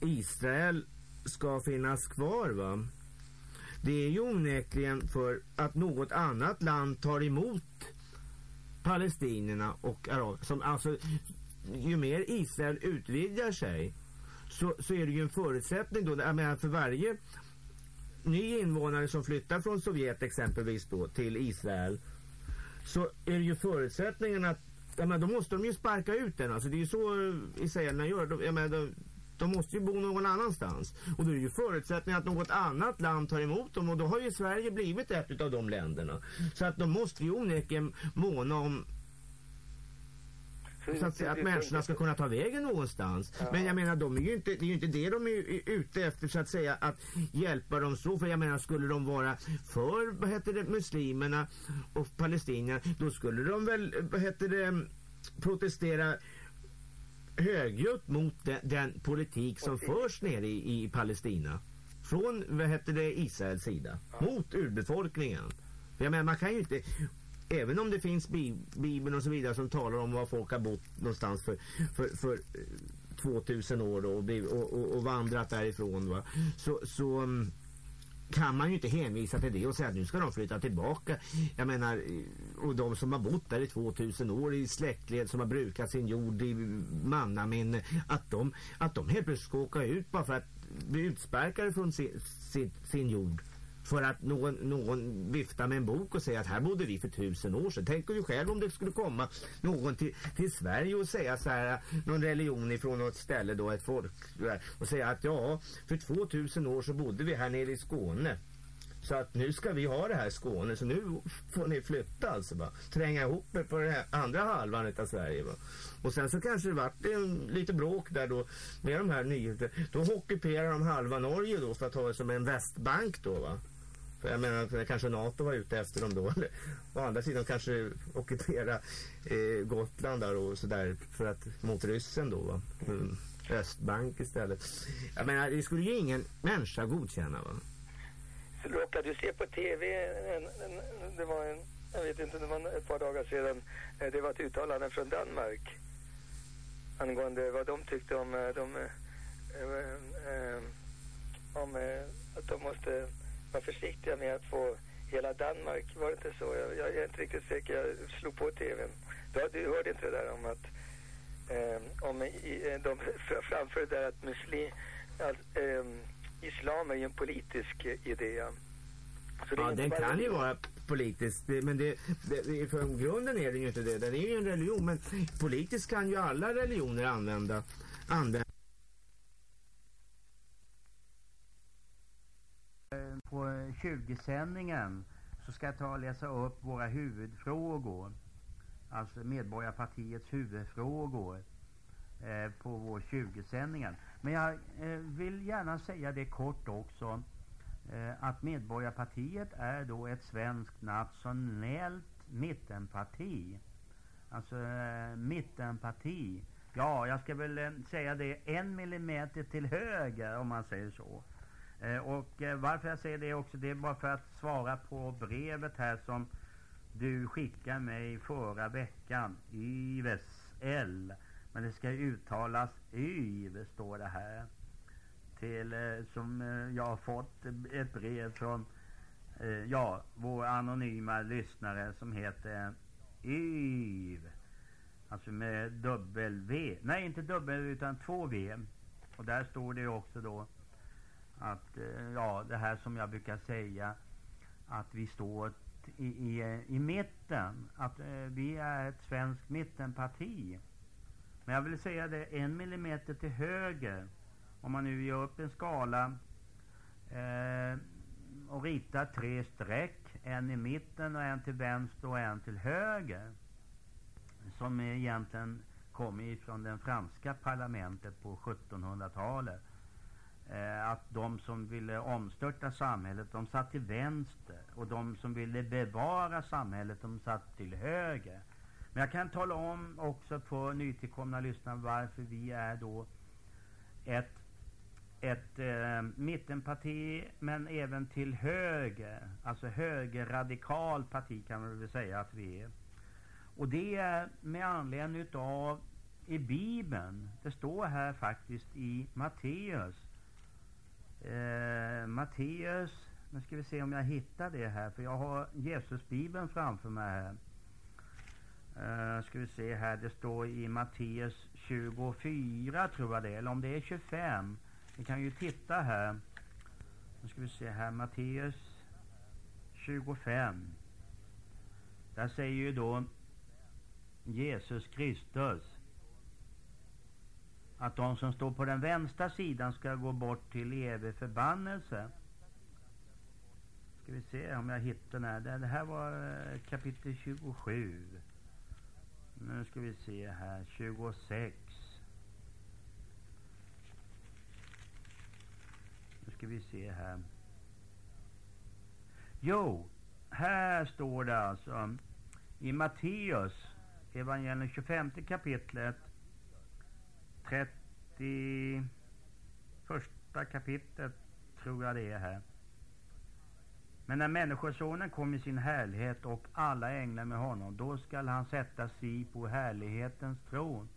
Israel ska finnas kvar va. Det är ju onekligen för att något annat land tar emot palestinierna och araber. Som alltså, ju mer Israel utvidgar sig så, så är det ju en förutsättning då. Jag menar för varje ny invånare som flyttar från Sovjet exempelvis då till Israel så är det ju förutsättningen att jag menar, då måste de ju sparka ut den. Alltså det är ju så eh, israelerna gör. De, jag menar, de, de måste ju bo någon annanstans. Och då är det ju förutsättningen att något annat land tar emot dem. Och då har ju Sverige blivit ett av de länderna. Så att de måste ju onekligen måna om så att, säga, att människorna ska kunna ta vägen någonstans. Men jag menar, de är ju inte, det är ju inte det de är ute efter så att säga, att hjälpa dem så. För jag menar, skulle de vara för, vad heter det, muslimerna och palestinierna, då skulle de väl, vad heter det, protestera högljutt mot den, den politik som förs nere i, i Palestina. från vad hette det, Israels sida mot urbefolkningen. För jag menar, man kan ju inte Även om det finns bi Bibeln och så vidare som talar om var folk har bott någonstans för, för, för eh, 2000 år då, och, bliv- och, och, och vandrat därifrån va? Så, så mm, kan man ju inte hänvisa till det och säga att nu ska de flytta tillbaka. Jag menar, eh, och de som har bott där i 2000 år i släktled som har brukat sin jord i mannaminne, att de, att de helt plötsligt ska åka ut bara för att bli utsparkade från sin, sin, sin jord. För att någon, någon viftar med en bok och säger att här bodde vi för tusen år sedan. Tänk du själv om det skulle komma någon till, till Sverige och säga så här, någon religion ifrån något ställe då, ett folk, och säga att ja, för 2000 år så bodde vi här nere i Skåne. Så att nu ska vi ha det här Skåne, så nu får ni flytta alltså va. Tränga ihop er på den här andra halvan av Sverige va. Och sen så kanske det vart en, lite bråk där då med de här nyheterna. Då ockuperar de halva Norge då för att ha det som en västbank då va. Jag menar, kanske NATO var ute efter dem då. [laughs] Eller, å andra sidan kanske ockupera eh, Gotland där och sådär för att mot ryssen då va. Mm. Östbank istället. Jag menar, det skulle ju ingen människa godkänna va. Så råkade du se på tv, en, en, det var en, jag vet inte, det var ett par dagar sedan, eh, det var ett uttalande från Danmark angående vad de tyckte om, eh, de, eh, om, om att de måste vara försiktiga med att få hela Danmark, var det inte så? Jag, jag är inte riktigt säker, jag slog på tvn. Du, du hörde inte det där om att eh, om i, de [laughs] framför det där att muslim, att, eh, islam är ju en politisk eh, idé. Så Ja, den kan ju vara politisk, men det, det, från grunden är den ju inte det. Den är ju en religion, men politiskt kan ju alla religioner använda, använda På 20-sändningen så ska jag ta och läsa upp våra huvudfrågor. Alltså Medborgarpartiets huvudfrågor eh, på vår 20-sändningen. Men jag eh, vill gärna säga det kort också. Eh, att Medborgarpartiet är då ett svenskt nationellt mittenparti. Alltså eh, mittenparti. Ja, jag ska väl eh, säga det en millimeter till höger om man säger så. Eh, och eh, varför jag säger det också, det är bara för att svara på brevet här som du skickade mig förra veckan. Yves L. Men det ska uttalas Yves står det här. Till, eh, som eh, jag har fått ett brev från eh, ja, vår anonyma lyssnare som heter Yves. Alltså med dubbel V. Nej, inte dubbel utan två V. Och där står det också då att, eh, ja, det här som jag brukar säga, att vi står i, i, i mitten, att eh, vi är ett svenskt mittenparti. Men jag vill säga det en millimeter till höger, om man nu gör upp en skala eh, och ritar tre streck, en i mitten och en till vänster och en till höger, som egentligen kommer ifrån det franska parlamentet på 1700-talet eh, att de som ville omstörta samhället, de satt till vänster. Och de som ville bevara samhället, de satt till höger. Men jag kan tala om också för nytillkomna lyssnare varför vi är då ett, ett eh, mittenparti, men även till höger. Alltså högerradikal parti kan man väl säga att vi är. Och det är med anledning utav i Bibeln. Det står här faktiskt i Matteus Eh, Matteus, nu ska vi se om jag hittar det här, för jag har Jesusbibeln framför mig här. Uh, ska vi se här, det står i Matteus 24 tror jag det är, eller om det är 25. Vi kan ju titta här. Nu ska vi se här, Matteus 25. Där säger ju då Jesus Kristus att de som står på den vänstra sidan ska gå bort till evig förbannelse. Ska vi se om jag hittar den här. Det här var eh, kapitel 27. Nu ska vi se här. 26. Nu ska vi se här. Jo, här står det alltså i Matteus evangelium 25 kapitlet 31 kapitlet tror jag det är här. Men när Människosonen kom i sin härlighet och alla änglar med honom, då skall han sätta sig på härlighetens tron.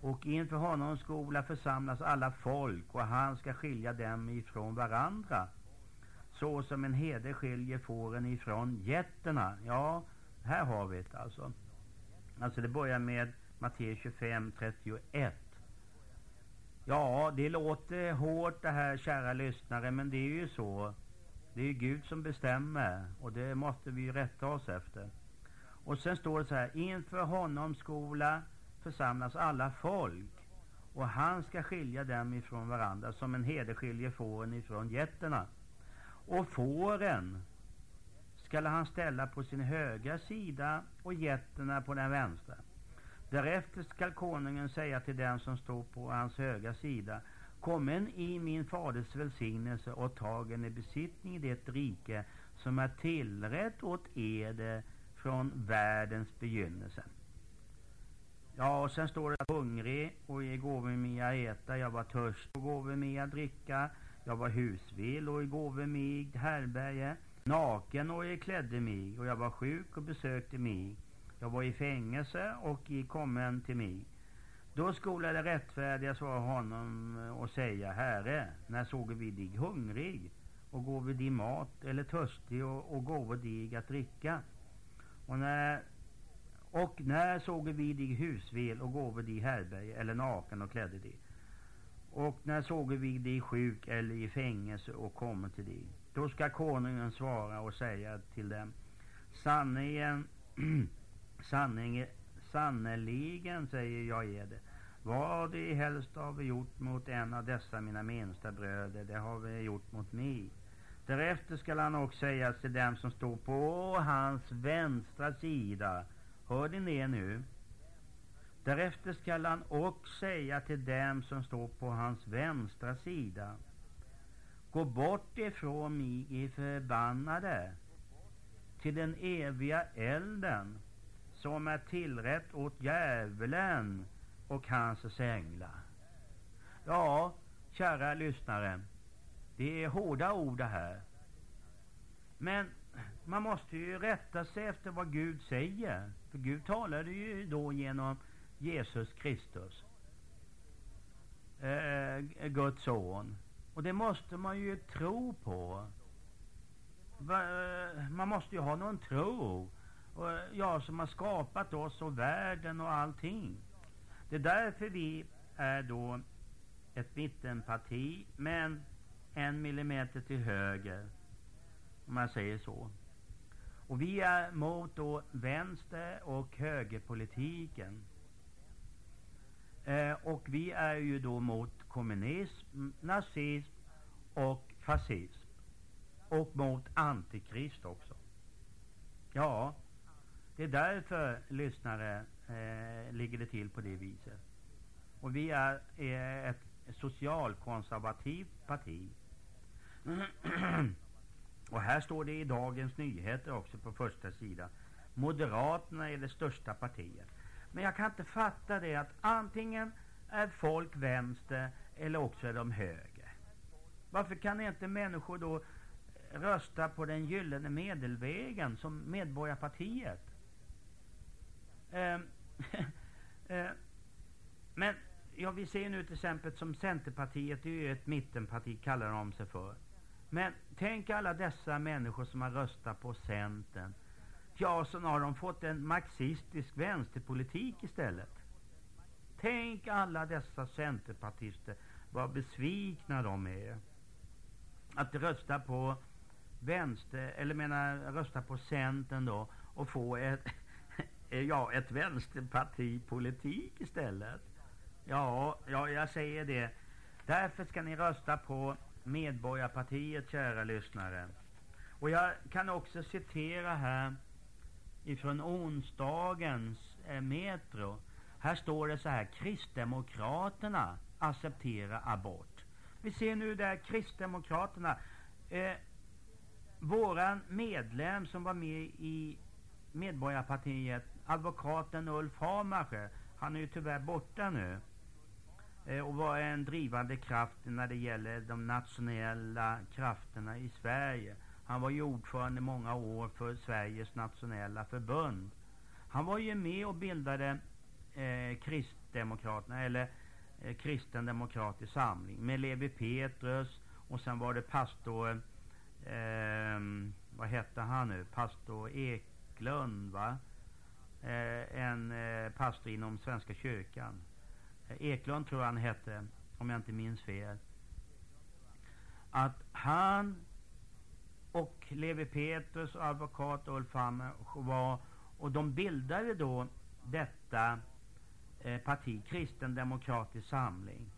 Och inför honom skola församlas alla folk och han ska skilja dem ifrån varandra. Så som en herde skiljer fåren ifrån getterna. Ja, här har vi det alltså. Alltså det börjar med Matteus 25, 31. Ja, det låter hårt det här kära lyssnare, men det är ju så. Det är ju Gud som bestämmer och det måste vi ju rätta oss efter. Och sen står det så här, inför honom skola församlas alla folk och han ska skilja dem ifrån varandra som en herde skiljer fåren ifrån getterna. Och fåren skall han ställa på sin högra sida och getterna på den vänstra. Därefter skall konungen säga till den som står på hans högra sida Kommen i min faders välsignelse och tagen i besittning i det rike som är tillrätt åt eder från världens begynnelse. Ja, och sen står det att hungrig och i gåve mig att äta, jag var törstig och gåve mig att dricka, jag var husvill och i gåve mig härberge, naken och i klädde mig. Och jag var sjuk och besökte mig, jag var i fängelse och i kommen till mig. Då skola det rättfärdiga svara honom och säga, Herre, när såg vi dig hungrig och gav vi dig mat eller törstig och, och gav dig att dricka? Och när, och när såg vi dig husvel och gav dig härbärge eller naken och klädde dig? Och när såg vi dig sjuk eller i fängelse och kom till dig? Då ska konungen svara och säga till dem, sanningen, Sanning Sannerligen, säger jag eder. det. Vad det helst har vi gjort mot en av dessa mina minsta bröder, det har vi gjort mot mig. Därefter skall han också säga till dem som står på hans vänstra sida. Hör ni det nu? Därefter skall han också säga till dem som står på hans vänstra sida. Gå bort ifrån mig, i förbannade, till den eviga elden som är tillrätt åt djävulen och hans änglar. Ja, kära lyssnare, det är hårda ord det här. Men man måste ju rätta sig efter vad Gud säger. För Gud talade ju då genom Jesus Kristus, eh, Guds son. Och det måste man ju tro på. Eh, man måste ju ha någon tro. Och ja, som har skapat oss och världen och allting. Det är därför vi är då ett mittenparti, men en millimeter till höger, om man säger så. Och vi är mot då vänster och högerpolitiken. Eh, och vi är ju då mot kommunism, nazism och fascism. Och mot antikrist också. Ja, det är därför, lyssnare, eh, ligger det till på det viset. Och vi är, är ett socialkonservativt parti. [clears throat] Och här står det i Dagens Nyheter också på första sidan. Moderaterna är det största partiet. Men jag kan inte fatta det att antingen är folk vänster eller också är de höger. Varför kan inte människor då rösta på den gyllene medelvägen som Medborgarpartiet? Ehm, [laughs] ehm, men ja, vi ser nu till exempel som Centerpartiet, det är ju ett mittenparti kallar de sig för. Men tänk alla dessa människor som har röstat på Centern. Ja, så har de fått en marxistisk vänsterpolitik istället. Tänk alla dessa centerpartister, vad besvikna de är. Att rösta på vänster, eller menar rösta på Centern då, och få ett, ja, ett vänsterpartipolitik istället. Ja, ja, jag säger det. Därför ska ni rösta på Medborgarpartiet, kära lyssnare. Och jag kan också citera här ifrån onsdagens eh, Metro. Här står det så här, Kristdemokraterna accepterar abort. Vi ser nu där Kristdemokraterna, eh, våran medlem som var med i Medborgarpartiet, advokaten Ulf Hamacher, han är ju tyvärr borta nu. eh, och var en drivande kraft när det gäller de nationella krafterna i Sverige. Han var ju ordförande i många år för Sveriges nationella förbund. Han var ju med och bildade eh, Kristdemokraterna, eller eh, Kristen Demokratisk Samling, med Levi Petrus och sen var det pastor, eh, vad hette han nu, pastor Eklund va? Eh, en eh, pastor inom Svenska kyrkan. Eh, Eklund tror jag han hette, om jag inte minns fel. Att han och Levi Petrus och advokat Ulf Hammer var, och de bildade då detta parti, Kristen Demokratisk Samling.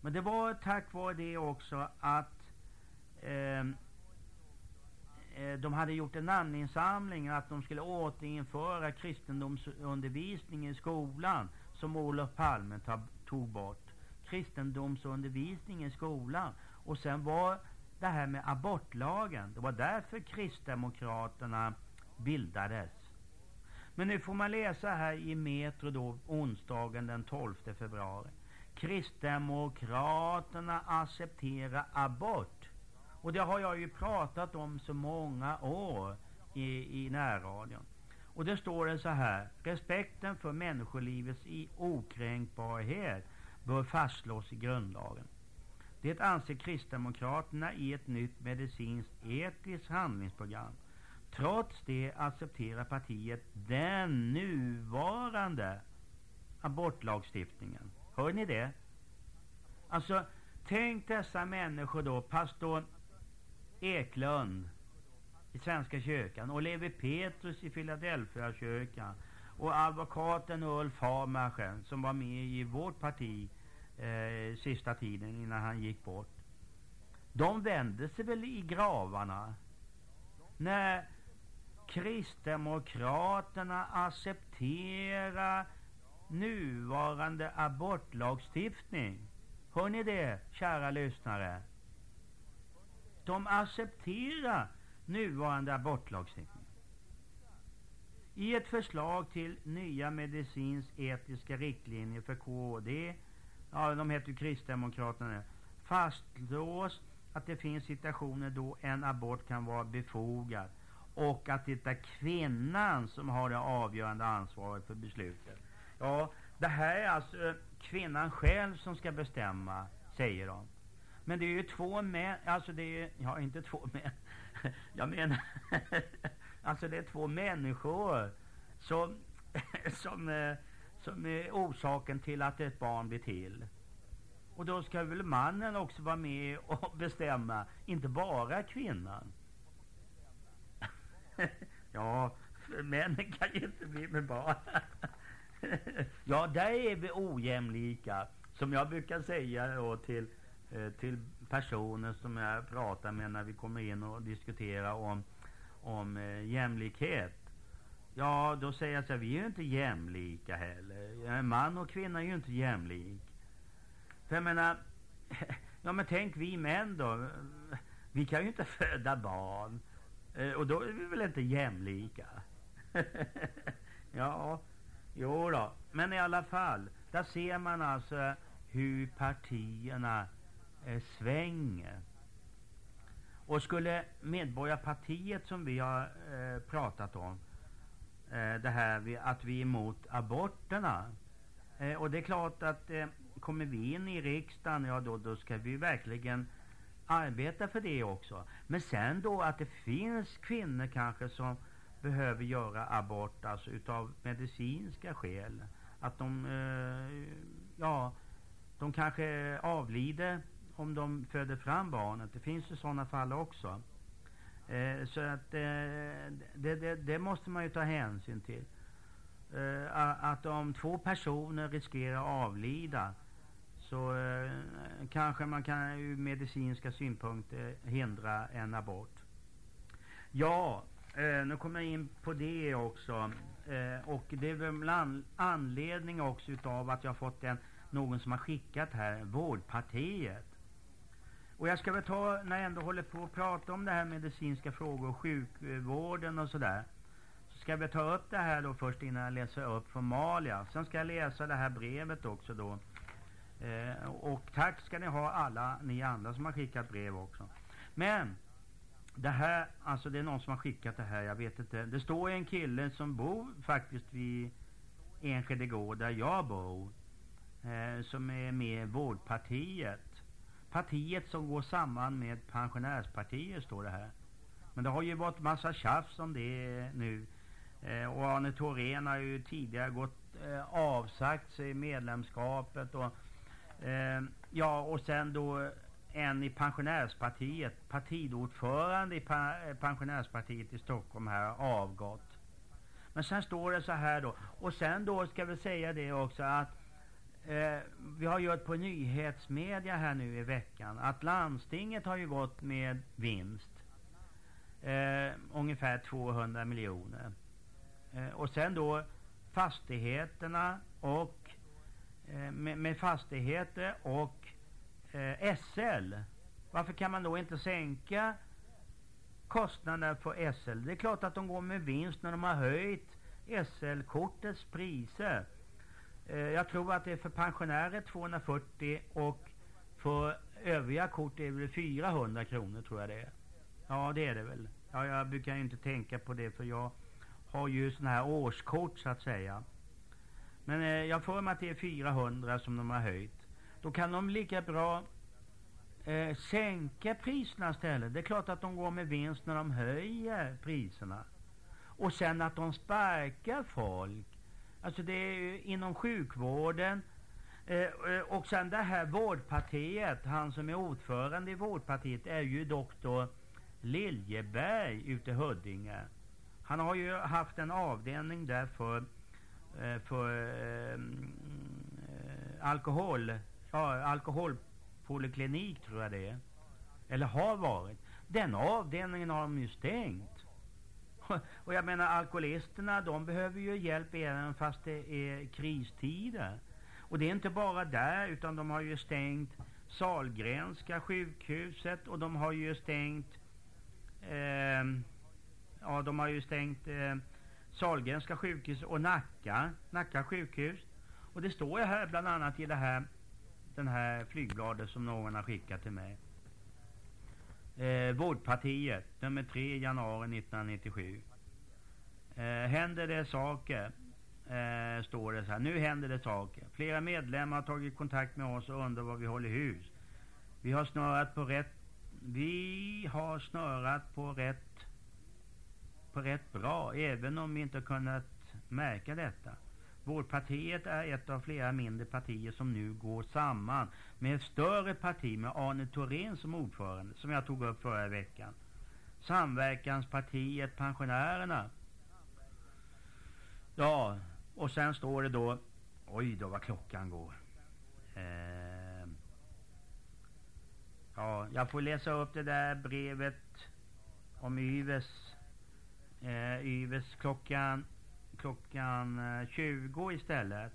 Men det var tack vare det också att eh, Eh, de hade gjort en namninsamling att de skulle återinföra kristendomsundervisning i skolan som Olof Palme tog bort. Kristendomsundervisning i skolan. Och sen var det här med abortlagen. Det var därför Kristdemokraterna bildades. Men nu får man läsa här i Metro då, onsdagen den 12 februari. Kristdemokraterna accepterar abort. Och det har jag ju pratat om så många år i, i närradion. Och det står det så här. Respekten för människolivets okränkbarhet bör fastslås i grundlagen. Det anser Kristdemokraterna i ett nytt medicinskt etiskt handlingsprogram. Trots det accepterar partiet den nuvarande abortlagstiftningen. Hör ni det? Alltså, tänk dessa människor då, pastor Eklund i Svenska kyrkan och Levi Petrus i Philadelphia kyrkan och advokaten Ulf Hamacher som var med i vårt parti eh, sista tiden innan han gick bort. De vände sig väl i gravarna när Kristdemokraterna accepterar nuvarande abortlagstiftning. Hör ni det, kära lyssnare? De accepterar nuvarande abortlagstiftning. I ett förslag till nya medicinsk-etiska riktlinjer för KD, ja de heter ju Kristdemokraterna fastslås att det finns situationer då en abort kan vara befogad och att det är kvinnan som har det avgörande ansvaret för beslutet. Ja, det här är alltså kvinnan själv som ska bestämma, säger de. Men det är ju två män, alltså det är ja inte två män, [laughs] jag menar, [laughs] alltså det är två människor som, [laughs] som, eh, som är orsaken till att ett barn blir till. Och då ska väl mannen också vara med och bestämma, inte bara kvinnan. ja, männen kan ju inte bli med barn. ja, där är vi ojämlika. Som jag brukar säga då till, Eh, till personer som jag pratar med när vi kommer in och diskuterar om, om eh, jämlikhet. Ja, då säger jag så här, vi är ju inte jämlika heller. Man och kvinna är ju inte jämlik. För jag menar, [laughs] ja men tänk vi män då. Vi kan ju inte [laughs] föda barn. Eh, och då är vi väl inte jämlika? [laughs] ja, jo då. Men i alla fall, där ser man alltså hur partierna eh, svänger. Och skulle Medborgarpartiet som vi har eh, pratat om, eh, det här vi, att vi är emot aborterna. Eh, och det är klart att eh, kommer vi in i riksdagen, ja då, då ska vi verkligen arbeta för det också. Men sen då att det finns kvinnor kanske som behöver göra abort, alltså utav medicinska skäl. Att de, eh, ja, de kanske avlider om de föder fram barnet. Det finns ju sådana fall också. Eh, så att eh, det, det, det, måste man ju ta hänsyn till. Eh, att om två personer riskerar att avlida så eh, kanske man kan ur medicinska synpunkter hindra en abort. Ja, eh, nu kommer jag in på det också. Eh, och det är väl an anledning också utav att jag har fått en, någon som har skickat här, Vårdpartiet. Och jag ska väl ta, när jag ändå håller på att prata om det här medicinska frågor och sjukvården och sådär. Så ska vi ta upp det här då först innan jag läser upp formalia. Sen ska jag läsa det här brevet också då Eh, och tack ska ni ha alla ni andra som har skickat brev också. Men det här, alltså det är någon som har skickat det här, jag vet inte. Det står en kille som bor faktiskt vid Enskede gård där jag bor. Eh, som är med i Vårdpartiet. Partiet som går samman med Pensionärspartiet står det här. Men det har ju varit massa tjafs om det nu. Eh, och Arne Thorén har ju tidigare gått eh, avsagt sig medlemskapet och eh, ja och sen då en i pensionärspartiet, partidordförande i pa eh, pensionärspartiet i Stockholm här har avgått. Men sen står det så här då, och sen då ska vi säga det också att eh, vi har gjort på nyhetsmedia här nu i veckan att landstinget har ju gått med vinst. Eh, ungefär 200 miljoner. Eh, och sen då fastigheterna och eh, med, med fastigheter och eh, SL. Varför kan man då inte sänka kostnaderna för SL? Det är klart att de går med vinst när de har höjt SL-kortets priser. Eh, jag tror att det är för pensionärer 240 och för övriga kort är det väl 400 kronor tror jag det är. Ja det är det väl. Ja, jag brukar inte tänka på det för jag har ju sådana här årskort så att säga. Men eh, jag får mig att det är 400 som de har höjt. Då kan de lika bra eh, sänka priserna istället. Det är klart att de går med vinst när de höjer priserna. Och sen att de sparkar folk. Alltså det är ju inom sjukvården. Eh, eh, och sen det här vårdpartiet, han som är ordförande i vårdpartiet är ju doktor Liljeberg ute i Huddinge. Han har ju haft en avdelning där för, eh, för eh, alkohol, ja, alkoholpoliklinik tror jag det är. Eller har varit. Den avdelningen har de ju stängt. Och jag menar alkoholisterna de behöver ju hjälp även fast det är kristider. Och det är inte bara där utan de har ju stängt Salgränska sjukhuset och de har ju stängt eh, ja de har ju stängt eh, Salgränska sjukhus och Nacka, Nacka sjukhus. Och det står ju här bland annat i det här den här flygbladet som någon har skickat till mig. Eh, vårdpartiet, nummer 3 januari 1997. Eh, händer det saker, eh, står det så här. Nu händer det saker. Flera medlemmar har tagit kontakt med oss och undrar var vi håller hus. Vi har snörat på rätt vi har snörat på rätt på rätt bra, även om vi inte kunnat märka detta. Vårdpartiet är ett av flera mindre partier som nu går samman med ett större parti med Arne Thorén som ordförande, som jag tog upp förra veckan. Samverkanspartiet Pensionärerna. Ja, och sen står det då, oj då vad klockan går. Eh, ja, jag får läsa upp det där brevet om Yves. Eh, Yves klockan klockan eh, 20 istället.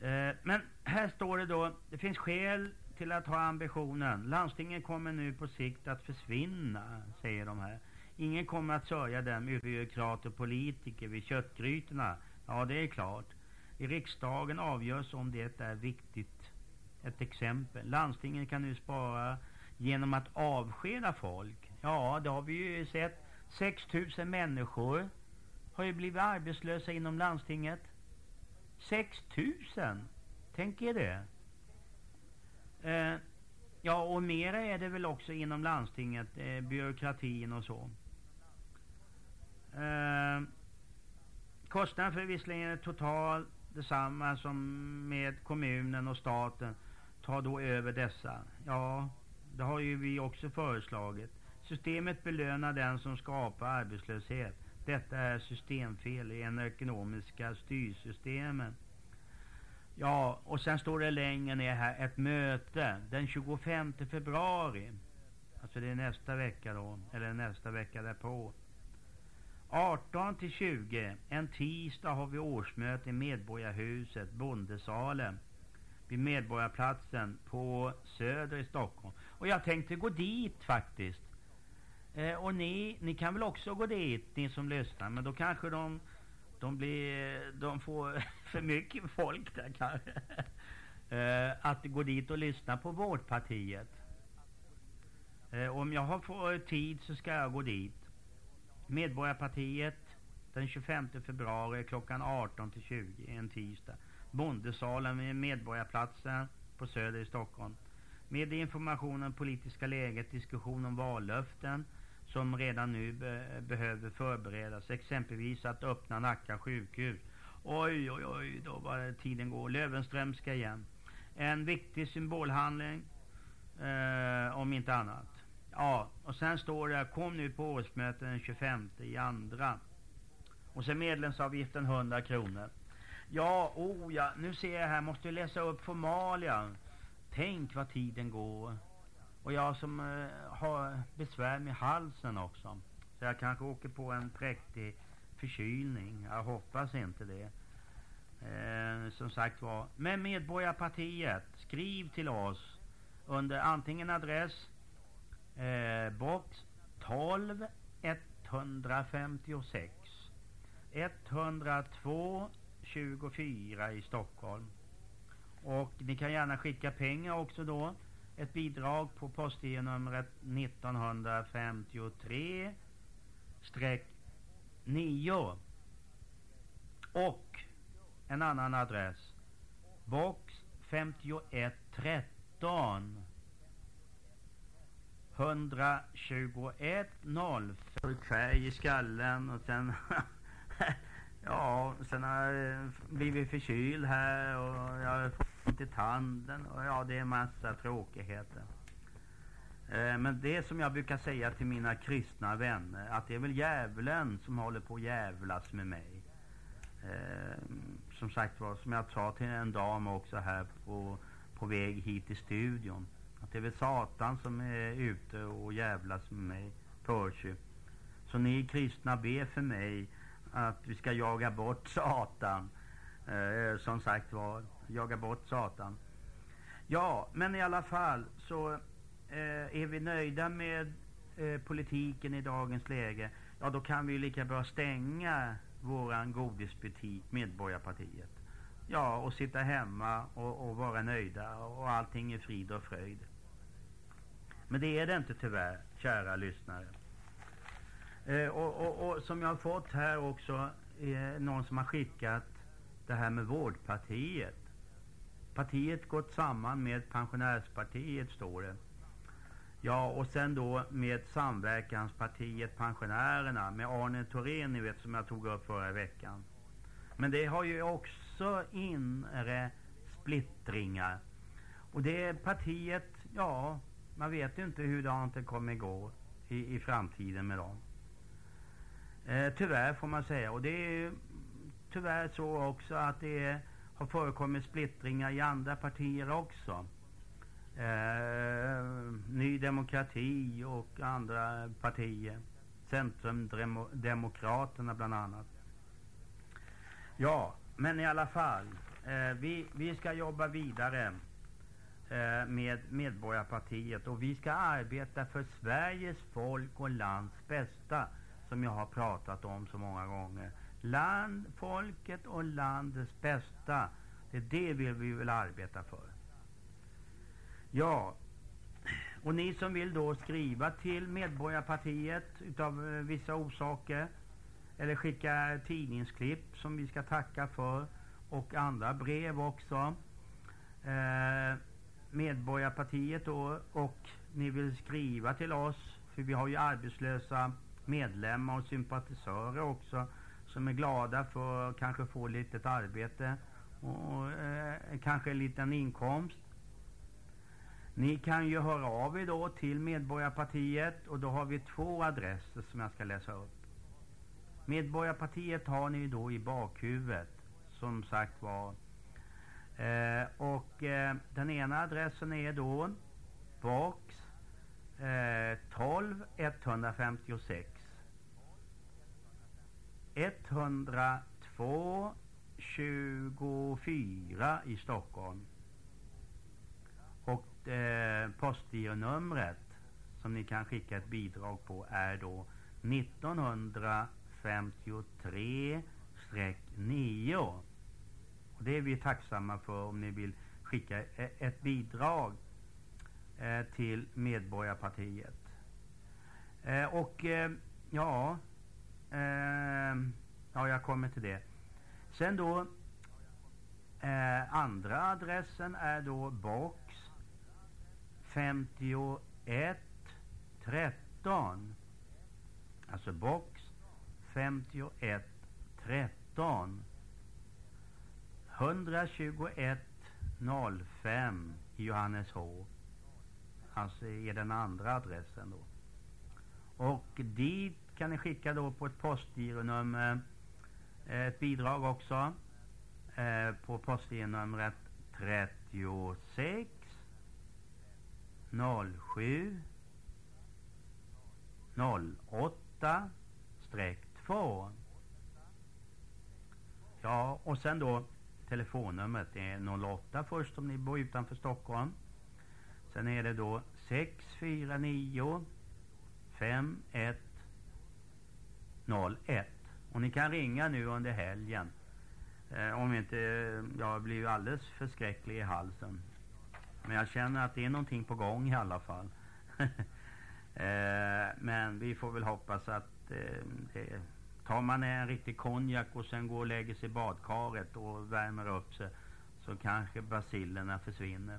Eh, men här står det då, det finns skäl till att ha ambitionen. Landstingen kommer nu på sikt att försvinna, säger de här. Ingen kommer att sörja dem byråkrater och politiker vid köttgrytorna. Ja, det är klart. I riksdagen avgörs om det är viktigt. Ett exempel. Landstingen kan nu spara genom att avskeda folk. Ja, det har vi ju sett. 6 000 människor har ju blivit arbetslösa inom landstinget. 6 000! Tänk er det. Eh, ja, och mera är det väl också inom landstinget, eh, byråkratin och så. Eh, kostnaden för visserligen är total detsamma som med kommunen och staten tar då över dessa. Ja, det har ju vi också föreslagit. Systemet belönar den som skapar arbetslöshet. Detta är systemfel i den ekonomiska styrsystemen. Ja, och sen står det längre ner här, ett möte den 25 februari. Alltså det är nästa vecka då, eller nästa vecka därpå. 18 till 20, en tisdag har vi årsmöte i Medborgarhuset, Bondesalen. Vid Medborgarplatsen på Söder i Stockholm. Och jag tänkte gå dit faktiskt. Eh, och ni, ni kan väl också gå dit, ni som lyssnar, men då kanske de De, blir, de får [laughs] för mycket folk där kanske. [laughs] Eh, att gå dit och lyssna på Vårdpartiet. Eh, om jag har får tid så ska jag gå dit. Medborgarpartiet den 25 februari klockan 18 till 20, en tisdag. Bondesalen vid Medborgarplatsen på Söder i Stockholm. Med information om politiska läget, diskussion om vallöften som redan nu be behöver förberedas. Exempelvis att öppna Nacka sjukhus. Oj, oj, oj, då var tiden går. Lövenströmska igen. En viktig symbolhandling, eh, om inte annat. Ja, och sen står det, kom nu på årsmötet den 25 i andra. Och sen medlemsavgiften 100 kronor. Ja, oh ja, nu ser jag här, måste läsa upp formalia. Tänk vad tiden går. Och jag som eh, har besvär med halsen också. Så jag kanske åker på en präktig förkylning. Jag hoppas inte det. Eh, som sagt var. Men Medborgarpartiet, skriv till oss under antingen adress eh, box 12 156 102 24 i Stockholm. Och ni kan gärna skicka pengar också då. Ett bidrag på postgironumret 1953-9. och en annan adress. Box 5113 121 0 färg i skallen och sen [laughs] ja, sen har jag blivit förkyld här och jag har ont i tanden och ja, det är massa tråkigheter. Eh, men det som jag brukar säga till mina kristna vänner, att det är väl djävulen som håller på att jävlas med mig. Eh, som sagt var, som jag sa till en dam också här på, på väg hit till studion. Att det är väl Satan som är ute och jävlas med mig. Percy. Så ni kristna ber för mig att vi ska jaga bort Satan. Eh, som sagt var, jaga bort Satan. Ja, men i alla fall så eh, är vi nöjda med eh, politiken i dagens läge. Ja, då kan vi lika bra stänga våran godisbutik, Medborgarpartiet. Ja, och sitta hemma och, och vara nöjda och allting är frid och fröjd. Men det är det inte tyvärr, kära lyssnare. Eh, och, och, och, som jag har fått här också, eh, någon som har skickat det här med Vårdpartiet. Partiet gått samman med Pensionärspartiet, står det. Ja, och sen då med Samverkanspartiet Pensionärerna med Arne Thorén, ni vet, som jag tog upp förra veckan. Men det har ju också inre splittringar. Och det partiet, ja, man vet ju inte hur det kommer gå i, i framtiden med dem. Eh, tyvärr får man säga. Och det är tyvärr så också att det är, har förekommit splittringar i andra partier också. Eh, Ny Demokrati och andra partier. Centrumdemokraterna bland annat. Ja, men i alla fall. Eh, vi, vi ska jobba vidare eh, med Medborgarpartiet och vi ska arbeta för Sveriges folk och lands bästa som jag har pratat om så många gånger. Land, folket och landets bästa. Det är det vi vill, arbeta för. Ja, och ni som vill då skriva till Medborgarpartiet utav eh, vissa orsaker eller skicka tidningsklipp som vi ska tacka för och andra brev också. Eh, Medborgarpartiet då och ni vill skriva till oss för vi har ju arbetslösa medlemmar och sympatisörer också som är glada för att kanske få litet arbete och eh, kanske en liten inkomst. Ni kan ju höra av er då till Medborgarpartiet och då har vi två adresser som jag ska läsa upp. Medborgarpartiet har ni då i bakhuvudet, som sagt var. Eh, och eh, den ena adressen är då box eh, 12 156 102 24 i Stockholm. Och eh, postgironumret som ni kan skicka ett bidrag på är då 1953 9. Och det är vi tacksamma för om ni vill skicka e-, ett bidrag eh, till Medborgarpartiet. Eh, och eh, ja, eh, ja, jag kommer till det. Sen då, eh, andra adressen är då box 51 13. Alltså box 51 13. 121 05 i Johanneshov. Alltså är den andra adressen då. Och dit kan ni skicka då på ett postgironummer eh, ett bidrag också. Eh, på postgironumret 36 07 08 streck 2. Ja, och sen då telefonnumret är 08 först om ni bor utanför Stockholm. Sen är det då 649 51 01. Och ni kan ringa nu under helgen. Eh, om inte jag blir alldeles förskräcklig i halsen. Men jag känner att det är någonting på gång i alla fall. [laughs] eh, men vi får väl hoppas att eh, det, tar man en riktig konjak och sen går och lägger sig i badkaret och värmer upp sig så kanske basillerna försvinner.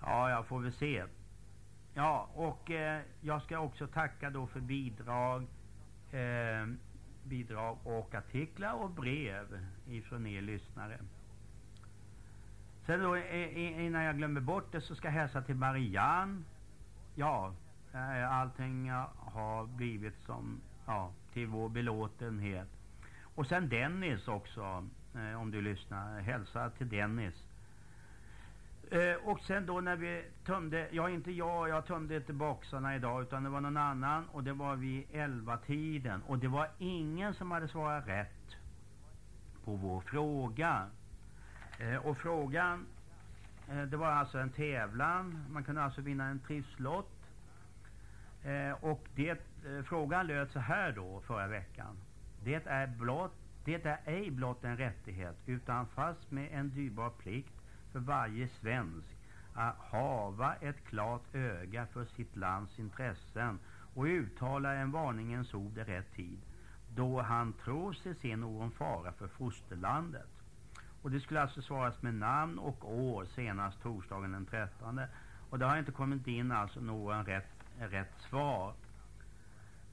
Ja, jag får väl se. Ja, och eh, jag ska också tacka då för bidrag, eh, bidrag och artiklar och brev ifrån er lyssnare. Sen då, innan jag glömmer bort det, så ska jag hälsa till Marianne. Ja, eh, allting har blivit som, ja, till vår belåtenhet. Och sen Dennis också, eh, om du lyssnar. Hälsa till Dennis. Eh, och sen då när vi tömde, ja inte jag, jag tömde inte boxarna idag utan det var någon annan och det var vid elva tiden och det var ingen som hade svarat rätt på vår fråga. Eh, och frågan, eh, det var alltså en tävlan, man kunde alltså vinna en trisslott. Eh, och det, eh, frågan löd så här då förra veckan. Det är blott det är ej blott en rättighet utan fast med en dyrbar plikt för varje svensk att hava ett klart öga för sitt lands intressen och uttala en varningens ord i rätt tid då han tror sig se någon fara för fosterlandet. Och det skulle alltså svaras med namn och år senast torsdagen den 13. Och det har inte kommit in alltså någon rätt, rätt svar.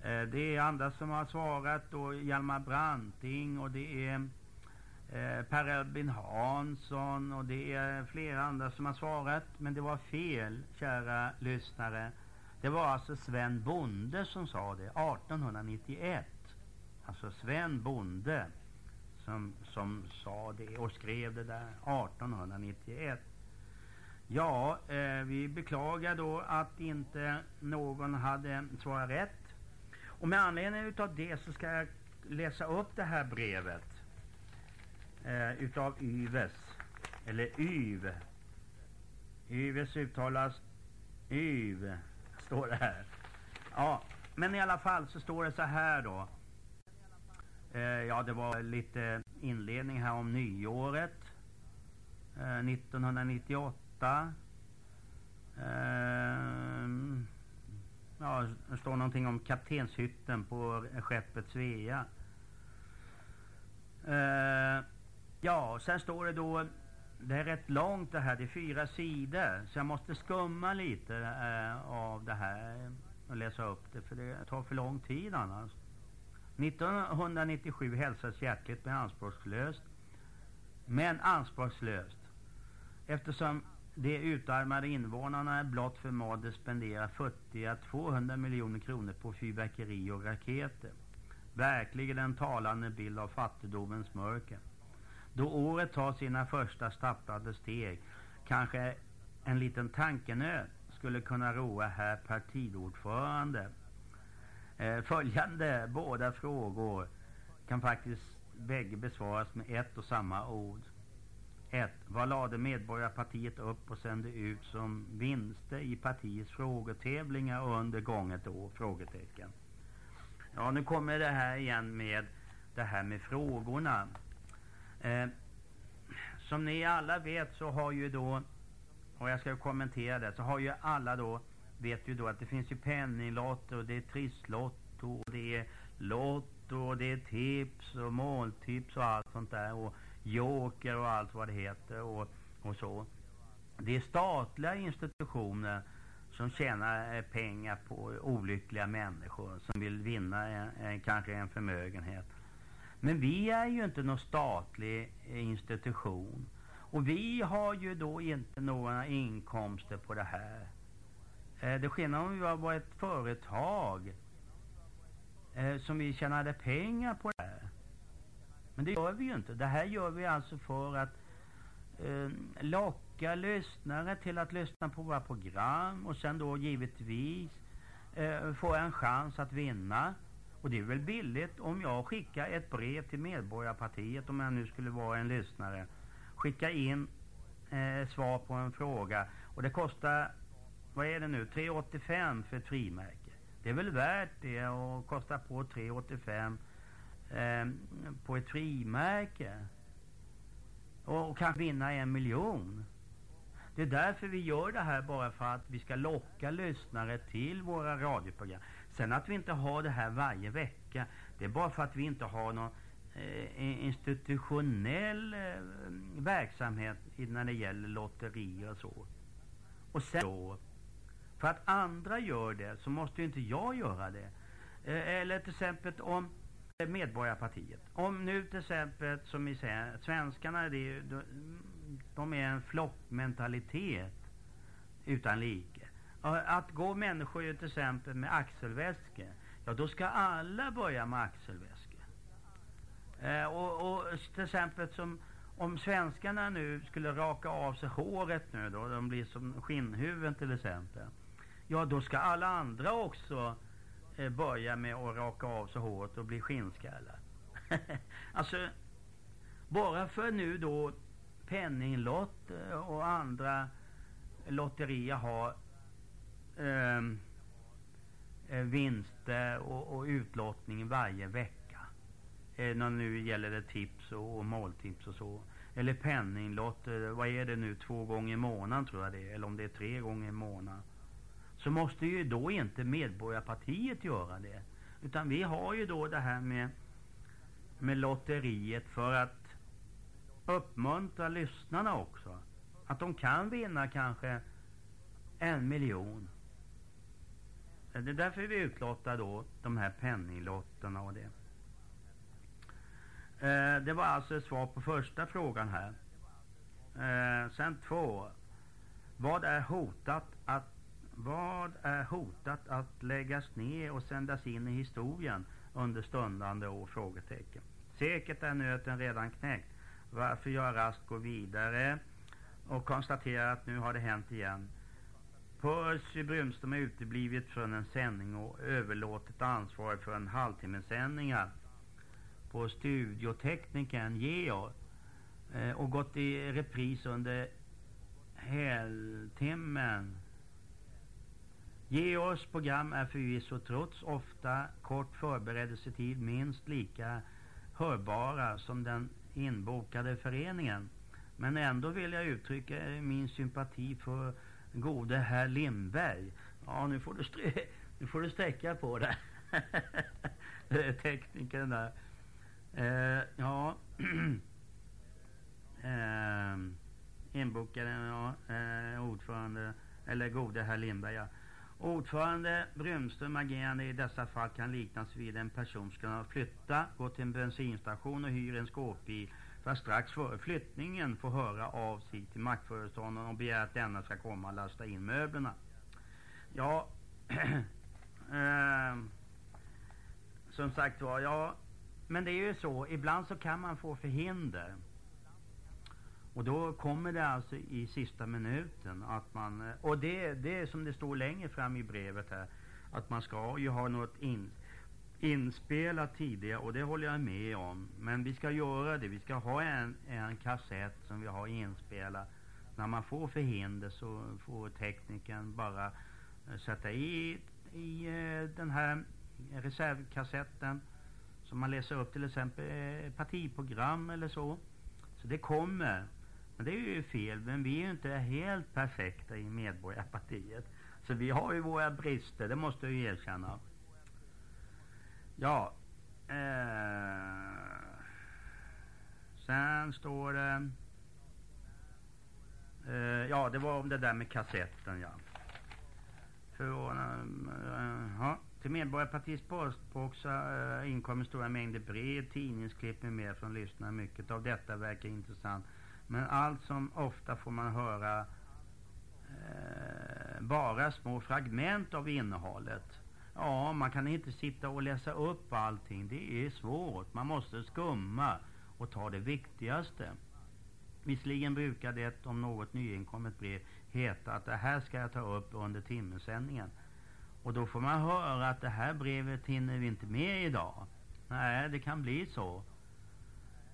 Eh, det är andra som har svarat då Hjalmar Branting och det är eh, Per Albin Hansson och det är flera andra som har svarat. Men det var fel, kära lyssnare. Det var alltså Sven Bonde som sa det 1891. Alltså Sven Bonde som, som sa det och skrev det där 1891. Ja, eh, vi beklagar då att inte någon hade svarat rätt. Och med anledning utav det så ska jag läsa upp det här brevet eh, utav Yves, eller Yv. Yves uttalas Yv, står det här. Ja, men i alla fall så står det så här då. Eh, ja, det var lite inledning här om nyåret. Eh, 1998. Eh, ja, det står någonting om kaptenshytten på skeppet Svea. Eh, ja, sen står det då, det är rätt långt det här, det är fyra sidor. Så jag måste skumma lite eh, av det här och läsa upp det, för det tar för lång tid annars. 1997 hälsas hjärtligt men anspråkslöst. Men anspråkslöst. Eftersom de utarmade invånarna blott förmådde spendera futtiga 200 miljoner kronor på fyrverkeri och raketer. Verkligen en talande bild av fattigdomens mörker. Då året tar sina första stapplade steg kanske en liten tankenöt skulle kunna roa herr partiordförande. Eh, följande båda frågor kan faktiskt bägge besvaras med ett och samma ord. 1. Vad lade Medborgarpartiet upp och sände ut som vinster i partiets frågetävlingar under gånget år? Frågetecken. Ja, nu kommer det här igen med det här med frågorna. Eh, som ni alla vet så har ju då, och jag ska kommentera det, så har ju alla då, vet ju då att det finns ju penninglotter och det är trisslotto och det är lotto och det är tips och måltips och allt sånt där och joker och allt vad det heter och, och så. Det är statliga institutioner som tjänar eh, pengar på olyckliga människor som vill vinna en, en, kanske en förmögenhet. Men vi är ju inte någon statlig institution. Och vi har ju då inte några inkomster på det här. Eh, det skillnad om vi var ett företag eh, som vi tjänade pengar på det här. Men det gör vi ju inte. Det här gör vi alltså för att eh, locka lyssnare till att lyssna på våra program och sen då givetvis eh, få en chans att vinna. Och det är väl billigt om jag skickar ett brev till Medborgarpartiet, om jag nu skulle vara en lyssnare. Skicka in eh, svar på en fråga. Och det kostar, vad är det nu, 3,85 för ett frimärke. Det är väl värt det att kosta på 3,85 eh, på ett frimärke. Och, och kanske vinna en miljon. Det är därför vi gör det här bara för att vi ska locka lyssnare till våra radioprogram. Sen att vi inte har det här varje vecka, det är bara för att vi inte har någon eh, institutionell eh, verksamhet när det gäller lotterier och så. Och sen då, för att andra gör det så måste ju inte jag göra det. Eh, eller till exempel om Medborgarpartiet. Om nu till exempel, som vi säger, svenskarna, det är, de, de är en flockmentalitet utan like. Att gå människor till exempel med axelväskor, ja då ska alla börja med axelväskor. Eh, och, och till exempel som om svenskarna nu skulle raka av sig håret nu då, de blir som skinnhuvuden till exempel. Ja, då ska alla andra också eh, börja med att raka av sig håret och bli skinnskallar. [laughs] alltså, bara för nu då penninglott eh, och andra lotterier har Ehm, eh, vinster och, och utlottning varje vecka. Eh, när nu gäller det tips och, och måltips och så. Eller penninglott, eh, vad är det nu, två gånger i månaden tror jag det är. Eller om det är tre gånger i månaden. Så måste ju då inte Medborgarpartiet göra det. Utan vi har ju då det här med, med lotteriet för att uppmuntra lyssnarna också. Att de kan vinna kanske en miljon. Eh, det är därför vi utlottar då de här penninglotterna och det. Eh, det var alltså ett svar på första frågan här. Eh, sen två. Vad är hotat att vad är hotat att läggas ner och sändas in i historien under stundande år? Frågetecken. Säkert är nöten redan knäckt. Varför jag raskt går vidare och konstaterar att nu har det hänt igen. Percy Brunström har uteblivit från en sändning och överlåtit ansvaret för en halvtimmesändningar på studioteknikern Georg eh, och gått i repris under heltimmen. Georgs program är förvisso trots ofta kort förberedelsetid minst lika hörbara som den inbokade föreningen. Men ändå vill jag uttrycka min sympati för gode herr Lindberg. Ja, nu får du, strä [laughs] nu får du sträcka på [laughs] det. Teknikern där. Eh, ja. [clears throat] eh, inbokaren, ja, eh, ordförande, eller gode herr Lindberg, ja. Ordförande Brunström agerande i dessa fall kan liknas vid en person som ska flytta, gå till en bensinstation och hyra en skåpbil för att strax före flyttningen få höra av sig till maktföreståndaren och begära att denna ska komma och lasta in möblerna. Ja, [clears throat] eh, som sagt var, ja, men det är ju så, ibland så kan man få förhinder. Och då kommer det alltså i sista minuten att man, eh, och det, det är som det står längre fram i brevet här, att man ska ju ha något in, inspelat tidigare och det håller jag med om. Men vi ska göra det, vi ska ha en, en kassett som vi har inspelat. När man får förhinder så får tekniken bara eh, sätta i, i eh, den här reservkassetten som man läser upp till exempel eh, partiprogram eller så. Så det kommer. Men det är ju fel, men vi är ju inte helt perfekta i Medborgarpartiet. Så vi har ju våra brister, det måste jag ju erkänna. Ja. Eh, sen står det... Eh, ja, det var om det där med kassetten, ja. Eh, ja. Till Medborgarpartiets postbox eh, inkommer stora mängder brev, tidningsklipp med mer från lyssnare. Mycket av detta verkar intressant. Men allt som ofta får man höra eh, bara små fragment av innehållet. Ja, man kan inte sitta och läsa upp allting. Det är svårt. Man måste skumma och ta det viktigaste. Visserligen brukar det, om något nyinkommet brev, heta att det här ska jag ta upp under timmesändningen. Och då får man höra att det här brevet hinner vi inte med idag. Nej, det kan bli så.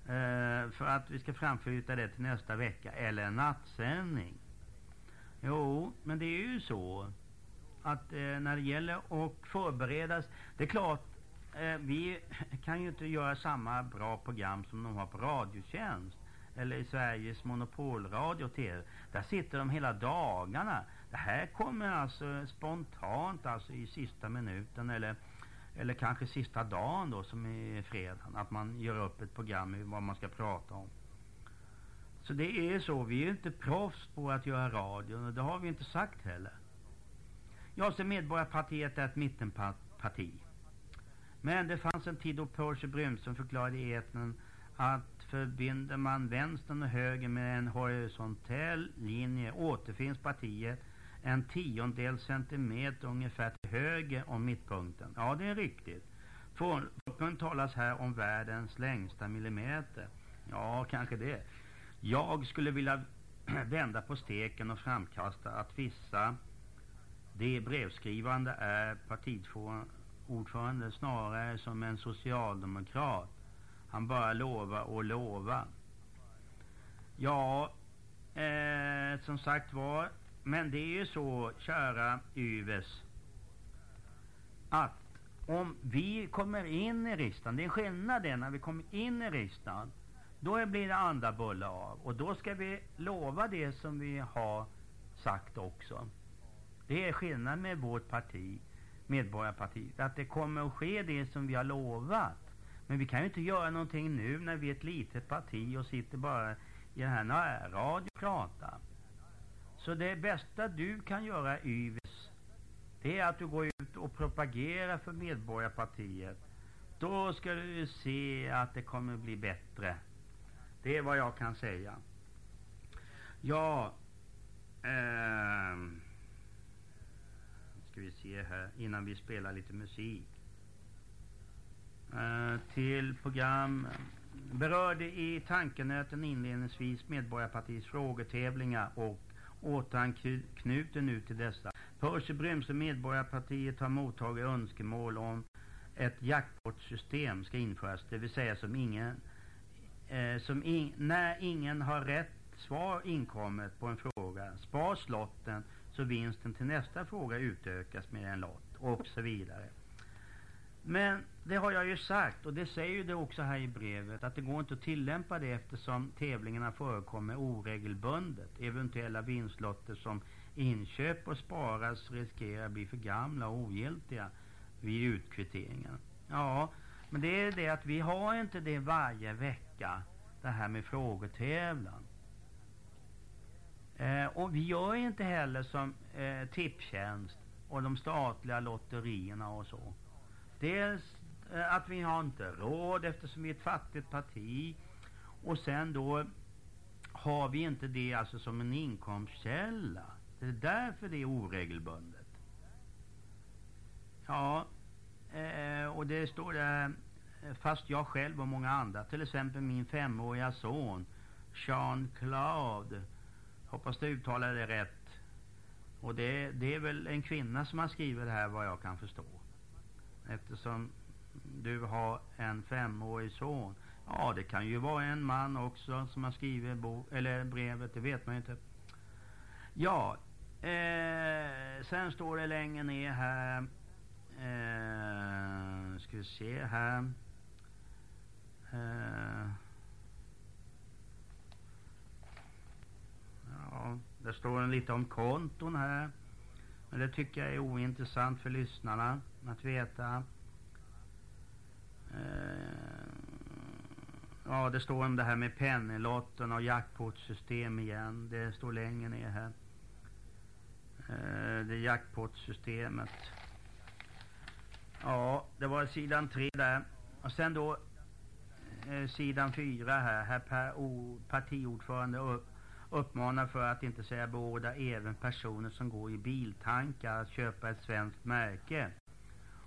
Eh, för att vi ska framflytta det till nästa vecka eller en nattsändning. Jo, men det är ju så att eh, när det gäller att förberedas. Det är klart, eh, vi [laughs] kan ju inte göra samma bra program som de har på Radiotjänst eller i Sveriges monopolradio TV. Där sitter de hela dagarna. Det här kommer alltså spontant, alltså i sista minuten eller, eller kanske sista dagen då som är fredagen. Att man gör upp ett program i vad man ska prata om. Så det är så, vi är inte proffs på att göra radio och det har vi inte sagt heller. Ja, så Medborgarpartiet är ett mittenparti. Men det fanns en tid då Percy Brymström förklarade i etern att förbinder man vänstern och höger med en horisontell linje återfinns partiet en tiondel centimeter ungefär till höger om mittpunkten. Ja, det är riktigt. Folkmun talas här om världens längsta millimeter. Ja, kanske det. Jag skulle vilja [clears throat] vända på steken och framkasta att vissa, de brevskrivande är partiordförande snarare som en socialdemokrat. Han bara lovar och lovar. Ja, eh, som sagt var, men det är ju så, kära Yves, att om vi kommer in i riksdagen, det är skillnad det när vi kommer in i riksdagen, då blir det andra bullar av. Och då ska vi lova det som vi har sagt också. Det är skillnaden med vårt parti, Medborgarpartiet, att det kommer att ske det som vi har lovat. Men vi kan ju inte göra någonting nu när vi är ett litet parti och sitter bara i den här närradio och pratar. Så det bästa du kan göra, Yves, det är att du går ut och propagerar för Medborgarpartiet. Då ska du se att det kommer bli bättre. Det är vad jag kan säga. Ja, eh, ska vi se här innan vi spelar lite musik. Eh, till program berörde i tankenöten inledningsvis Medborgarpartiets frågetävlingar och återanknyter nu till dessa. Percy Bryms Medborgarpartiet har mottagit önskemål om ett jackpot-system ska införas, det vill säga som ingen, eh, som in, när ingen har rätt svar inkommet på en fråga, spar slotten så vinsten till nästa fråga utökas med en lott och så vidare. Men det har jag ju sagt och det säger ju det också här i brevet att det går inte att tillämpa det eftersom tävlingarna förekommer oregelbundet. Eventuella vinstlotter som inköp och sparas riskerar att bli för gamla och ogiltiga vid utkvitteringen. Ja, men det är det att vi har inte det varje vecka, det här med frågetävlan. Eh, och vi gör inte heller som eh, Tipstjänst och de statliga lotterierna och så. Dels eh, att vi har inte råd eftersom vi är ett fattigt parti. Och sen då har vi inte det alltså som en inkomstkälla. Det är därför det är oregelbundet. Ja, eh, och det står där, eh, fast jag själv och många andra, till exempel min femåriga son, Jean Claude, hoppas du uttalar det rätt. Och det, det är väl en kvinna som har skrivit det här vad jag kan förstå. Eftersom du har en femårig son. Ja, det kan ju vara en man också som har skrivit bo eller brevet, det vet man ju inte. Ja, eh, sen står det längre ner här. Eh, ska vi se här. Eh, ja, det står en lite om konton här. Men det tycker jag är ointressant för lyssnarna att veta. Eh, ja, det står om det här med pennelotten och jackpotsystem igen. Det står längre ner här. Eh, det jackpotsystemet. Ja, det var sidan tre där. Och sen då eh, sidan fyra här. Här per o, partiordförande upp, uppmanar för att inte säga båda även personer som går i biltankar att köpa ett svenskt märke.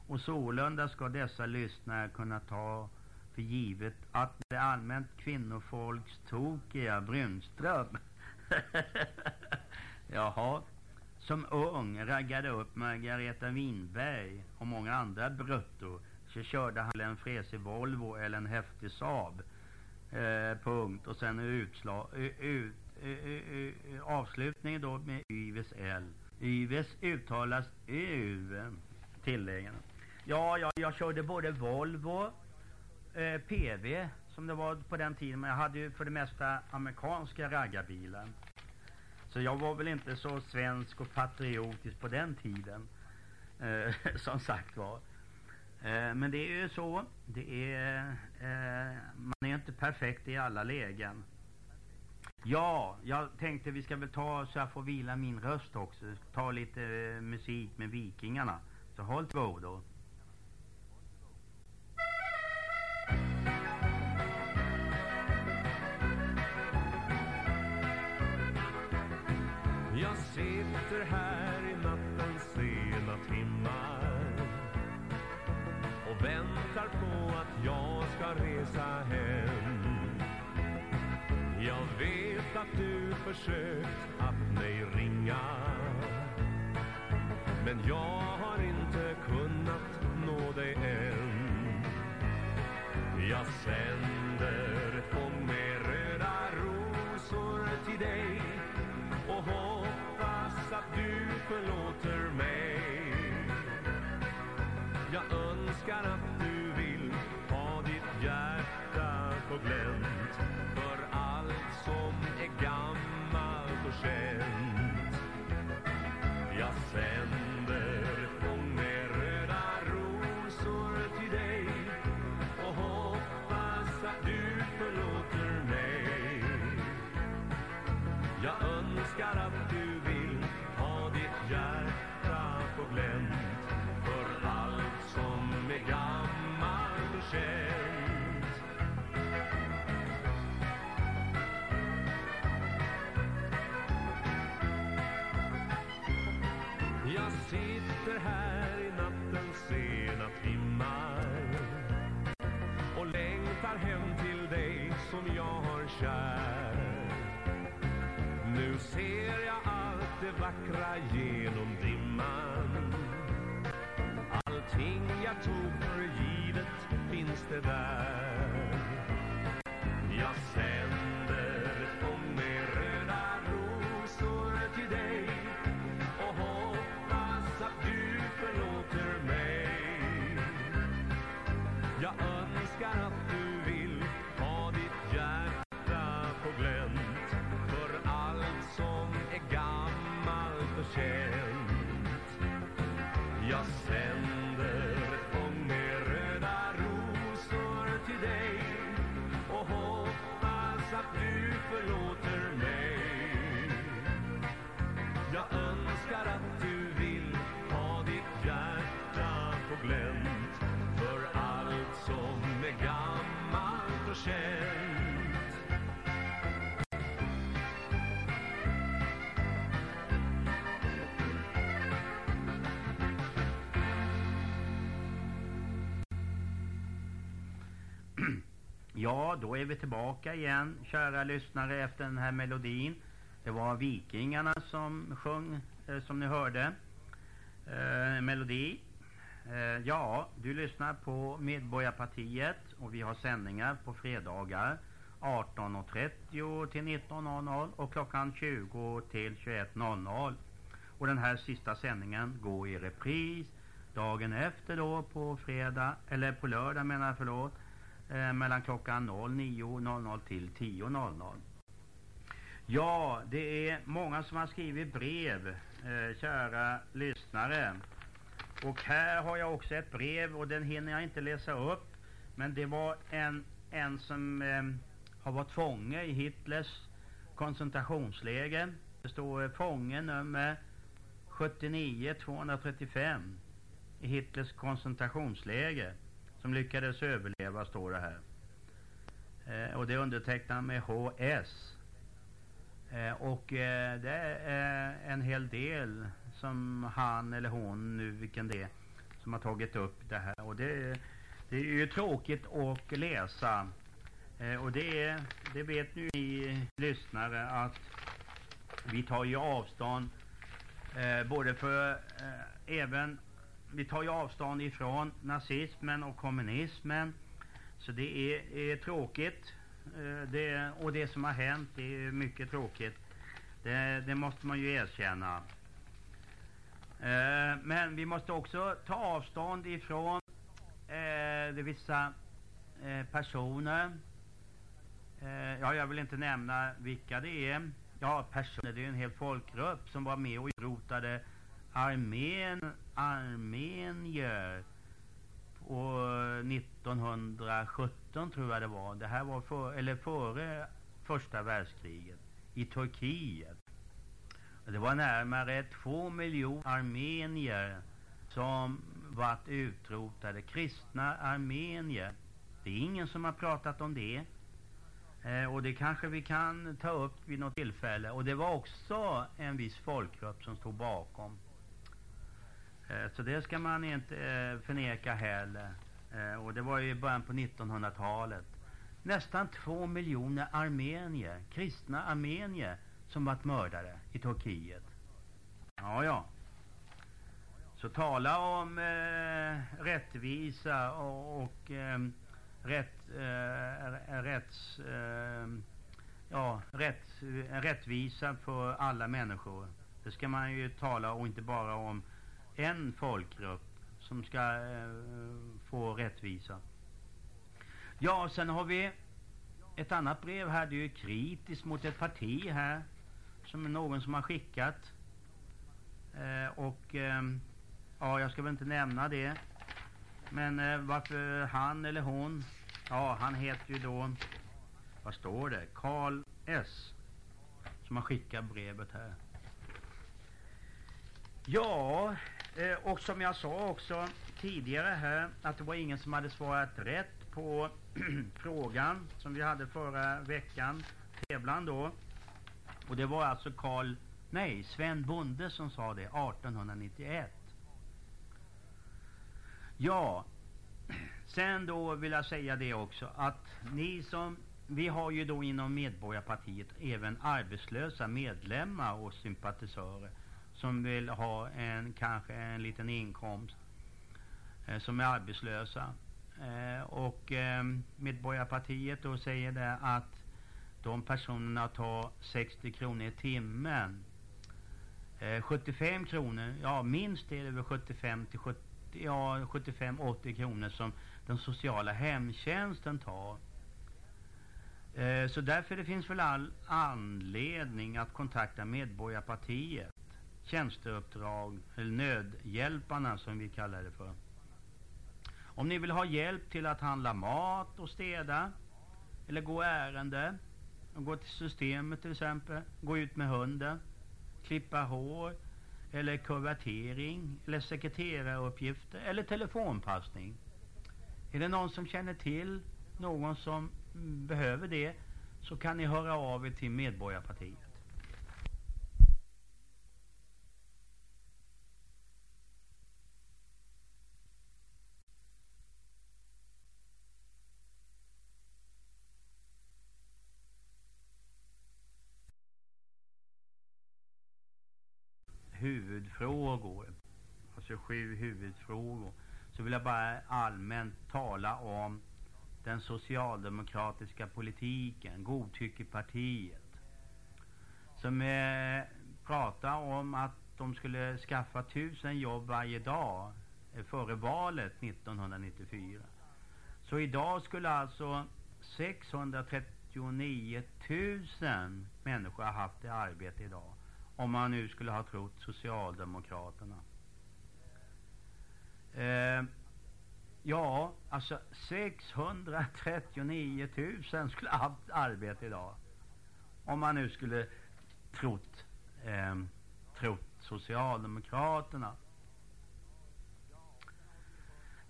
Och sålunda ska dessa lyssnare kunna ta för givet att det allmänt kvinnofolks tokiga Brunström [laughs] Jaha. Som ung raggade upp Margareta Winberg och många andra bruttor. Så körde han en fräsig Volvo eller en häftig Saab. Eh, punkt. Och sen utslag, ut, Eh, eh, eh, avslutningen då med Yves L. Yves uttalas U. Tilläggen. Ja, jag, jag körde både Volvo, eh, PV som det var på den tiden. Men jag hade ju för det mesta amerikanska raggarbilar. Så jag var väl inte så svensk och patriotisk på den tiden. Eh, [laughs] som sagt var. Eh, men det är ju så. Det är, eh, man är inte perfekt i alla lägen. Ja, jag tänkte vi ska väl ta så jag får vila min röst också. Ta lite eh, musik med Vikingarna. Så håll två då. Jag sitter här i nattens sena timmar och väntar på att jag ska resa hem. Jag vet att du försökt att mig ringa men jag har inte kunnat nå dig än. Jag sänder ett fång med röda rosor till dig och hoppas att du förlåter mig. Jag önskar att du vill ha ditt hjärta på glänt kär. Nu ser jag allt det vackra genom dimman. Allting jag tog för givet finns det där. Ja, då är vi tillbaka igen, kära lyssnare, efter den här melodin. Det var Vikingarna som sjöng, eh, som ni hörde. Eh, melodi. Eh, ja, du lyssnar på Medborgarpartiet och vi har sändningar på fredagar 18.30 till 19.00 och klockan 20 till 21.00. Och den här sista sändningen går i repris dagen efter då på fredag, eller på lördag menar jag förlåt, eh, mellan klockan 09.00 till 10.00. Ja, det är många som har skrivit brev, eh, kära lyssnare. Och här har jag också ett brev och den hinner jag inte läsa upp. Men det var en, en som eh, har varit fånge i Hitlers koncentrationsläger. Det står eh, fånge nummer 79 235 i Hitlers koncentrationsläger som lyckades överleva, står det här. Eh, och det är undertecknat med HS. Eh, och eh, det är en hel del som han eller hon, nu vilken det är, som har tagit upp det här. Och det, det är ju tråkigt att läsa. Eh, och det, det vet nu ni lyssnare att vi tar ju avstånd eh, både för eh, även vi tar ju avstånd ifrån nazismen och kommunismen. Så det är, är tråkigt. Eh, det, och det som har hänt det är mycket tråkigt. Det, det måste man ju erkänna. Eh, men vi måste också ta avstånd ifrån eh, det vissa personer. Ja, jag vill inte nämna vilka det är. Ja, personer, det är en hel folkgrupp som var med och rotade armen, armenier på 1917 tror jag det var. Det här var för, eller före första världskriget i Turkiet. Det var närmare två miljoner armenier som varit utrotade. Kristna armenier. Det är ingen som har pratat om det. Eh, och det kanske vi kan ta upp vid något tillfälle. Och det var också en viss folkgrupp som stod bakom. Eh, så det ska man inte eh, förneka heller. Eh, och det var ju i början på 1900-talet. Nästan två miljoner armenier, kristna armenier, som varit mördare i Turkiet. Ja, ja. Så tala om eh, rättvisa och, och eh, rätt, eh, rätts, eh, ja, rätt, rättvisa för alla människor. Det ska man ju tala och inte bara om en folkgrupp som ska eh, få rättvisa. Ja, sen har vi ett annat brev här. Det är ju kritiskt mot ett parti här. Som är någon som har skickat. Eh, och eh, ja, jag ska väl inte nämna det. Men eh, varför han eller hon? Ja, han heter ju då, vad står det? Karl S. Som har skickat brevet här. Ja, eh, och som jag sa också tidigare här att det var ingen som hade svarat rätt på [clears throat] frågan som vi hade förra veckan, tävlan då. Och det var alltså Karl, nej, Sven Bonde som sa det 1891. Ja, [clears throat] sen då vill jag säga det också att ni som, vi har ju då inom Medborgarpartiet även arbetslösa medlemmar och sympatisörer som vill ha en, kanske en liten inkomst eh, som är arbetslösa. Eh, och eh, Medborgarpartiet då säger det att de personerna tar 60 kronor i timmen. Eh, 75 kronor, ja minst är det väl 75 till 70, ja 75-80 kronor som den sociala hemtjänsten tar. Eh, så därför det finns väl all anledning att kontakta Medborgarpartiet. Tjänsteuppdrag, eller nödhjälparna som vi kallar det för. Om ni vill ha hjälp till att handla mat och städa, eller gå ärende, och gå till systemet till exempel, gå ut med hunden, klippa hår, eller kuvertering, eller sekreteraruppgifter, eller telefonpassning. Är det någon som känner till någon som behöver det, så kan ni höra av er till Medborgarpartiet. Huvudfrågor, alltså sju huvudfrågor, så vill jag bara allmänt tala om den socialdemokratiska politiken, godtyckepartiet, som eh, pratar om att de skulle skaffa tusen jobb varje dag eh, före valet 1994. Så idag skulle alltså 639 000 människor ha haft det arbete idag. Om man nu skulle ha trott Socialdemokraterna. Eh, ja, alltså 639 000 skulle ha haft arbete idag. Om man nu skulle trott, eh, trott Socialdemokraterna.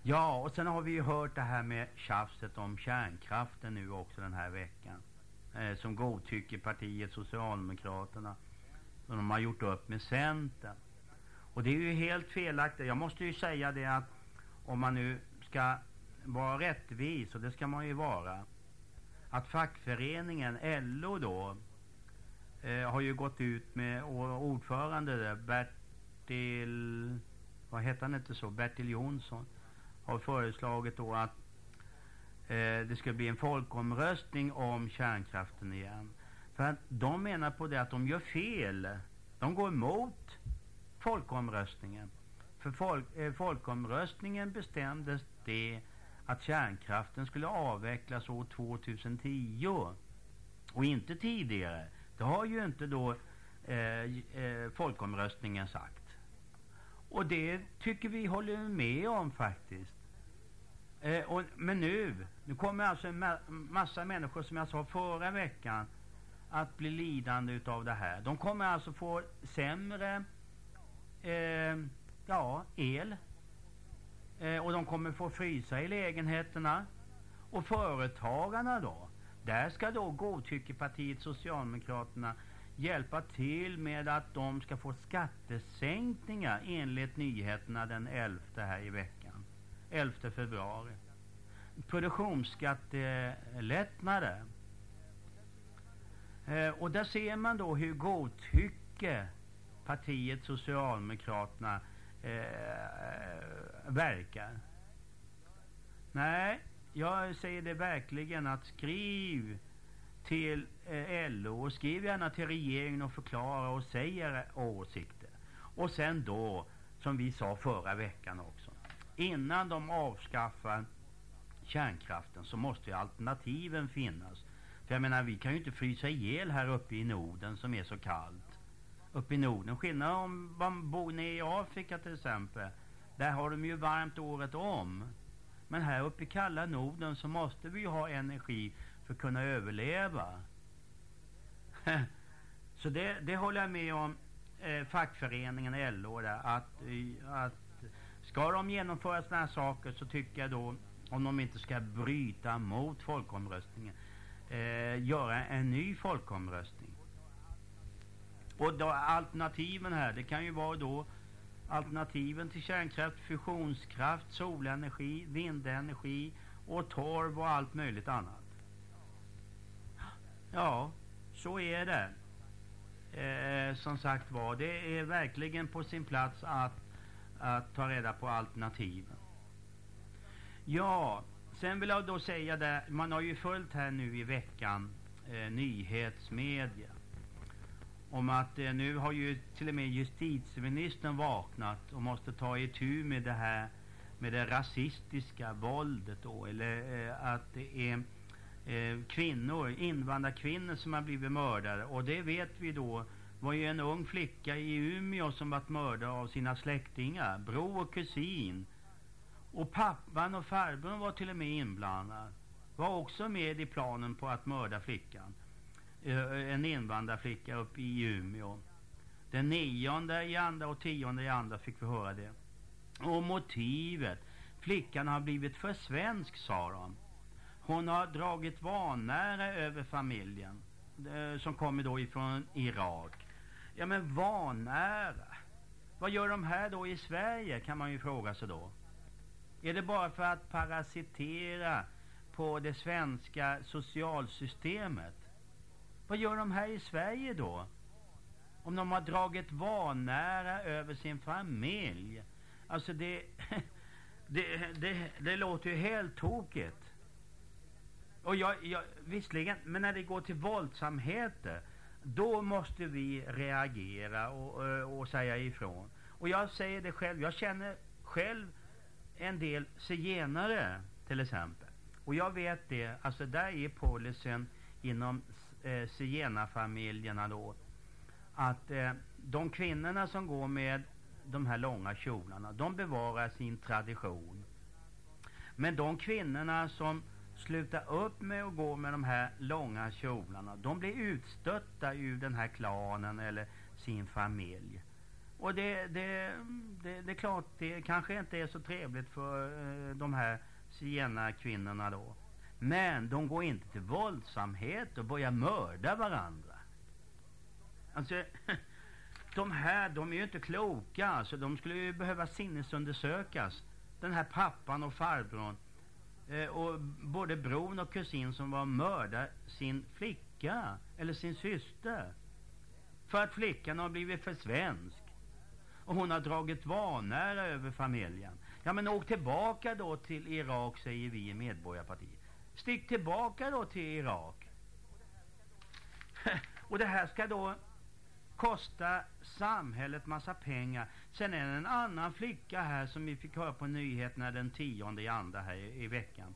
Ja, och sen har vi ju hört det här med tjafset om kärnkraften nu också den här veckan. Eh, som godtycker partiet Socialdemokraterna som de har gjort upp med Centern. Och det är ju helt felaktigt. Jag måste ju säga det att om man nu ska vara rättvis, och det ska man ju vara. Att fackföreningen LO då eh, har ju gått ut med ordförande där, Bertil, vad heter han inte så, Bertil Jonsson har föreslagit då att eh, det ska bli en folkomröstning om kärnkraften igen. För att de menar på det att de gör fel. De går emot folkomröstningen. För folk, eh, folkomröstningen bestämdes det att kärnkraften skulle avvecklas år 2010 och inte tidigare. Det har ju inte då eh, eh, folkomröstningen sagt. Och det tycker vi håller med om faktiskt. Eh, och, men nu, nu kommer alltså en ma massa människor som jag sa förra veckan att bli lidande utav det här. De kommer alltså få sämre eh, ja, el. Eh, och de kommer få frysa i lägenheterna. Och företagarna då? Där ska då godtyckepartiet Socialdemokraterna hjälpa till med att de ska få skattesänkningar enligt nyheterna den 11 här i veckan. 11 februari. Produktionsskattelättnader. Eh, och där ser man då hur godtycke partiet Socialdemokraterna eh, verkar. Nej, jag säger det verkligen att skriv till eh, LO och skriv gärna till regeringen och förklara och säger åsikter. Och sen då, som vi sa förra veckan också, innan de avskaffar kärnkraften så måste ju alternativen finnas. För jag menar, vi kan ju inte frysa ihjäl här uppe i Norden som är så kallt. Uppe i Norden, skillnad om man bor nere i Afrika till exempel. Där har de ju varmt året om. Men här uppe i kalla Norden så måste vi ju ha energi för att kunna överleva. [laughs] så det, det håller jag med om eh, fackföreningen LO där, att, eh, att ska de genomföra sådana här saker så tycker jag då, om de inte ska bryta mot folkomröstningen, eh, göra en ny folkomröstning. Och då, alternativen här, det kan ju vara då alternativen till kärnkraft, fusionskraft, solenergi, vindenergi och torv och allt möjligt annat. Ja, så är det. Eh, som sagt var, det är verkligen på sin plats att, att ta reda på alternativen. Ja, sen vill jag då säga det, man har ju följt här nu i veckan eh, nyhetsmedia om att eh, nu har ju till och med justitieministern vaknat och måste ta itu med det här med det rasistiska våldet då, eller eh, att det är eh, kvinnor, invandrarkvinnor som har blivit mördade. Och det vet vi då var ju en ung flicka i Umeå som varit mördad av sina släktingar, bror och kusin. Och pappan och farbrorn var till och med inblandade. Var också med i planen på att mörda flickan. Eh, en invandrarflicka uppe i Umeå. Den nionde i andra och tionde i andra fick vi höra det. Och motivet. Flickan har blivit för svensk, sa de. Hon har dragit vanära över familjen. Eh, som kommer då ifrån Irak. Ja men vanära. Vad gör de här då i Sverige kan man ju fråga sig då. Är det bara för att parasitera på det svenska socialsystemet? Vad gör de här i Sverige då? Om de har dragit vanära över sin familj. Alltså det, [laughs] det, det, det låter ju helt tokigt. Och jag, jag, visserligen, men när det går till våldsamheter, då måste vi reagera och, och, och säga ifrån. Och jag säger det själv, jag känner själv en del zigenare till exempel. Och jag vet det, alltså där är policyn inom eh, zigenarfamiljerna då att eh, de kvinnorna som går med de här långa kjolarna, de bevarar sin tradition. Men de kvinnorna som slutar upp med att gå med de här långa kjolarna, de blir utstötta ur den här klanen eller sin familj. Och det, det, det, det är klart, det kanske inte är så trevligt för eh, de här zigenarkvinnorna då. Men de går inte till våldsamhet och börjar mörda varandra. Alltså, [laughs] de här, de är ju inte kloka. Alltså, de skulle ju behöva sinnesundersökas. Den här pappan och farbrorn. Eh, och både bron och kusin som var mörda sin flicka. Eller sin syster. För att flickan har blivit för svensk. Och hon har dragit vanära över familjen. Ja men åk tillbaka då till Irak säger vi i Medborgarpartiet. Stick tillbaka då till Irak. [laughs] och det här ska då kosta samhället massa pengar. Sen är det en annan flicka här som vi fick höra på nyheterna den tionde i andra här i, i veckan.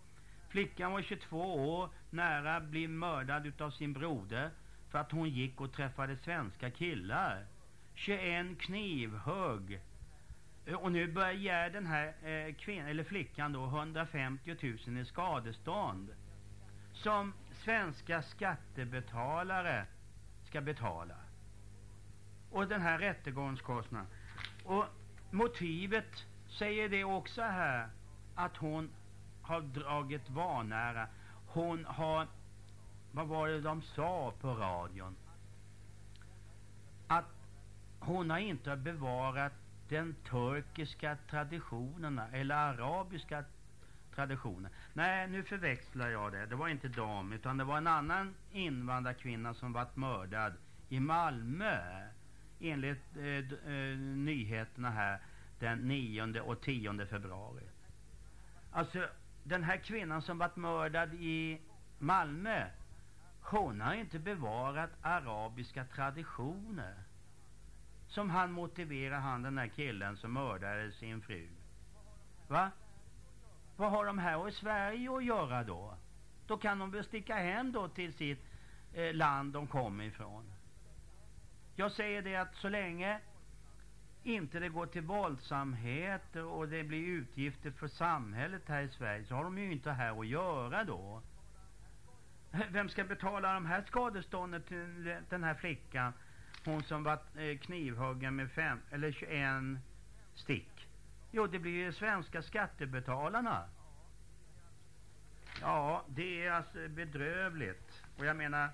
Flickan var 22 år, nära bli mördad utav sin broder för att hon gick och träffade svenska killar. 21 knivhugg. Eh, och nu börjar ge den här eh, kvinnan, eller flickan då 150 000 i skadestånd. Som svenska skattebetalare ska betala. Och den här rättegångskostnaden. Och motivet säger det också här att hon har dragit vanära. Hon har, vad var det de sa på radion? Hon har inte bevarat den turkiska traditionerna eller arabiska traditionen. Nej, nu förväxlar jag det. Det var inte dem, utan det var en annan invandrarkvinna som varit mördad i Malmö. Enligt eh, eh, nyheterna här den 9 och 10 februari. Alltså, den här kvinnan som varit mördad i Malmö, hon har inte bevarat arabiska traditioner. Som han motiverar, han den där killen som mördade sin fru. Va? Vad har de här i Sverige att göra då? Då kan de väl sticka hem då till sitt eh, land de kommer ifrån. Jag säger det att så länge inte det går till våldsamheter och det blir utgifter för samhället här i Sverige så har de ju inte här att göra då. Vem ska betala de här skadestånden till den här flickan? Hon som var eh, knivhuggen med fem, eller 21 stick. Jo, det blir ju svenska skattebetalarna. Ja, det är alltså bedrövligt. Och jag menar,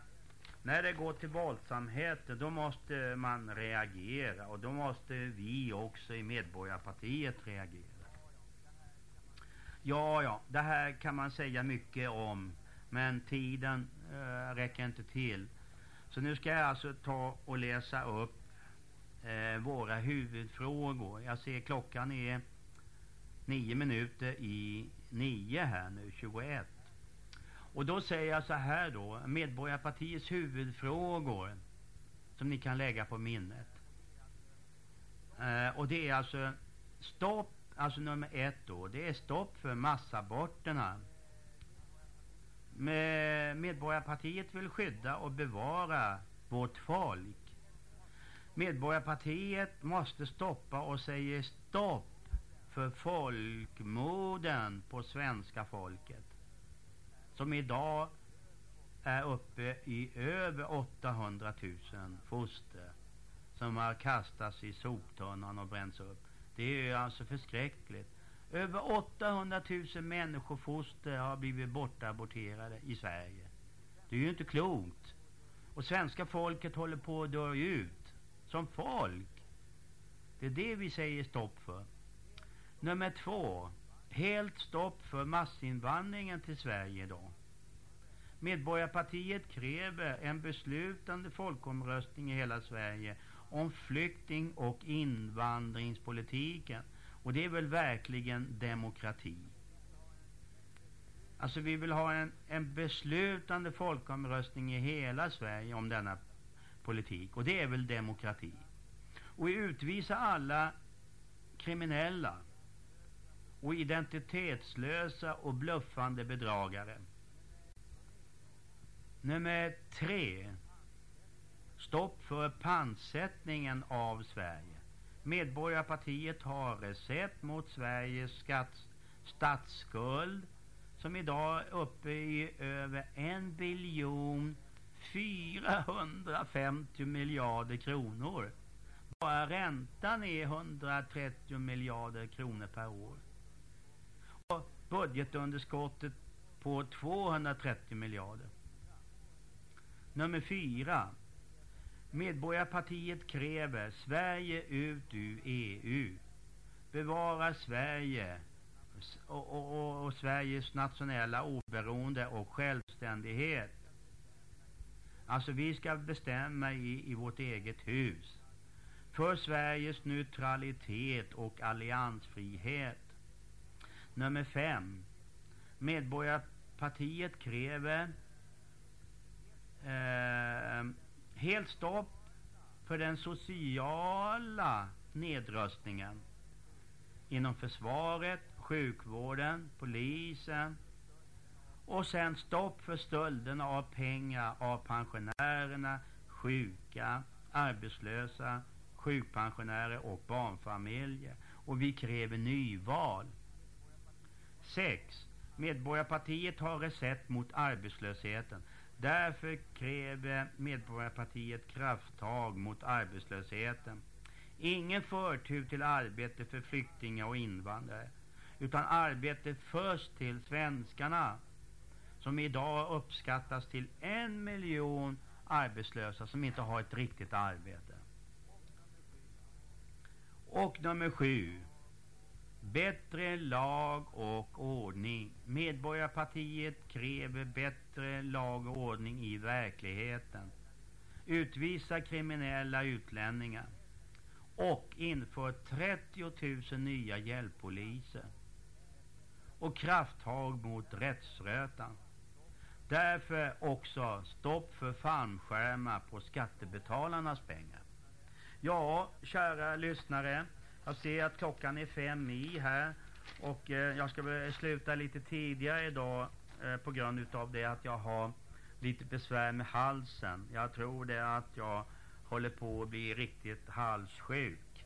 när det går till våldsamheter, då måste man reagera. Och då måste vi också i Medborgarpartiet reagera. Ja, ja, det här kan man säga mycket om. Men tiden eh, räcker inte till. Så nu ska jag alltså ta och läsa upp eh, våra huvudfrågor. Jag ser klockan är nio minuter i nio här nu, 21. Och då säger jag så här då, Medborgarpartiets huvudfrågor som ni kan lägga på minnet. Eh, och det är alltså stopp, alltså nummer ett då, det är stopp för massaborterna. Med Medborgarpartiet vill skydda och bevara vårt folk. Medborgarpartiet måste stoppa och säger stopp för folkmorden på svenska folket. Som idag är uppe i över 800 000 foster som har kastats i soptunnan och bränts upp. Det är ju alltså förskräckligt. Över 800 000 människofoster har blivit bortaborterade i Sverige. Det är ju inte klokt. Och svenska folket håller på att dö ut. Som folk. Det är det vi säger stopp för. Nummer två. Helt stopp för massinvandringen till Sverige idag. Medborgarpartiet kräver en beslutande folkomröstning i hela Sverige om flykting och invandringspolitiken. Och det är väl verkligen demokrati. Alltså vi vill ha en, en beslutande folkomröstning i hela Sverige om denna politik. Och det är väl demokrati. Och utvisa alla kriminella. och identitetslösa och bluffande bedragare. Nummer tre. Stopp för pantsättningen av Sverige. Medborgarpartiet har recept mot Sveriges skatt, statsskuld som idag är uppe i över en biljon 450 miljarder kronor. Bara räntan är 130 miljarder kronor per år. Och budgetunderskottet på 230 miljarder. Nummer fyra. Medborgarpartiet kräver Sverige ut ur EU. Bevara Sverige och, och, och, och Sveriges nationella oberoende och självständighet. Alltså vi ska bestämma i, i vårt eget hus. För Sveriges neutralitet och alliansfrihet. Nummer fem. Medborgarpartiet kräver eh, helt stopp för den sociala nedrustningen inom försvaret, sjukvården, polisen och sen stopp för stölderna av pengar av pensionärerna, sjuka, arbetslösa, sjukpensionärer och barnfamiljer. Och vi kräver nyval. 6. Medborgarpartiet har recept mot arbetslösheten. Därför kräver Medborgarpartiet krafttag mot arbetslösheten. Ingen förtur till arbete för flyktingar och invandrare. Utan arbete först till svenskarna. Som idag uppskattas till en miljon arbetslösa som inte har ett riktigt arbete. Och nummer sju. Bättre lag och ordning. Medborgarpartiet kräver bättre lag och ordning i verkligheten. Utvisa kriminella utlänningar. Och inför 30 000 nya hjälppoliser. Och krafttag mot rättsrötan. Därför också stopp för fallskärmar på skattebetalarnas pengar. Ja, kära lyssnare. Jag ser att klockan är fem i här. Och eh, jag ska väl sluta lite tidigare idag eh, på grund utav det att jag har lite besvär med halsen. Jag tror det att jag håller på att bli riktigt halssjuk.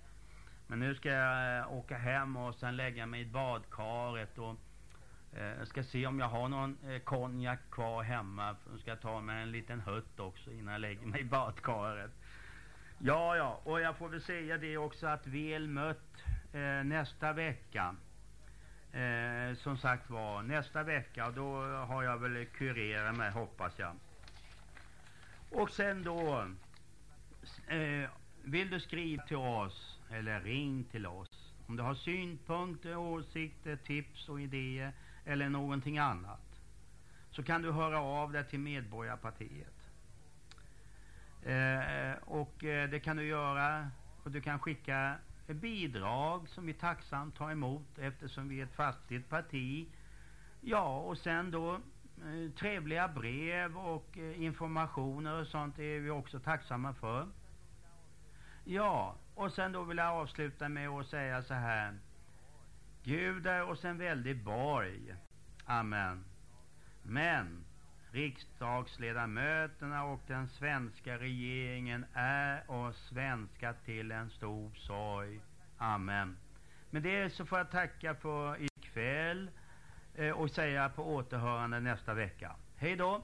Men nu ska jag eh, åka hem och sen lägga mig i badkaret och eh, jag ska se om jag har någon eh, konjak kvar hemma. Nu ska jag ta mig en liten hutt också innan jag lägger mig i badkaret. Ja, ja, och jag får väl säga det också att väl mött eh, nästa vecka. Eh, som sagt var, nästa vecka, då har jag väl kurerat mig, hoppas jag. Och sen då, eh, vill du skriva till oss, eller ring till oss, om du har synpunkter, åsikter, tips och idéer, eller någonting annat, så kan du höra av dig till Medborgarpartiet. Eh, och eh, det kan du göra, och du kan skicka bidrag som vi tacksamt tar emot eftersom vi är ett fattigt parti. Ja, och sen då eh, trevliga brev och eh, informationer och sånt är vi också tacksamma för. Ja, och sen då vill jag avsluta med att säga så här. Gud är oss en väldig borg. Amen. Men riksdagsledamöterna och den svenska regeringen är oss svenskar till en stor sorg. Amen. Med det så får jag tacka för ikväll eh, och säga på återhörande nästa vecka. Hej då!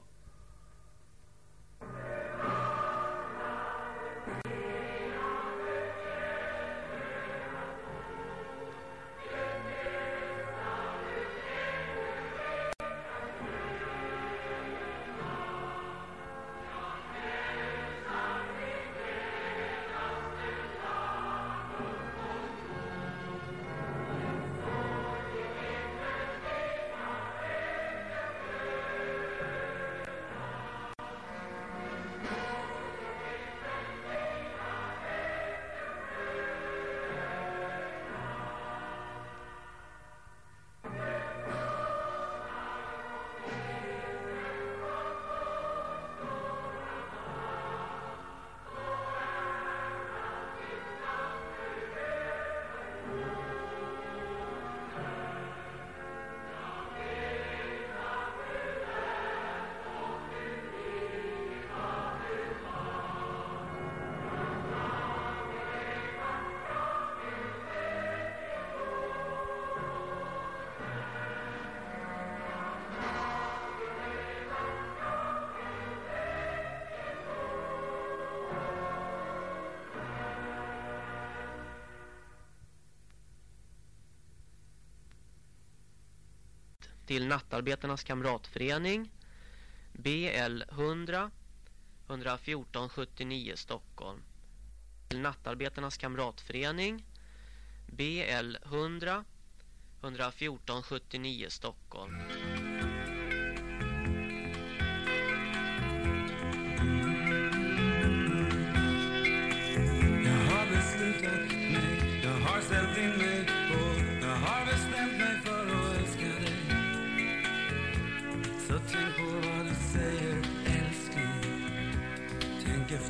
till Nattarbetarnas kamratförening BL 100 114 79 Stockholm. Till Nattarbetarnas kamratförening BL 100 114 79 Stockholm.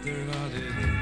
after all the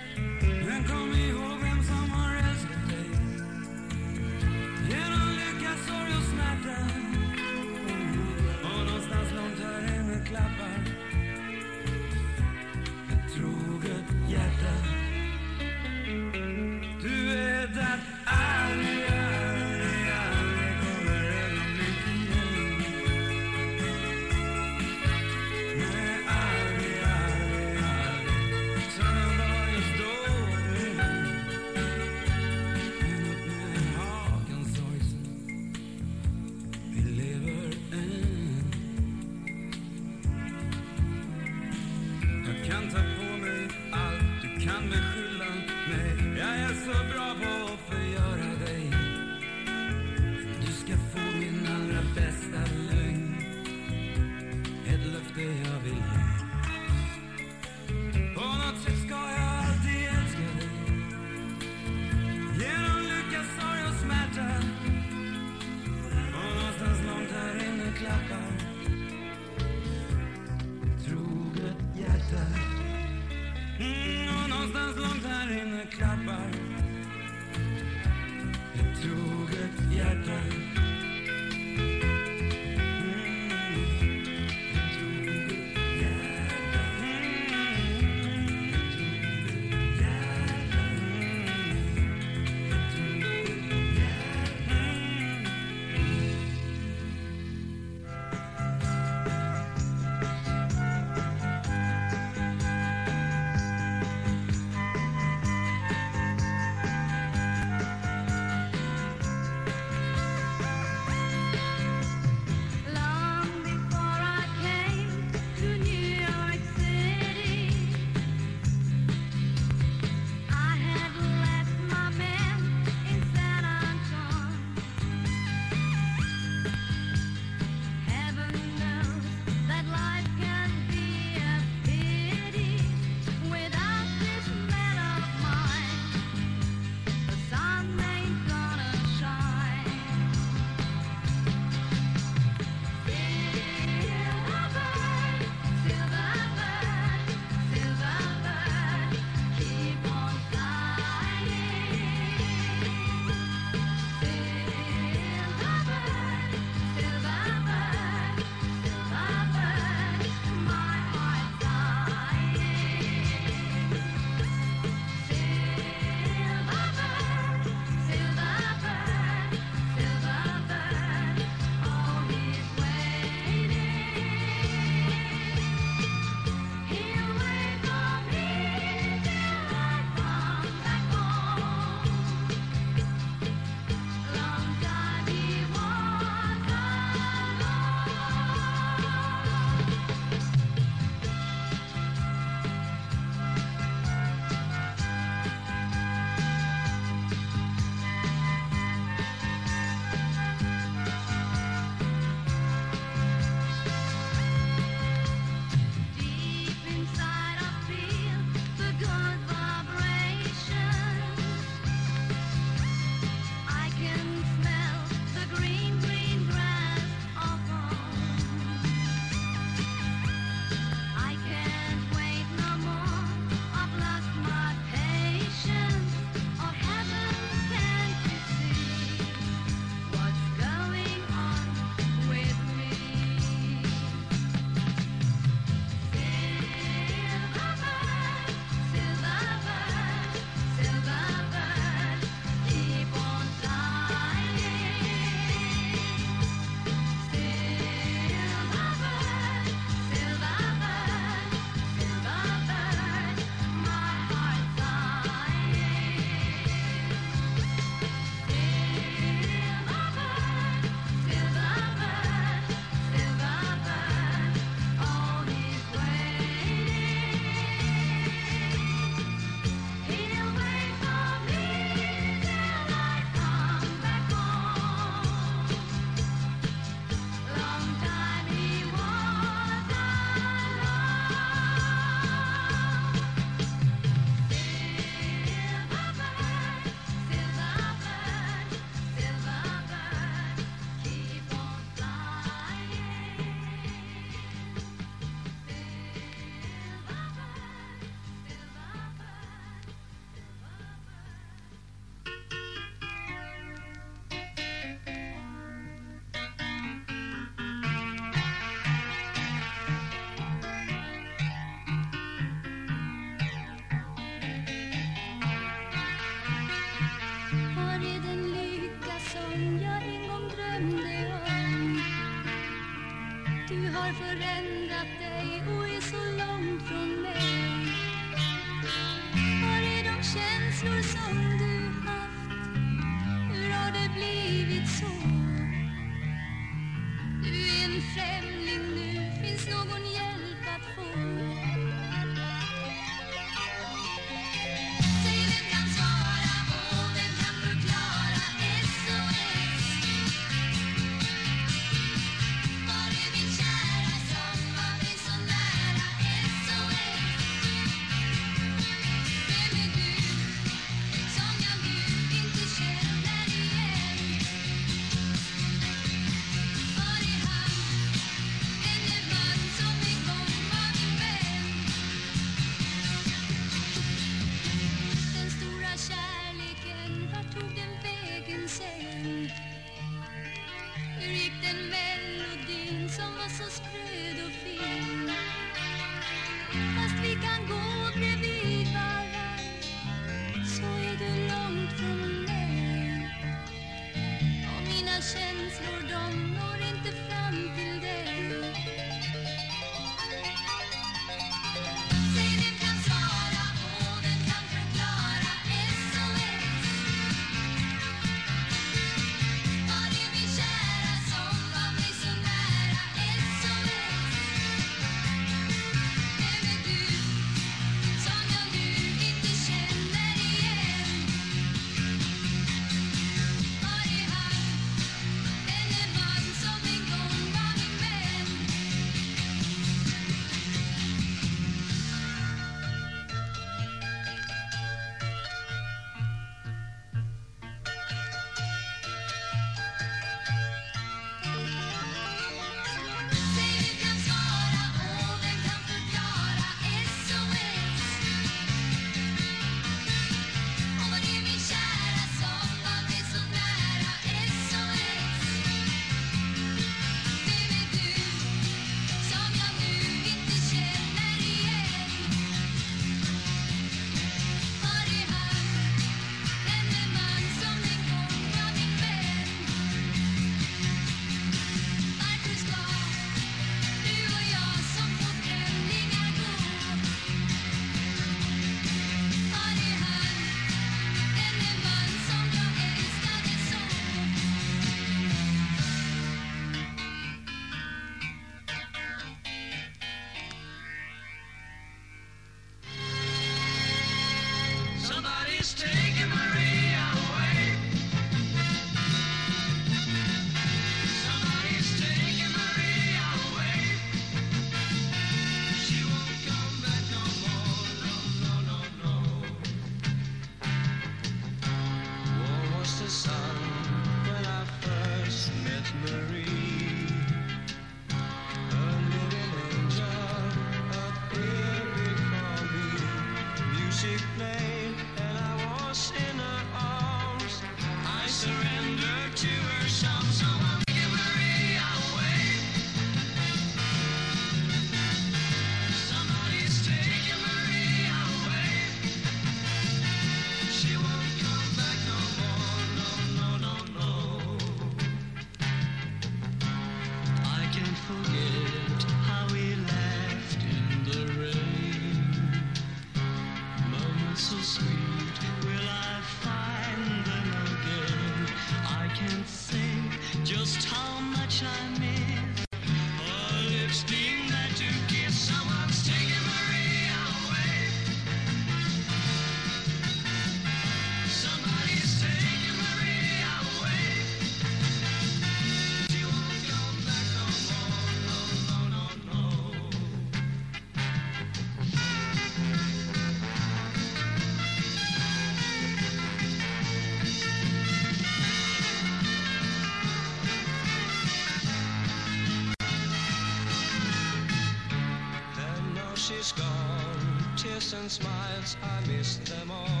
I miss them all.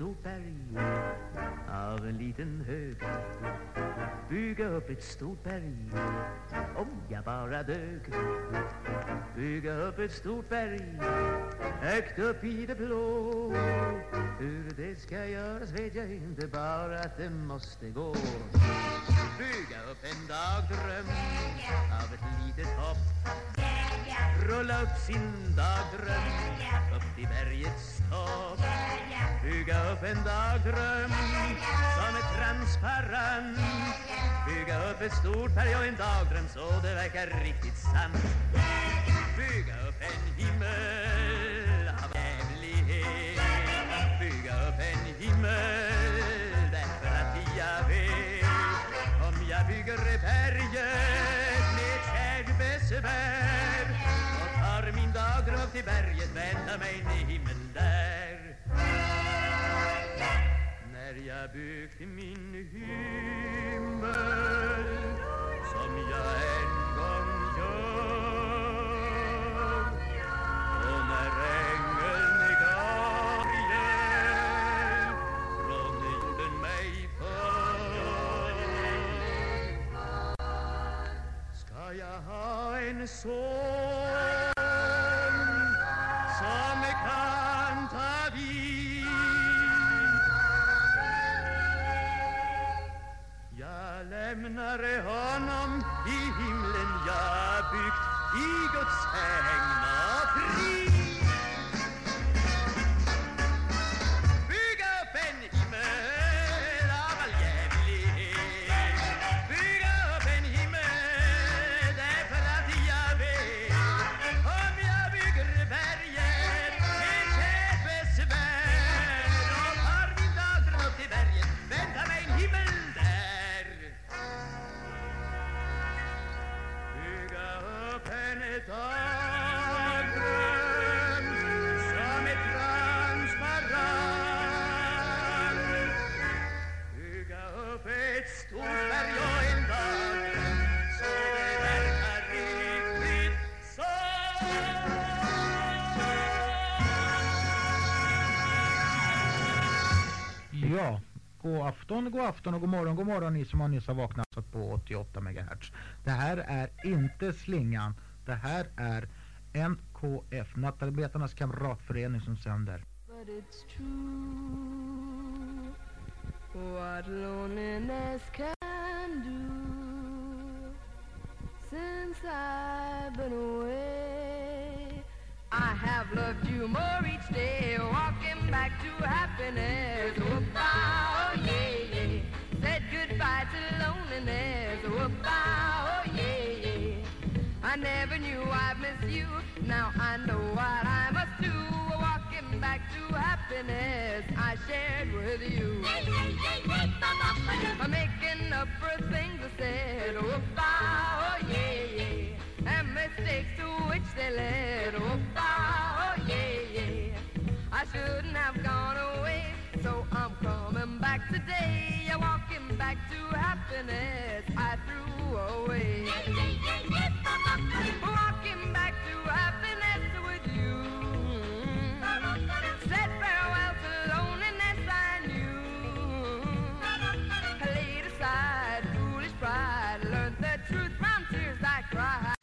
Stort berg av en liten hög. Bygga upp ett stort berg om jag bara dög. Bygga upp ett stort berg högt upp i det blå. Hur det ska göras vet jag inte, bara att det måste gå. Bygga upp en dagdröm av ett litet hopp. Rulla upp sin dagdröm upp till bergets topp. Bygga upp en dagdröm som är transparent. Bygga upp ett stort berg och en dagdröm så det verkar riktigt sant. Bygga upp en himmel av jävlighet. Bygga upp en himmel därför att jag vet. Om jag bygger berget med kärt besvär och tar min dagdröm upp till berget väntar mig en himmel där. När jag byggt min himmel som jag en gång gör. Och när ängeln gav hjälp från jorden mig för ska jag ha en son. Lämnar honom i himlen jag byggt i Guds häng god afton, god afton och god morgon, god morgon ni som har nyss har vaknat alltså på 88 MHz. Det här är inte Slingan, det här är NKF, Nattarbetarnas kamratförening som sänder. But it's true what loneliness can do. Since I've been away, I have loved you more each day, walking back to happiness. Whoop-ah, oh yeah, yeah. Said goodbye to loneliness. Whoop-ah, oh yeah, yeah. I never knew I'd miss you. Now I know what I must do. Walking back to happiness I shared with you. I'm making up for things I said. Whoop-ah, oh yeah, yeah. And mistakes to which they led. Whoop-ah, oh yeah, yeah. I shouldn't have gone away, so I'm coming back today. I'm walking back to happiness I threw away. Walking back to happiness with you. Said farewell to loneliness I knew. Laid aside foolish pride, learned the truth from tears I cried.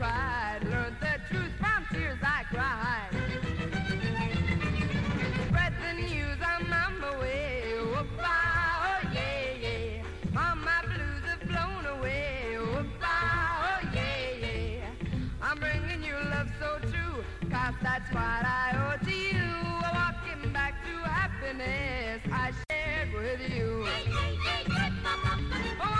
pride. Learned the truth from tears I cried. Spread the news, I'm on my way. Oh, oh yeah, yeah. All my blues have blown away. Oh, oh yeah, yeah. I'm bringing you love so true, cause that's what I owe to you. Walking back to happiness I shared with you. Hey, hey, hey, oh,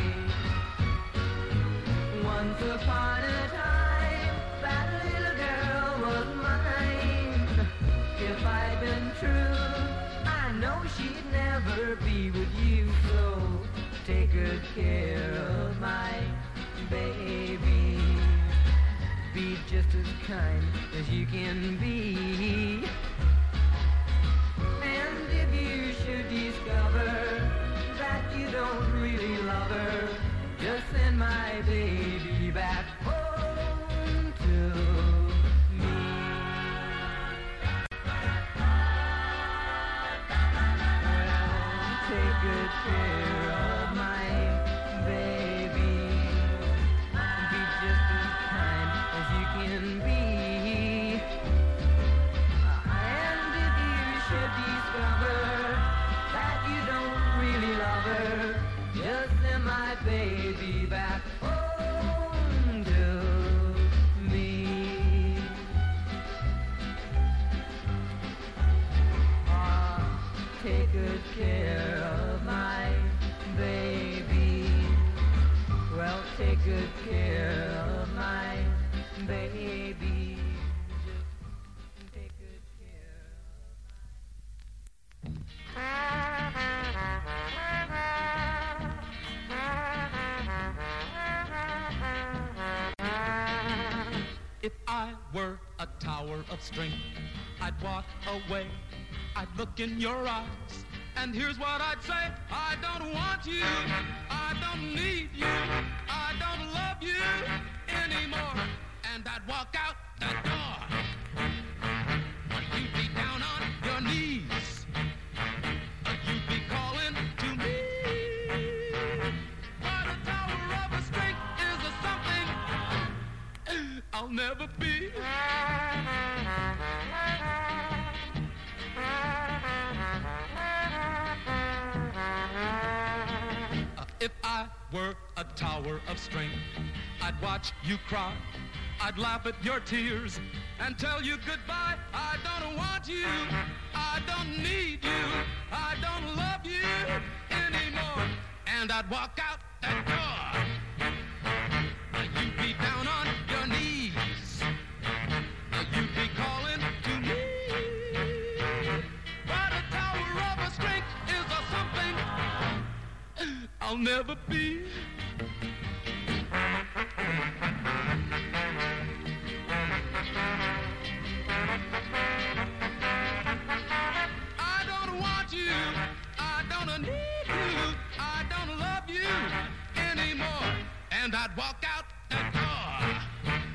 Discover that you don't really love her, just send my baby back home were a tower of strength, I'd walk away. I'd look in your eyes, and here's what I'd say. I don't want you. I don't need you. I don't love you anymore. And I'd walk out the door. I'll never be. Uh, if I were a tower of strength, I'd watch you cry. I'd laugh at your tears and tell you goodbye. I don't want you. I don't need you. I don't love you anymore. And I'd walk out that door. You'd be down you I don't need you, I don't love you anymore. And I'd walk out that door.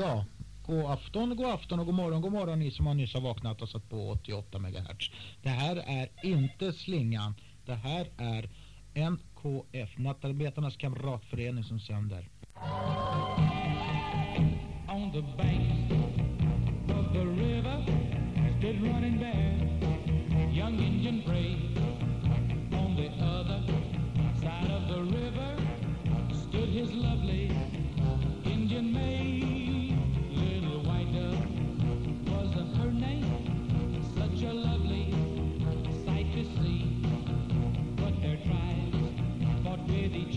Ja, god afton, god afton och god morgon, god morgon ni som har nyss har vaknat och satt på 88 MHz. Det här är inte slingan. Det här är NKF, Nattarbetarnas kamratförening som sänder. On the banks of the river, running bear, young Indian brave.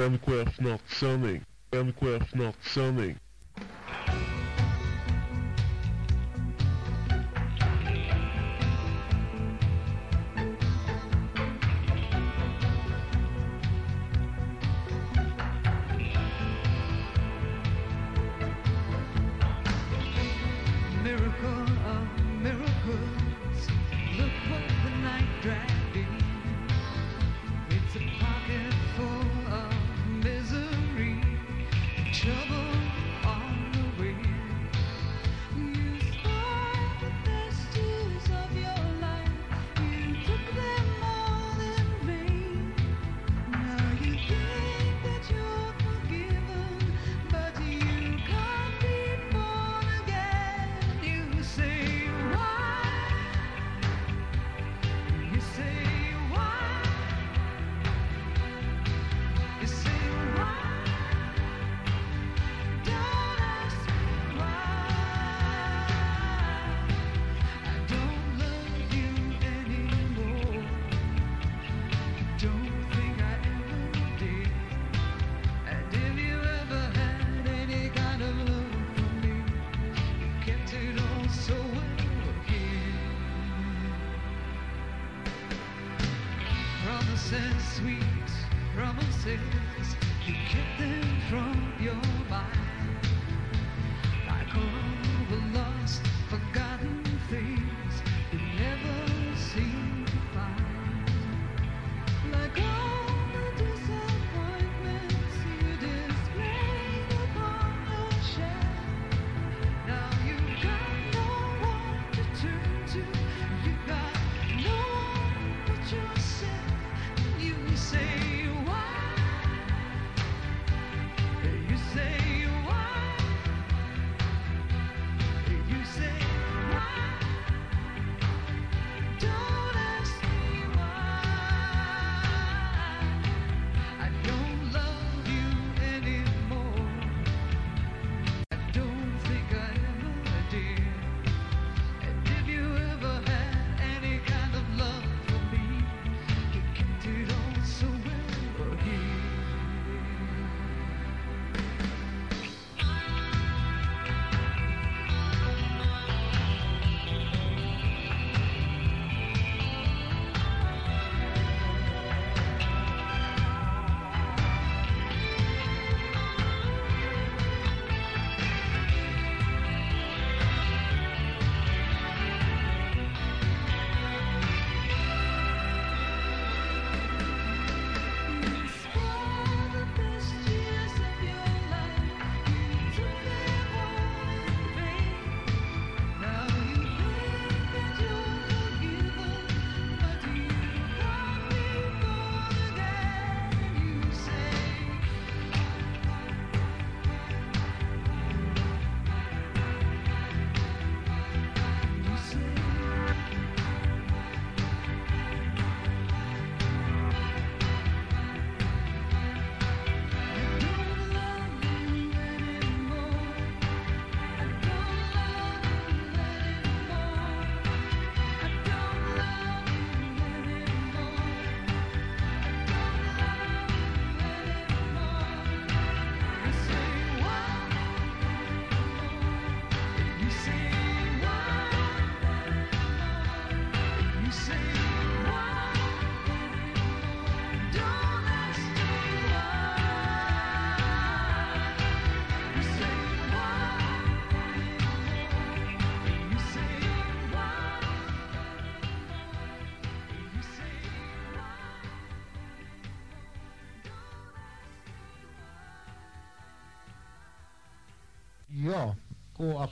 NKF nattsändning. NKF nattsändning. Miracle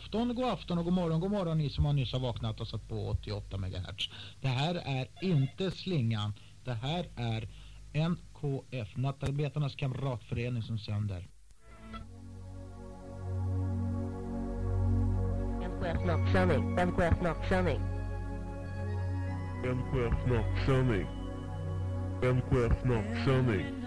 afton, god afton och god morgon, god morgon ni som har nyss har vaknat och satt på 88 MHz. Det här är inte slingan. Det här är NKF, Nattarbetarnas kamratförening som sänder. NKF nattsändning, NKF nattsändning. NKF nattsändning. NKF nattsändning.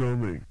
coming.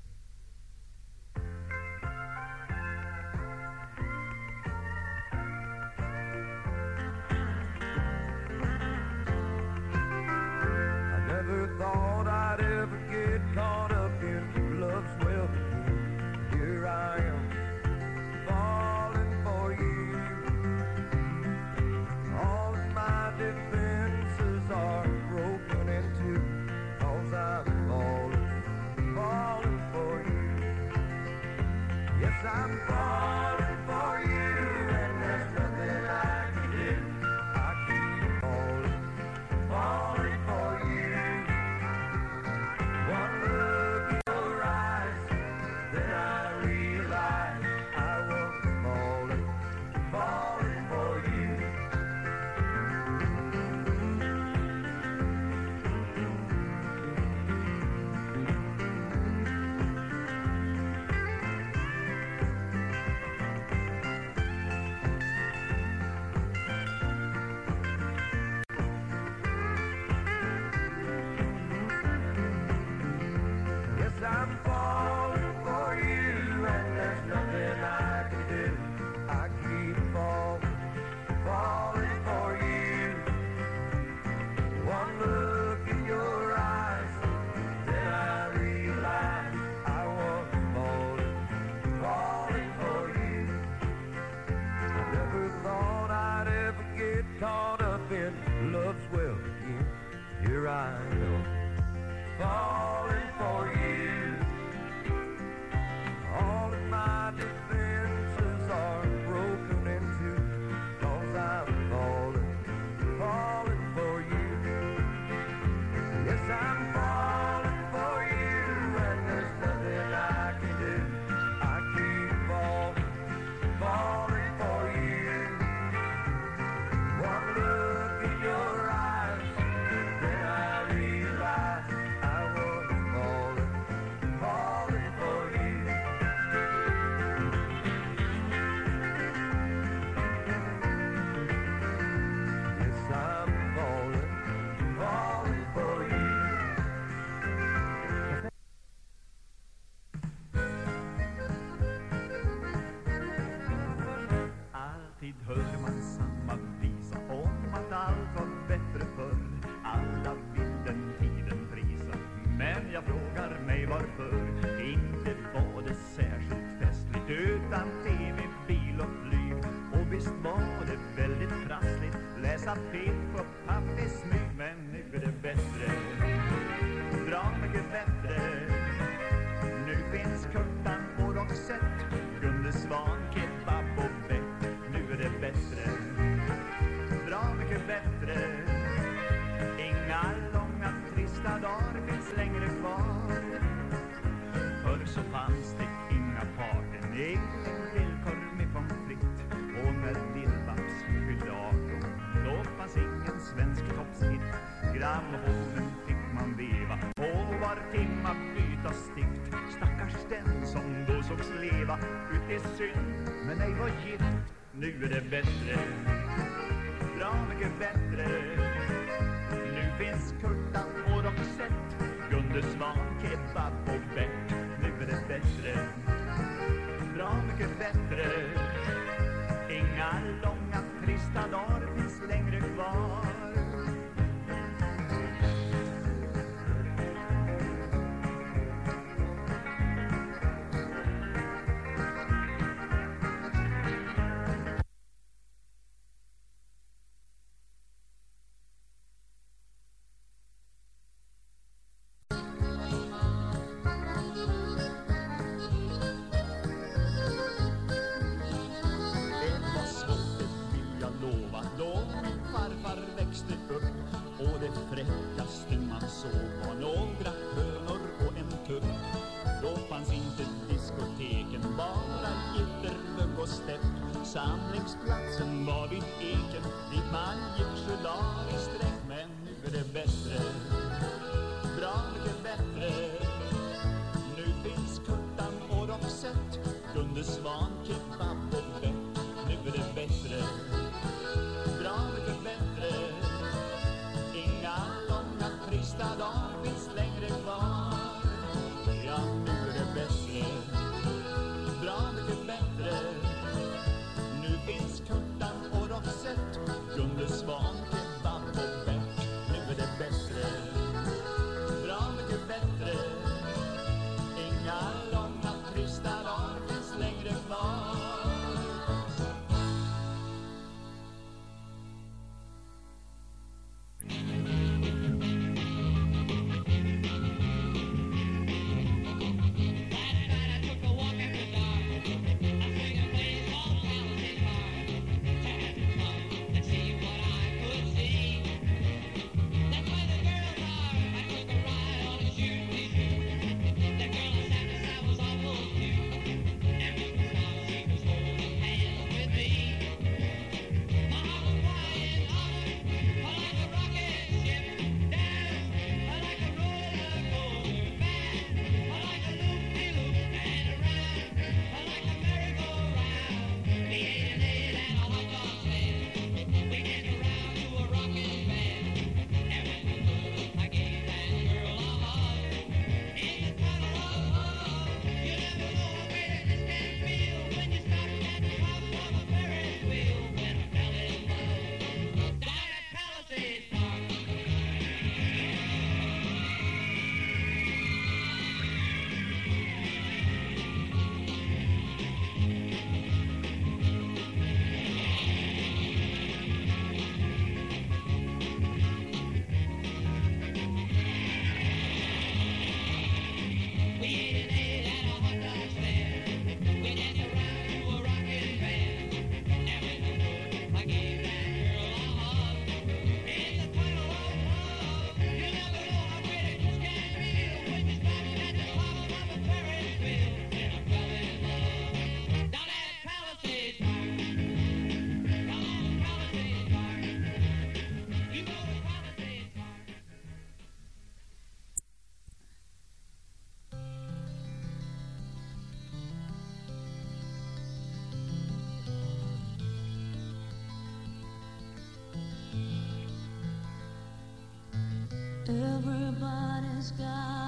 sky.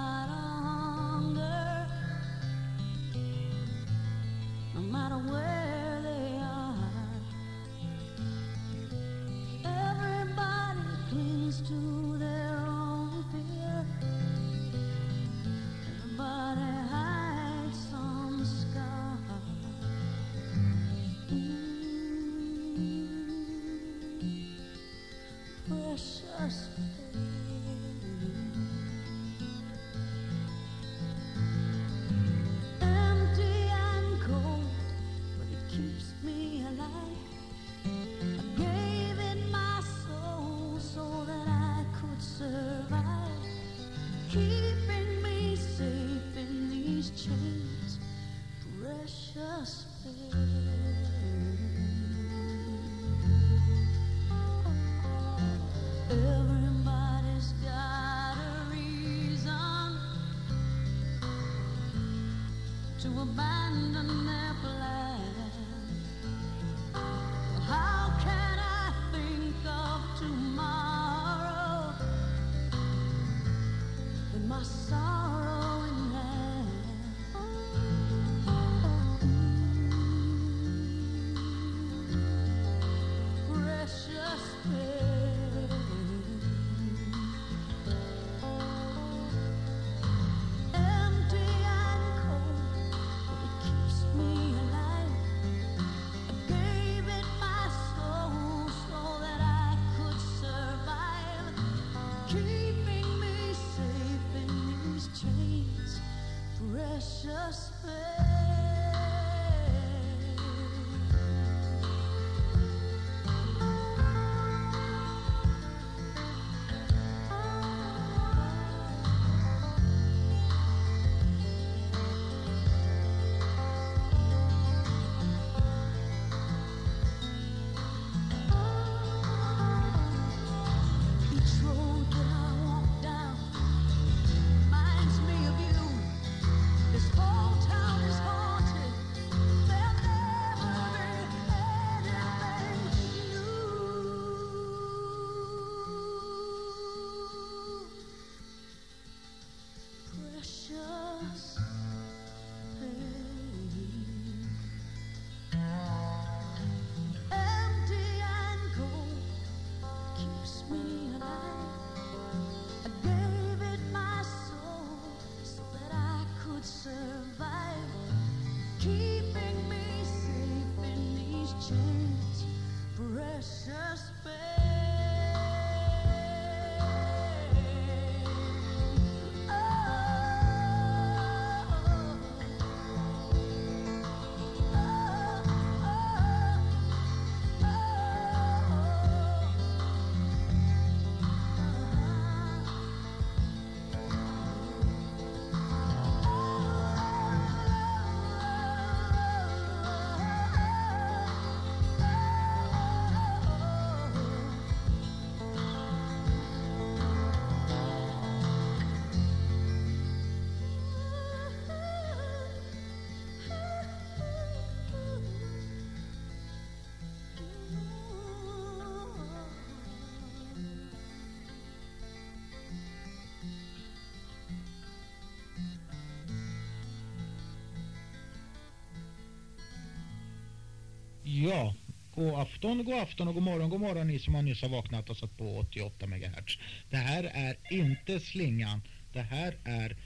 Ja, god afton, god afton och god morgon, god morgon ni som har nyss har vaknat och satt på 88 MHz. Det här är inte slingan. Det här är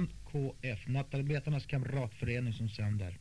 NKF, Nattarbetarnas kamratförening som sänder.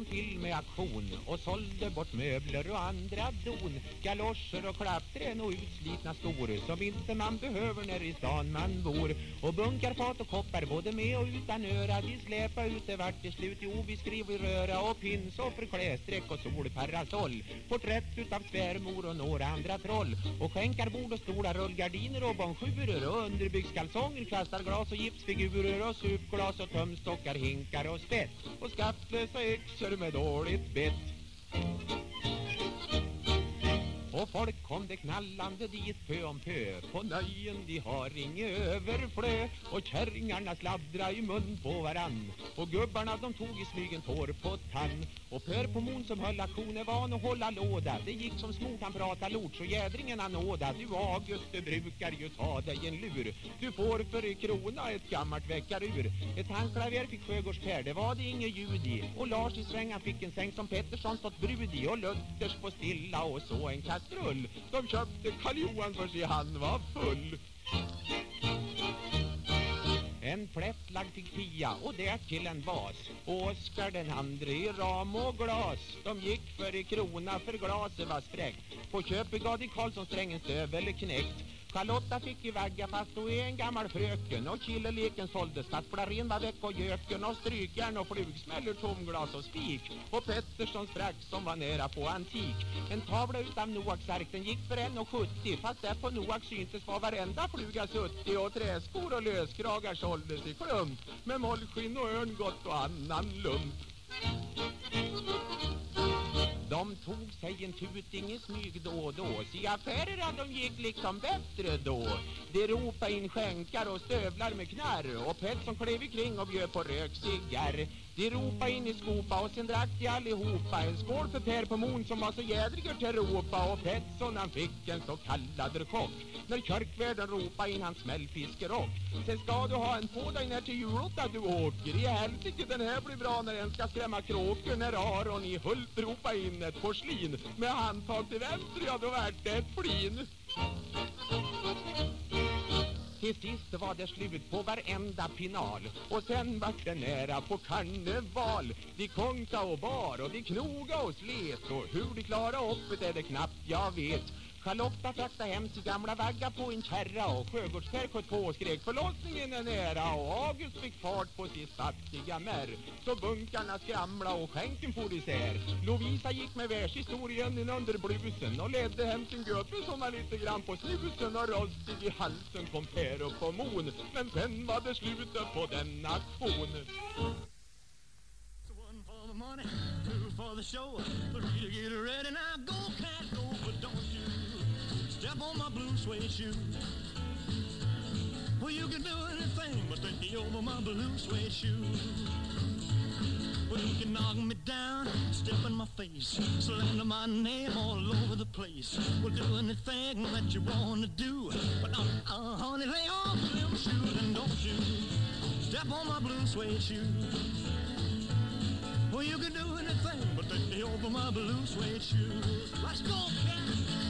Pettersson till med aktion och sålde bort möbler och andra don. Galoscher och klappträn och utslitna skor som inte man behöver när i stan man bor. Och bunkar, fat och koppar både med och utan öra. Vi släpa ut det vart till slut, jo vi skriver röra och pinsoffer, klästräck och solparasoll. Porträtt utav svärmor och några andra troll. Och skänkarbord och stolar, rullgardiner och bonjurer Och underbyggskalsonger, kastarglas och gipsfigurer Och supglas och tömstockar, hinkar och spett. Och yxor med dåligt bett. Kom det knallande dit pö om pö. På nöjen de har inget överflö. Och kärringarna sladdra i mun på varann. Och gubbarna de tog i smygen tår på tann. Och pör på mon som höll aktioner van att hålla låda. Det gick som smort han prata lort så jädringen han nåda. Du August du brukar ju ta dig en lur. Du får för i krona ett gammalt väckarur. Ett handklaver fick Sjögårds Per det var det inget ljud i. Och Lars i svängan fick en säng som Pettersson stått brud i. Och Luthers på stilla och så en kastrull. De köpte Karl Johan för sig han var full. En plätt lagd till Pia och därtill en vas. Och Oskar den andre i ram och glas. De gick för i krona för glaset var spräckt På köpet gav de Karlsson strängen stövel knäckt. Charlotta fick ju vagga fast hon är en gammal fröken. Och killeleken såldes fast flarin var väck och göken Och strykjärn och flugsmäller, tomglas och spik. Och Petterssons frack som var nära på antik. En tavla utav Noaks ark den gick för en och 70 Fast där på Noak syntes var varenda fluga suttig Och träskor och löskragar såldes i klump Med mollskinn och örngott och annan lump. De tog sig en tuting i smyg då och då. Se affärerna de gick liksom bättre då. De ropa in skänkar och stövlar med knarr. Och Pettson klev kring och bjöd på rökcigarr. De ropa in i skopa och sen drack de allihopa. En skål för Per på Mon som var så jädriger till ropa Och Petson han fick en så kallad chock När körkvärden ropa in hans smällfiskerock. Sen ska du ha en på dig när till julotta du åker. I helsike den här blir bra när den ska skrämma kråkor. När Aron i Hult ropa in ett porslin. Med handtag till vänster, ja då vart det ett flin till sist var det slut på varenda final. Och sen vart det nära på karneval. De konka och bar och de knoga och slet. Och hur de klara upp det är det knappt jag vet. Charlotta fraktade hem sin gamla vagga på en kärra Och Sjögårdskär sköt på och skrek förlossningen är nära Och August fick fart på sitt fattiga märr Så bunkarna skramla och skänken for isär. Lovisa gick med världshistorien in under blusen Och ledde hem sin gubbe som var lite grann på snusen Och rostig i halsen kom Per upp på mon. Men sen var det slutet på den aktion for the money, two for the show, three to get ready. Now. Go, cat, go, step on my blue suede shoe. Well, you can do anything but take me over my blue suede shoe. Well, you can knock me down, step in my face, slander my name all over the place. Well, do anything that you want to do. But, uh, uh, honey, lay off them shoes and don't you step on my blue suede shoe. Well, you can do anything but take me over my blue suede shoes. Let's go, cat.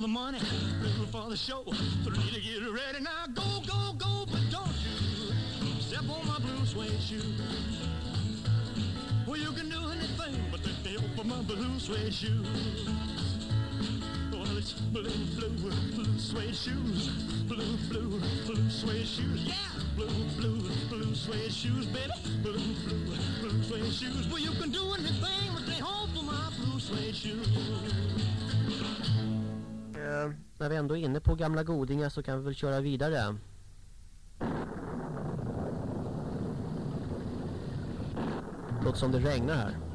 For the money, two for the show, three to get ready. Now go, go, go, but don't you step on my blue suede shoe. Well, you can do anything but me off my blue suede shoe. Well, it's blue, blue, blue suede shoes, blue, blue, blue suede shoes, yeah, blue, blue, blue suede shoes, baby, blue, blue, blue suede shoes. Well, you can do anything but off of my blue suede shoes. Eh, när vi ändå är inne på gamla godingar så kan vi väl köra vidare. Låter som det regnar här.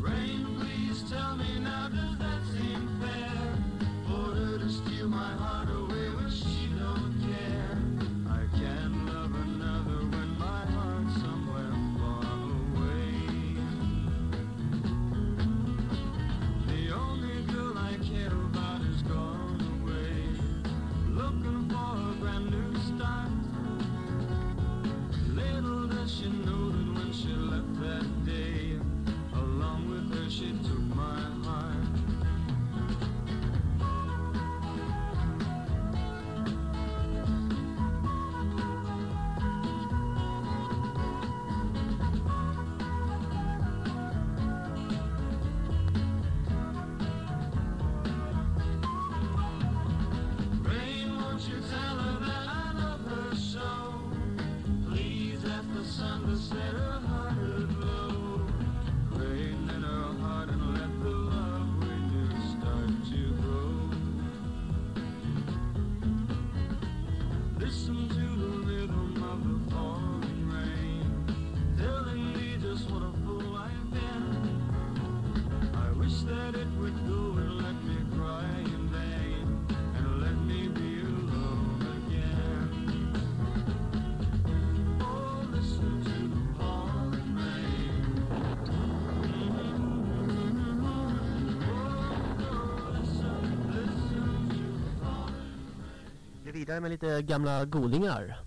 Rain, please tell me now, does that seem fair for her to steal my heart? Med lite gamla godingar.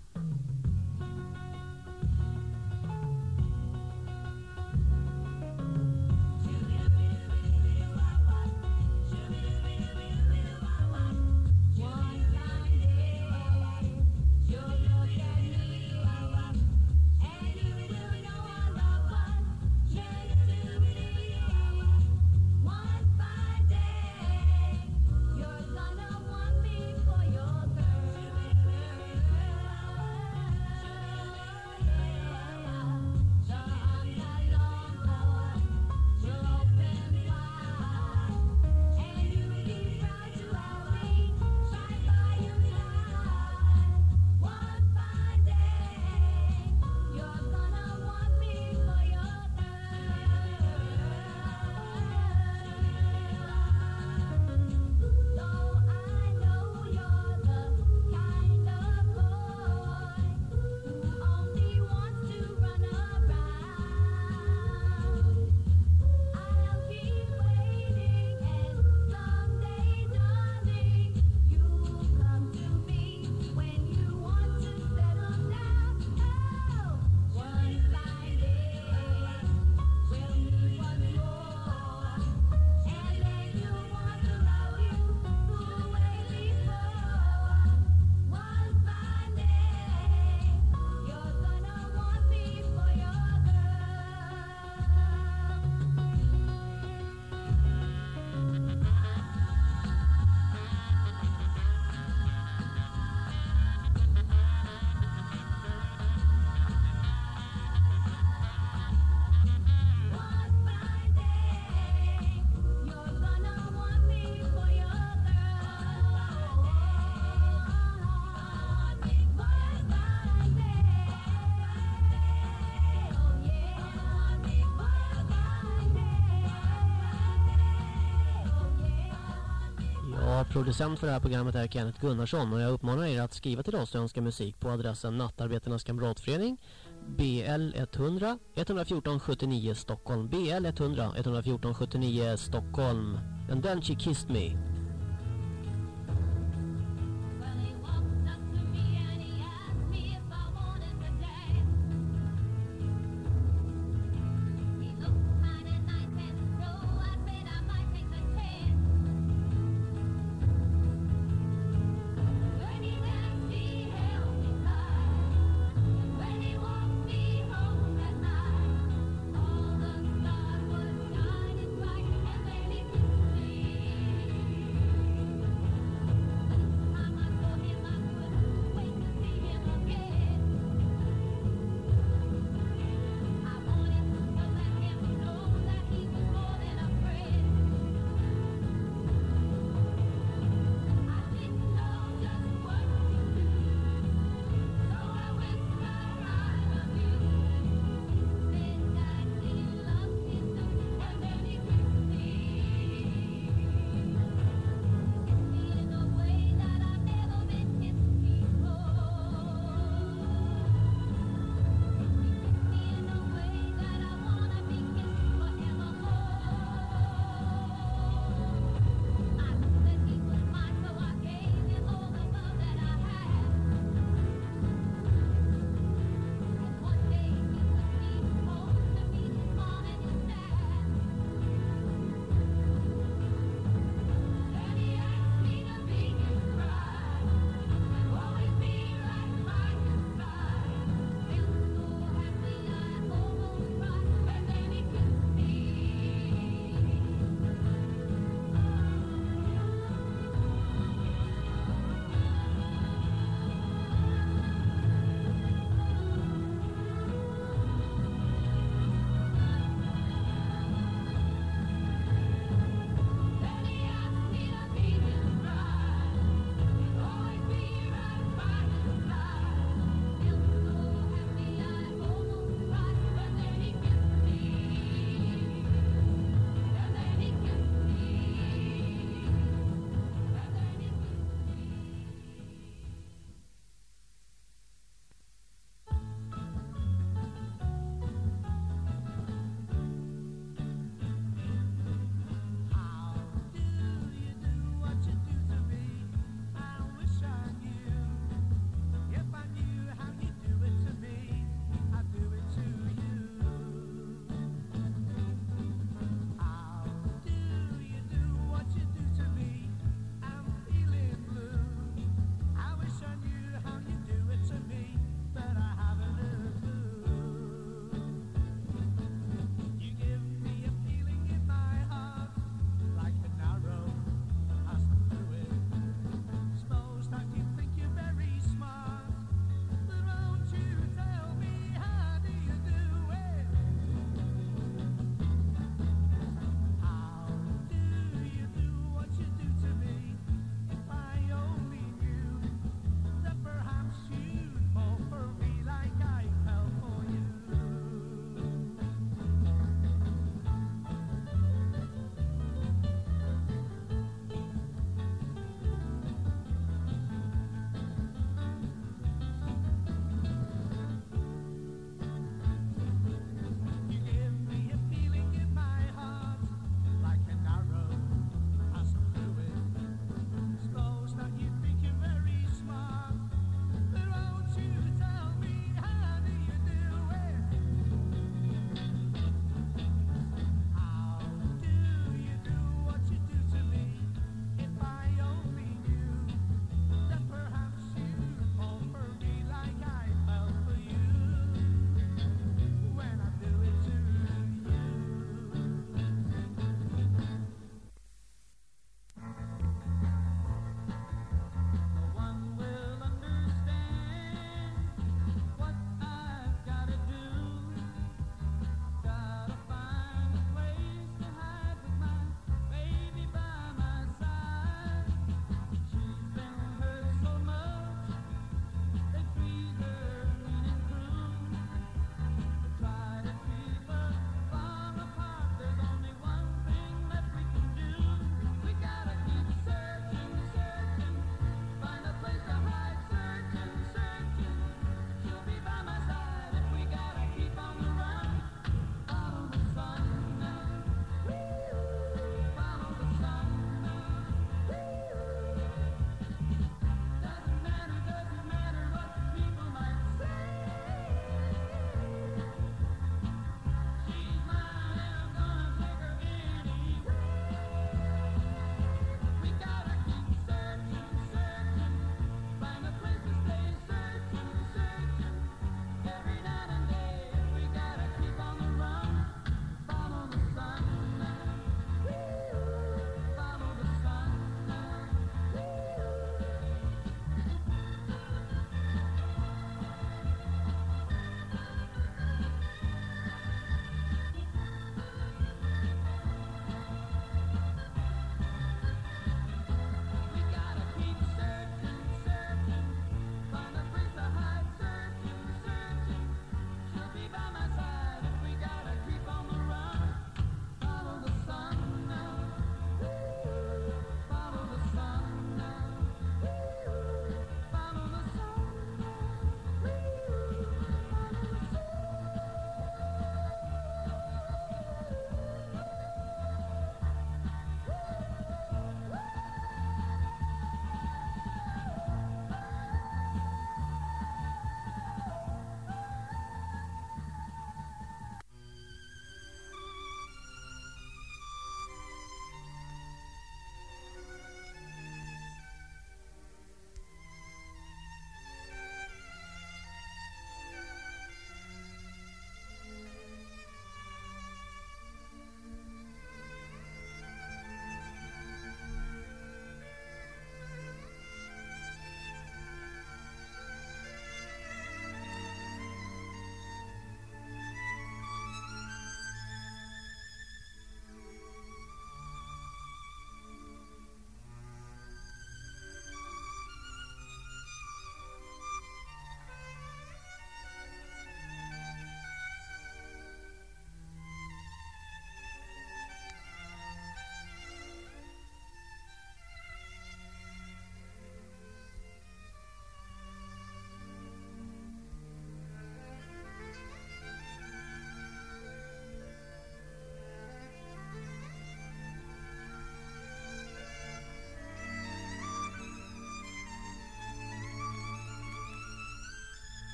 Producent för det här programmet är Kenneth Gunnarsson och jag uppmanar er att skriva till oss och önska musik på adressen Nattarbetarnas kamratförening BL 100 114 79 Stockholm. BL 100 114 79 Stockholm. And then she kissed me.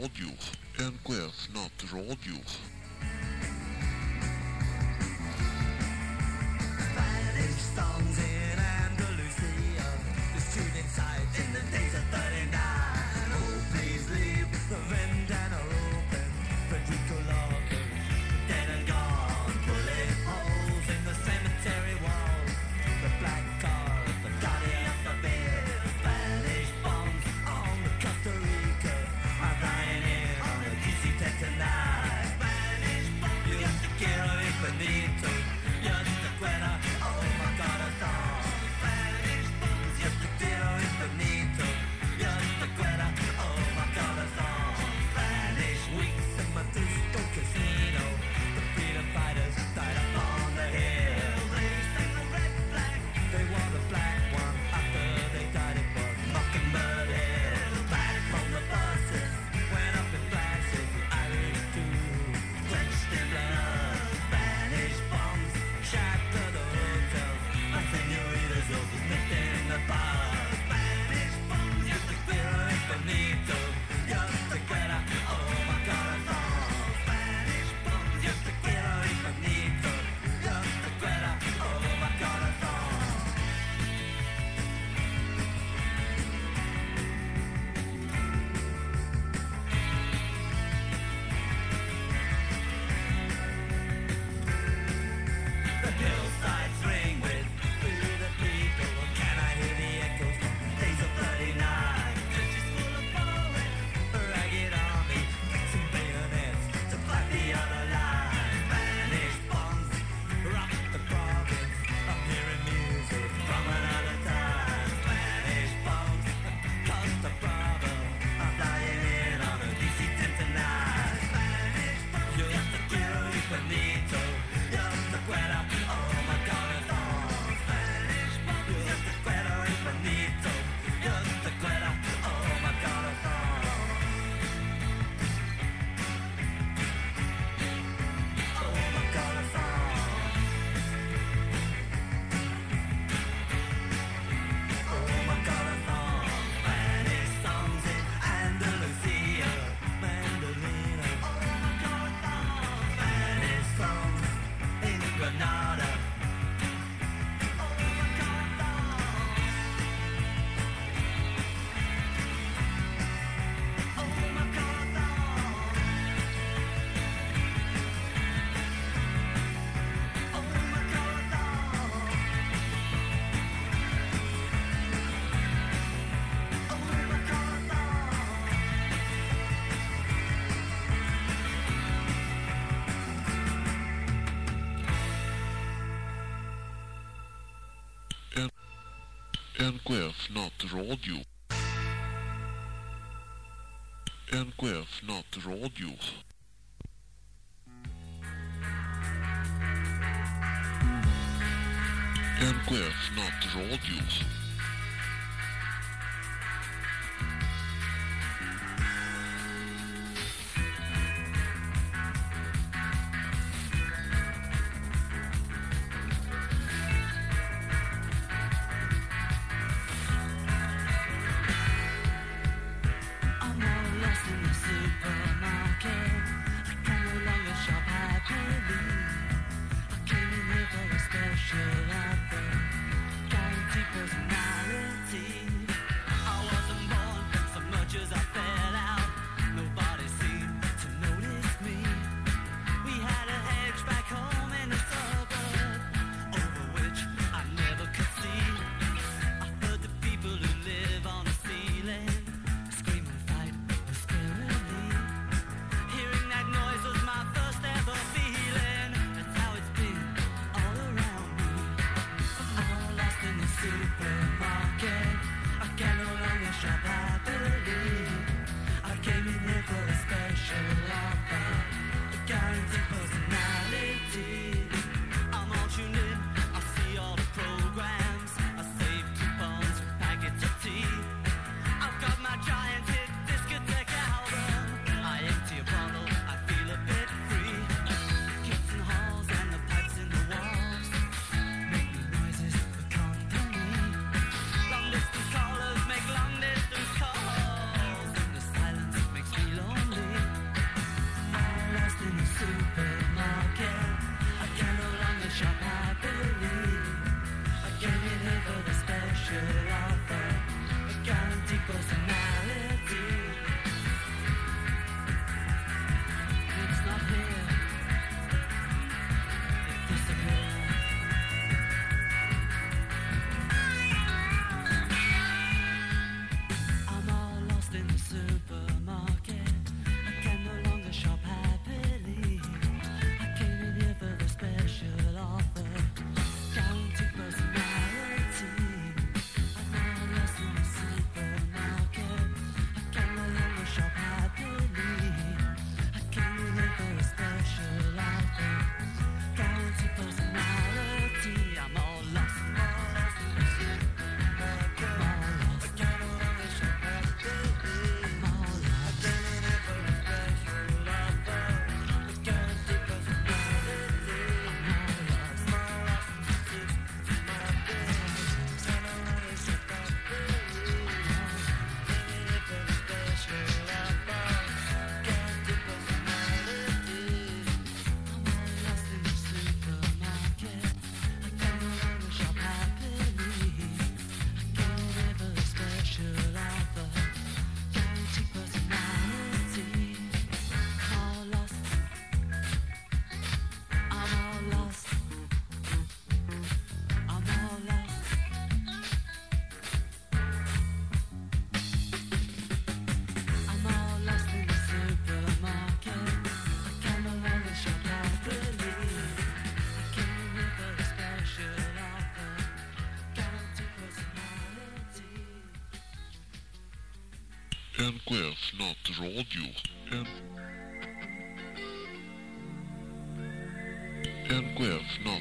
radio. En chef, natt radio. NKF nattradio. NKF nattradio.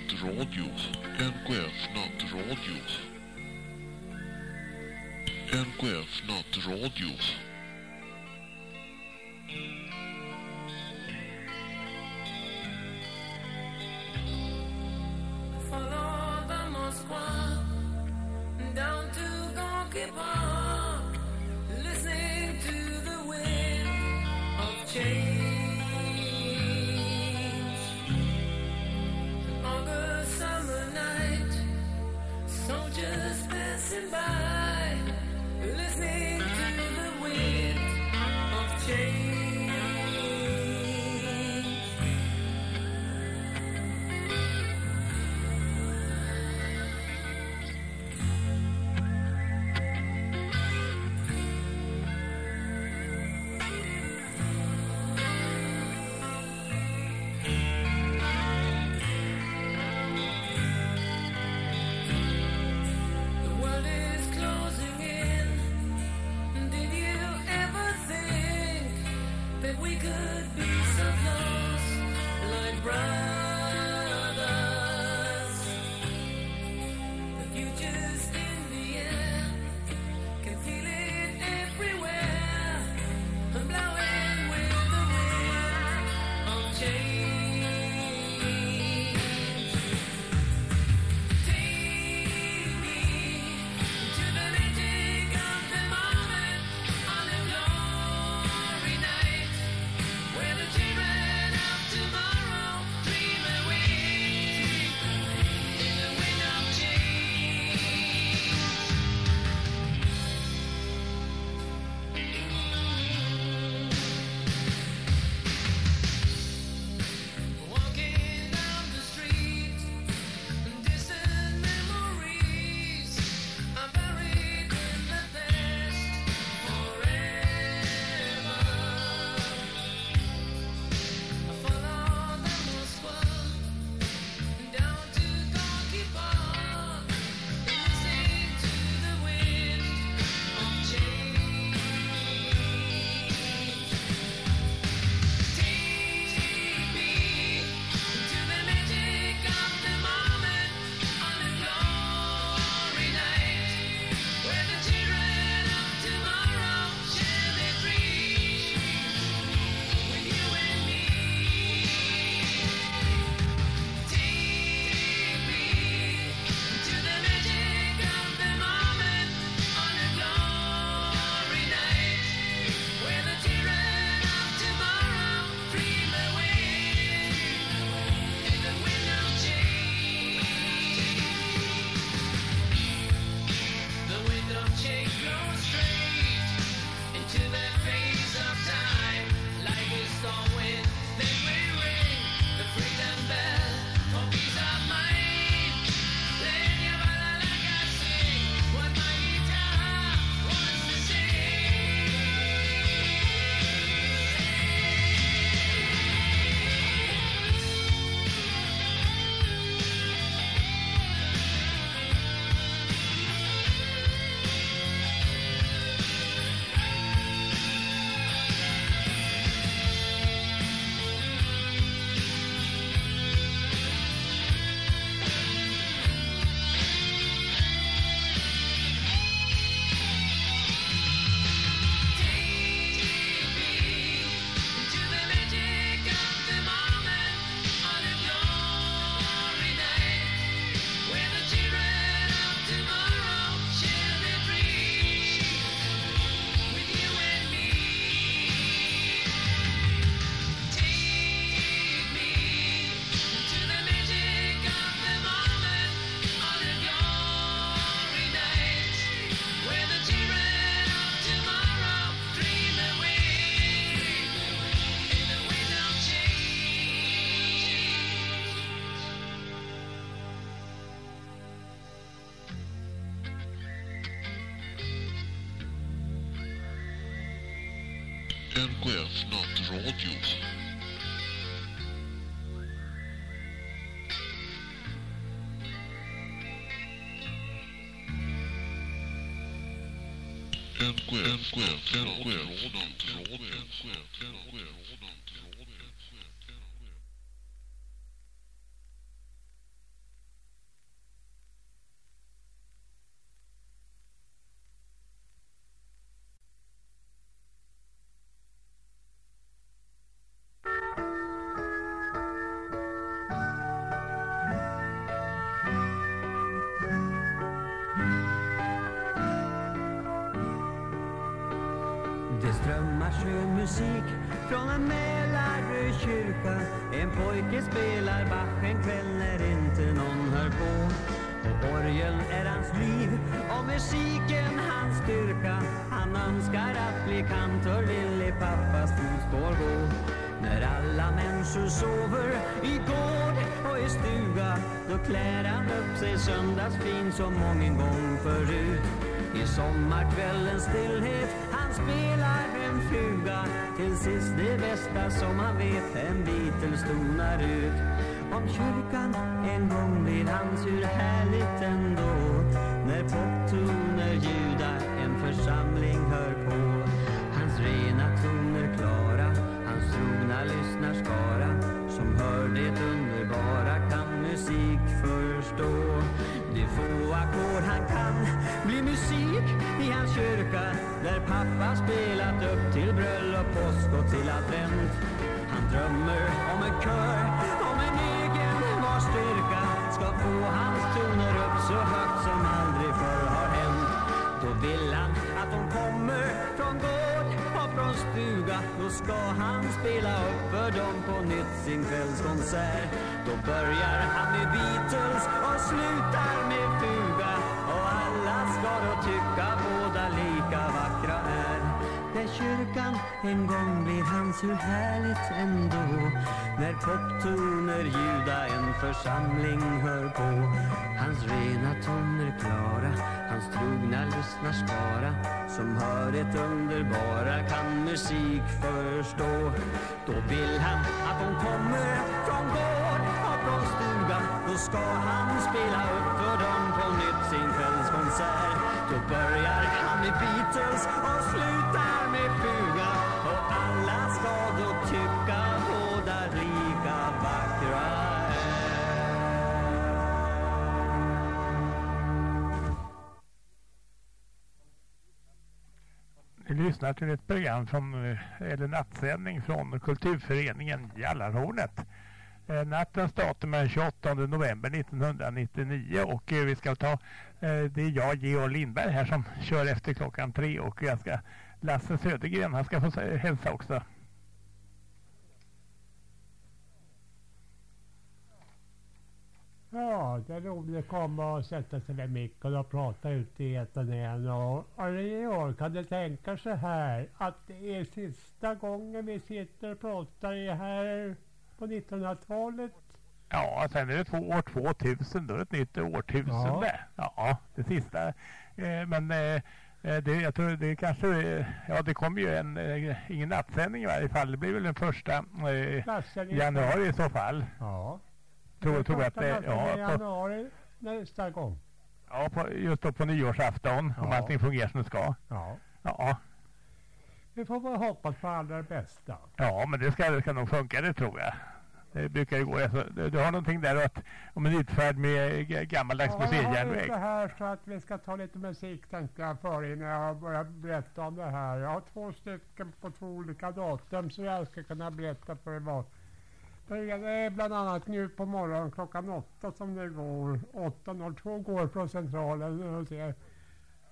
Nattradio. NKF Nattradio. NKF Nattradio. やろ、せや、sommarkvällens stillhet. Han spelar en fluga. Till sist det bästa som han vet. En Beatles tonar ut Om kvällskonsert Då börjar han med Beatles och slutar med fuga. Och alla ska då tycka båda lika vackra är. Där kyrkan en gång blir hans hur härligt ändå. När poptoner ljuda en församling hör på. Hans rena toner klara, hans trogna lyssnarskara Som hör det underbara kan musik förstå. Då vill han att hon kommer från gård och från stuga Då ska han spela upp för dem på nytt sin kvällskonsert. Då börjar han med Beatles och slutar med fuga. Och alla ska då tycka båda lika vackra Ni lyssnar till ett program som Eh, eller nattsändning från kulturföreningen Jallarhornet. Eh, Nattens datum är 28 november 1999 och eh, vi ska ta, eh, det är jag Georg Lindberg här som kör efter klockan tre och jag ska, Lasse Södergren, han ska få hälsa också. Ja, det är roligt att komma och sätta sig vid micken och prata ute i etern igen. Och, och i år kan det tänka så här att det är sista gången vi sitter och pratar här på 1900-talet. Ja, sen är det två, år 2000, då är det ett nytt årtusende. Ja, det sista. Eh, men eh, eh, det, jag tror det kanske, ja det kommer ju en, eh, ingen nattsändning i varje fall. Det blir väl den första eh, januari i så fall. Ja. Tror, tror att det, i ja, på, januari nästa gång. ja på, just då på nyårsafton om Ja. allting fungerar som det ska. Ja. Ja, Vi får bara hoppas på allra bästa. ja men det ska, det ska nog funka det tror jag. Det brukar ju gå. Alltså, du, du har någonting där att, om en utfärd med gammaldags Ja, jag har museijärnväg. här så att vi ska ta lite musik tänkte jag för innan jag börjar berätta om det här. Jag har två stycken på två olika datum så jag ska kunna berätta för er vad. Det är bland annat nu på morgonen klockan åtta som det går. 8.02 går från centralen och till,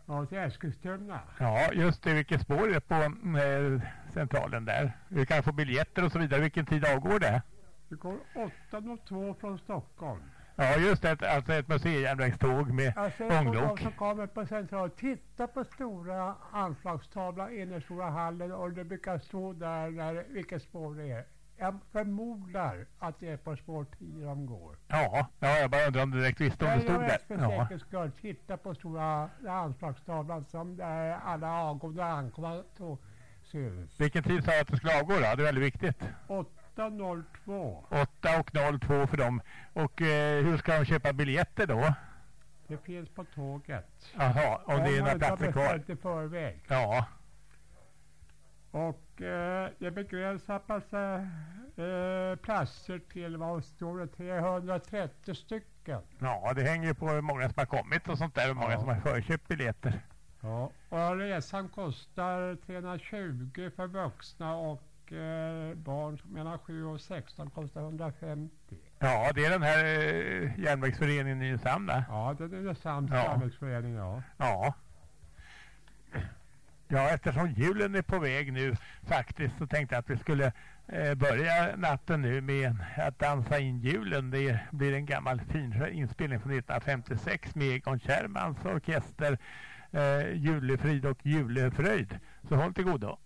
ja, till Eskilstuna. Ja, just det. Vilket spår är det på eh, centralen där? Vi kan få biljetter och så vidare. Vilken tid avgår det? Det går 8.02 från Stockholm. Ja, just det. Alltså ett museijärnvägståg med de ånglok. som kommer på centralen, titta på stora anslagstavlan inne i stora hallen och det brukar stå där när, vilket spår det är jag förmodar att det är på spår 10 de går. Ja, ja jag bara undrar om du direkt visste om det stod där. För ja. säkerhets skull, titta på stora anslagstavlan som där alla avgående och ankomna tåg syns. Vilken tid sa du att du skulle avgå då? Det är väldigt viktigt. 8.02. 8 och 02 för dem. Och eh, hur ska de köpa biljetter då? Det finns på tåget. Jaha, om, om det är några platser kvar. Om man inte förväg. Ja. Och eh, det begränsar eh, platser till vad står det, 330 stycken. Ja, det hänger ju på hur många som har kommit och sånt där, hur många ja. som har förköpt biljetter. Ja, och resan kostar 320 för vuxna och eh, barn mellan 7 och 16 kostar 150. Ja, det är den här eh, järnvägsföreningen i Nynäshamn Ja, det är Nynäshamns ja. järnvägsförening, ja. Ja. Ja, eftersom julen är på väg nu faktiskt så tänkte jag att vi skulle eh, börja natten nu med att dansa in julen. Det blir en gammal fin inspelning från 1956 med Egon Kärmans orkester eh, Julefrid och Julefröjd. Så håll till godo.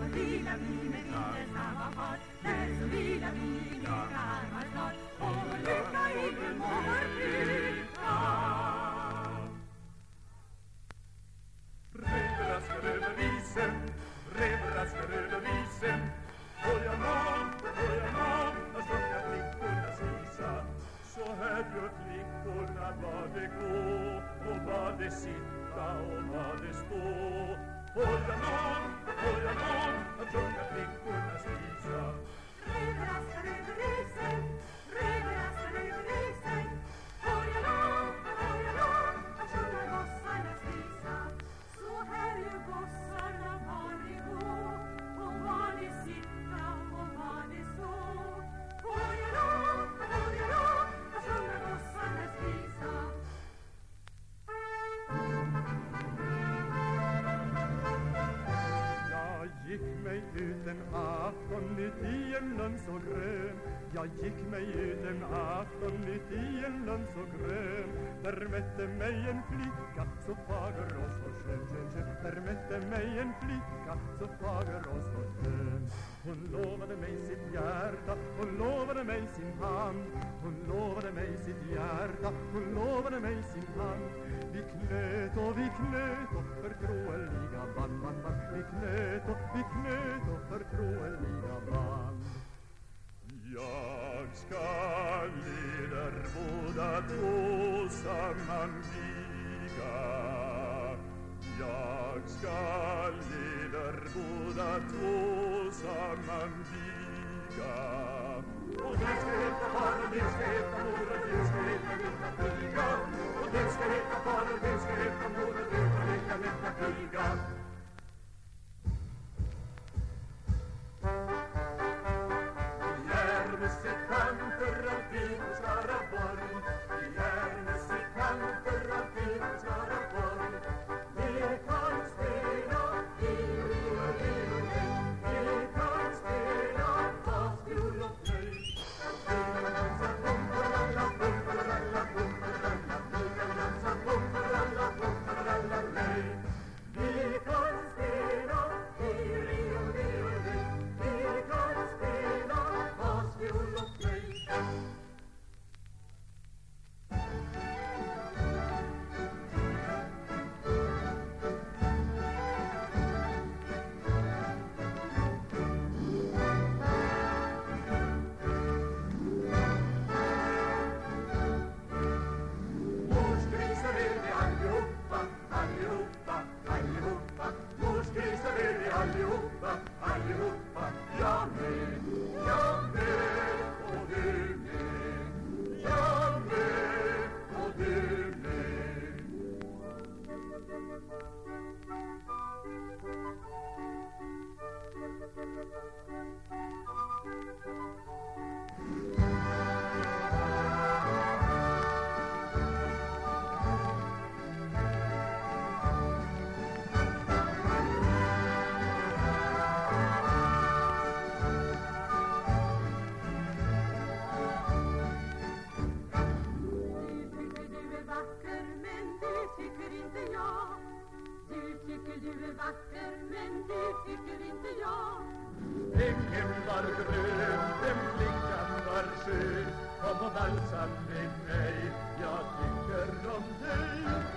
Tänk och vilar vi med Jag gick mig ut en afton mitt i en lund så grön. Där mötte mig en flicka så fager och så skön, skön, skön. Där mötte mig en flicka så fager och så skön. Hon lovade mig sitt hjärta, hon lovade mig sin hand. Hon lovade mig sitt hjärta, hon lovade mig sin hand. Vi knöt och vi knöt och förtroeliga band, band, band. Vi knöt och vi knöt och förtroeliga band. Jag ska leder båda två sammanviga Jag ska leder båda två sammanviga Och den ska heta far och den ska heta mor och den ska heta lycka piga Och den ska heta far och den ska heta mor och den ska heta lycka piga musikanter alltid på Skaraborg Du tycker du är vacker men det tycker inte jag Det Ängen var grön, den flickan var skön Kom och valsa med mig, jag tycker om dig.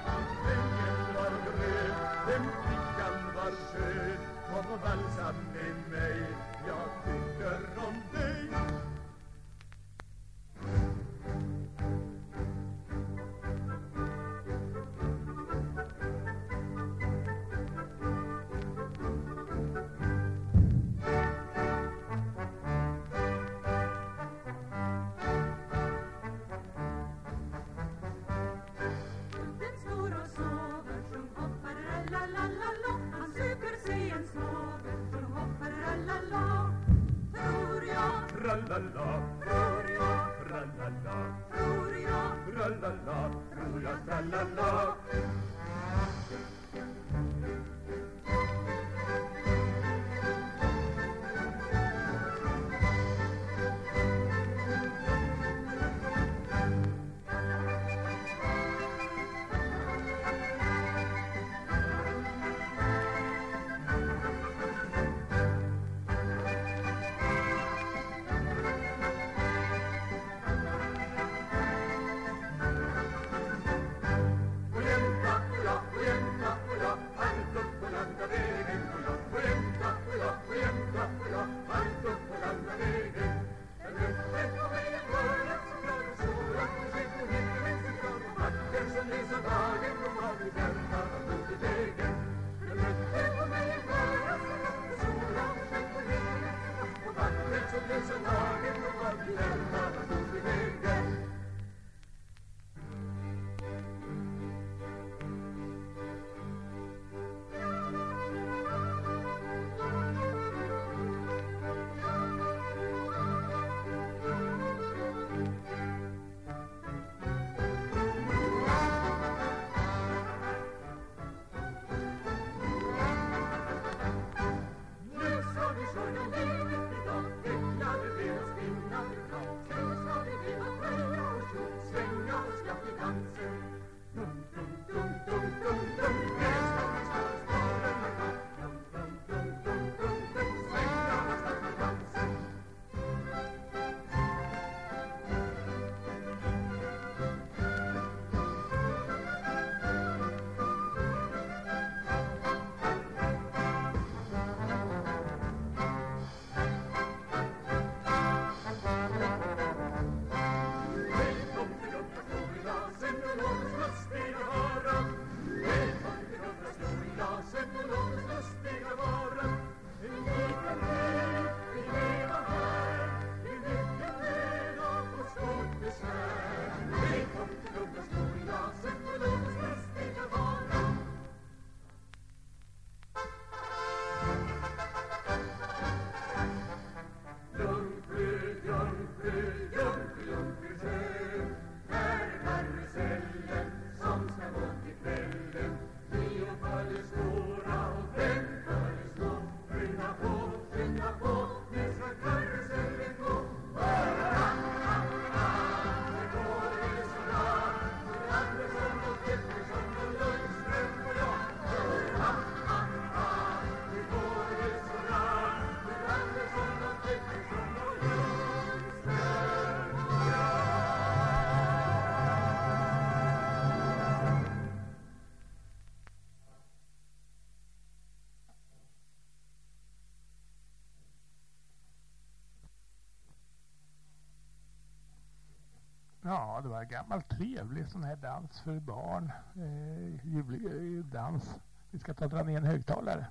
Ja, gammal trevlig sån här dans för barn. Eh, ljuvlig eh, dans. Vi ska ta och dra ner en högtalare.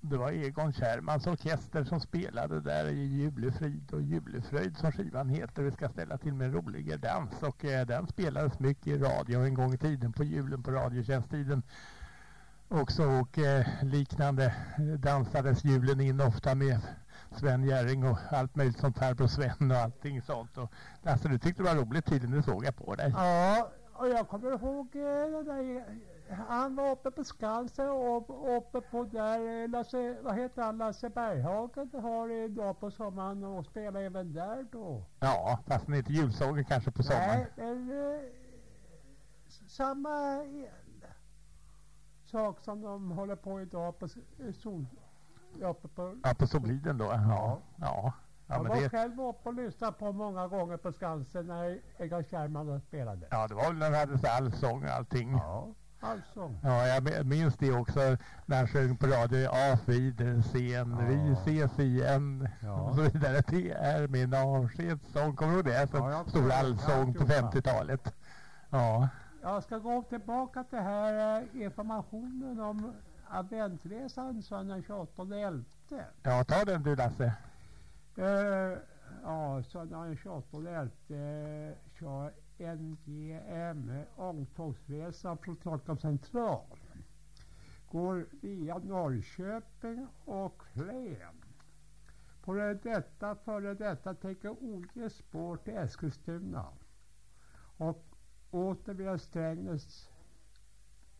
Det var Egon Kärmans orkester som spelade där i Julefrid och Julefröjd som skivan heter. Vi ska ställa till med en roligare dans och eh, den spelades mycket i radio en gång i tiden på julen på radiotjänsttiden också och eh, liknande eh, dansades julen in ofta med Sven Jerring och allt möjligt här på Sven och allting sånt. Och, alltså du tyckte det var roligt tiden, det såg jag på dig. Ja, och jag kommer ihåg eh, det där, han var uppe på Skansen och uppe på där, eh, Lasse, vad heter han, Lasse Berghagen har idag på sommaren och spelar även där då. Ja, fast heter julsången kanske på sommaren. Nej, men eh, samma eh, sak som de håller på idag på eh, sol, uppe på Ja, på Soliden då. Ja, ja. ja. jag var det, själv uppe och lyssnade på många gånger på Skansen när Egon Kärrman spelade. ja, det var väl när han hade allsång och allting. Ja, allsång. Ja, jag mi- minns det också när han sjöng på radio. Auf Wiedersehen, vi ses igen och så vidare. Det är min avskedssång. Kommer du ihåg det? Ja, stor allsång på alltihopa. 50-talet. Ja. Jag ska gå tillbaka till här eh, informationen om adventsresan söndag den 28 11. ja, ta den du Lasse. Eh, ja, söndag den 28 11 eh, kör NGM ångtågsresan från Stockholms central. Går via Norrköping och Flen. På det detta före detta tänker OJ spår till Eskilstuna. Och åter via Strängnäs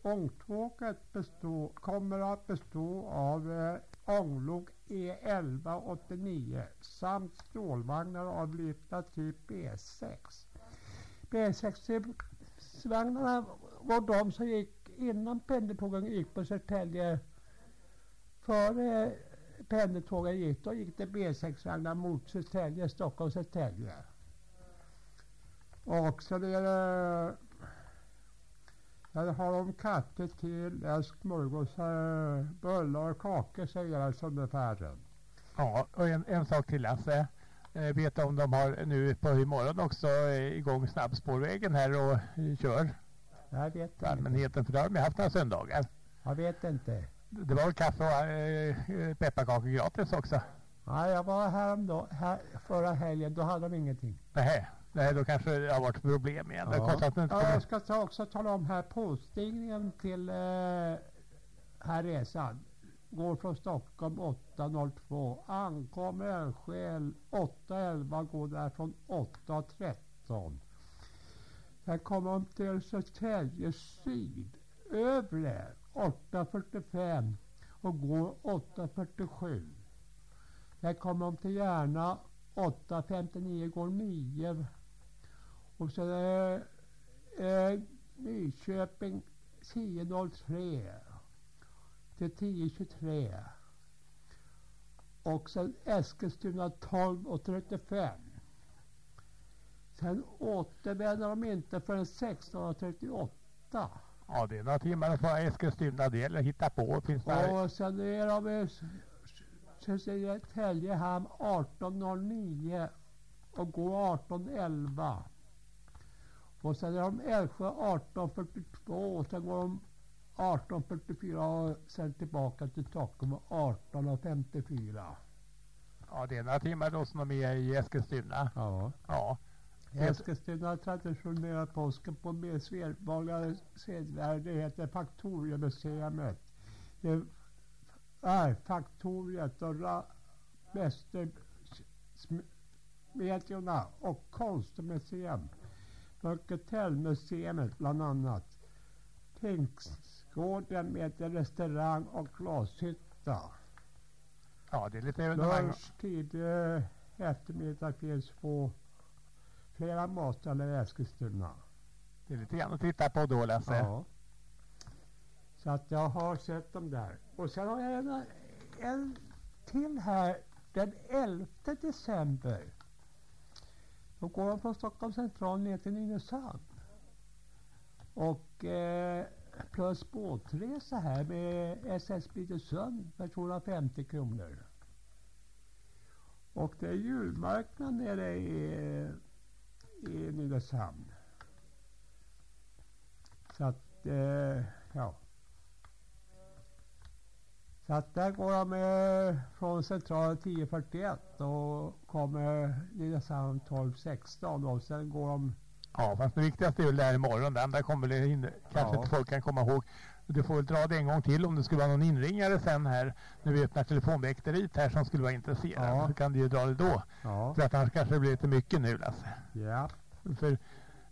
Ångtåget består, kommer att bestå av eh, ånglok E1189 samt stålvagnar av lyfta typ B6. B6-vagnarna var de som gick innan pendeltågen gick på Södertälje. Före eh, pendeltågen gick, då gick det B6-vagnar mot Södertälje, Stockholm, Södertälje. Och så det eh, är där har de katter till, läsk, smörgåsar, bullar och kakor säger alltså ungefär. Ja, och en, en sak till Lasse. Eh, vet om de har nu på imorgon också eh, igång snabbspårvägen här och eh, kör Jag vet för allmänheten. För det har de haft några söndagar. Jag vet inte. Det var väl kaffe och eh, eh, pepparkakor gratis också? Nej, jag var här, om då, här förra helgen, då hade de ingenting. Nej, nej då kanske det har varit problem igen. Ja, kommer... jag ska ta, också tala om här påstigningen till eh, här resan. Går från Stockholm 8.02. Ankommer Älvsjö 8.11. Går därifrån 8.13. Sen kommer de till Södertälje Syd. Övre 8.45 och går 8.47. Sen kommer de till Järna 8.59 går 9. Och så är eh, Nyköping 10.03 till 10.23. Och sen Eskilstuna 12.35. Sen återvänder de inte förrän 16.38. Ja, det är några timmar från Eskilstuna. Det gäller att hitta på. Finns det Och sen är de i Södertälje hamn 18.09 och går 18.11. Och sen är de Älvsjö 18.42 och sen går de 18.44 och sen tillbaka till Stockholm 18.54. Ja, det är några timmar då som de är i Eskilstuna. Ja. Ja. Eskilstuna har traditionerat påsken på mer sedvanliga sedvärde. Det heter Faktoriemuseet. Det är Faktoriet och Mästermedierna och Konstmuseum. Mörketällmuseet bland annat. Tingsgården med restaurang och glashytta. Ja, det är lite evenemang. Lunch, tidig eftermiddag finns på flera matställen i Eskilstuna. Det är lite grann att titta på då Lasse. Ja. Så att jag har sett dem där. Och sen har jag en, en till här den 11 december. Då går de från Stockholms central ner till Nynäshamn. Och eh, plus båtresa här med SS Blidösund för 250 kronor. Och det är julmarknad nere i, i Nynäshamn. Så att, eh, ja. Så att där går de från centralen 10.41 och kommer Nynäshamn 12.16 och sen går de Ja, fast det viktigaste är väl där imorgon. Det andra kommer väl in, kanske Ja. inte folk kan komma ihåg. Du får väl dra det en gång till om det skulle vara någon inringare sen här. När vi öppnar telefonväkteriet här som skulle vara intresserad. Ja. Så kan du ju dra det då. Ja. För att annars kanske det blir lite mycket nu Lasse. Ja. För,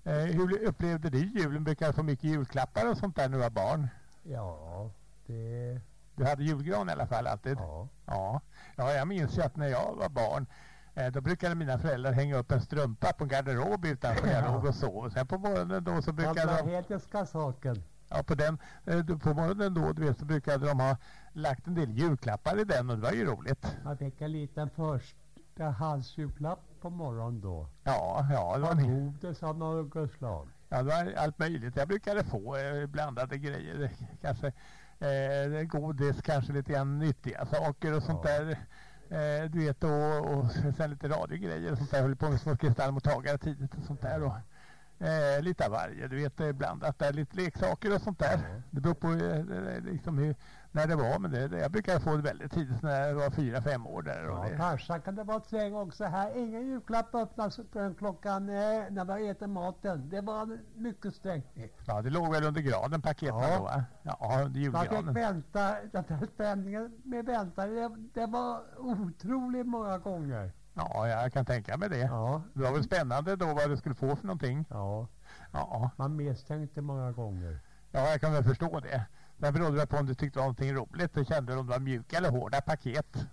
eh, hur upplevde du julen? Brukar du få mycket julklappar och sånt där när du var barn? Ja, det... Du hade julgran i alla fall alltid? Ja. Ja, ja jag minns ju att när jag var barn eh, då brukade mina föräldrar hänga upp en strumpa på en garderob utanför när jag [laughs] Ja. låg och sov. Sen på morgonen då så brukade de... hedniska saken. Ja, på, den, eh, på morgonen då du vet, så brukade de ha lagt en del julklappar i den och det var ju roligt. Man fick en liten första halsjulklapp på morgonen då. Ja, ja det var godis av något slag. Ja, det var allt möjligt. Jag brukade få eh, blandade grejer. Kanske eh, godis, kanske lite grann nyttiga saker och sånt där. Eh, du vet, och, och sen lite radiogrejer och sånt där. Jag höll på med små kristallmottagare tidigt och sånt där. Och, eh, lite av varje, du vet, blandat där. Lite leksaker och sånt där. Det beror på eh, liksom hur, när det var. Men det, det, jag brukade få det väldigt tidigt när jag var fyra, fem år där. Ja, det, kanske kan det vara tre gånger så här. Ingen julklapp öppnas förrän klockan eh, när man äter maten. Det var mycket strängt. ja, det låg väl under granen paketen Ja. då va? Ja, under Man fick julgranen. vänta, den där spänningen med väntan, det, det var otroligt många gånger. Ja, jag kan tänka mig det. Ja. Det var väl spännande då vad du skulle få för någonting. Ja. Ja, Man misstänkte många gånger. ja jag kan väl förstå det. Sen berodde det på om du tyckte det var någonting roligt. Du kände om det var mjuka eller hårda paket.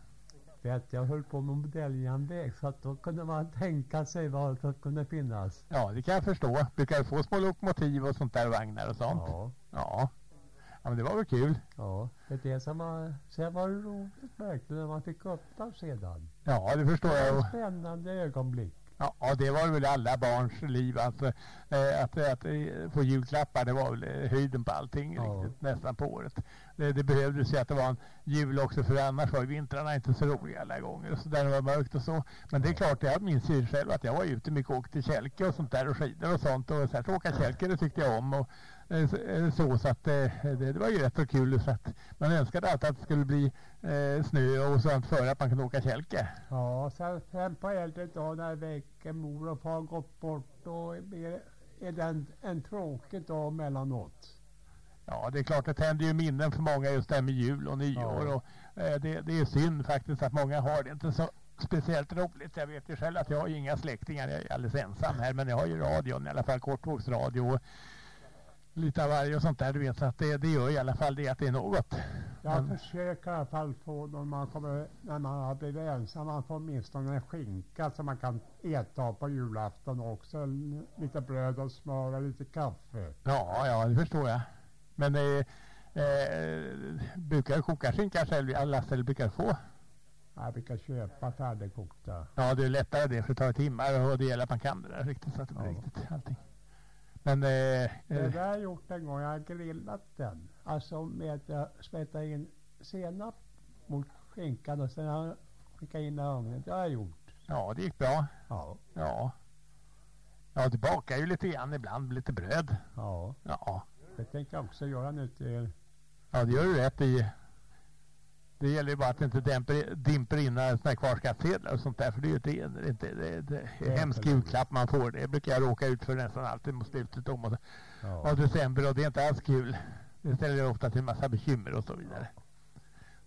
Vet, jag höll på med modelljärnväg så att då kunde man tänka sig vad som kunde finnas. Ja, det kan jag förstå. Brukar du få små lokomotiv och sånt där, vagnar och sånt? Ja. Ja. Ja, men det var väl kul. Ja, det är det som var, sen var det roligt verkligen när man fick öppna sedan. Ja, det förstår Det var jag. spännande ögonblick. Ja, det var väl alla barns liv. Alltså, eh, att, att eh, få julklappar, det var väl eh, höjden på allting Ja. riktigt, nästan på året. Det, det behövdes ju att det var en jul också för annars var ju vintrarna inte så roliga alla gånger. Så där det var mörkt och så. Men det är klart, jag minns ju själv att jag var ute mycket och åkte till kälke och sånt där och skidor och sånt. Och så att åka kälke det tyckte jag om. Och, så- eh, så, så att eh, det, det var ju rätt så kul. Så att man önskade alltid att det skulle bli eh, snö och sånt för att man kunde åka kälke. Ja, sen, sen på äldre dagar när väcken mor och far gått bort då är, är det en, en tråkig dag mellanåt. Ja, det är klart, det tänder ju minnen för många just det här med jul och nyår. Ja. Och, eh, det, det är synd faktiskt att många har det inte så speciellt roligt. Jag vet ju själv att jag har ju inga släktingar, jag är alldeles ensam här. Men jag har ju radion, i alla fall kortvågsradio lite av varje och sånt där. Du vet, så att det, det gör i alla fall det att det är något. Jag Men- försöker i alla fall få när man, kommer, när man har blivit ensam, man får åtminstone en skinka som man kan äta på julafton också. Lite bröd och smör och lite kaffe. Ja, ja, det förstår jag. Men eh, eh, brukar du koka skinka själv, Lasse, eller brukar få? Jag brukar köpa färdigkokta. Ja, det är lättare det för det tar timmar och det gäller att man kan det där riktigt så att det blir riktigt allting. Men eh, Det eh, där har jag gjort en gång. Jag har grillat den. Alltså med att jag smetar in senap mot skinkan och sen har jag skickat in i ugnen. Det har jag gjort. ja, det gick bra. Ja. Ja. Ja, du bakar ju lite grann ibland, lite bröd. Ja. Ja. Det tänker jag också göra nu till... Ja, det gör du rätt i. Det gäller ju bara att det inte dämper, dimper in några här kvarskattsedlar och sånt där. För det är ju inte, det inte det, det Det hemsk julklapp man får. Det brukar jag råka ut för nästan alltid mot slutet om och, Ja. av december och det är inte alls kul. Det ställer ofta till en massa bekymmer och så vidare.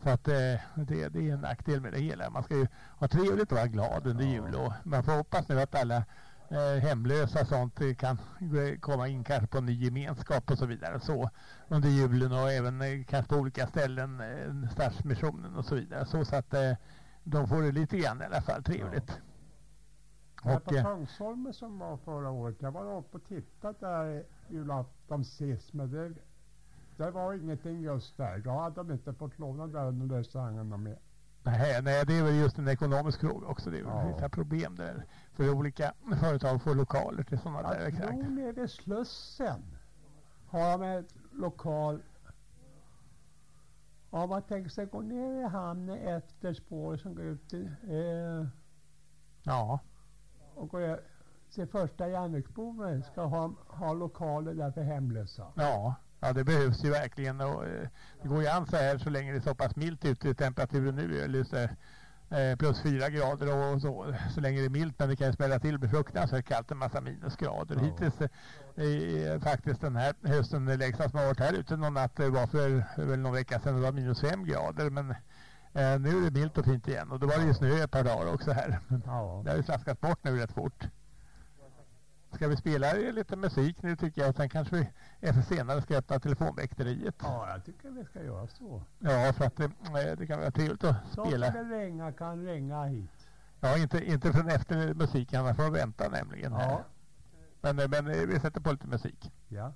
Så att eh, det, det är en nackdel med det hela. Man ska ju ha trevligt och vara glad under jul och man får hoppas nu att alla eh, hemlösa sånt kan komma in kanske på en ny gemenskap och så vidare så under julen och även eh, kanske på olika ställen, eh, Stadsmissionen och så vidare så, så att eh, de får det lite grann i alla fall trevligt. Här Och, på eh, Kungsholmen som var förra året. Jag var uppe och tittade där julafton sist. Men det, det var ingenting just där. Då hade de inte fått låna den restaurangen med. Nej, nej, det är väl just en ekonomisk fråga också. Det är väl Ja. vissa problem där. För olika företag får lokaler till sådana där. Jag Exakt. tror nere vid Slussen har de ett lokal. Om man tänker sig gå ner i hamnen efter spåret som går ut till, eh, Ja. Och eh, se första järnvägsbommen ska ha, ha lokaler där för hemlösa. Ja, ja det behövs ju verkligen. Och, eh, det går ju an så här så länge det är så pass milt ute. Temperaturen nu är lite eh, plus fyra grader och så, så länge det är milt. Men det kan ju smälla till. Blir fruktansvärt kallt. En massa minusgrader. Ja. Hittills eh, faktiskt den här hösten det lägsta som har varit här ute någon natt det var för väl någon vecka sedan. Det var minus fem grader. Men eh, nu är det milt och fint igen. Och då var det ju snö ett par dagar också här. Ja. det har ju slaskat bort nu rätt fort. Ska vi spela lite musik nu tycker jag. Och sen kanske vi efter senare ska öppna telefonväkteriet. Ja, jag tycker vi ska göra så. Ja, för att det, eh, det kan vara trevligt att Så spela. det ringa kan ringa hit. Ja, inte, inte förrän efter musiken. Man får vänta nämligen. här. Ja. Men, eh, men eh, vi sätter på lite musik. Ja.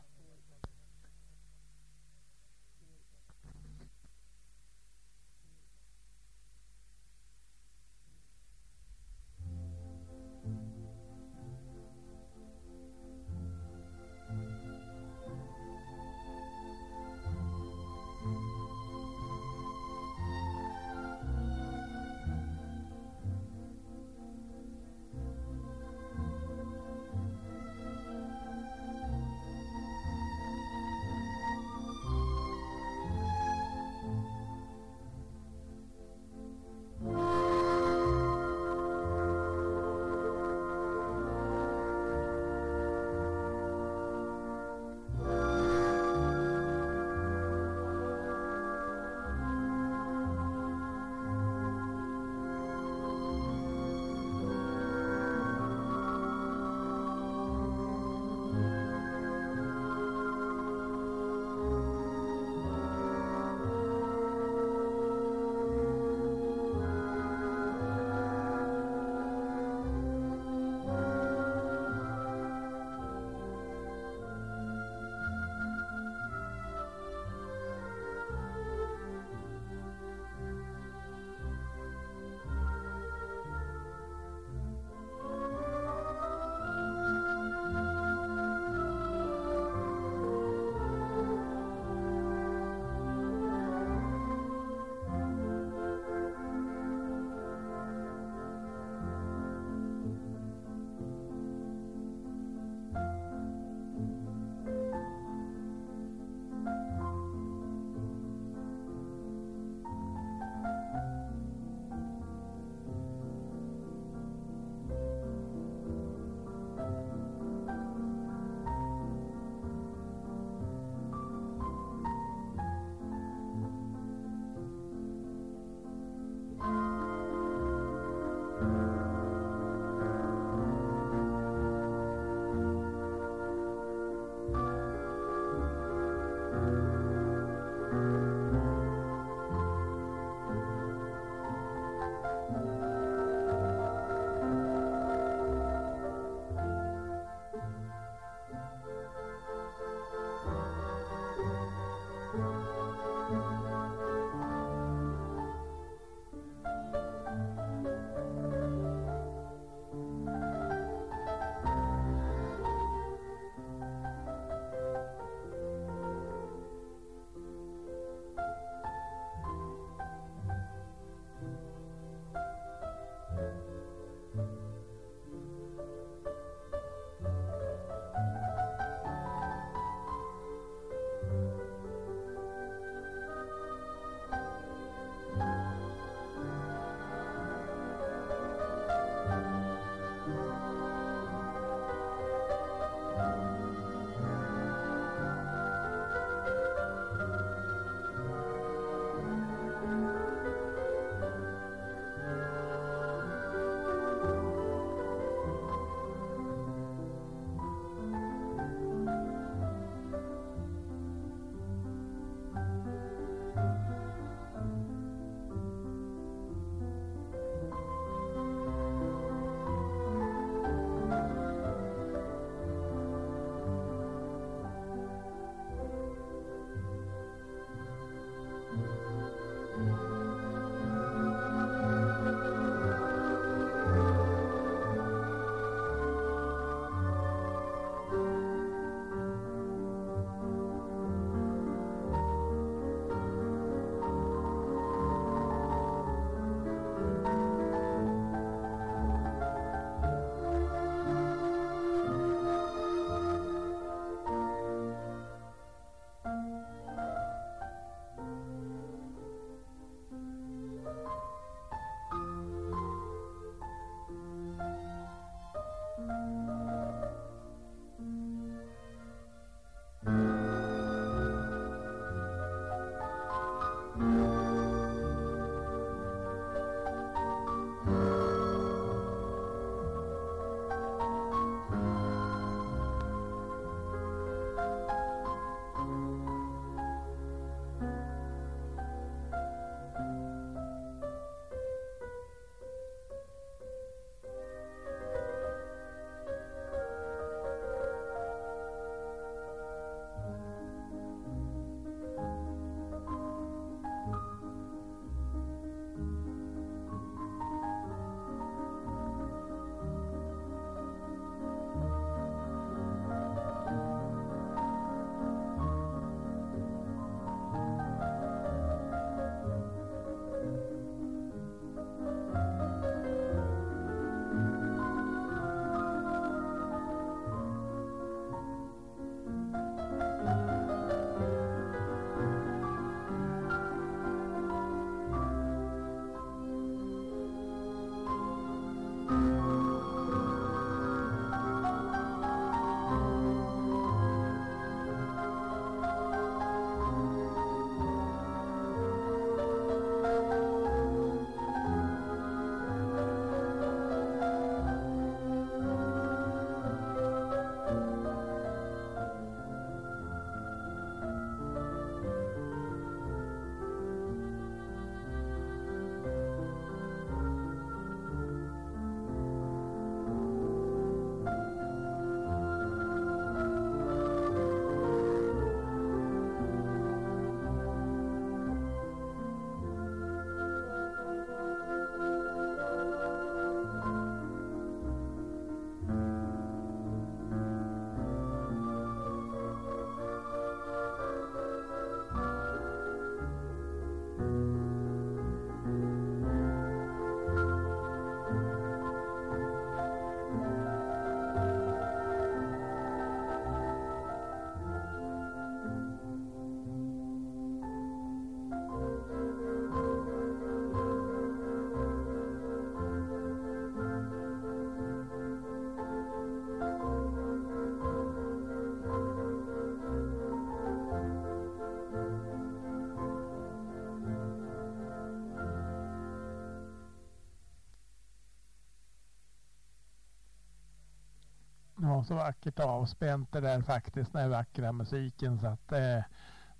Så vackert avspänt det där faktiskt, den här vackra musiken. Så att eh,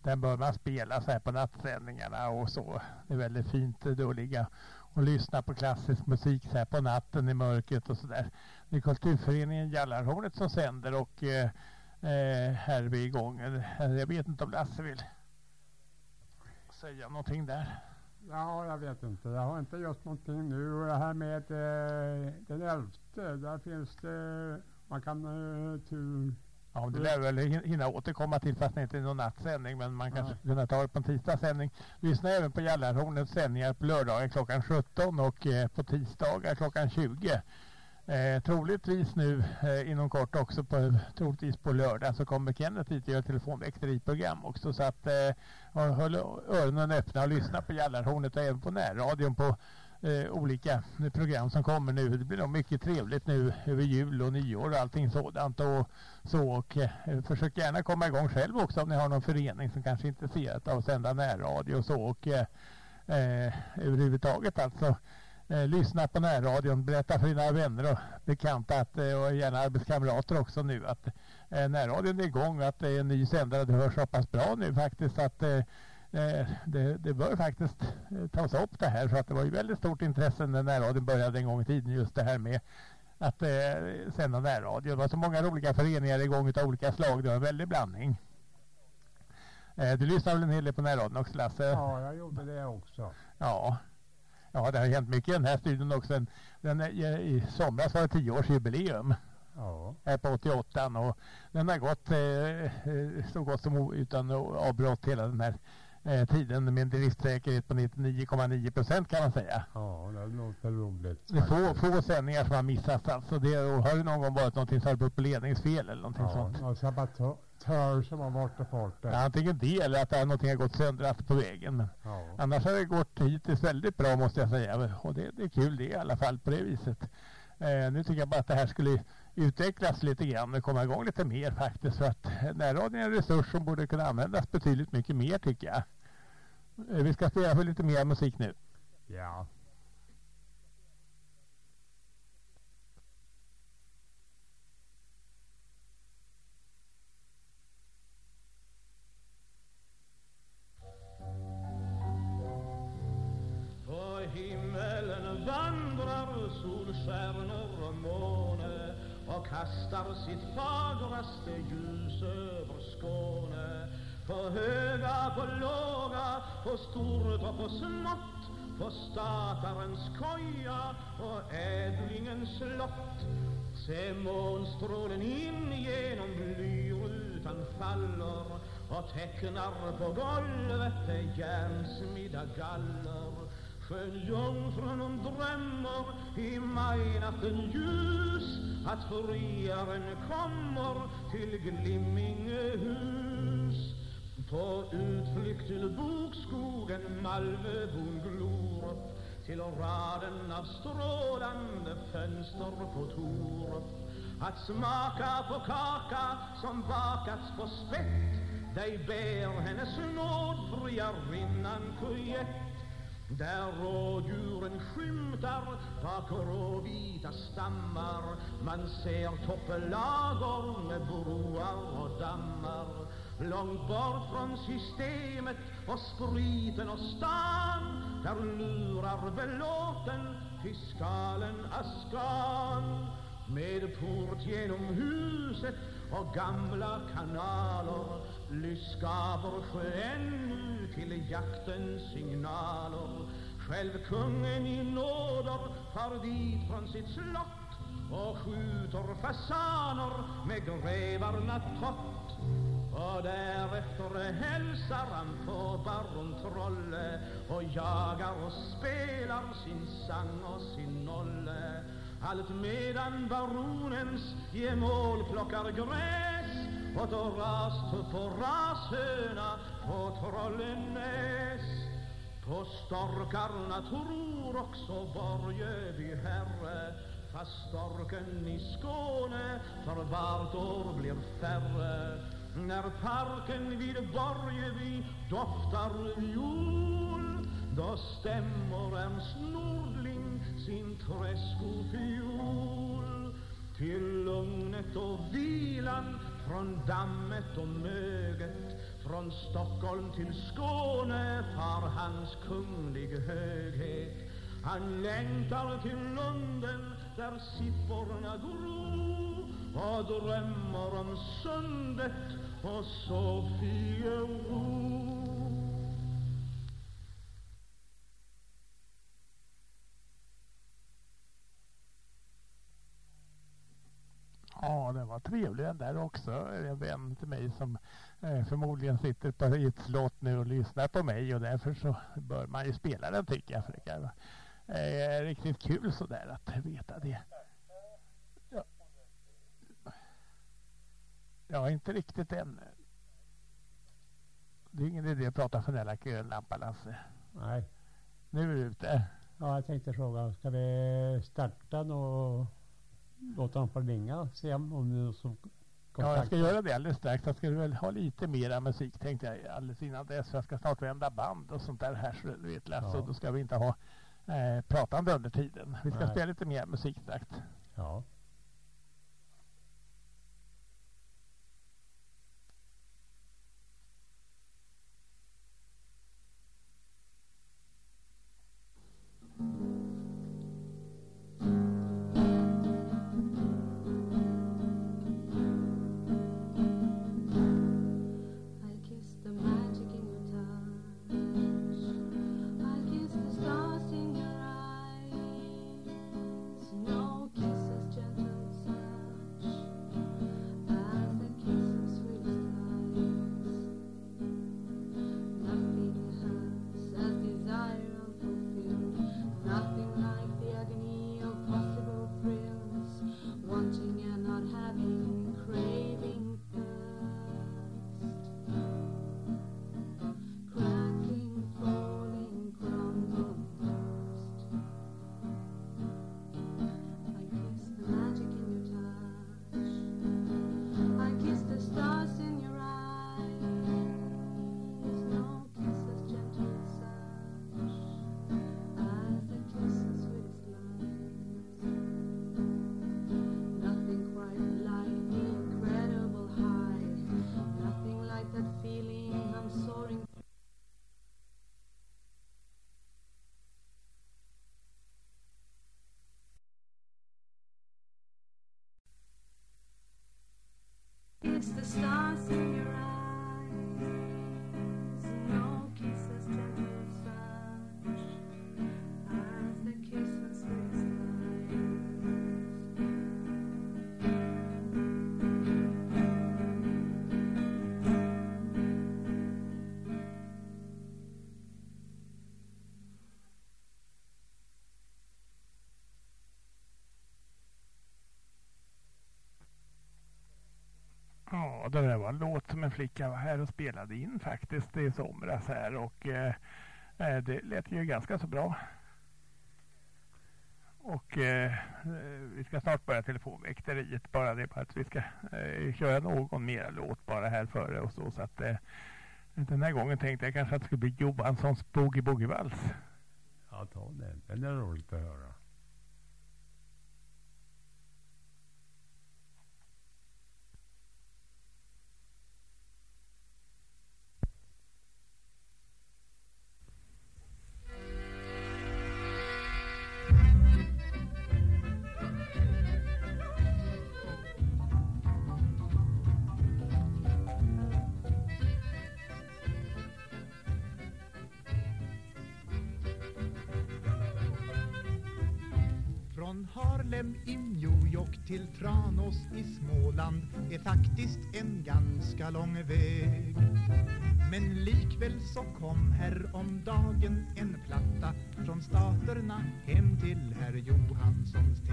den bör man spela så här på nattsändningarna och så. Det är väldigt fint då att ligga och lyssna på klassisk musik så här på natten i mörkret och sådär. Det är Kulturföreningen Jallarhornet som sänder och eh, eh här är vi igång. Jag vet inte om Lasse vill säga någonting där. Ja, jag vet inte. Jag har inte gjort någonting nu. Och det här med eh, den elfte, där finns det, man kan uh, tu, Ja, det lär väl hin- hinna återkomma till fast det inte är någon nattsändning men man kanske Ja. kunna ta det på en tisdagssändning. Lyssna även på Jallarhornets sändningar på lördagar klockan 17 och eh, på tisdagar klockan 20. Eh, troligtvis nu eh, inom kort också på, troligtvis på lördag så kommer Kenneth hit och gör telefonväkteriprogram också så att eh, håll öronen öppna och lyssna på Jallarhornet och även på närradion på eh, olika program som kommer nu. Det blir nog mycket trevligt nu över jul och nyår och allting sådant. Och, så, och eh, försök gärna komma igång själv också om ni har någon förening som kanske är intresserad av att sända närradio och så. Och, eh, eh, överhuvudtaget alltså. Eh, lyssna på närradion, berätta för dina vänner och bekanta att, eh, och gärna arbetskamrater också nu att eh, närradion är igång och att det är en ny sändare. Det hörs så pass bra nu faktiskt att Eh, det, det bör faktiskt eh, tas upp det här för att det var ju väldigt stort intresse när närradion började en gång i tiden just det här med att eh, sända närradio. Det var så många roliga föreningar igång utav olika slag. Det var en väldig blandning. Eh, du lyssnar väl en hel del på närradion också Lasse? ja, jag gjorde det också. Ja. Ja, det har hänt mycket i den här studion också. Den, den, är- I somras var det tioårsjubileum. Ja. Här på 88 och den har gått eh, eh, så gott som utan avbrott hela den här eh, tiden med en driftsäkerhet på 99,9 procent kan man säga. Ja, det låter roligt. Det är få, få sändningar som har missats alltså. Det, har det någon gång varit någonting berott på ledningsfel eller någonting Ja, sånt. någon saboteur som har varit fått det. Ja, antingen det eller att det har någonting har gått söndrat på vägen. Men Ja. annars har det gått hittills väldigt bra måste jag säga. Och det, det är kul det i alla fall på det viset. Eh, nu tycker jag bara att det här skulle utvecklas lite grann och komma igång lite mer faktiskt. För att närradion är en resurs som borde kunna användas betydligt mycket mer tycker jag. Eh, vi ska spela för lite mer musik nu. Ja. Kastar sitt fagraste ljus över Skåne. På höga, på låga, på stort och på smått, på statarens koja och ädlingens slott. Se månstrålen in genom blyrutan faller och tecknar på golvet järnsmidda galler. Skön jungfrun hon drömmer i majnatten ljus att friaren kommer till Glimmingehus. På utflykt till bokskogen Malmöbon glor upp till raden av strålande fönster på Torup. Att smaka på kaka som bakats på spett dig ber hennes nåd friarinnan kujett. Där rådjuren skymtar bak råvita stammar. Man ser toppelagor med broar och dammar. Långt bort från systemet och spriten och stan Där lurar belåten fiskalen Askan. Med port genom huset och gamla kanaler lyskaver sjön ännu till jaktens signaler. Själv kungen i nåder far dit från sitt slott och skjuter fasaner med grevarna tott. Och därefter hälsar han på baron Trolle och jagar och spelar sin sang och sin nolle. Allt medan baronens gemål plockar gräs och då rastupp och rashöna på Trollenäs. På storkarna tror också Borgeby herre fast storken i Skåne för vart år blir färre. När parken vid Borgeby doftar viol då stämmer Ernst Nordling sin träskofiol. till lugnet och vilan från dammet och möget från Stockholm till Skåne far hans kunglig höghet han längtar till Lunden där sipporna gro och drömmer om sundet och Sofiero Ja, det var trevlig den där också. En vän till mig som eh, förmodligen sitter på ett slott nu och lyssnar på mig och därför så bör man ju spela den tycker jag. För det kan vara eh, riktigt kul sådär att veta det. Ja. ja, inte riktigt än. Det är ingen idé att prata för den här grönlampan Lasse. Nej. Nu är du ute. Ja, jag tänkte fråga, ska vi starta och låta dem få ringa och se om någon som Ja, jag ska göra det alldeles strax. Jag ska väl ha lite mera musik tänkte jag alldeles innan dess. Jag ska snart vända band och sånt där här så du vet Lasse. Ja. Och då ska vi inte ha eh, pratande under tiden. Vi ska Nej. spela lite mer musik strax. Ja. It's the stars Låt som en flicka var här och spelade in faktiskt i somras här och eh, eh, det lät ju ganska så bra. Och eh, vi ska snart börja telefonväkteriet bara det bara att vi ska eh, köra någon mera låt bara här före och så så att eh, den här gången tänkte jag kanske att det skulle bli Johanssons Boogie Boogie Vals. Ja, ta den. Den är roligt att höra. Om en platta från staterna hem till herr Johanssons.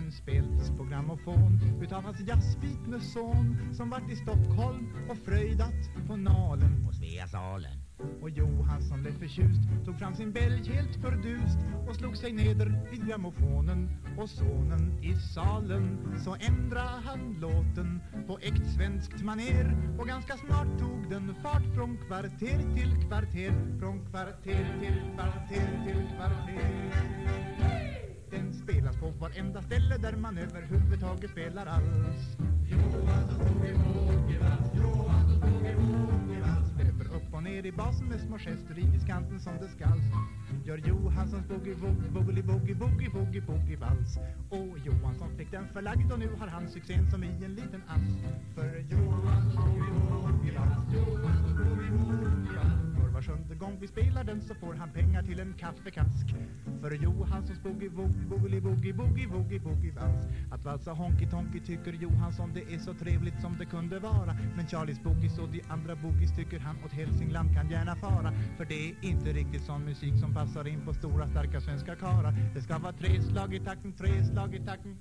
Den spelts på grammofon utav hans jazzbitne son som vart i Stockholm och fröjdat på Nalen. Och Sveasalen. Och Johansson blev förtjust, tog fram sin bälg helt fördust och slog sig neder vid grammofonen och sonen i salen. Så ändra han låten på äkt svenskt maner och ganska snart tog den fart från kvarter till kvarter från kvarter till kvarter till kvarter den spelas på varenda ställe där man överhuvudtaget spelar alls. Johanssons boogie-woogie-vals, Johanssons boogie-woogie-vals. Löper upp och ner i basen med små gester i diskanten som det skalls Gör Johanssons boogie-woogie-boogie-boogie-boogie-boogie-vals. Och Johansson fick den förlagd och nu har han succén som i en liten ass För Johanssons boogie-woogie-vals, Johanssons boogie-woogie var sjunde gång vi spelar den så får han pengar till en kaffekask. För Johanssons boogie-woogie-boogie-boogie-boogie-boogie-vals. Att valsa honky-tonky tycker Johansson det är så trevligt som det kunde vara. Men Charlies boogies och de andra boogies tycker han åt Hälsingland kan gärna fara. För det är inte riktigt sån musik som passar in på stora starka svenska karar. Det ska vara tre slag i takten, tre slag i takten.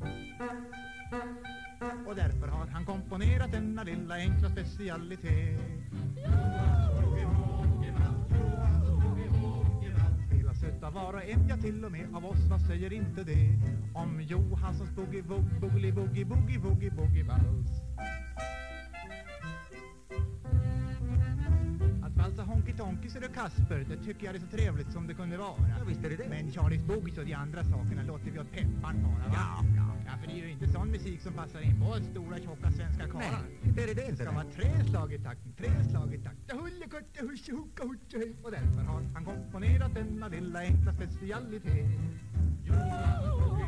Och därför har han komponerat denna lilla enkla specialitet. Spelas utav var och en, ja till och med av oss, vad säger inte det? Om Johanssons boogie-woogie-boogie-boogie-boogie-boogie-vals. Att valsa honky-tonky ser du Kasper, det tycker jag är så trevligt som det kunde vara. Ja, visst är det det. Men Charlies boogies och de andra sakerna låter vi åt pepparn bara, va? Ja, ja. Ja, för det är ju inte sån musik som passar in på stora tjocka svenska karlar. Nej, inte är det det inte. Det ska vara tre slag i takten, tre slag i takten. Hullekutte, husse, hucka, hutte, hej. Och därför har han komponerat denna lilla enkla specialitet. Spelas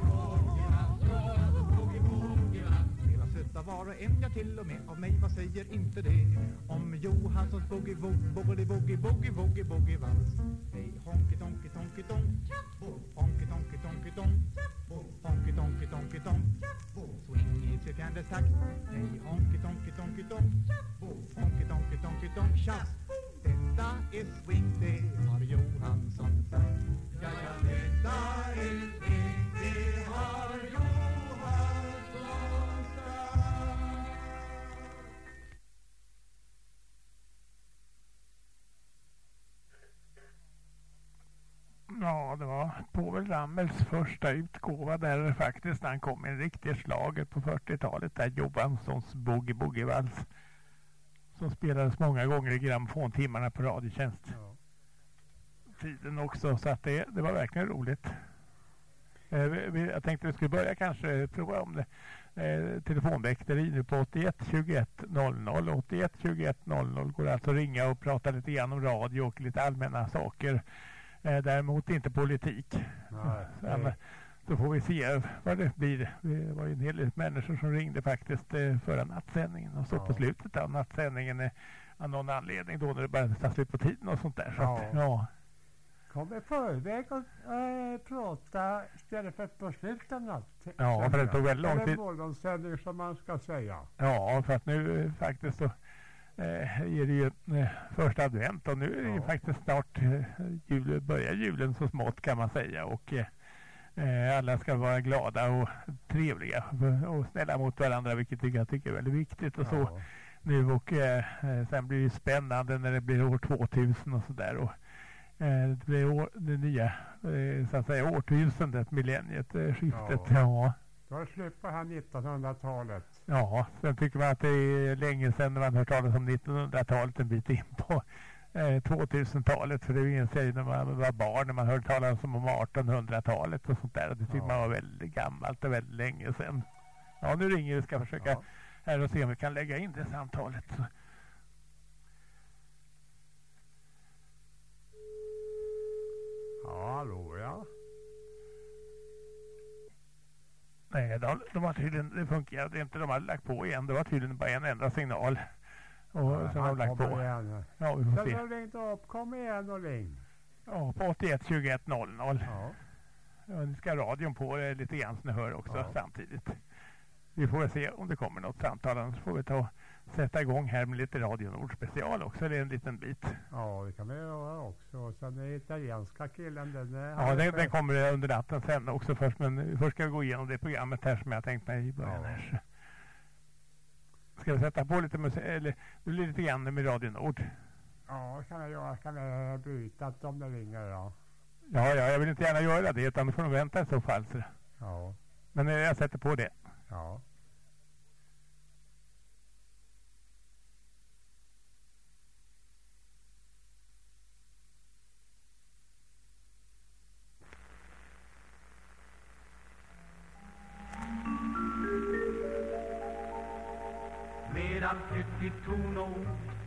utav var och en, ja till och med av mig, vad säger inte det? Om Johanssons boogie woogie boogie boogie boogie boogie boogie vals. Hej honky tonky tonky tonk, honky tonky tonky tonk, honky tonky tonky tonk. Swing i tre fjärdedels takt. Hej honky tonky tonky tonk, honky tonky tonky tonk. Tjafs! Detta är swing, det har Johansson sagt. Ja, ja, detta är swing, det har Ja, det var Povel Ramels första utgåva där faktiskt han kom en riktig slager på 40-talet där Johanssons Boogie Boogie Vals som spelades många gånger i grammofontimmarna på Radiotjänst. Tiden också så att det, det var verkligen roligt. Eh, vi- vi- jag tänkte vi skulle börja kanske prova om det. Eh, telefonväkteri nu på 81 21 00. 81 21 00 går alltså att ringa och prata lite grann om radio och lite allmänna saker. Eh, däremot inte politik. Nej, Sen, så får vi se vad det blir. Det var ju en hel del människor som ringde faktiskt eh, förra nattsändningen och så Ja. på slutet av nattsändningen eh, av någon anledning då när det började ta slut på tiden och sånt där. Så Ja. att, ja. Kom i förväg och äh, prata istället för på slutet av natten. Ja, för det tog väldigt lång tid. Eller morgonsändning som man ska säga. Ja, för att nu eh, faktiskt så är det ju eh, första advent och nu är det ju faktiskt snart eh, jul, börjar julen så smått kan man säga. Och eh, eh, alla ska vara glada och trevliga och snälla mot varandra vilket jag tycker är väldigt viktigt och så nu. Och eh, eh, sen blir det spännande när det blir år 2000 och sådär. Och eh, det blir år, det nya eh, så att säga årtusendet, millenniet, eh, skiftet. Ja. Då det det här 1900-talet. Ja, sen tycker man att det är länge sedan man hört talas om 1900-talet en bit in på eh, 2000-talet. För det jag ju när man var barn, när man hörde talas om 1800-talet och sånt där. Det tyckte man var väldigt gammalt och väldigt länge sedan. Ja, nu ringer vi. Ska försöka här och se om vi kan lägga in det samtalet. Ja, hallå ja. Nej, de, de har tydligen, det fungerade inte. De hade lagt på igen. Det var tydligen bara en enda signal. Och Ja, sen har de lagt på. igen. Ja, vi får Sen se. har ringt upp. Kom igen och ring. Ja, på 81 21 00. Ja. Ja, ni ska radion på lite grann så ni hör också Ja. samtidigt. Vi får väl se om det kommer något samtal. Annars får vi ta sätta igång här med lite Radio Nord special också. Det är en liten bit. Ja, det kan vi göra också. Sen den italienska killen, den är... Ja, den, den kommer under natten sen också först. Men först ska vi gå igenom det programmet här som jag tänkt mig i början. Här. Ska vi sätta på lite musik? Eller det blir lite grann med Radio Nord. Ja, kan jag göra. Kan jag bryta om det ringer ja. Ja, ja, jag vill inte gärna göra det utan du får nog vänta i så fall. Så. Ja. Men eh, jag sätter på det. Ja. Allt nytt i Tono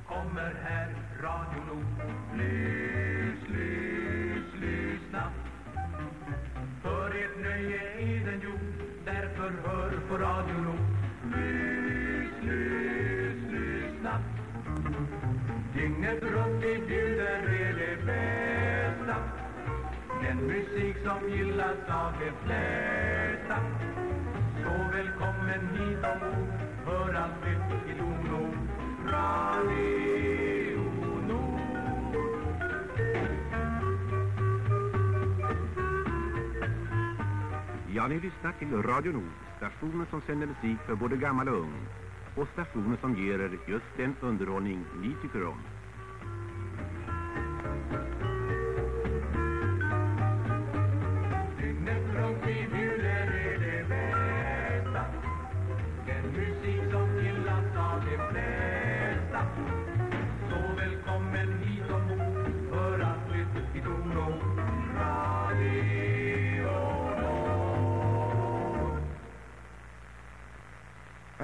kommer här Radio Nord. Lys, lys, lyssna. För ert nöje är den gjord, därför hör på Radio Nord. Lys, lys, lyssna. Dygnet runt vi bjuder er det bästa. Den musik som gillas av de flesta. Så välkommen hit ombord, hör allt nytt i Dono. Radio Nord. Ja, ni lyssnar till Radio Nord, stationen som sänder musik för både gammal och ung. Och stationen som ger er just den underhållning ni tycker om.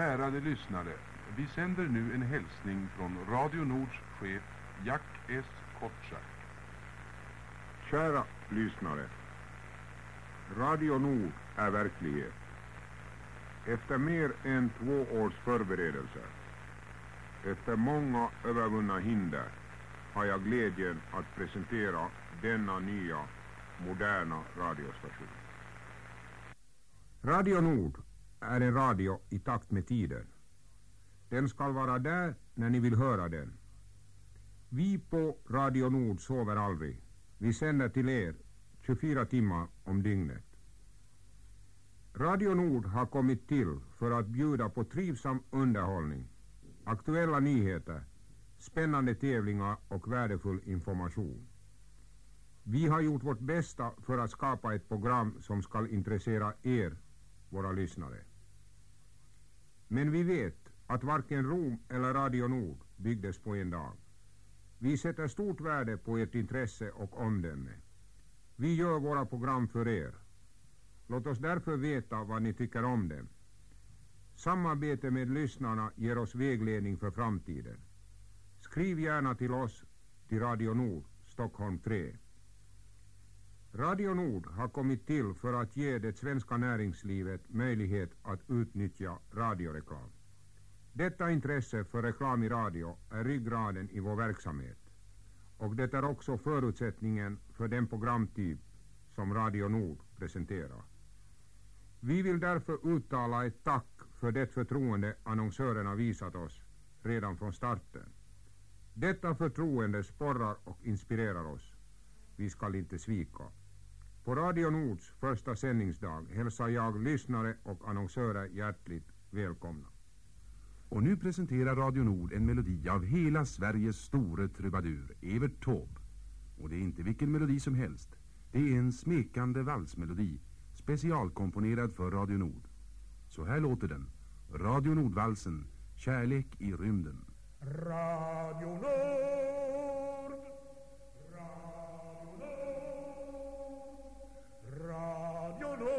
Ärade lyssnare, vi sänder nu en hälsning från Radio Nords chef Jack S. Kortsak. Kära lyssnare. Radio Nord är verklighet. Efter mer än två års förberedelser, efter många övervunna hinder, har jag glädjen att presentera denna nya, moderna radiostation. Radio Nord är en radio i takt med tiden. Den ska vara där när ni vill höra den. Vi på Radio Nord sover aldrig. Vi sänder till er 24 timmar om dygnet. Radio Nord har kommit till för att bjuda på trivsam underhållning, aktuella nyheter, spännande tävlingar och värdefull information. Vi har gjort vårt bästa för att skapa ett program som ska intressera er, våra lyssnare. Men vi vet att varken Rom eller Radio Nord byggdes på en dag. Vi sätter stort värde på ert intresse och omdöme. Vi gör våra program för er. Låt oss därför veta vad ni tycker om dem. Samarbete med lyssnarna ger oss vägledning för framtiden. Skriv gärna till oss till Radio Nord, Stockholm 3. Radio Nord har kommit till för att ge det svenska näringslivet möjlighet att utnyttja radioreklam. Detta intresse för reklam i radio är ryggraden i vår verksamhet och det är också förutsättningen för den programtyp som Radio Nord presenterar. Vi vill därför uttala ett tack för det förtroende annonsörerna visat oss redan från starten. Detta förtroende sporrar och inspirerar oss. Vi skall inte svika. På Radio Nords första sändningsdag hälsar jag lyssnare och annonsörer hjärtligt välkomna. Och nu presenterar Radio Nord en melodi av hela Sveriges store trubadur, Evert Taube. Och det är inte vilken melodi som helst. Det är en smekande valsmelodi, specialkomponerad för Radio Nord. Så här låter den. Radio Nordvalsen, Kärlek i rymden. Radio Nord Radio Nord.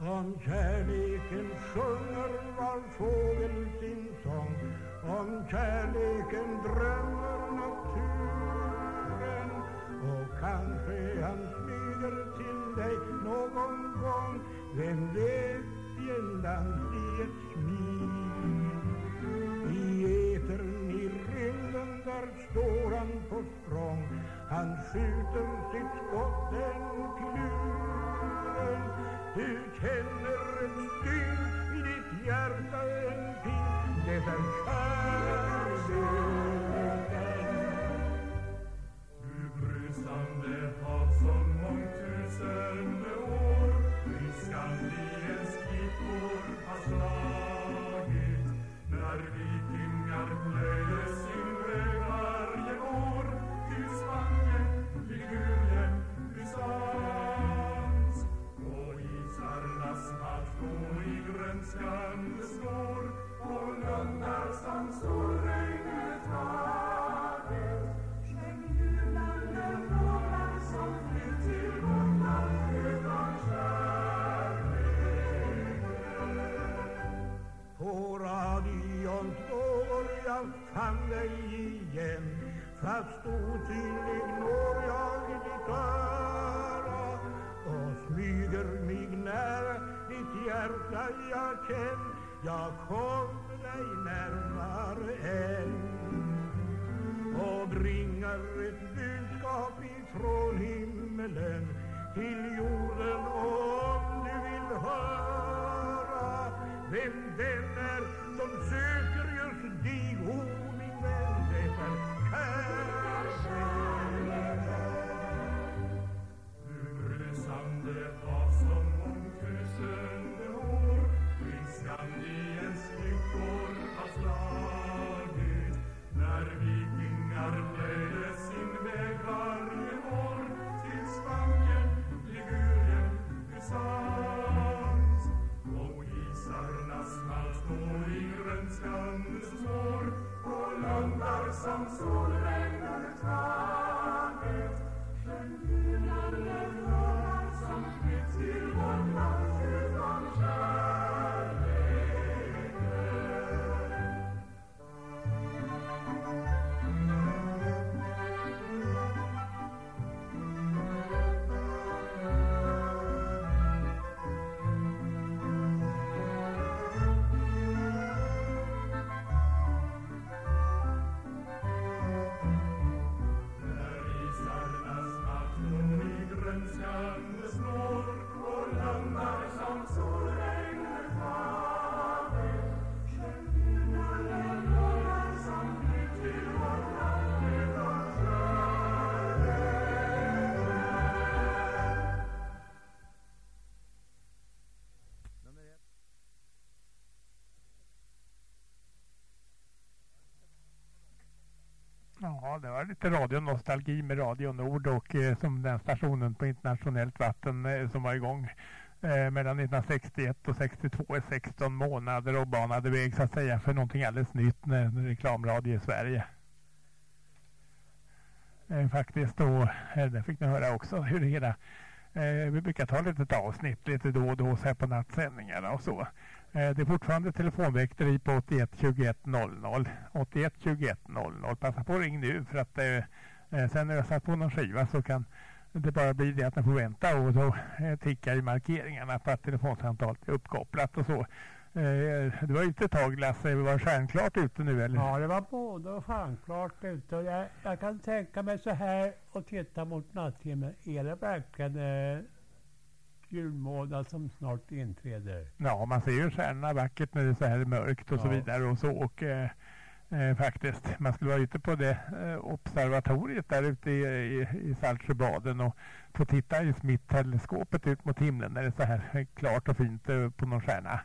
Om kärleken sjunger var fågel sin sång. Om kärleken drömmer naturen. Och kanske han smyger till dig någon gång. Vem vet i en dans i ett I etern i rymden där står han på språng. Han skjuter sitt skott en kluren Du känner en stygn i ditt hjärta en pin Det är kärleken. Du brusande hav som mångtusende har slagit När vikingar plöjde Fast otydlig når jag ditt öra och smyger mig nära ditt hjärta jag känn. Jag kommer dig närmare än. Och bringar ett budskap ifrån himmelen till jorden om du vill höra vem den är. Landar som Ja, det var lite radionostalgi med Radio Nord och eh, som den stationen på internationellt vatten eh, som var igång eh, mellan 1961 och 62 i 16 månader och banade väg så att säga för någonting alldeles nytt när när reklamradio i Sverige. Eh, faktiskt då, eh, där fick ni höra också hur det hela Eh, vi brukar ta lite avsnitt lite då och då så här på nattsändningarna och så. Eh, det är fortfarande telefonväkteri på 81 21 00. 81 21 00. Passa på att ring nu för att eh, eh, sen när jag satt på någon skiva så kan det bara bli det att man får vänta och då eh, tickar ju markeringarna på att telefonsamtalet är uppkopplat och så. Eh, det var ute ett tag Lasse, var stjärnklart ute nu eller? Ja, det var både och stjärnklart ute. Och jag, jag kan tänka mig så här och titta mot natthimlen. Är det verkligen eh, julmånad som snart inträder? Ja, man ser ju stjärnorna vackert när det är så här mörkt och så Ja. vidare och så. Och, eh, eh, faktiskt, man skulle vara ute på det eh, observatoriet där ute i, i, i Saltsjöbaden och få titta i Smith-teleskopet ut mot himlen när det är så här klart och fint eh, på någon stjärna.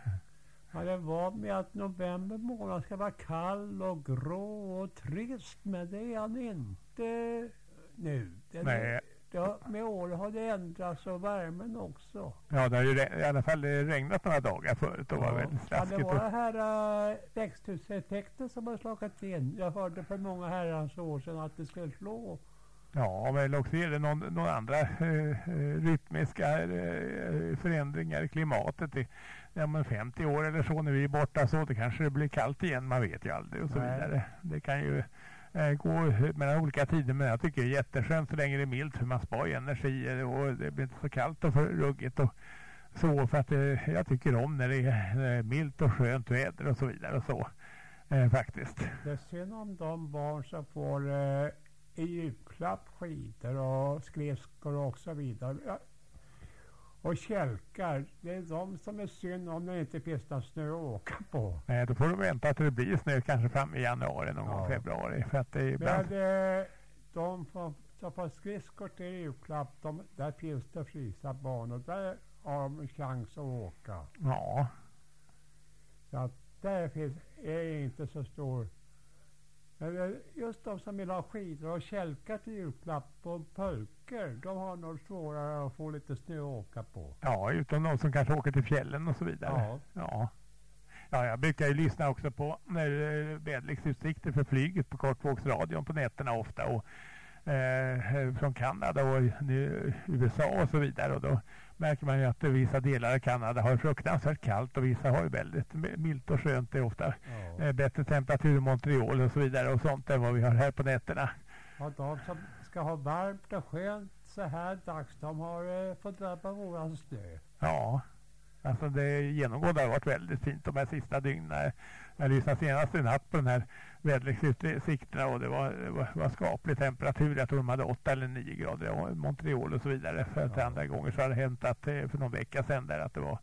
Ja, det var med att november månad ska vara kall och grå och trist. Men det är han inte nu. Det, Nej. Det, har- med år har det ändrats och värmen också. Ja, det har ju i alla fall eh, regnat några dagar förut och var väldigt Ja, det var och- här äh, växthuseffekten som har slagit in. Jag hörde för många herrans år sedan att det skulle slå. Ja, eller också är det någon, någon andra eh, eh, rytmiska eh, förändringar i klimatet. I, ja, men 50 år eller så när vi är borta så det kanske det blir kallt igen, man vet ju aldrig och så Nej. vidare. Det kan ju eh, gå mellan olika tider men jag tycker det är jätteskönt så länge det är milt för man sparar ju energi eh, och det blir inte så kallt och för ruggigt och så för att eh, jag tycker om när det är eh, milt och skönt väder och så vidare och så eh, faktiskt. Det är synd om de barn som får eh, i julklapp skidor och skridskor och så vidare. Och kälkar. Det är de som är synd om det inte finns någon snö att åka på. Nej, då får du vänta att det blir snö kanske fram i januari någon gång, Ja. februari. För att det är ibland... Men eh, de får, som får skridskor till julklapp, de, där finns det frysta banor. Där har de chans att åka. Ja. Så att där finns, är inte så stor. Eh, just de som vill ha skidor och kälkar till julklapp och pulkor, de har nog svårare att få lite snö att åka på. Ja, utom de som kanske åker till fjällen och så vidare. Ja. Ja, ja jag brukar ju lyssna också på eh, väderleksutsikter för flyget på kortvågsradion på nätterna ofta. Och, eh, från Kanada och nu, USA och så vidare. Och då märker man ju att vissa delar av Kanada har fruktansvärt kallt och vissa har ju väldigt milt och skönt. Det är ofta eh, bättre temperatur i Montreal och så vidare och sånt än vad vi har här på nätterna. Ja, de som ska ha varmt och skönt så här dags, de har eh, fått drabba våran snö. Ja, alltså det genomgående har varit väldigt fint de här sista dygnen. Jag lyssnade senast i natt på den här väderleksutsikterna och det var, det var, var skaplig temperatur. Jag tror de hade 8 eller 9 grader i Montreal och så vidare. För att andra gånger så har det hänt att eh, för någon vecka sedan där att det var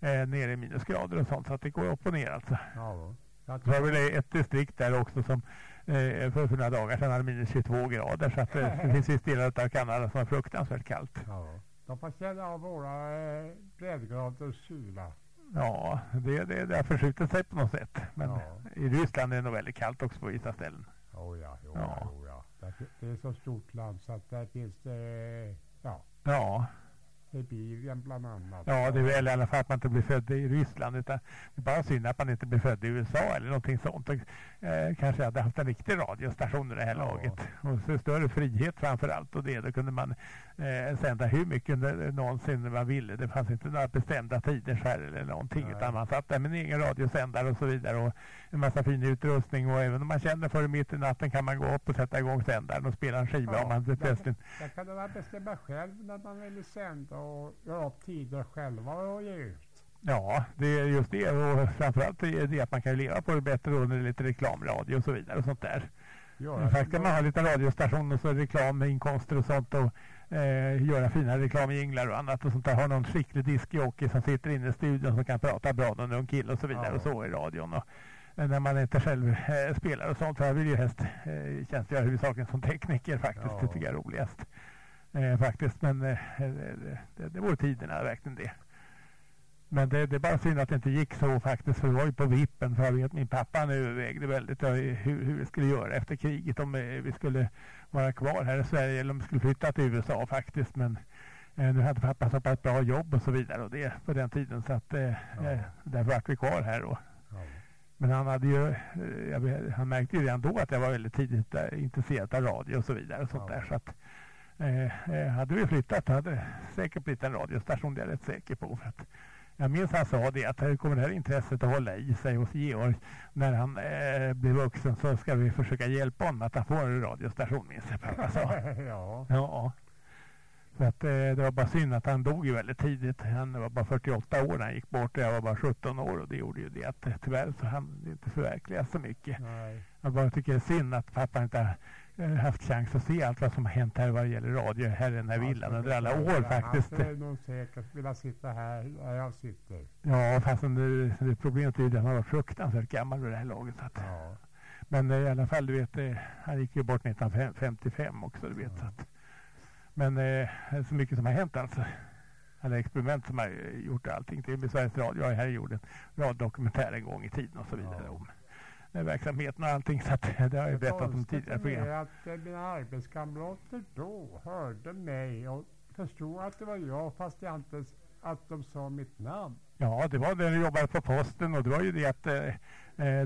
eh, nere i minusgrader och sånt. Så att det går upp och ner alltså. Ja, Det var väl ett distrikt där också som eh, för, för några dagar sedan hade minus 22 grader. Så att eh, [laughs] det finns ju delar av Kanada som är fruktansvärt kallt. Ja. De får känna av våra eh, breddgraders kyla. Ja, det, det, det har förskjutit sig på något sätt. Men i Ryssland är det nog väldigt kallt också på vissa ställen. Oh ja, jo, Ja. ja. Ja. Det är så stort land så att där finns det, ja, Ja, Sibirien bland annat. ja det är väl i alla fall att man inte blir född i Ryssland. Utan det är bara synd att man inte blir född i USA eller någonting sånt. Och, eh, kanske hade haft en riktig radiostation i det här laget. Och så större frihet framför allt. Och det, då kunde man eh, sända hur mycket det- någonsin man ville. Det fanns inte några bestämda tider så här eller någonting. Utan man satt där med en egen radiosändare och så vidare. Och en massa fin utrustning. Och även om man känner för det mitt i natten kan man gå upp och sätta igång sändaren och spela en skiva om man plötsligt Där kan man bestämma själv när man vill sända och göra upp tider själva och ge ut. Ja, det är just det. Och framförallt är det att man kan leva på det bättre då när det är lite reklamradio och så vidare och sånt där. Ja, Men faktiskt kan man ha lite radiostation och så reklam med inkomster och sånt och eh, göra fina reklamjinglar och annat och sånt där. Ha någon skicklig diskjockey som sitter inne i studion som kan prata bra med en kille och så vidare Ja. och så i radion. Och, när man inte själv eh, spelar och sånt. Jag vill ju helst eh, tjänstgöra huvudsakligen som tekniker faktiskt. Ja. Det tycker jag är roligast. Eh, faktiskt, men eh, det, det, det vore tiderna verkligen det. Men det, det är bara synd att det inte gick så faktiskt, för det var ju på vippen. För jag vet min pappa han övervägde väldigt ja, hur, hur vi skulle göra efter kriget. Om eh, vi skulle vara kvar här i Sverige eller om vi skulle flytta till USA faktiskt. Men eh, nu hade pappa så pass bra jobb och så vidare och det på den tiden. Så att eh, eh, därför vart vi kvar här då. Men han hade ju, eh, jag han märkte ju redan då att jag var väldigt tidigt eh, intresserad av radio och så vidare. Och sånt där, så att, eh, eh, hade vi flyttat hade det säkert blivit en radiostation, det är jag rätt säker på. För att jag minns han sa det att här kommer det här intresset att hålla i sig hos Georg. När han eh, blir vuxen så ska vi försöka hjälpa honom att han får en radiostation, minns jag pappa sa. [laughs] ja. Ja. Så att, eh, det var bara synd att han dog ju väldigt tidigt. Han var bara 48 år när han gick bort och jag var bara 17 år och det gjorde ju det att eh, tyvärr så hann det inte förverkligas så mycket. Nej. Jag bara tycker det är synd att pappa inte har eh, haft chans att se allt vad som har hänt här vad gäller radio här i den här villan under alla år faktiskt. Han skulle nog säkert vilja sitta här där jag sitter. Ja, fast det, det problemet är ju att han var fruktansvärt gammal vid det här laget. Så att, Men eh, i alla fall, du vet, han gick ju bort 1955 också, du vet. Så att, men eh, så mycket som har hänt alltså. Alla experiment som har gjort allting. Till och med Sveriges Radio har ju här gjort en radiodokumentär en gång i tiden och så vidare om eh, verksamheten och allting. Så att, eh, det har jag berättat om tidigare Det är program. att eh, mina arbetskamrater då hörde mig och förstod att det var jag fast jag inte att de sa mitt namn. Ja, det var när du jobbade på posten och det var ju det att eh,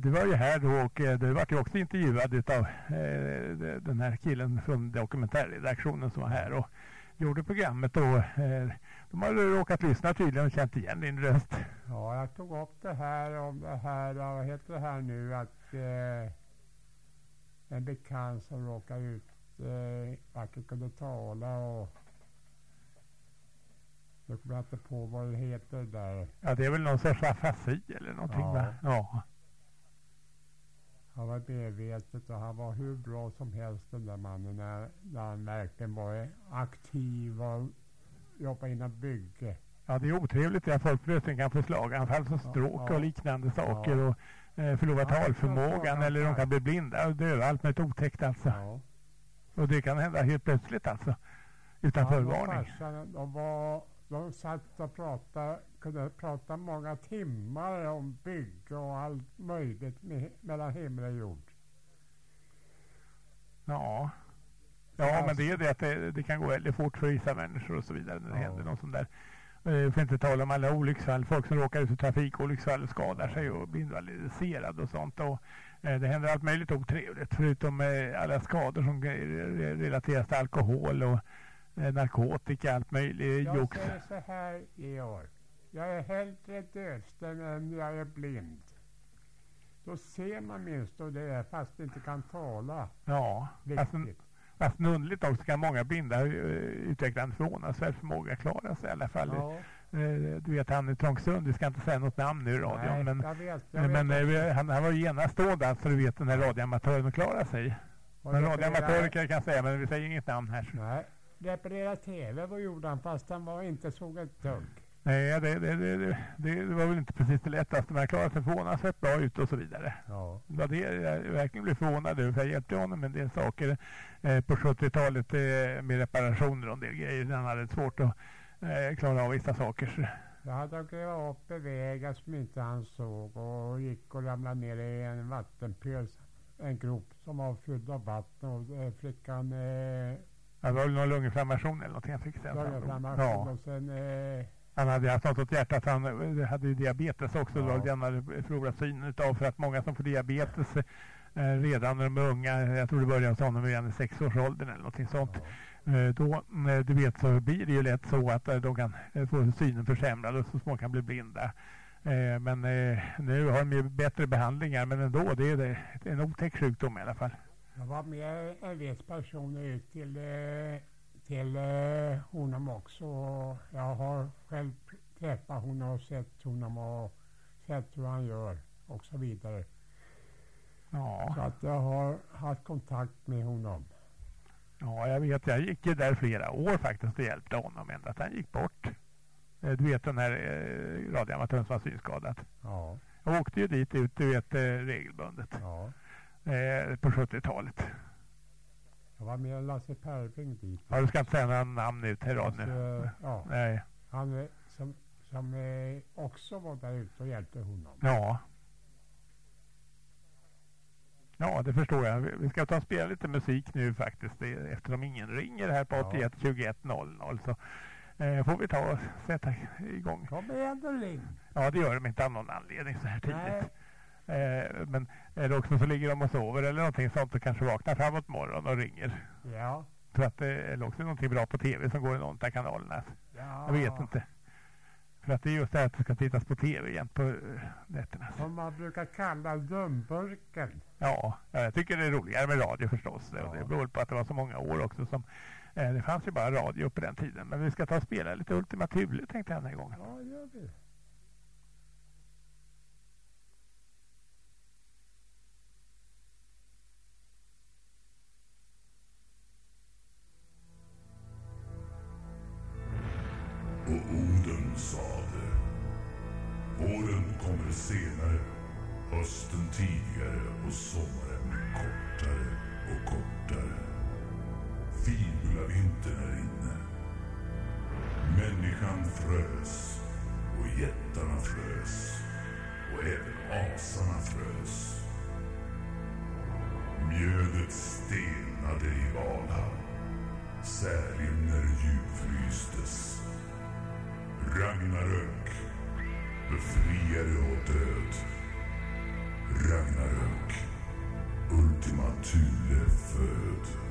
du var ju här då och eh, du vart ju också intervjuad utav eh, de- den här killen från dokumentärredaktionen som var här och gjorde programmet eh, de hade råkat lyssna tydligen och känt igen din röst. Ja, jag tog upp det här om det här, vad heter det här nu, att eh, en bekant som råkade ut, eh, varken kunde tala och nu kommer jag inte på vad det heter där. Ja, det är väl någon sorts afasi eller någonting Ja. va? Ja. Han var medvetet och han var hur bra som helst den där mannen när, när han verkligen var aktiv och jobbade inom bygge. Ja, det är otrevligt att folk plötsligt kan få slaganfall som stråk ja. och liknande saker Ja. och eh, förlora Ja, talförmågan ja, eller de ja. kan bli blinda och döva. Allt möjligt otäckt alltså. Och det kan hända helt plötsligt alltså. Utan förvarning. farsan, de, var, de satt och pratade, kunde prata många timmar om bygge och allt möjligt med, mellan himmel och jord. Ja. Ja, men det är det att det, det kan gå väldigt fort för vissa människor och så vidare när det händer någon sån där. Eh, För inte tala om alla olycksfall, folk som råkar ut för trafikolycksfall och skadar sig och blir invalidiserade och sånt. Och, eh, det händer allt möjligt otrevligt förutom eh, alla skador som re- relateras till alkohol och narkotika, allt möjligt Jag jox. säger så här i år. Jag är hellre dövstämd än jag är blind. Då ser man minst och det är fast inte kan tala. Ja, fast, Viktigt. fast underligt också kan många blinda uh, utveckla en förvånansvärd förmåga att klara sig i alla fall. Ja. Eh, du vet han i Trångsund, vi ska inte säga något namn nu i radion. Nej, men jag vet, jag eh, vet men eh, han, han var ju enastående alltså, du vet den här radioamatören att klara sig. Men radioamatörer kan jag säga, men vi säger inget namn här. Nej, reparera TV vad gjorde han fast han var inte såg ett dugg. Nej, det, det, det, det, var väl inte precis det lättaste, men han klarade sig förvånansvärt bra ut och så vidare. Ja. Det var det jag verkligen blev förvånad över, för jag hjälpte honom med en del saker eh, på 70-talet eh, med reparationer och en del grejer. Han hade svårt att eh, klara av vissa saker. Jag hade grävt upp i vägar som inte han såg och gick och ramlade ner i en vattenpöl. En grop som var fylld av vatten och eh, flickan eh, Det var väl någon lunginflammation eller någonting han fick sen. lunginflammation Ja. och sen eh, Han hade haft något åt hjärtat, han hade ju diabetes också. Ja. det han hade förlorat synen utav. För att många som får diabetes eh, redan när de är unga, jag tror det började hos honom redan i sexårsåldern eller någonting sånt. Eh, då, eh, du vet, så blir det ju lätt så att eh, de kan få synen försämrad och så småningom kan bli blinda. Men nu har de ju bättre behandlingar, men ändå, det är, det, det är en otäck sjukdom i alla fall. Jag var med en viss person ut till, eh, till eh, honom också. Jag har själv träffat honom och sett honom och sett hur han gör och så vidare. Ja. Så att jag har haft kontakt med honom. Ja, jag vet. Jag gick ju där flera år faktiskt och hjälpte honom ända att han gick bort. Eh, Du vet den här eh, radioamatören som var synskadad. Ja. Jag åkte ju dit ut, du vet, eh, regelbundet. Ja. Eh, på 70-talet. Jag var med Lasse Perving dit. Ja, du ska inte säga några namn ut här i Alltså, nu. ja. Nej. Han eh, som, som eh, också var där ute och hjälpte honom. Ja. Ja, det förstår jag. Vi- ska ta och spela lite musik nu faktiskt. Det är, eftersom ingen ringer här på Ja. 81 21 00 så eh, får vi ta och sätta igång. Kom igen då ring. Ja, det gör de inte av någon anledning så här tidigt. Eh, men det också så ligger de och sover eller någonting sånt och kanske vaknar framåt morgon och ringer. Ja. För att det är också någonting bra på tv som går i någon av kanalerna. Ja. Jag vet inte. För att det är just det här att det ska tittas på tv igen på eh, nätterna. Som man brukar kalla dumburken. Ja, ja, jag tycker det är roligare med radio förstås. Och det beror på att det var så många år också som eh, det fanns ju bara radio på den tiden. Men vi ska ta och spela lite Ultima Thule tänkte jag den här gången. Ja, gör vi. Och Oden sade Våren kommer senare Hösten tidigare och sommaren kortare och kortare. Fibula-vintern är inne. Människan frös och jättarna frös och även asarna frös. Mjödet stelnade i Valhall. Särimner djupfrystes. Ragnarök Befriare och död. Ragnarök Ultima Thule föd.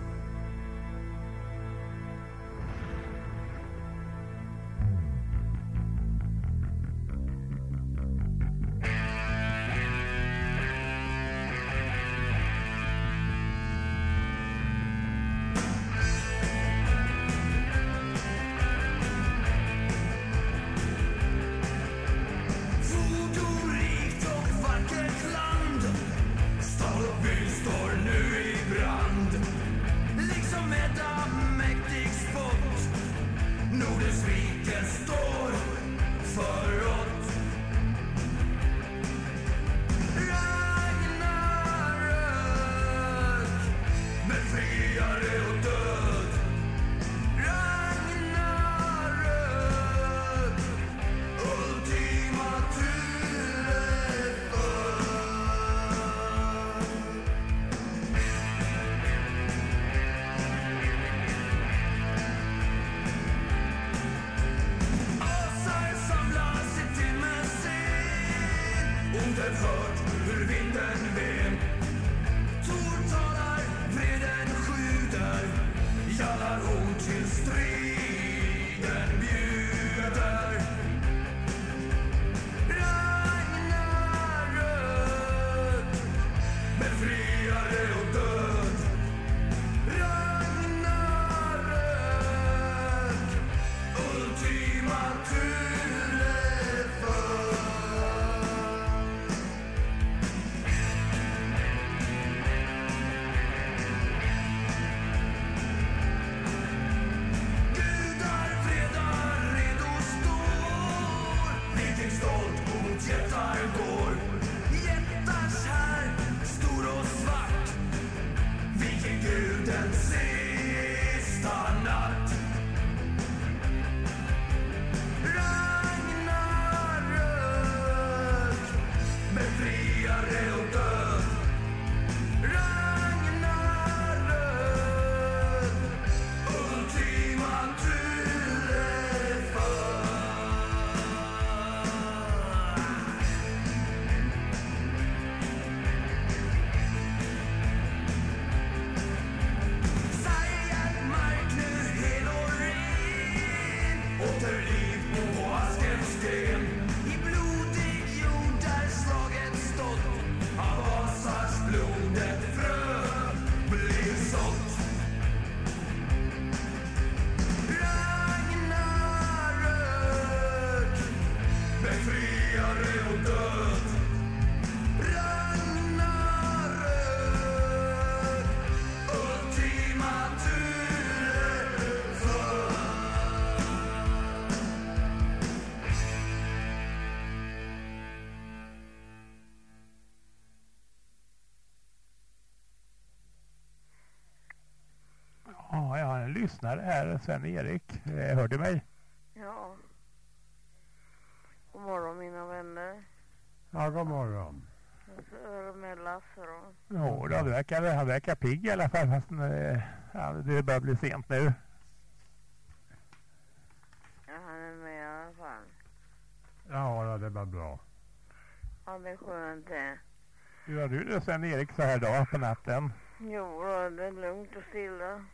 Lyssnare här, Sven-Erik. Eh, Hör du mig? Ja. God morgon mina vänner. Ja, god morgon. Med Lasse då. Jo, du verkar, han verkar pigg i alla fall fast eh, ja, det börjar bli sent nu. Ja, han är med i alla fall. Ja, det var bra. Ja, det är skönt det. Hur har du det Sven-Erik så här dag på natten? Jo det är lugnt och stilla.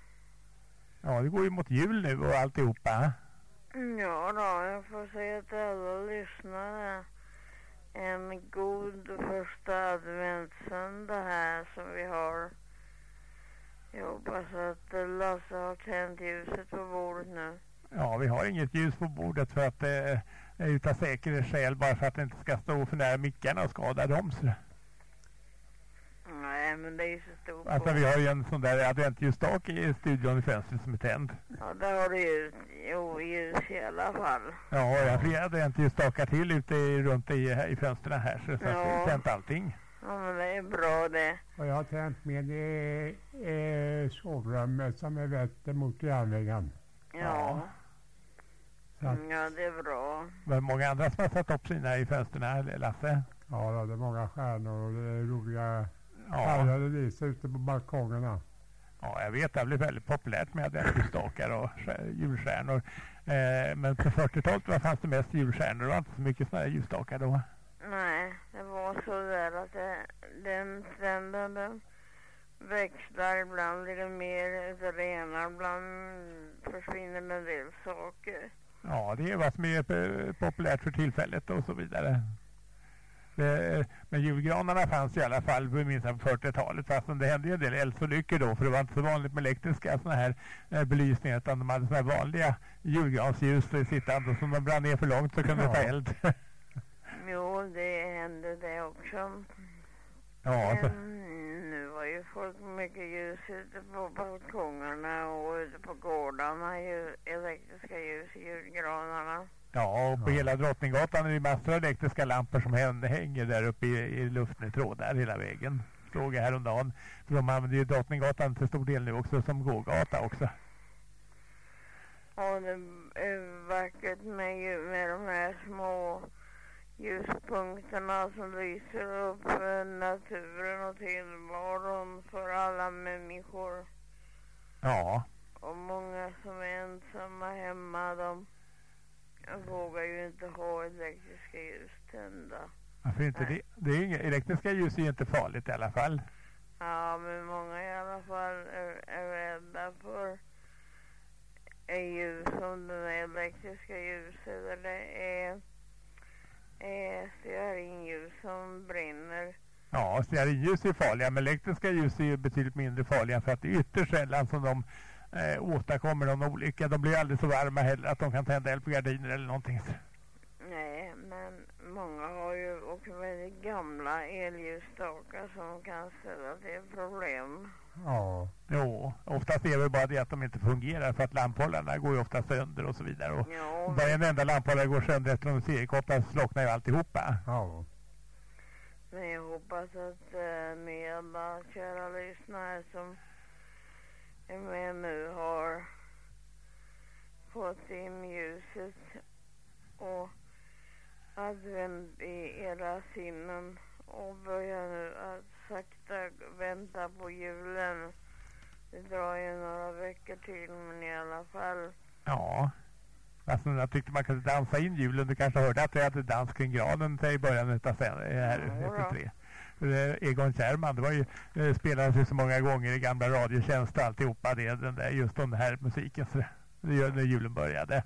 Ja, det går ju mot jul nu och alltihopa. Ja då, jag får säga till alla lyssnare en god första adventssöndag här som vi har. Jag hoppas att Lasse har tänt ljuset på bordet nu. Ja, vi har inget ljus på bordet för att eh, utav säkerhetsskäl bara för att det inte ska stå för nära mickarna och skada dem. Så. Nej, men det är ju så stort. Alltså vi har ju en sån där adventsljusstake i studion i fönstret som är tänd. Ja, där har du ljus. Jo, ljus i alla fall. Ja, jag har flera adventsljusstakar till ute i, runt i, i fönstren här så, så att det Ja. är tänt allting. Ja, men det är bra det. Och jag har tänt med i, i sovrummet som är vetter mot järnvägen. Ja. Så att, Ja, det är bra. Var det många andra som har satt upp sina i fönstren, Lasse? ja, det är många stjärnor och det är roliga Ja. färgade lysar ute på balkongerna. Ja, jag vet. Det blivit väldigt populärt med adventsljusstakar och julstjärnor. Eh, men på 40-talet var- fanns det mest julstjärnor och inte så mycket sådana här ljusstakar då. Nej, det var så där att det, den trenden den växlar. Ibland blir det mer utav det ena, ibland försvinner en del saker. Ja, det är vad som är populärt för tillfället och så vidare. Det, men julgranarna fanns i alla fall på minst på 40-talet fast det hände ju en del eldsolyckor då för det var inte så vanligt med elektriska såna här eh, belysningar utan de hade såna här vanliga julgransljus sittande som de brann ner för långt så kunde det ta Ja. eld. Jo, det hände det också. ja, alltså, Men var ju folk mycket ljus ute på balkongerna och ute på gårdarna. Ju, elektriska ljus i julgranarna. ja, och på hela Drottninggatan är det massor av elektriska lampor som hän- hänger där uppe i, i luften i trådar hela vägen. Såg jag häromdagen. För de använder ju Drottninggatan till stor del nu också som gågata också. Och det är vackert med, ju- med de här små ljuspunkterna som lyser upp naturen och tillvaron för alla människor. Ja, Och många som är ensamma hemma, de vågar ju inte ha elektriska ljus tända. varför inte det? det är inga, elektriska ljus är ju inte farligt i alla fall. Ja, men många i alla fall är, är rädda för är ljus som det där elektriska ljuset eller det är, är stearinljus som brinner. Ja, stearinljus är farliga men elektriska ljus är ju betydligt mindre farliga för att det är ytterst sällan som de eh, åstadkommer någon olycka. De blir aldrig så varma heller att de kan tända eld på gardiner eller någonting. Nej, men många har ju också väldigt gamla elljusstakar som kan ställa till problem. Ja. Jo, oftast är det bara det att de inte fungerar för att lamphållarna går ju ofta sönder och så vidare. Och Ja, bara en enda lamphållare går sönder efter en seriekopplar så slocknar ju alltihopa. Ja. Men jag hoppas att eh, ni alla kära lyssnare som är med nu har fått in ljuset och advent i era sinnen och börjar nu att sakta vänta på julen. Det drar ju några veckor till men i alla fall. Ja. Alltså, jag tyckte man kunde dansa in julen. Du kanske hörde att jag hade dans kring granen i början av sen, här, Ja, 93. Eh, Egon Kärrman, det var ju, eh, spelades ju så många gånger i gamla radiotjänst och alltihopa det, den där, just den här musiken. Så det gör när julen började.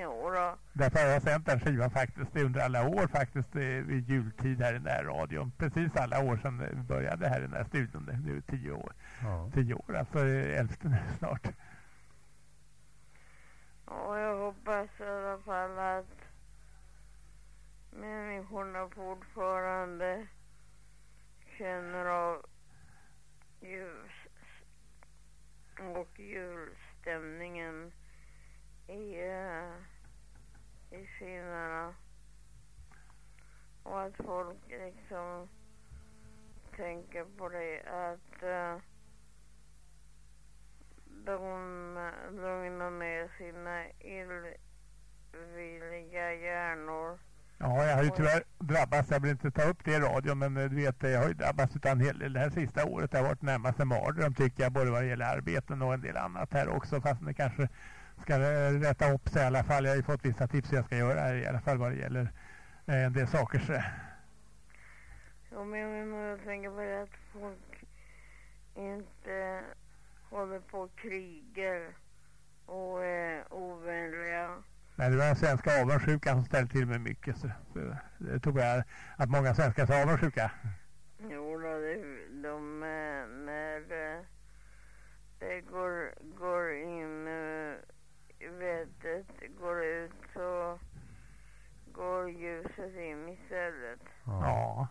Jo då. Därför har jag sänt den skivan faktiskt under alla år faktiskt eh, vid jultid här i den här radion. Precis alla år sedan vi började här i den här studion. Det är nu tio år. Ja. Tio år, alltså elfte nu snart. Och jag hoppas i alla fall att människorna fortfarande känner av ljus och julstämningen i, uh, i sinnena. Och att folk liksom tänker på det att uh, de lugnar ner sina illvilliga hjärnor. Ja, jag har ju tyvärr drabbats, jag vill inte ta upp det i radion, men eh, du vet, jag har ju drabbats hel del. Det här sista året har varit närmast en mardröm tycker jag, både vad det gäller arbeten och en del annat här också, fast det kanske ska eh, rätta upp sig i alla fall. Jag har ju fått vissa tips jag ska göra i alla fall vad det gäller eh, en del saker. Jo, men jag menar, jag tänker på det att folk inte håller på och krigar och är ovänliga. Nej, det var den svenska avundsjukan som ställde till med mycket. Så, så det tror jag att många svenskar är avundsjuka. Jo, då, det, de, eh, när det går, går in, vetet går ut så går ljuset in istället. Ja.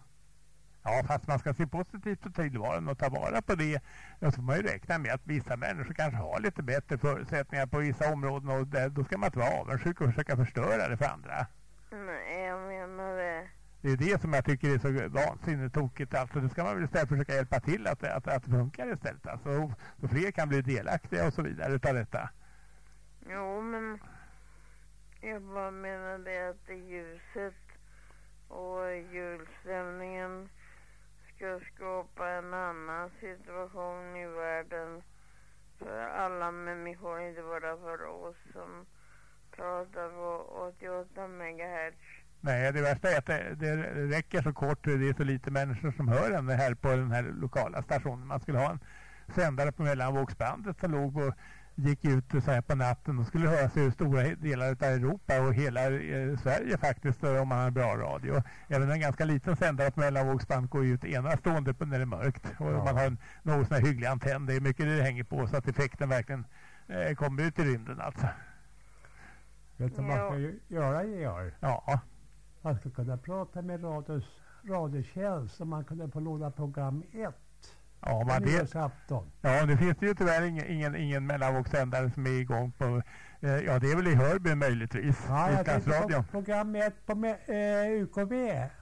Ja, fast man ska se positivt på tillvaron och ta vara på det. Och så får man ju räkna med att vissa människor kanske har lite bättre förutsättningar på vissa områden och där, då ska man inte vara avundsjuk och försöka förstöra det för andra. Nej, jag menar det. Det är det som jag tycker är så vansinnigt tokigt. Alltså, det ska man väl istället försöka hjälpa till att, att, att det funkar istället. Alltså, så fler kan bli delaktiga och så vidare utav detta. Jo, men jag bara menar det att det ljuset och julstämningen ska skapa en annan situation i världen för alla människor, inte bara för oss som pratar på 88 megahertz. Nej, det värsta är att det, det räcker så kort. Det är så lite människor som hör den här på den här lokala stationen. Man skulle ha en sändare på mellanvågsbandet som låg på gick ut så här på natten och skulle höras i stora delar av Europa och hela eh, Sverige faktiskt eh, om man har bra radio. Även en ganska liten sändare på mellanvågsband går ut enastående på när det är mörkt och Ja. man har en något sån här hygglig antenn. Det är mycket det hänger på så att effekten verkligen eh, kommer ut i rymden alltså. Vet du vad man ska göra Georg? Ja. Man ska kunna prata med radios, Radiotjänst så man kunde få låna program 1. Ja, man det, ja, det finns ju tyvärr ingen, ingen, ingen mellanvågssändare som är igång på, eh, ja det är väl i Hörby möjligtvis, Ja, jag tänkte på program 1 på eh, UKV.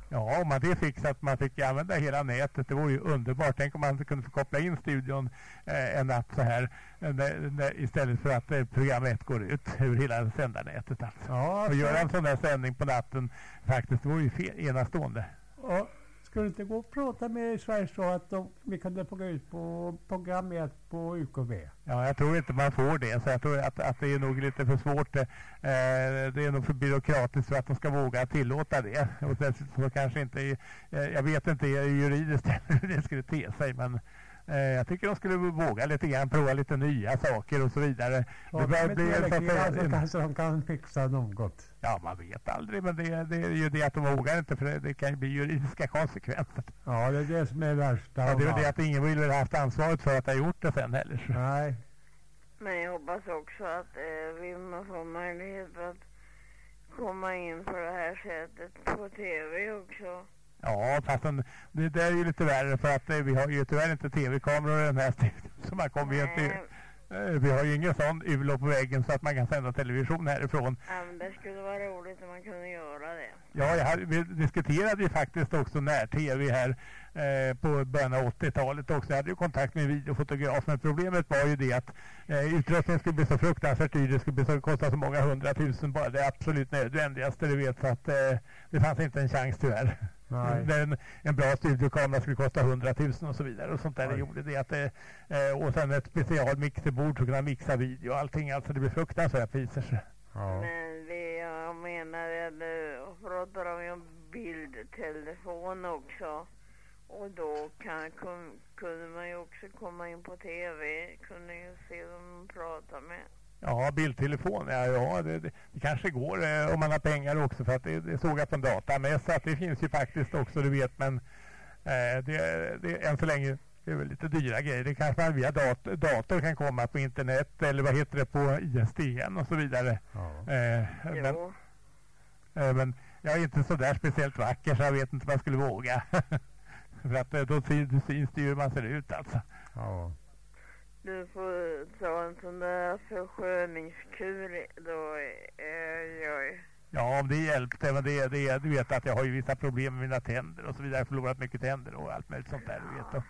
Ja, om man det fixat, man fick använda hela nätet, det vore ju underbart. Tänk om man kunde få koppla in studion eh, en natt så här, eh, istället för att eh, program 1 går ut över hela sändarnätet. Alltså. Ja, och göra en sån där sändning på natten, faktiskt, det vore ju enastående. Och skulle inte gå och prata med Sveriges Radio att de, vi kunde få gå ut på program 1 på UKV? Ja, jag tror inte man får det, så jag tror att, att det är nog lite för svårt. Eh, det är nog för byråkratiskt för att de ska våga tillåta det. Och dessutom kanske inte, eh, jag vet inte juridiskt [laughs] hur det skulle te sig, men jag tycker de skulle våga lite grann, prova lite nya saker och så vidare. Ja, börjar med bli så att delegerat säga- så kanske de kan fixa något. Ja, man vet aldrig, men det, det är ju det att de vågar inte för det, det kan ju bli juridiska konsekvenser. Ja, det är det som är värsta. Ja, det är väl det att ingen vill ha haft ansvaret för att ha gjort det sen heller. så. Nej. Men jag hoppas också att eh, vi må få möjlighet att komma in på det här sättet på tv också. Ja, fast den, det, det är ju lite värre för att eh, vi har ju tyvärr inte tv-kameror i den här [laughs] studion. Så man kommer ju inte... eh, Vi har ju ingen sån ULO på väggen så att man kan sända television härifrån. Ja, men det skulle vara roligt om man kunde göra det. Ja, jag vi diskuterade ju faktiskt också när-tv här eh, på början av 80-talet också. Jag hade ju kontakt med videofotograf men problemet var ju det att eh, utrustningen skulle bli så fruktansvärt dyr. Det skulle bli så, kosta så många hundratusen bara det absolut nödvändigaste du vet. Så att eh, det fanns inte en chans tyvärr. Nej. Där en, en bra studiokamera skulle kosta 100 000 och så vidare och sånt där. Det gjorde det att det, eh, och sen ett specialmixerbord för att kunna mixa video och allting. Alltså det blir fruktansvärda priser. Ja. Men det jag menar är du pratar om en bildtelefon också. Och då kan, kun, kunde man ju också komma in på tv, kunde ju se dem prata med. Ja, bildtelefon, ja, ja det, det, det kanske går eh, om man har pengar också för att det, det såg jag på en datamässa att det finns ju faktiskt också, du vet, men eh, det, det, än så länge det är väl lite dyra grejer. Det kanske man via dat dator kan komma på internet eller vad heter det på ISDN och så vidare. Eh, men, eh, men jag är inte så där speciellt vacker så jag vet inte vad jag skulle våga. [laughs] för att eh, då syns, syns det ju hur man ser ut alltså. Ja. Du får ta en sån där försköningskur då eh, är jag Ja, om det hjälpte. Men det, det, du vet att jag har ju vissa problem med mina tänder och så vidare. Jag har förlorat mycket tänder och allt möjligt sånt där. Du vet. Och,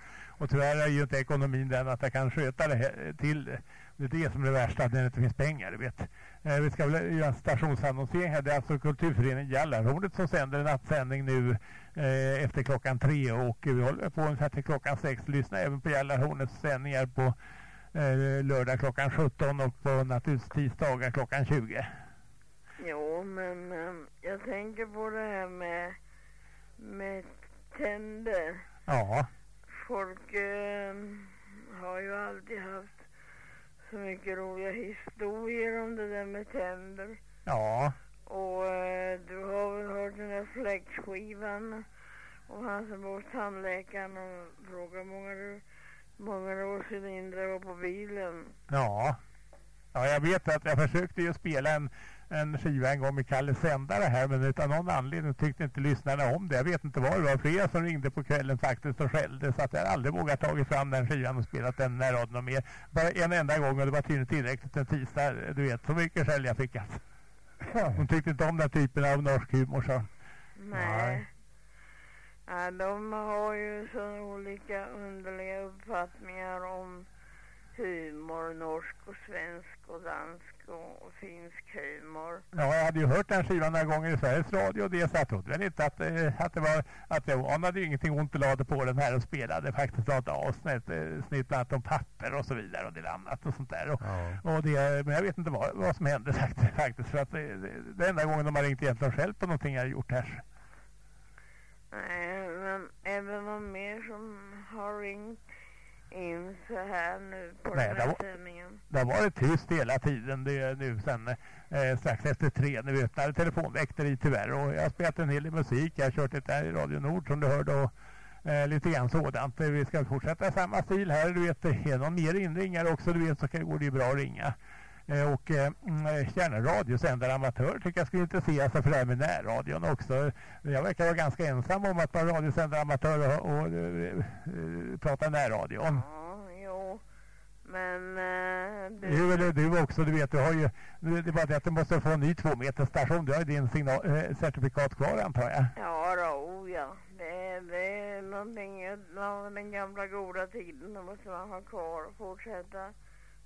och tyvärr är ju inte ekonomin den att jag kan sköta det här, till det. Det är det som är det värsta, att det inte finns pengar. Du vet. Eh, vi ska väl göra en stationsannonsering här. Det är alltså Kulturföreningen Jallarhornet som sänder en nattsändning nu eh, efter klockan tre. Och vi håller på ungefär till klockan sex. Lyssna även på Jallarhornets sändningar på lördag klockan 17 och på naturligtvis tisdagar klockan 20. Jo, men jag tänker på det här med, med tänder. Ja. Folk ehm, har ju alltid haft så mycket roliga historier om det där med tänder. Ja. Och eh, du har väl hört den där fläktskivan och han som var hos tandläkaren och frågade hur många, du- många råcylindrar var på bilen. Ja. Ja, jag vet att jag försökte ju spela en, en skiva en gång med Kalle Sändare här men utan någon anledning tyckte inte lyssnarna om det. Jag vet inte vad det var. Flera som ringde på kvällen faktiskt och skällde så att jag aldrig vågat tagit fram den skivan och spelat den när radion mer. Bara en enda gång och det var tydligen tillräckligt en tisdag. Du vet, så mycket skäll jag fick alltså. De tyckte inte om den typen av norsk humor så. Nej. Ja, de har ju så olika underliga uppfattningar om humor, norsk och svensk och dansk och finsk humor. Ja, jag hade ju hört den skivan några gånger i Sveriges Radio och det så jag trodde väl inte att, eh, att det var att jag anade ju ingenting ont och lade på den här och spelade faktiskt något avsnitt, eh, snitt bland annat om papper och så vidare och det annat och sånt där. Och, och det, men jag vet inte vad, vad som hände faktiskt, [laughs] faktiskt för att det, det, det enda gången de har ringt egentligen själv på någonting jag har gjort här. Nej, men är det någon mer som har ringt in så här nu på Nej, den det här sändningen? Det har varit tyst hela tiden det är nu sen eh, strax efter tre när vi öppnade telefonväkteri tyvärr. Och jag har spelat en hel del musik. Jag har kört det där i Radio Nord som du hörde och eh, lite grann sådant. Eh, Vi ska fortsätta samma stil här. Du vet, är det någon mer inringare också du vet så kan- går det ju bra att ringa. Eh, och eh, mm, eh, gärna radiosändare amatör tycker jag skulle intressera sig för det här med närradion också. Jag verkar vara ganska ensam om att vara radiosändare amatör och, och eh, eh, prata närradion. Ja, jo. Men eh, Det är väl du också, du vet, du har ju, det är bara det att du måste få en ny två meters station. Du har ju din signal, eh, certifikat kvar antar jag. Ja, då, ja. Det, det är någonting av den gamla goda tiden. Då måste man ha kvar och fortsätta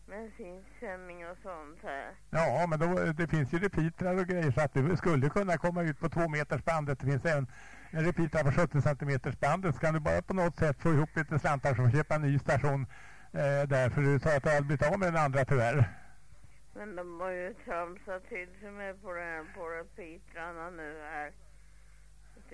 med sin sändning och sånt här. Ja, men då, det finns ju repeatrar och grejer så att du skulle kunna komma ut på två meters bandet. Det finns även en repeater på 70 centimeters bandet. Så kan du bara på något sätt få ihop lite slantar så köpa en ny station eh, där. För du sa att du hade blivit av med den andra tyvärr. Men de har ju tramsat till sig med på det här på repeatrarna nu här.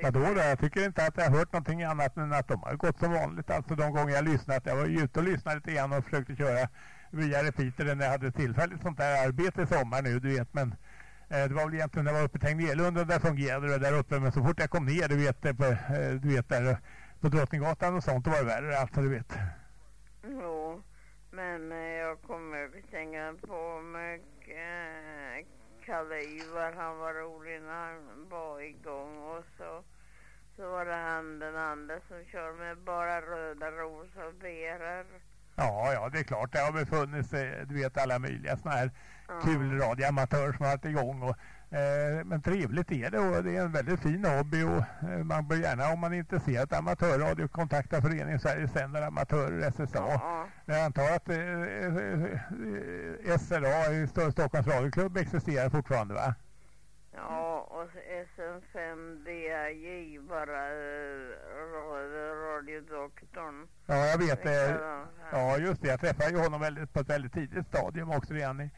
Vadå då? Jag tycker inte att jag har hört någonting annat än att de har gått som vanligt. Alltså de gånger jag lyssnat. Jag var ju ute och lyssnade lite grann och försökte köra via repeater när jag hade tillfälligt sånt där arbete i sommar nu, du vet. Men eh, det var väl egentligen när jag var uppe i Tegnérlund där fungerade det där uppe. Men så fort jag kom ner, du vet, eh, på, eh, du vet där på Drottninggatan och sånt, då var det värre alltså, du vet. Jo, men eh, jag kommer att tänka på mycket. Eh, Kalle Ivar. Han var rolig när han var igång och så, så var det han den andra som kör med bara röda rosa berar. Ja, ja, det är klart. Det har väl funnits, eh, du vet, alla möjliga såna här Ja. kul radioamatörer som har varit igång. Och, eh, men trevligt är det och det är en väldigt fin hobby och eh, man bör gärna om man är intresserad av amatörradio kontakta föreningen Sveriges sändare amatörer SSA. Ja. Jag antar att eh, eh, eh, Stö- Stockholms radioklubb, existerar fortfarande va? Ja, och SM5B bara eh, radiodoktorn. Ja, jag vet eh, det. Ja, just det. Jag träffade ju honom väldigt, på ett väldigt tidigt stadium också redan i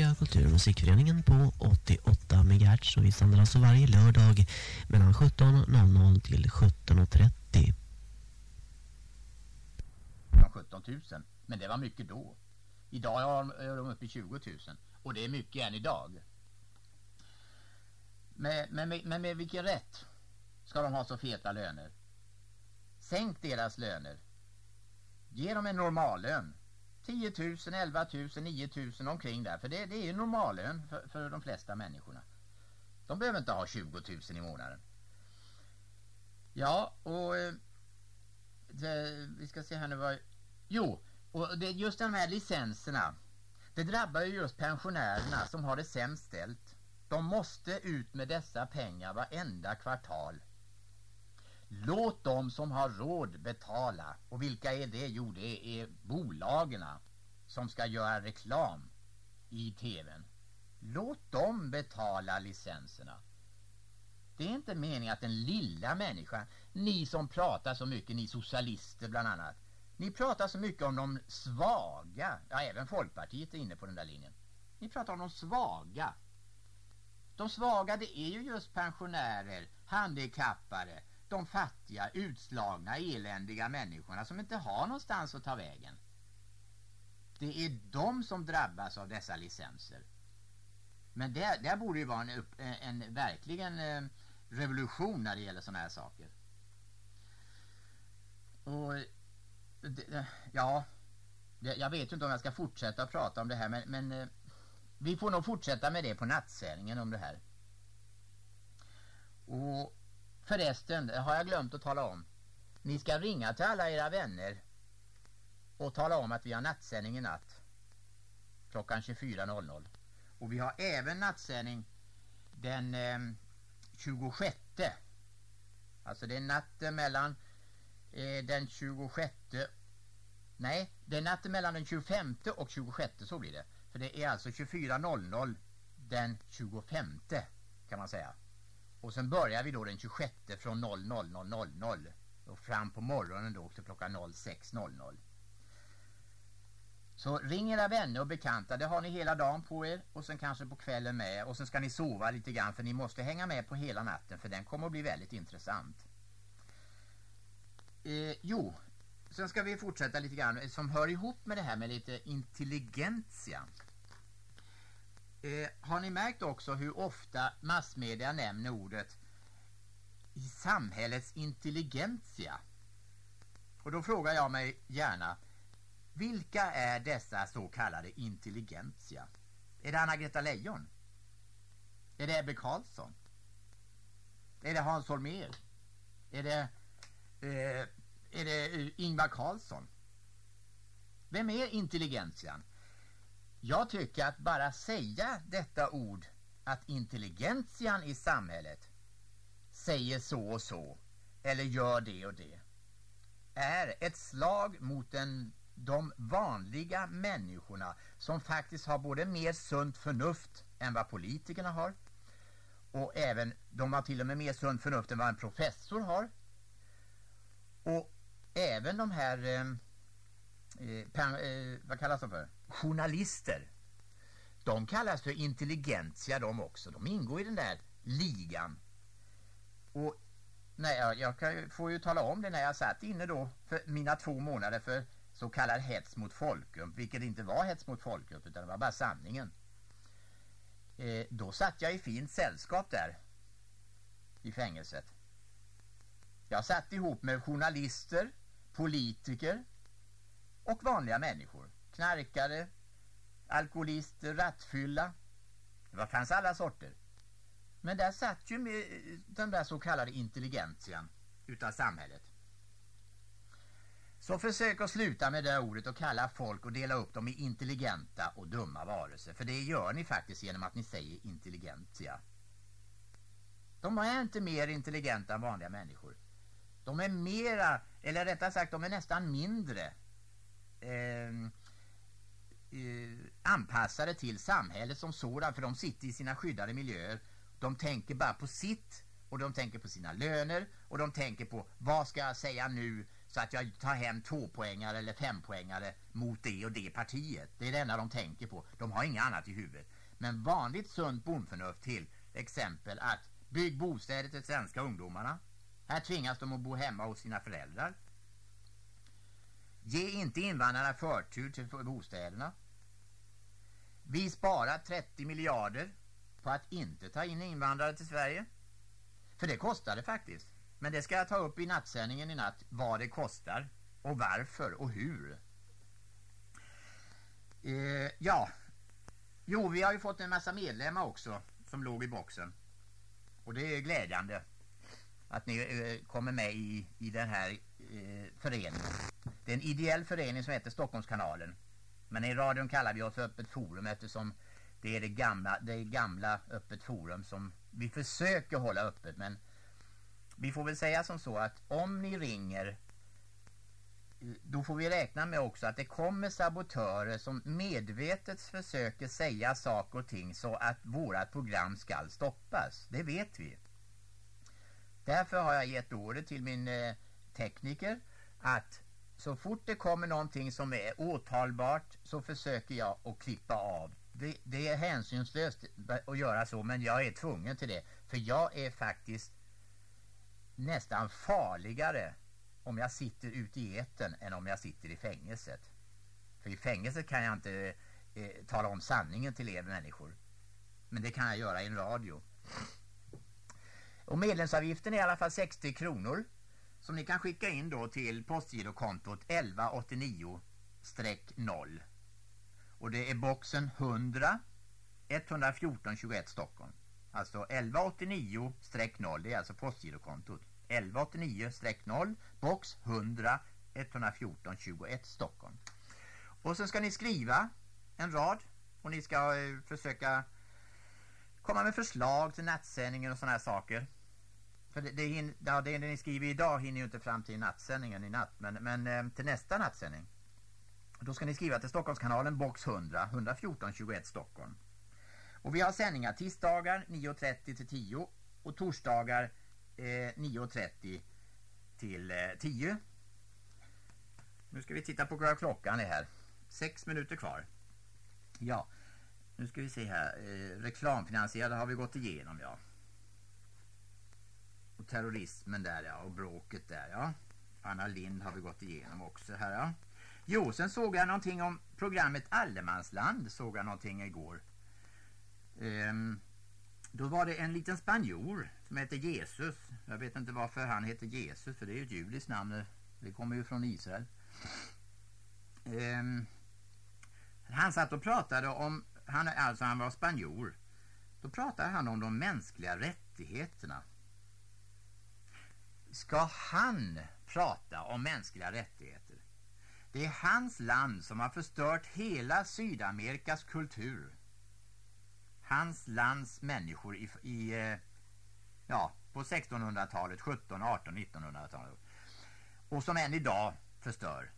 Svenska kultur- och musikföreningen på 88 MHz och vi sänder alltså varje lördag mellan 17.00 till 17.30. 17 000. Men det var mycket då. Idag är de uppe i 20 000. Och det är mycket än idag. Men, men, men, men med vilken rätt ska de ha så feta löner? Sänk deras löner. Ge dem en normallön. 10 000, 11 000, 9 000 omkring där. För det, det är ju normallön för, för de flesta människorna. De behöver inte ha 20 000 i månaden. Ja, och eh, det, vi ska se här nu vad... Jo, och det, just de här licenserna. Det drabbar ju just pensionärerna som har det sämst ställt. De måste ut med dessa pengar varenda kvartal. Låt de som har råd betala. Och vilka är det? Jo, det är bolagen som ska göra reklam i tvn. Låt dem betala licenserna. Det är inte meningen att den lilla människan, ni som pratar så mycket, ni socialister bland annat, ni pratar så mycket om de svaga. Ja, även Folkpartiet är inne på den där linjen. Ni pratar om de svaga. De svaga det är ju just pensionärer, handikappade, de fattiga, utslagna, eländiga människorna som inte har någonstans att ta vägen. Det är de som drabbas av dessa licenser. Men där, där borde ju vara en, upp, en verkligen eh, revolution när det gäller sådana här saker. Och det, eh, ja, det, jag vet inte om jag ska fortsätta prata om det här men, men eh, vi får nog fortsätta med det på nattsändningen om det här. Och förresten har jag glömt att tala om. Ni ska ringa till alla era vänner och tala om att vi har nattsändning i natt. Klockan 24.00. Och vi har även nattsändning den eh, 26. Alltså det är natten mellan eh, den 26. Nej, det är natten mellan den 25 och 26 så blir det. För det är alltså 24.00 den 25 kan man säga. Och sen börjar vi då den 26 från 00.00 och fram på morgonen då också klockan 06.00. Så ring era vänner och bekanta, det har ni hela dagen på er och sen kanske på kvällen med och sen ska ni sova lite grann för ni måste hänga med på hela natten för den kommer att bli väldigt intressant. Eh, jo, sen ska vi fortsätta lite grann eh, som hör ihop med det här med lite intelligentia. Eh, har ni märkt också hur ofta massmedia nämner ordet i samhällets intelligentia? Och då frågar jag mig gärna, vilka är dessa så kallade intelligentia? Är det Anna-Greta Leijon? Är det Ebbe Carlsson? Är det Hans Holmér? Är det, eh, är det Ingvar Carlsson? Vem är intelligentian? Jag tycker att bara säga detta ord att intelligentian i samhället säger så och så eller gör det och det är ett slag mot den, de vanliga människorna som faktiskt har både mer sunt förnuft än vad politikerna har och även de har till och med mer sunt förnuft än vad en professor har och även de här eh, eh, eh, vad kallas de för? Journalister. De kallas för intelligentia de också. De ingår i den där ligan. Och nej, jag, jag kan, får ju tala om det när jag satt inne då för mina två månader för så kallad hets mot folkgrupp, vilket inte var hets mot folkgrupp utan det var bara sanningen. Eh, då satt jag i fint sällskap där i fängelset. Jag satt ihop med journalister, politiker och vanliga människor. Knarkare, alkoholister, rattfylla. Det fanns alla sorter. Men där satt ju med den där så kallade intelligentian utav samhället. Så försök att sluta med det ordet och kalla folk och dela upp dem i intelligenta och dumma varelser. För det gör ni faktiskt genom att ni säger intelligentia. De är inte mer intelligenta än vanliga människor. De är mera, eller rättare sagt de är nästan mindre eh, eh, anpassade till samhället som sådan. För de sitter i sina skyddade miljöer. De tänker bara på sitt och de tänker på sina löner och de tänker på vad ska jag säga nu så att jag tar hem tvåpoängare eller fempoängare mot det och det partiet. Det är det enda de tänker på. De har inget annat i huvudet. Men vanligt sunt bondförnuft till exempel att bygg bostäder till svenska ungdomarna. Här tvingas de att bo hemma hos sina föräldrar. Ge inte invandrarna förtur till bostäderna. Vi sparar 30 miljarder på att inte ta in invandrare till Sverige. För det kostar det faktiskt. Men det ska jag ta upp i nattsändningen i natt. Vad det kostar och varför och hur. Eh, ja. Jo, vi har ju fått en massa medlemmar också som låg i boxen. Och det är glädjande att ni eh, kommer med i, i den här eh, föreningen. Det är en ideell förening som heter Stockholmskanalen. Men i radion kallar vi oss för Öppet Forum eftersom det är det gamla, det gamla Öppet Forum som vi försöker hålla öppet. Men vi får väl säga som så att om ni ringer då får vi räkna med också att det kommer sabotörer som medvetet försöker säga saker och ting så att vårat program ska stoppas. Det vet vi. Därför har jag gett ordet till min eh, tekniker att så fort det kommer någonting som är åtalbart så försöker jag att klippa av. Det, det är hänsynslöst att göra så men jag är tvungen till det. För jag är faktiskt nästan farligare om jag sitter ute i eten än om jag sitter i fängelset. För i fängelset kan jag inte eh, tala om sanningen till er människor. Men det kan jag göra i en radio. Och medlemsavgiften är i alla fall 60 kronor. Som ni kan skicka in då till postgirokontot 1189-0. Och det är boxen 100 114 21 Stockholm. Alltså 1189-0, det är alltså postgirokontot. 1189-0, box 100 114 21 Stockholm. Och så ska ni skriva en rad och ni ska eh, försöka komma med förslag till nattsändningen och sådana här saker. För det, det, hin, ja, det ni skriver idag hinner ju inte fram till nattsändningen i natt, men, men eh, till nästa nattsändning. Då ska ni skriva till Stockholmskanalen box 100 114 21 Stockholm. Och vi har sändningar tisdagar 9.30 till 10 och torsdagar Eh, 9.30 till eh, 10. Nu ska vi titta på vad klockan är här. Sex minuter kvar. Ja, nu ska vi se här. Eh, reklamfinansierade har vi gått igenom, ja. Och terrorismen där, ja. Och bråket där, ja. Anna Lind har vi gått igenom också här, ja. Jo, sen såg jag någonting om programmet Allemansland. Såg jag någonting igår. Ehm, då var det en liten spanjor som hette Jesus. Jag vet inte varför han heter Jesus, för det är ju ett judiskt namn. Det kommer ju från Israel. Um, han satt och pratade om, han, alltså han var spanjor. Då pratade han om de mänskliga rättigheterna. Ska han prata om mänskliga rättigheter? Det är hans land som har förstört hela Sydamerikas kultur. Hans lands människor i, i eh, ja, på 1600-talet, 17, 18, 1900-talet. Och som än idag förstör.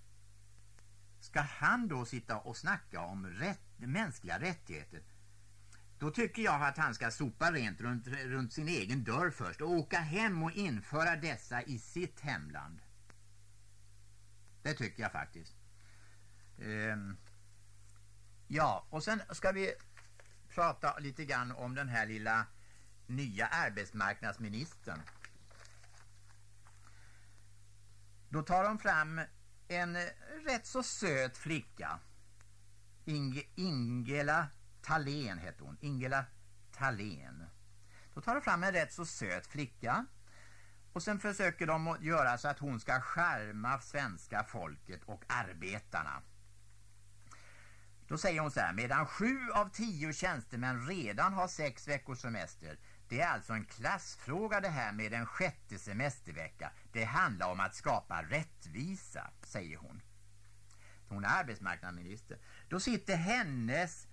Ska han då sitta och snacka om rätt, mänskliga rättigheter? Då tycker jag att han ska sopa rent runt, runt sin egen dörr först och åka hem och införa dessa i sitt hemland. Det tycker jag faktiskt. Ehm. ja, och sen ska vi prata lite grann om den här lilla nya arbetsmarknadsministern. Då tar de fram en rätt så söt flicka. Inge, Ingela Thalén heter hon. Ingela Thalén. Då tar de fram en rätt så söt flicka. Och sen försöker de göra så att hon ska skärma svenska folket och arbetarna. Då säger hon så här, medan sju av tio tjänstemän redan har sex veckors semester. Det är alltså en klassfråga det här med en sjätte semestervecka. Det handlar om att skapa rättvisa, säger hon. Hon är arbetsmarknadsminister. Då sitter hennes,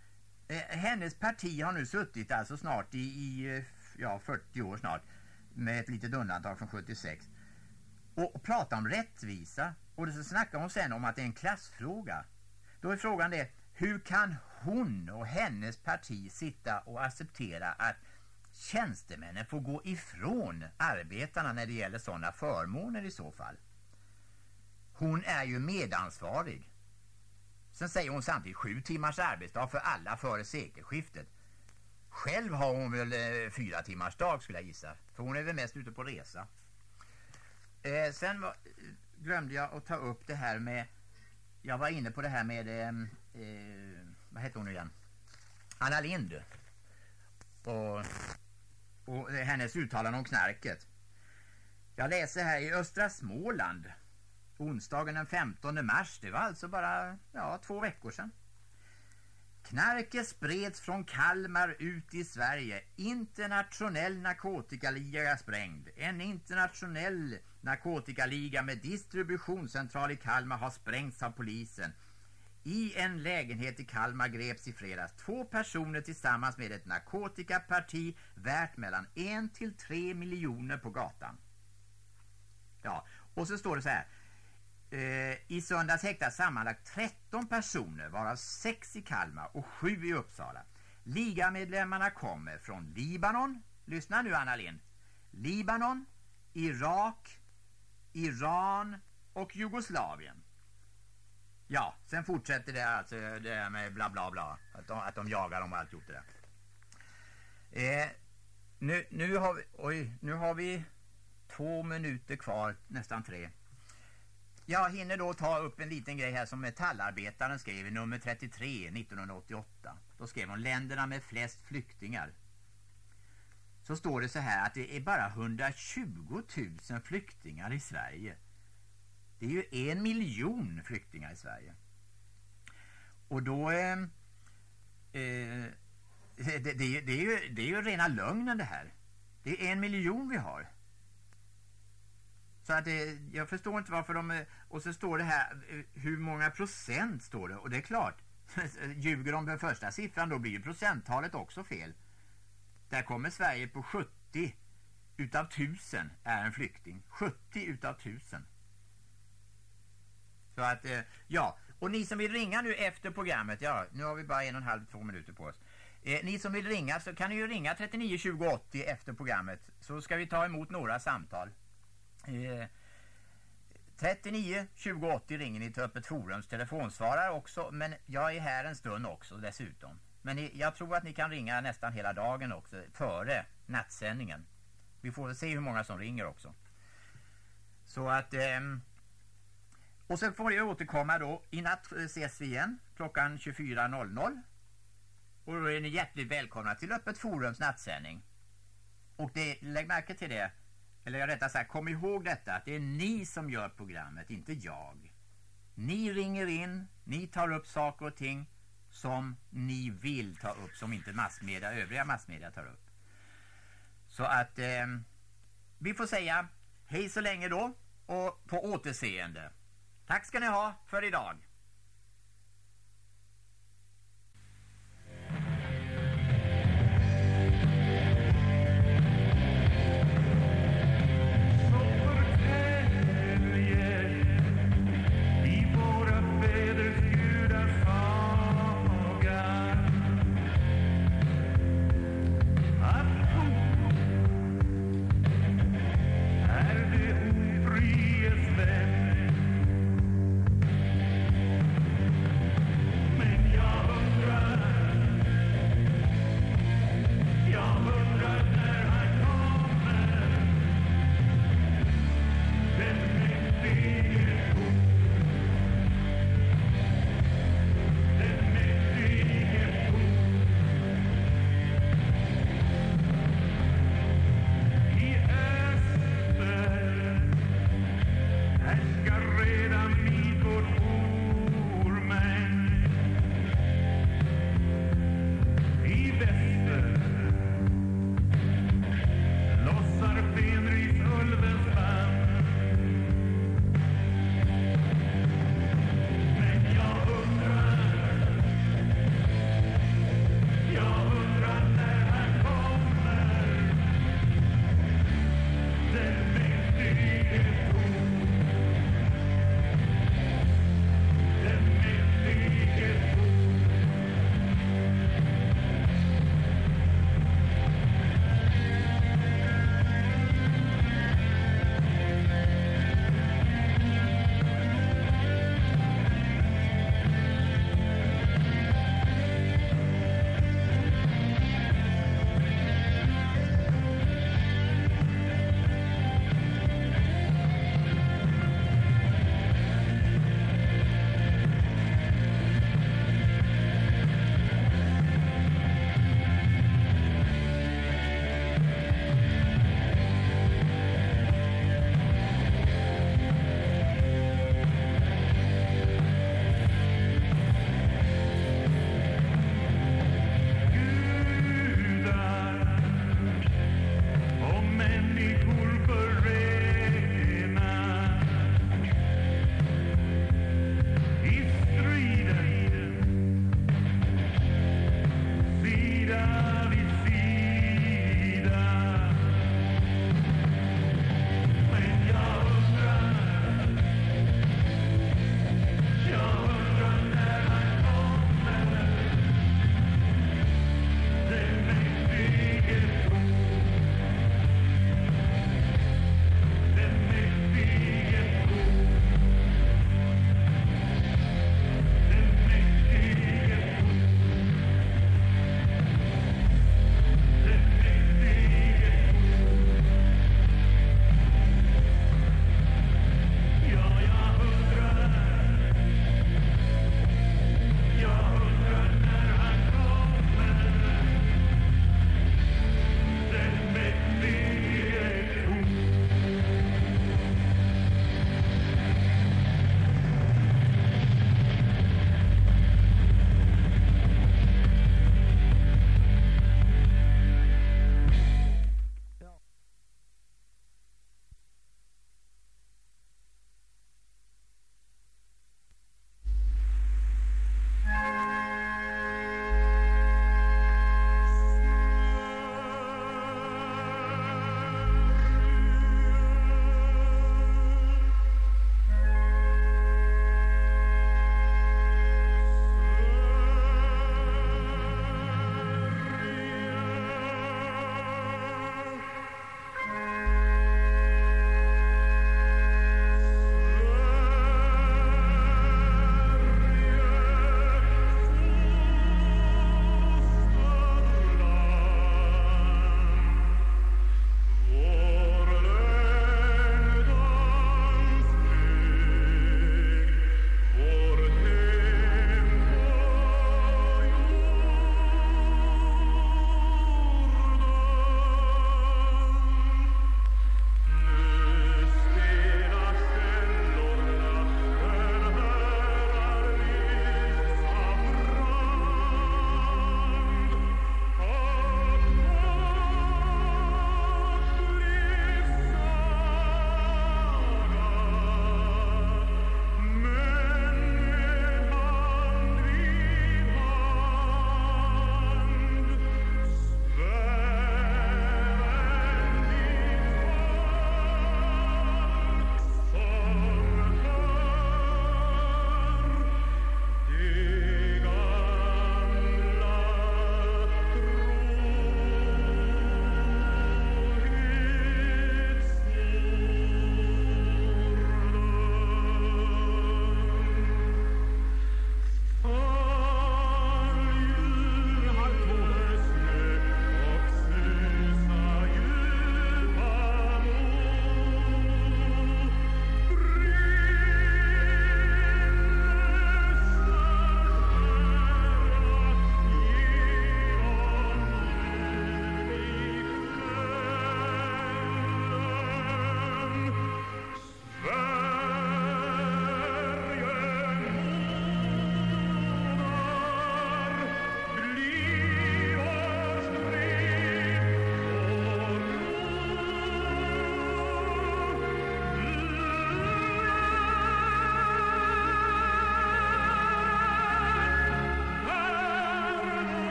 eh, hennes parti har nu suttit alltså snart i, i eh, ja, 40 år snart. Med ett litet undantag från 76. Och, och pratar om rättvisa. Och så snackar hon sen om att det är en klassfråga. Då är frågan det, hur kan hon och hennes parti sitta och acceptera att tjänstemännen får gå ifrån arbetarna när det gäller sådana förmåner i så fall? hon är ju medansvarig. Sen säger hon samtidigt sju timmars arbetsdag för alla före sekelskiftet. Själv har hon väl eh, fyra timmars dag skulle jag gissa. För hon är väl mest ute på resa. Eh, sen var, eh, glömde jag att ta upp det här med... Jag var inne på det här med... Eh, eh, vad heter hon nu igen? Anna Lind. Och, och hennes uttalande om knarket. Jag läser här i Östra Småland. Onsdagen den 15 mars. Det var alltså bara ja, två veckor sedan. Knarket spreds från Kalmar ut i Sverige. Internationell narkotikaliga sprängd. En internationell narkotikaliga med distributionscentral i Kalmar har sprängts av polisen. I en lägenhet i Kalmar greps i fredags två personer tillsammans med ett narkotikaparti värt mellan en till tre miljoner på gatan. Ja, och så står det så här. Eh, I söndags häktas sammanlagt 13 personer varav 6 i Kalmar och 7 i Uppsala. Ligamedlemmarna kommer från Libanon, lyssna nu Anna Lind, Libanon, Irak, Iran och Jugoslavien. Ja, sen fortsätter det alltså det här med bla bla bla, att de, att de jagar dem och alltihop det där. Eh, nu, nu, har vi, oj, nu har vi två minuter kvar, nästan tre. Jag hinner då ta upp en liten grej här som Metallarbetaren skrev i nummer 33 1988. Då skrev hon länderna med flest flyktingar. Så står det så här att det är bara 120 000 flyktingar i Sverige. Det är ju en miljon flyktingar i Sverige. Och då... Eh, eh, det, det, det, är ju, det är ju rena lögnen det här. Det är en miljon vi har. Så att det, jag förstår inte varför de... Eh, och så står det här, eh, hur många procent står det. Och det är klart, [laughs] ljuger de den första siffran då blir ju procenttalet också fel. Där kommer Sverige på 70 utav 1000 är en flykting. 70 utav 1000. Så att, eh, ja. Och ni som vill ringa nu efter programmet, ja, nu har vi bara en och en halv, två minuter på oss. Eh, ni som vill ringa så kan ni ju ringa 39 20 80 efter programmet. Så ska vi ta emot några samtal. Eh, 39 20 80 ringer ni till Öppet Forums telefonsvarare också. Men jag är här en stund också dessutom. Men ni, jag tror att ni kan ringa nästan hela dagen också före nattsändningen. Vi får se hur många som ringer också. Så att... ehm, och sen får jag återkomma då. I natt ses vi igen klockan 24.00. Och då är ni hjärtligt välkomna till Öppet Forums nattsändning. Och det, lägg märke till det. Eller rättare sagt, kom ihåg detta. Att det är ni som gör programmet, inte jag. Ni ringer in, ni tar upp saker och ting som ni vill ta upp. Som inte massmedia, övriga massmedia tar upp. Så att eh, vi får säga hej så länge då. Och på återseende. Tack ska ni ha för idag.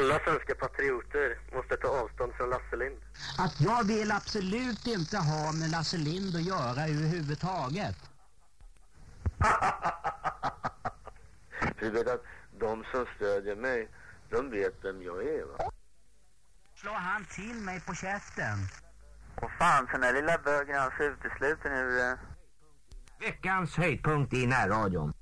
Alla svenska patrioter måste ta avstånd från Lasse Lind. Att jag vill absolut inte ha med Lasse Lind att göra överhuvudtaget. [laughs] du vet att de som stödjer mig, de vet vem jag är va? Slå han till mig på käften. Och fan, den där lilla bögen är alltså utesluten ur... Eh, Veckans höjdpunkt i närradion.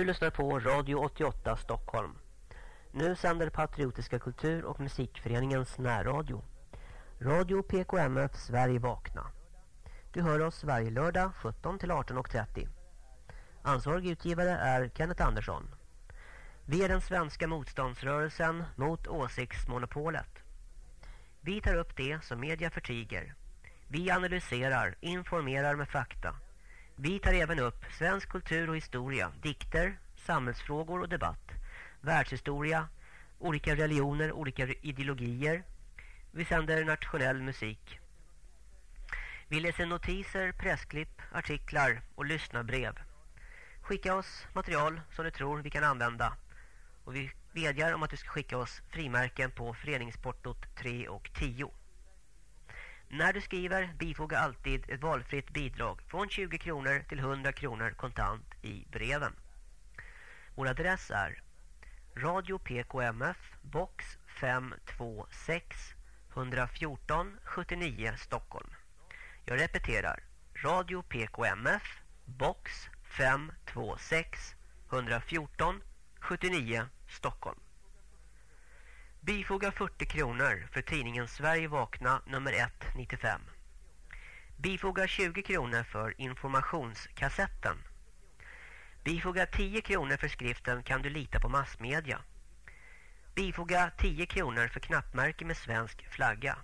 Du lyssnar på Radio 88 Stockholm. Nu sänder Patriotiska kultur- och musikföreningens närradio. Radio PKMF Sverige vakna. Du hör oss varje lördag 17-18.30. Ansvarig utgivare är Kenneth Andersson. Vi är den svenska motståndsrörelsen mot åsiktsmonopolet. Vi tar upp det som media förtiger. Vi analyserar, informerar med fakta. Vi tar även upp svensk kultur och historia, dikter, samhällsfrågor och debatt, världshistoria, olika religioner, olika ideologier. Vi sänder nationell musik. Vi läser notiser, pressklipp, artiklar och lyssnarbrev. Skicka oss material som du tror vi kan använda. Och vi vädjar om att du ska skicka oss frimärken på föreningsportot 3 och 10. När du skriver bifoga alltid ett valfritt bidrag från 20 kronor till 100 kronor kontant i breven. Vår adress är Radio PKMF box 526 114 79 Stockholm. Jag repeterar. Radio PKMF box 526 114 79 Stockholm. Bifoga 40 kronor för tidningen Sverige vakna nummer 1 95. Bifoga 20 kronor för informationskassetten. Bifoga 10 kronor för skriften Kan du lita på massmedia. Bifoga 10 kronor för knappmärke med svensk flagga.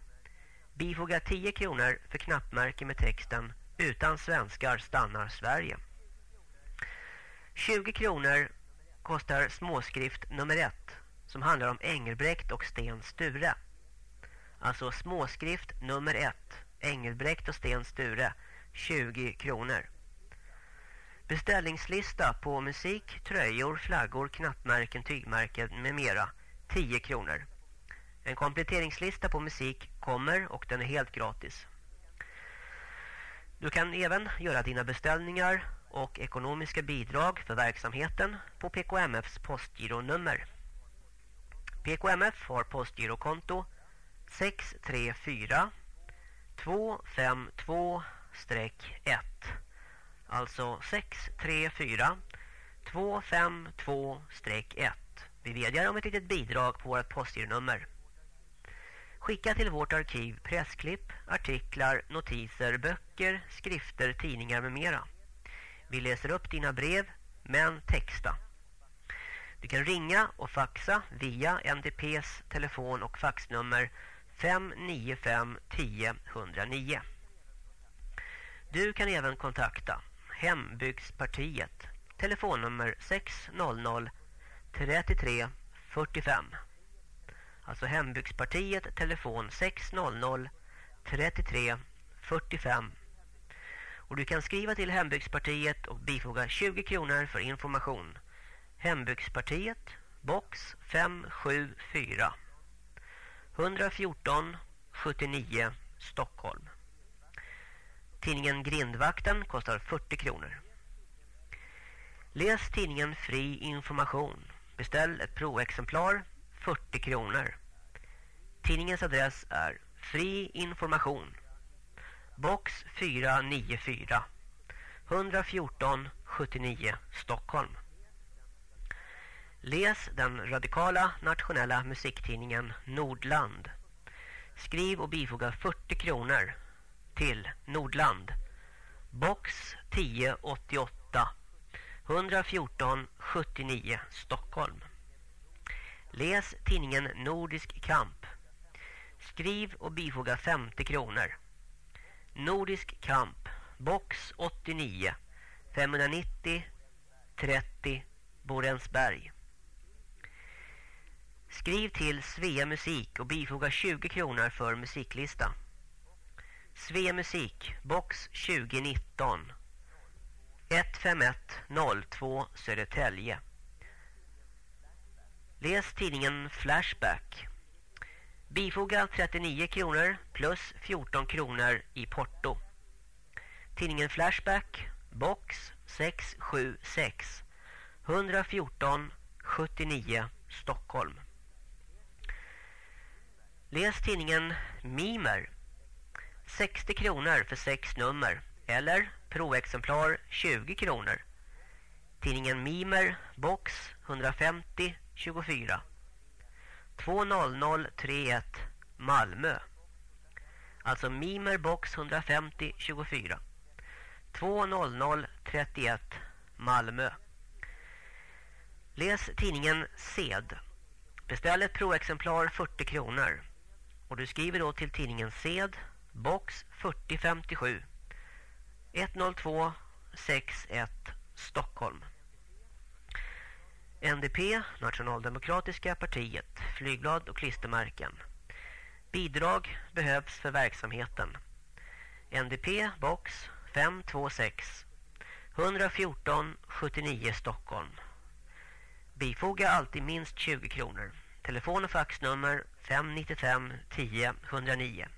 Bifoga 10 kronor för knappmärke med texten Utan svenskar stannar Sverige. 20 kronor kostar småskrift nummer 1 som handlar om Engelbrekt och Sten Sture. Alltså småskrift nummer 1 Engelbrekt och Sten Sture 20 kronor. Beställningslista på musik, tröjor, flaggor, knappmärken, tygmärken med mera 10 kronor. En kompletteringslista på musik kommer och den är helt gratis. Du kan även göra dina beställningar och ekonomiska bidrag för verksamheten på PKMFs postgironummer. PKMF har postgirokonto 634 252-1 Alltså 634 252-1 Vi vädjar om ett litet bidrag på vårt postgironummer. Skicka till vårt arkiv pressklipp, artiklar, notiser, böcker, skrifter, tidningar med mera. Vi läser upp dina brev, men texta. Du kan ringa och faxa via NDPs telefon- och faxnummer 595 10 109. Du kan även kontakta Hembygdspartiet, telefonnummer 600 33 45. Alltså Hembygdspartiet, telefon 600 33 45. Och du kan skriva till Hembygdspartiet och bifoga 20 kronor för information. Hembygdspartiet, box 574. 114 79 Stockholm. Tidningen Grindvakten kostar 40 kronor. Läs tidningen Fri information. Beställ ett provexemplar 40 kronor. Tidningens adress är Fri information. Box 494. 114 79 Stockholm. Läs den radikala nationella musiktidningen Nordland. Skriv och bifoga 40 kronor till Nordland. Box 1088. 114 79 Stockholm. Läs tidningen Nordisk kamp. Skriv och bifoga 50 kronor. Nordisk kamp. Box 89. 590 30 Borensberg. Skriv till Svea Musik och bifoga 20 kronor för musiklista. Svea Musik, box 2019. 15102 Södertälje. Läs tidningen Flashback. Bifoga 39 kronor plus 14 kronor i porto. Tidningen Flashback, box 676. 114 79 Stockholm. Läs tidningen Mimer. 60 kronor för sex nummer eller provexemplar 20 kronor. Tidningen Mimer, box 150 24. 20031 Malmö. Alltså Mimer box 150 24. 20031 Malmö. Läs tidningen Sed. Beställ ett provexemplar 40 kronor. Och du skriver då till tidningen Sed, box 4057 102 61 Stockholm. NDP, Nationaldemokratiska partiet, flygblad och klistermärken. Bidrag behövs för verksamheten. NDP, box 526 114 79 Stockholm. Bifoga alltid minst 20 kronor. Telefon och faxnummer 595 10 109.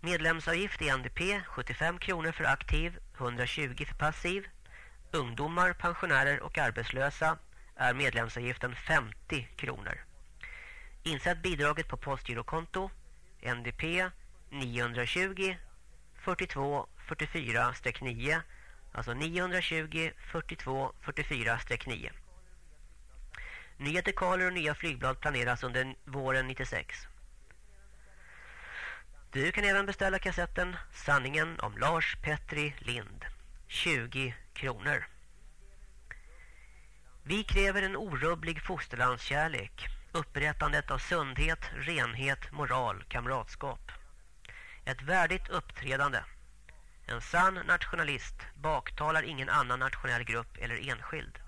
Medlemsavgift i NDP 75 kronor för aktiv, 120 för passiv. Ungdomar, pensionärer och arbetslösa är medlemsavgiften 50 kronor. Insätt bidraget på postgirokonto NDP 920 42 44-9 alltså 920 42 44-9. Nya dekaler och nya flygblad planeras under våren 96. Du kan även beställa kassetten Sanningen om Lars Petri Lind. 20 kronor. Vi kräver en orubblig fosterlandskärlek, upprättandet av sundhet, renhet, moral, kamratskap. Ett värdigt uppträdande. En sann nationalist baktalar ingen annan nationell grupp eller enskild.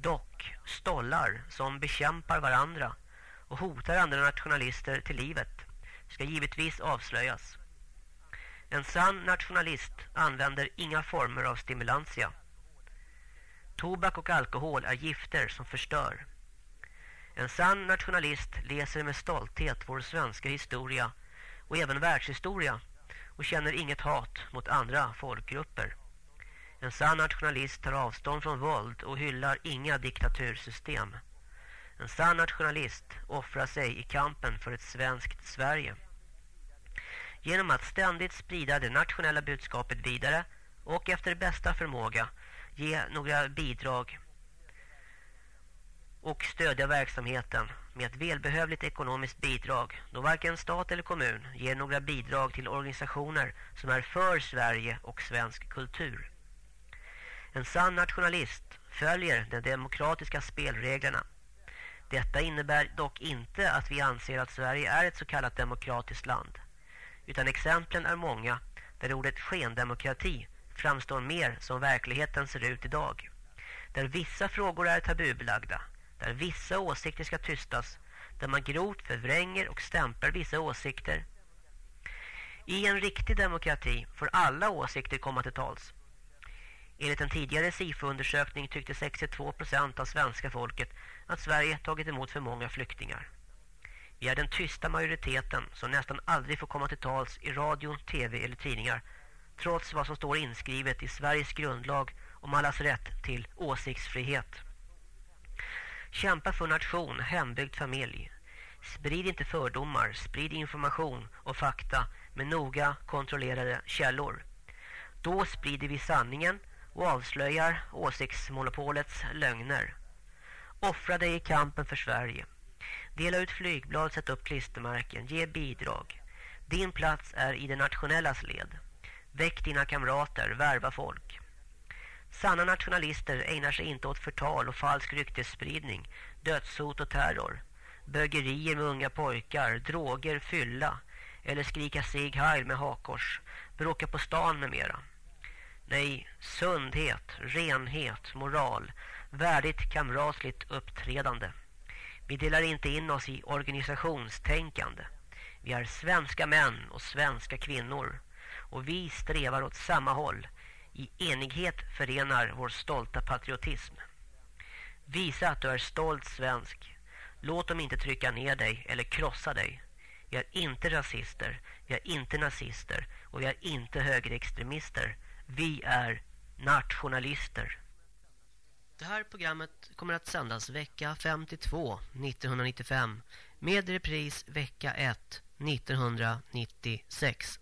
Dock stollar som bekämpar varandra och hotar andra nationalister till livet ska givetvis avslöjas. En sann nationalist använder inga former av stimulantia. Tobak och alkohol är gifter som förstör. En sann nationalist läser med stolthet vår svenska historia och även världshistoria och känner inget hat mot andra folkgrupper. En sann nationalist tar avstånd från våld och hyllar inga diktatursystem. En sann nationalist offrar sig i kampen för ett svenskt Sverige. Genom att ständigt sprida det nationella budskapet vidare och efter bästa förmåga ge några bidrag och stödja verksamheten med ett välbehövligt ekonomiskt bidrag då varken stat eller kommun ger några bidrag till organisationer som är för Sverige och svensk kultur. En sann nationalist följer de demokratiska spelreglerna. Detta innebär dock inte att vi anser att Sverige är ett så kallat demokratiskt land. Utan exemplen är många där ordet skendemokrati framstår mer som verkligheten ser ut idag. Där vissa frågor är tabubelagda, där vissa åsikter ska tystas, där man grovt förvränger och stämplar vissa åsikter. I en riktig demokrati får alla åsikter komma till tals. Enligt en tidigare SIFO-undersökning tyckte 62% av svenska folket att Sverige tagit emot för många flyktingar. Vi är den tysta majoriteten som nästan aldrig får komma till tals i radio, tv eller tidningar trots vad som står inskrivet i Sveriges grundlag om allas rätt till åsiktsfrihet. Kämpa för nation, hembygd, familj. Sprid inte fördomar, sprid information och fakta med noga kontrollerade källor. Då sprider vi sanningen och avslöjar åsiktsmonopolets lögner. Offra dig i kampen för Sverige. Dela ut flygblad, sätt upp klistermärken, ge bidrag. Din plats är i det nationellas led. Väck dina kamrater, värva folk. Sanna nationalister ägnar sig inte åt förtal och falsk ryktesspridning, dödshot och terror. Bögerier med unga pojkar, droger, fylla eller skrika sig heil med hakors, bråka på stan med mera. Nej, sundhet, renhet, moral, värdigt kamratligt uppträdande. Vi delar inte in oss i organisationstänkande. Vi är svenska män och svenska kvinnor och vi strävar åt samma håll. I enighet förenar vår stolta patriotism. Visa att du är stolt svensk. Låt dem inte trycka ner dig eller krossa dig. Vi är inte rasister, vi är inte nazister och vi är inte högerextremister. Vi är nationalister. Det här programmet kommer att sändas vecka 52 1995 med repris vecka 1 1996.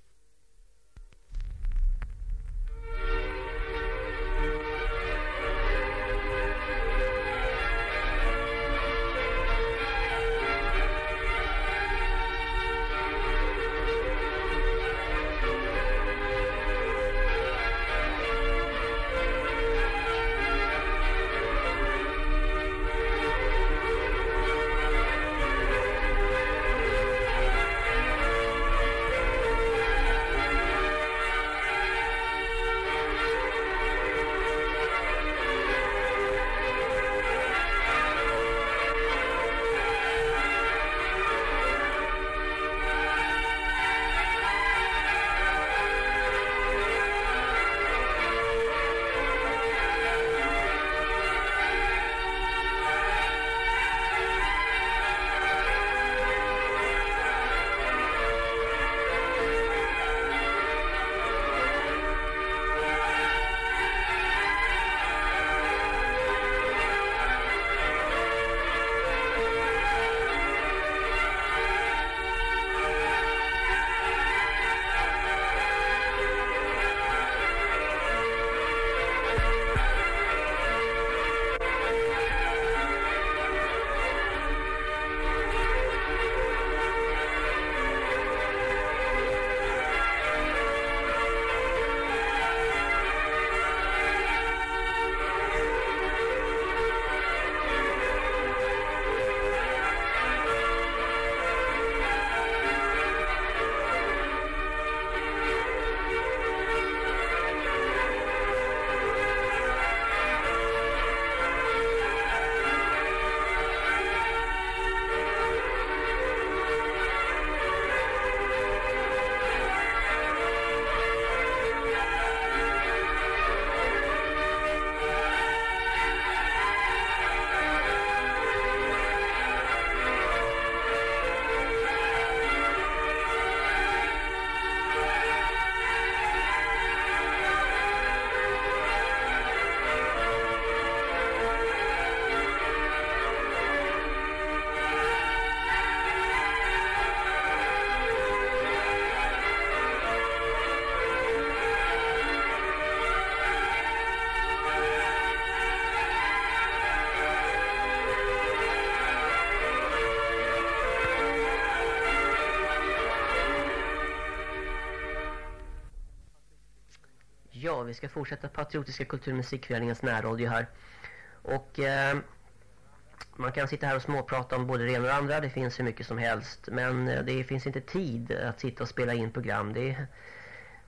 Ska fortsätta Patriotiska kulturmusikföreningens närradio här. Och eh, man kan sitta här och småprata om både det ena och det andra. Det finns hur mycket som helst. Men eh, det finns inte tid att sitta och spela in program. Det är,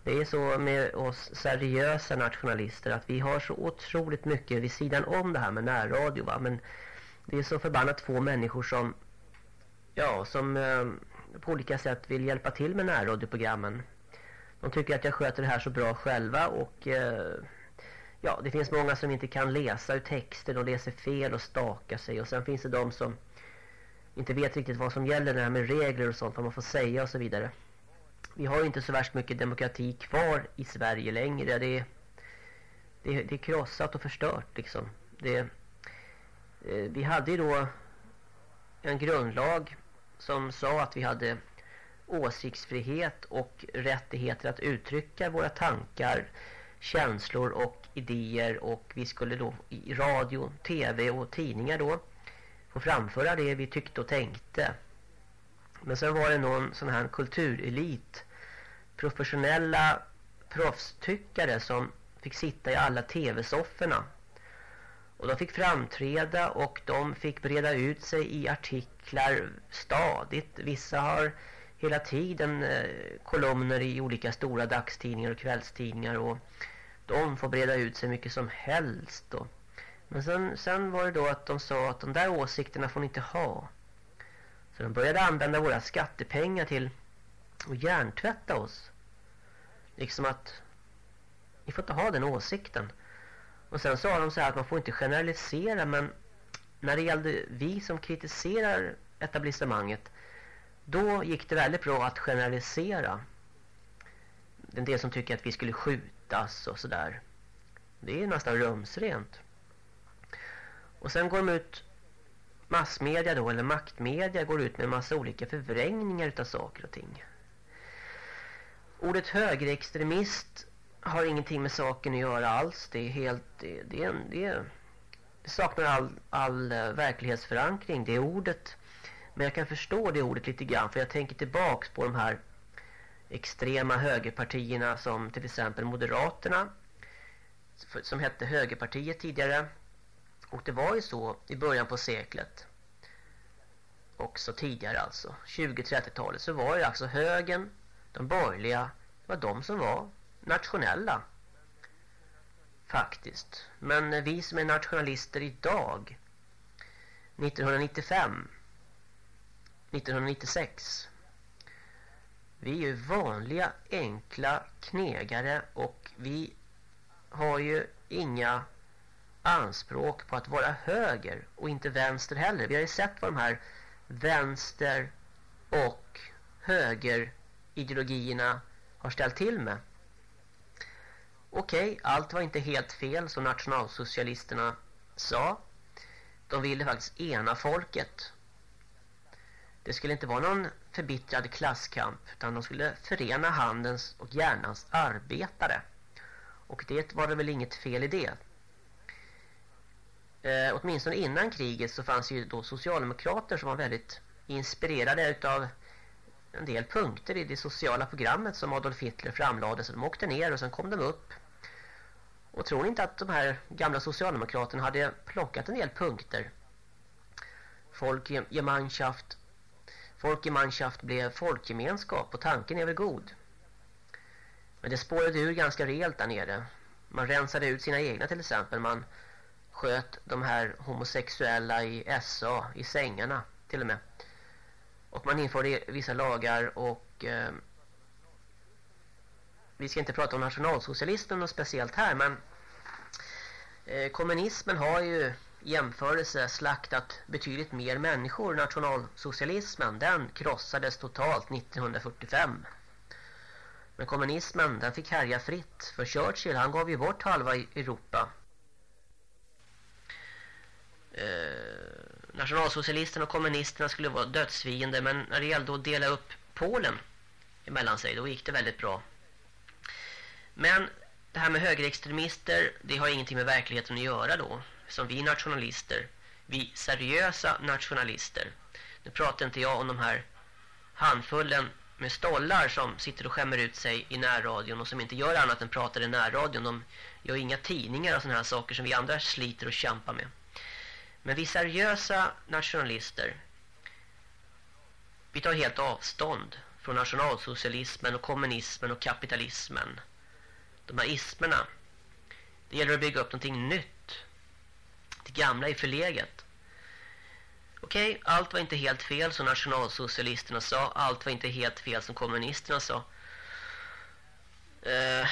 det är så med oss seriösa nationalister att vi har så otroligt mycket vid sidan om det här med närradio. Va? Men det är så förbannat få människor som, ja, som eh, på olika sätt vill hjälpa till med närradioprogrammen. De tycker att jag sköter det här så bra själva och eh, ja, det finns många som inte kan läsa ur texten och läser fel och stakar sig. Och sen finns det de som inte vet riktigt vad som gäller det här med regler och sånt, vad man får säga och så vidare. Vi har ju inte så värst mycket demokrati kvar i Sverige längre. Det är, det, det är krossat och förstört liksom. Det, eh, vi hade ju då en grundlag som sa att vi hade åsiktsfrihet och rättigheter att uttrycka våra tankar, känslor och idéer och vi skulle då i radio, tv och tidningar då få framföra det vi tyckte och tänkte. Men sen var det någon sån här kulturelit, professionella proffstyckare som fick sitta i alla tv-sofforna. Och de fick framträda och de fick breda ut sig i artiklar stadigt. Vissa har hela tiden eh, kolumner i olika stora dagstidningar och kvällstidningar och de får breda ut sig mycket som helst då. Men sen, sen var det då att de sa att de där åsikterna får ni inte ha. Så de började använda våra skattepengar till att hjärntvätta oss. Liksom att ni får inte ha den åsikten. Och sen sa de så här att man får inte generalisera men när det gällde vi som kritiserar etablissemanget då gick det väldigt bra att generalisera. En del som tycker att vi skulle skjutas och sådär. Det är nästan rumsrent. Och sen går de ut massmedia då, eller maktmedia går ut med en massa olika förvrängningar utav saker och ting. Ordet högerextremist har ingenting med saken att göra alls. Det är helt, det, det, det, det saknar all, all eh, verklighetsförankring, det ordet. Men jag kan förstå det ordet lite grann för jag tänker tillbaks på de här extrema högerpartierna som till exempel Moderaterna som hette Högerpartiet tidigare. Och det var ju så i början på seklet också tidigare alltså. 20-30-talet så var ju alltså högern de borgerliga var de som var nationella faktiskt. Men vi som är nationalister idag 1995 1996 vi är ju vanliga enkla knegare och vi har ju inga anspråk på att vara höger och inte vänster heller. Vi har ju sett vad de här vänster och höger ideologierna har ställt till med. Okej, allt var inte helt fel som nationalsocialisterna sa. De ville faktiskt ena folket. Det skulle inte vara någon förbittrad klasskamp utan de skulle förena handens och hjärnans arbetare. Och det var det väl inget fel i det. Eh, åtminstone innan kriget så fanns ju då socialdemokrater som var väldigt inspirerade utav en del punkter i det sociala programmet som Adolf Hitler framlade. Så de åkte ner och sen kom de upp. Och tror ni inte att de här gamla socialdemokraterna hade plockat en del punkter? Folk, Gemeinschaft, Folkgemeinschaft blev folkgemenskap och tanken är väl god. Men det spårade ur ganska rejält där nere. Man rensade ut sina egna till exempel. Man sköt de här homosexuella i SA, i sängarna till och med. Och man införde vissa lagar och eh, vi ska inte prata om nationalsocialismen och speciellt här men eh, kommunismen har ju jämförelse slaktat betydligt mer människor. Nationalsocialismen den krossades totalt 1945. Men kommunismen den fick härja fritt för Churchill han gav ju bort halva e- Europa eh, nationalsocialisterna och kommunisterna skulle vara dödsfiender men när det gällde att dela upp Polen emellan sig då gick det väldigt bra. Men det här med högerextremister det har ingenting med verkligheten att göra då. Som vi nationalister, vi seriösa nationalister. Nu pratar inte jag om de här handfullen med stollar som sitter och skämmer ut sig i närradion och som inte gör annat än pratar i närradion. De gör inga tidningar och sådana här saker som vi andra sliter och kämpar med. Men vi seriösa nationalister vi tar helt avstånd från nationalsocialismen och kommunismen och kapitalismen. De här ismerna. Det gäller att bygga upp någonting nytt. Det gamla är förlegat. Okej, okay, allt var inte helt fel som nationalsocialisterna sa. Allt var inte helt fel som kommunisterna sa. Uh,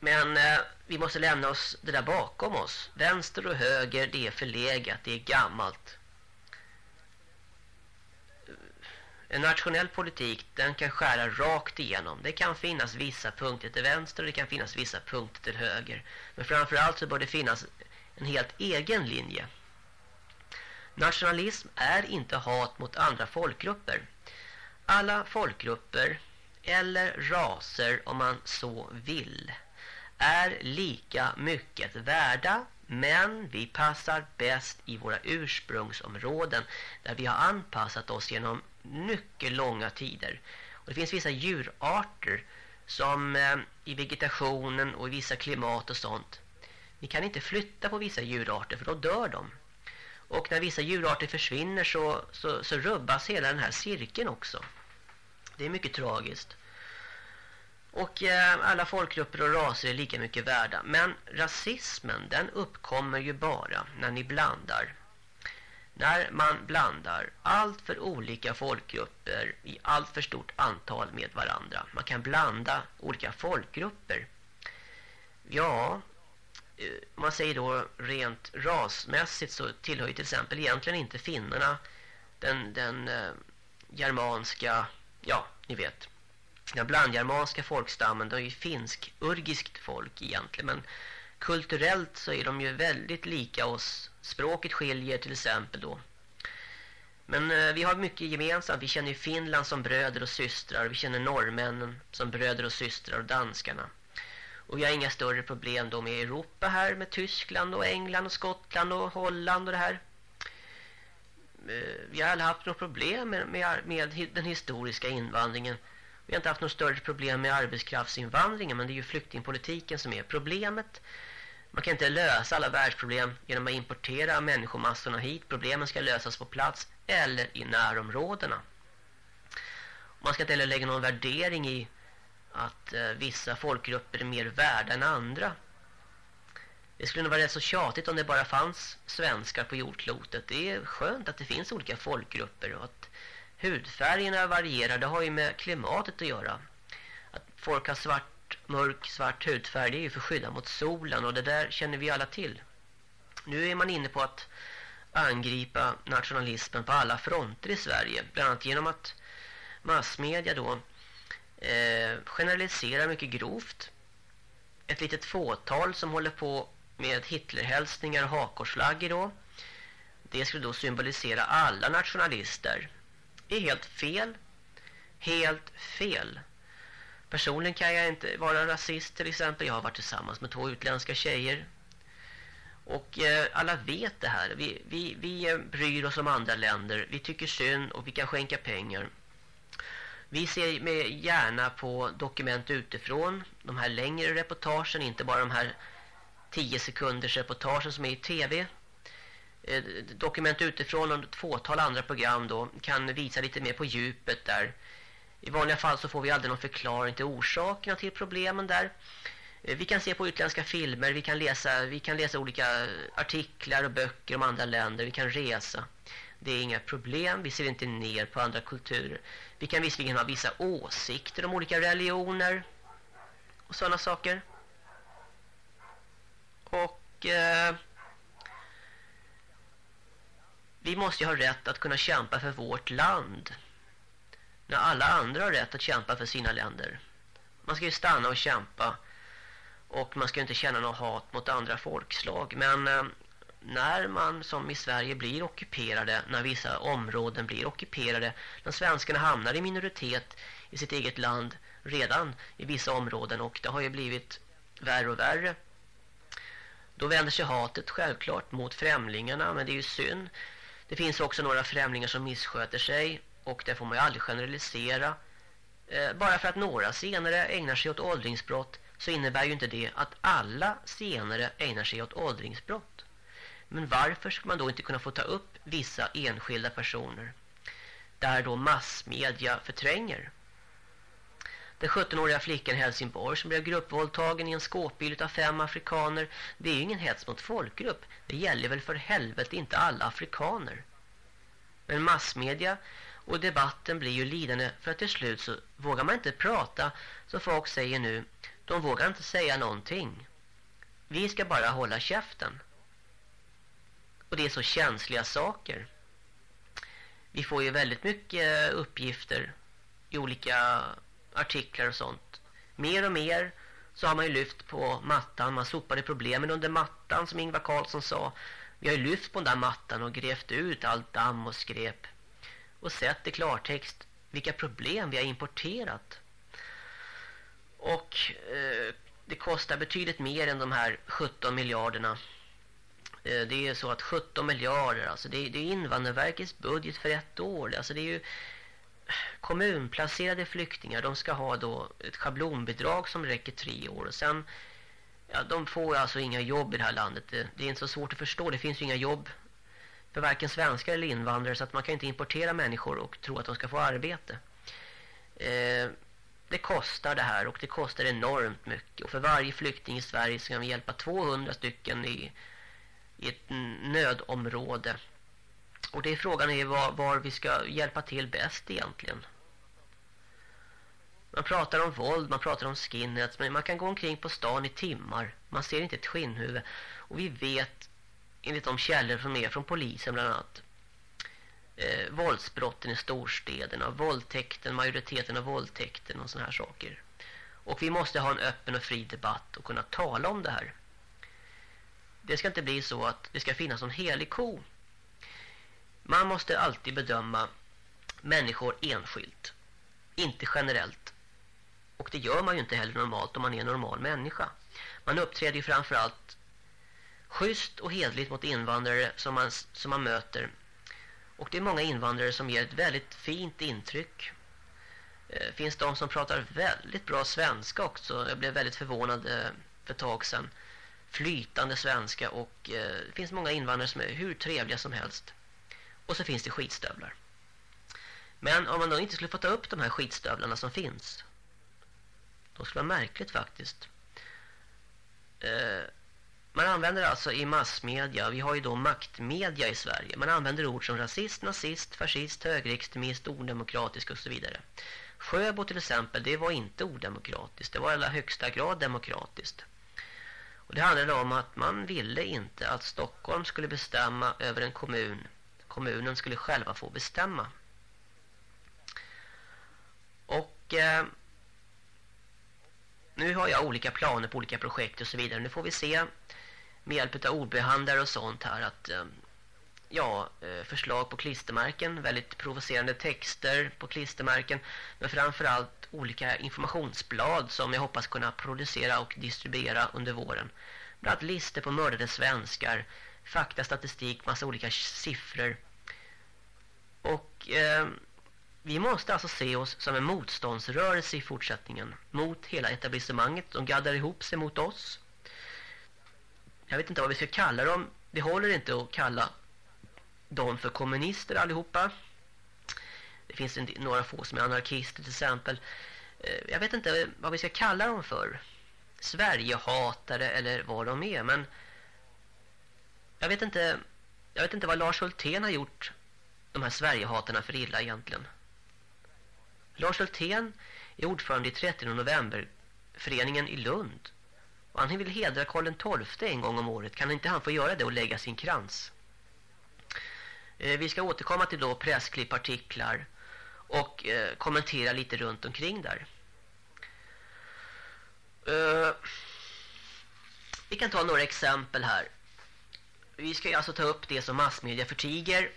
men uh, vi måste lämna oss det där bakom oss. Vänster och höger, det är förlegat, det är gammalt. En nationell politik, den kan skära rakt igenom. Det kan finnas vissa punkter till vänster och det kan finnas vissa punkter till höger. Men framförallt så bör det finnas en helt egen linje. Nationalism är inte hat mot andra folkgrupper. Alla folkgrupper, eller raser om man så vill, är lika mycket värda men vi passar bäst i våra ursprungsområden där vi har anpassat oss genom mycket långa tider. Och det finns vissa djurarter som eh, i vegetationen och i vissa klimat och sånt. Ni kan inte flytta på vissa djurarter för då dör de. Och när vissa djurarter försvinner så, så, så rubbas hela den här cirkeln också. Det är mycket tragiskt. Och eh, alla folkgrupper och raser är lika mycket värda. Men rasismen den uppkommer ju bara när ni blandar. När man blandar allt för olika folkgrupper i allt för stort antal med varandra. Man kan blanda olika folkgrupper. Ja, man säger då rent rasmässigt så tillhör ju till exempel egentligen inte finnarna den, den eh, germanska, ja ni vet den blandgermanska folkstammen, de är ju finsk-urgiskt folk egentligen, men kulturellt så är de ju väldigt lika oss. Språket skiljer till exempel då. Men eh, vi har mycket gemensamt. Vi känner ju Finland som bröder och systrar. Vi känner norrmännen som bröder och systrar och danskarna. Och vi har inga större problem då med Europa här, med Tyskland och England och Skottland och Holland och det här. Eh, vi har aldrig haft något problem med, med, med den historiska invandringen. Vi har inte haft något större problem med arbetskraftsinvandringen men det är ju flyktingpolitiken som är problemet. Man kan inte lösa alla världsproblem genom att importera människomassorna hit. Problemen ska lösas på plats eller i närområdena. Man ska inte heller lägga någon värdering i att eh, vissa folkgrupper är mer värda än andra. Det skulle nog vara rätt så tjatigt om det bara fanns svenskar på jordklotet. Det är skönt att det finns olika folkgrupper och att hudfärgerna varierar. Det har ju med klimatet att göra. Att folk har svart, mörk, svart hudfärg det är ju för skydda mot solen och det där känner vi alla till. Nu är man inne på att angripa nationalismen på alla fronter i Sverige. Bland annat genom att massmedia då eh, generaliserar mycket grovt. Ett litet fåtal som håller på med Hitlerhälsningar och hakorsflaggor då. Det skulle då symbolisera alla nationalister Det är helt fel. Helt fel. Personligen kan jag inte vara rasist till exempel. Jag har varit tillsammans med två utländska tjejer. Och eh, alla vet det här. Vi, vi, vi eh, bryr oss om andra länder. Vi tycker synd och vi kan skänka pengar. Vi ser med gärna på dokument utifrån. De här längre reportagen, inte bara de här 10 sekunders reportagen som är i tv. Eh, dokument utifrån och ett fåtal andra program då kan visa lite mer på djupet där. I vanliga fall så får vi aldrig någon förklaring till orsakerna till problemen där. Eh, vi kan se på utländska filmer, vi kan läsa, vi kan läsa olika artiklar och böcker om andra länder, vi kan resa. Det är inga problem, vi ser inte ner på andra kulturer. Vi kan visserligen ha vissa åsikter om olika religioner och sådana saker. Och... Eh, vi måste ju ha rätt att kunna kämpa för vårt land. När alla andra har rätt att kämpa för sina länder. Man ska ju stanna och kämpa. Och man ska inte känna något hat mot andra folkslag. Men eh, när man som i Sverige blir ockuperade, när vissa områden blir ockuperade, när svenskarna hamnar i minoritet i sitt eget land redan i vissa områden och det har ju blivit värre och värre. Då vänder sig hatet självklart mot främlingarna men det är ju synd det finns också några främlingar som missköter sig och det får man ju aldrig generalisera. Eh, bara för att några senare ägnar sig åt åldringsbrott så innebär ju inte det att alla senare ägnar sig åt åldringsbrott. Men varför ska man då inte kunna få ta upp vissa enskilda personer där då massmedia förtränger? Den 17-åriga flickan i Helsingborg som blev gruppvåldtagen i en skåpbil av fem afrikaner. Det är ju ingen hets mot folkgrupp. Det gäller väl för helvete inte alla afrikaner. Men massmedia och debatten blir ju lidande för att till slut så vågar man inte prata som folk säger nu. De vågar inte säga någonting. Vi ska bara hålla käften. Och det är så känsliga saker. Vi får ju väldigt mycket uppgifter i olika artiklar och sånt. Mer och mer så har man ju lyft på mattan. Man sopade problemen under mattan som Ingvar Carlsson sa. Vi har ju lyft på den där mattan och grävt ut allt damm och skräp. Och sett i klartext vilka problem vi har importerat. Och eh, det kostar betydligt mer än de här 17 miljarderna. Eh, det är så att 17 miljarder, alltså det är, det är Invandrarverkets budget för ett år. Alltså det är ju kommunplacerade flyktingar, de ska ha då ett schablonbidrag som räcker tre år. Och sen, ja, de får alltså inga jobb i det här landet. Det, det är inte så svårt att förstå, det finns ju inga jobb för varken svenskar eller invandrare så att man kan inte importera människor och tro att de ska få arbete. Eh, det kostar det här och det kostar enormt mycket. Och för varje flykting i Sverige så kan vi hjälpa 200 stycken i, i ett nödområde. Och det är frågan är var, var vi ska hjälpa till bäst egentligen. Man pratar om våld, man pratar om skinheads, men man kan gå omkring på stan i timmar. Man ser inte ett skinnhuvud. Och vi vet, enligt de källor som är från polisen bland annat, eh, våldsbrotten i storstäderna, våldtäkten, majoriteten av våldtäkten och sådana här saker. Och vi måste ha en öppen och fri debatt och kunna tala om det här. Det ska inte bli så att det ska finnas någon helig ko man måste alltid bedöma människor enskilt. Inte generellt. Och det gör man ju inte heller normalt om man är en normal människa. Man uppträder ju framförallt schysst och hedligt mot invandrare som man, som man möter. Och det är många invandrare som ger ett väldigt fint intryck. Det finns de som pratar väldigt bra svenska också. Jag blev väldigt förvånad eh, för ett tag sedan. Flytande svenska och eh, det finns många invandrare som är hur trevliga som helst. Och så finns det skitstövlar. Men om man då inte skulle få ta upp de här skitstövlarna som finns. Då skulle det vara märkligt faktiskt. Eh, man använder alltså i massmedia, vi har ju då maktmedia i Sverige. Man använder ord som rasist, nazist, fascist, högerextremist, odemokratisk och så vidare. Sjöbo till exempel, det var inte odemokratiskt. Det var i allra högsta grad demokratiskt. Och det handlade om att man ville inte att Stockholm skulle bestämma över en kommun kommunen skulle själva få bestämma. Och eh, nu har jag olika planer på olika projekt och så vidare. Nu får vi se med hjälp av ordbehandlare och sånt här att eh, ja, eh, förslag på klistermärken, väldigt provocerande texter på klistermärken, men framförallt olika informationsblad som jag hoppas kunna producera och distribuera under våren. Bland annat listor på mördade svenskar, fakta, statistik, massa olika siffror. Och eh, vi måste alltså se oss som en motståndsrörelse i fortsättningen mot hela etablissemanget. De gaddar ihop sig mot oss. Jag vet inte vad vi ska kalla dem. Det håller inte att kalla dem för kommunister allihopa. Det finns några få som är anarkister till exempel. Eh, jag vet inte vad vi ska kalla dem för. Sverigehatare eller vad de är. Men jag vet inte, jag vet inte vad Lars Hultén har gjort de här Sverigehatarna för illa egentligen. Lars Hultén är ordförande i 30 november föreningen i Lund. Och han vill hedra Karl XII en gång om året. Kan inte han få göra det och lägga sin krans? Eh, vi ska återkomma till då pressklippartiklar och eh, kommentera lite runt omkring där. Eh, vi kan ta några exempel här. Vi ska alltså ta upp det som massmedia förtiger.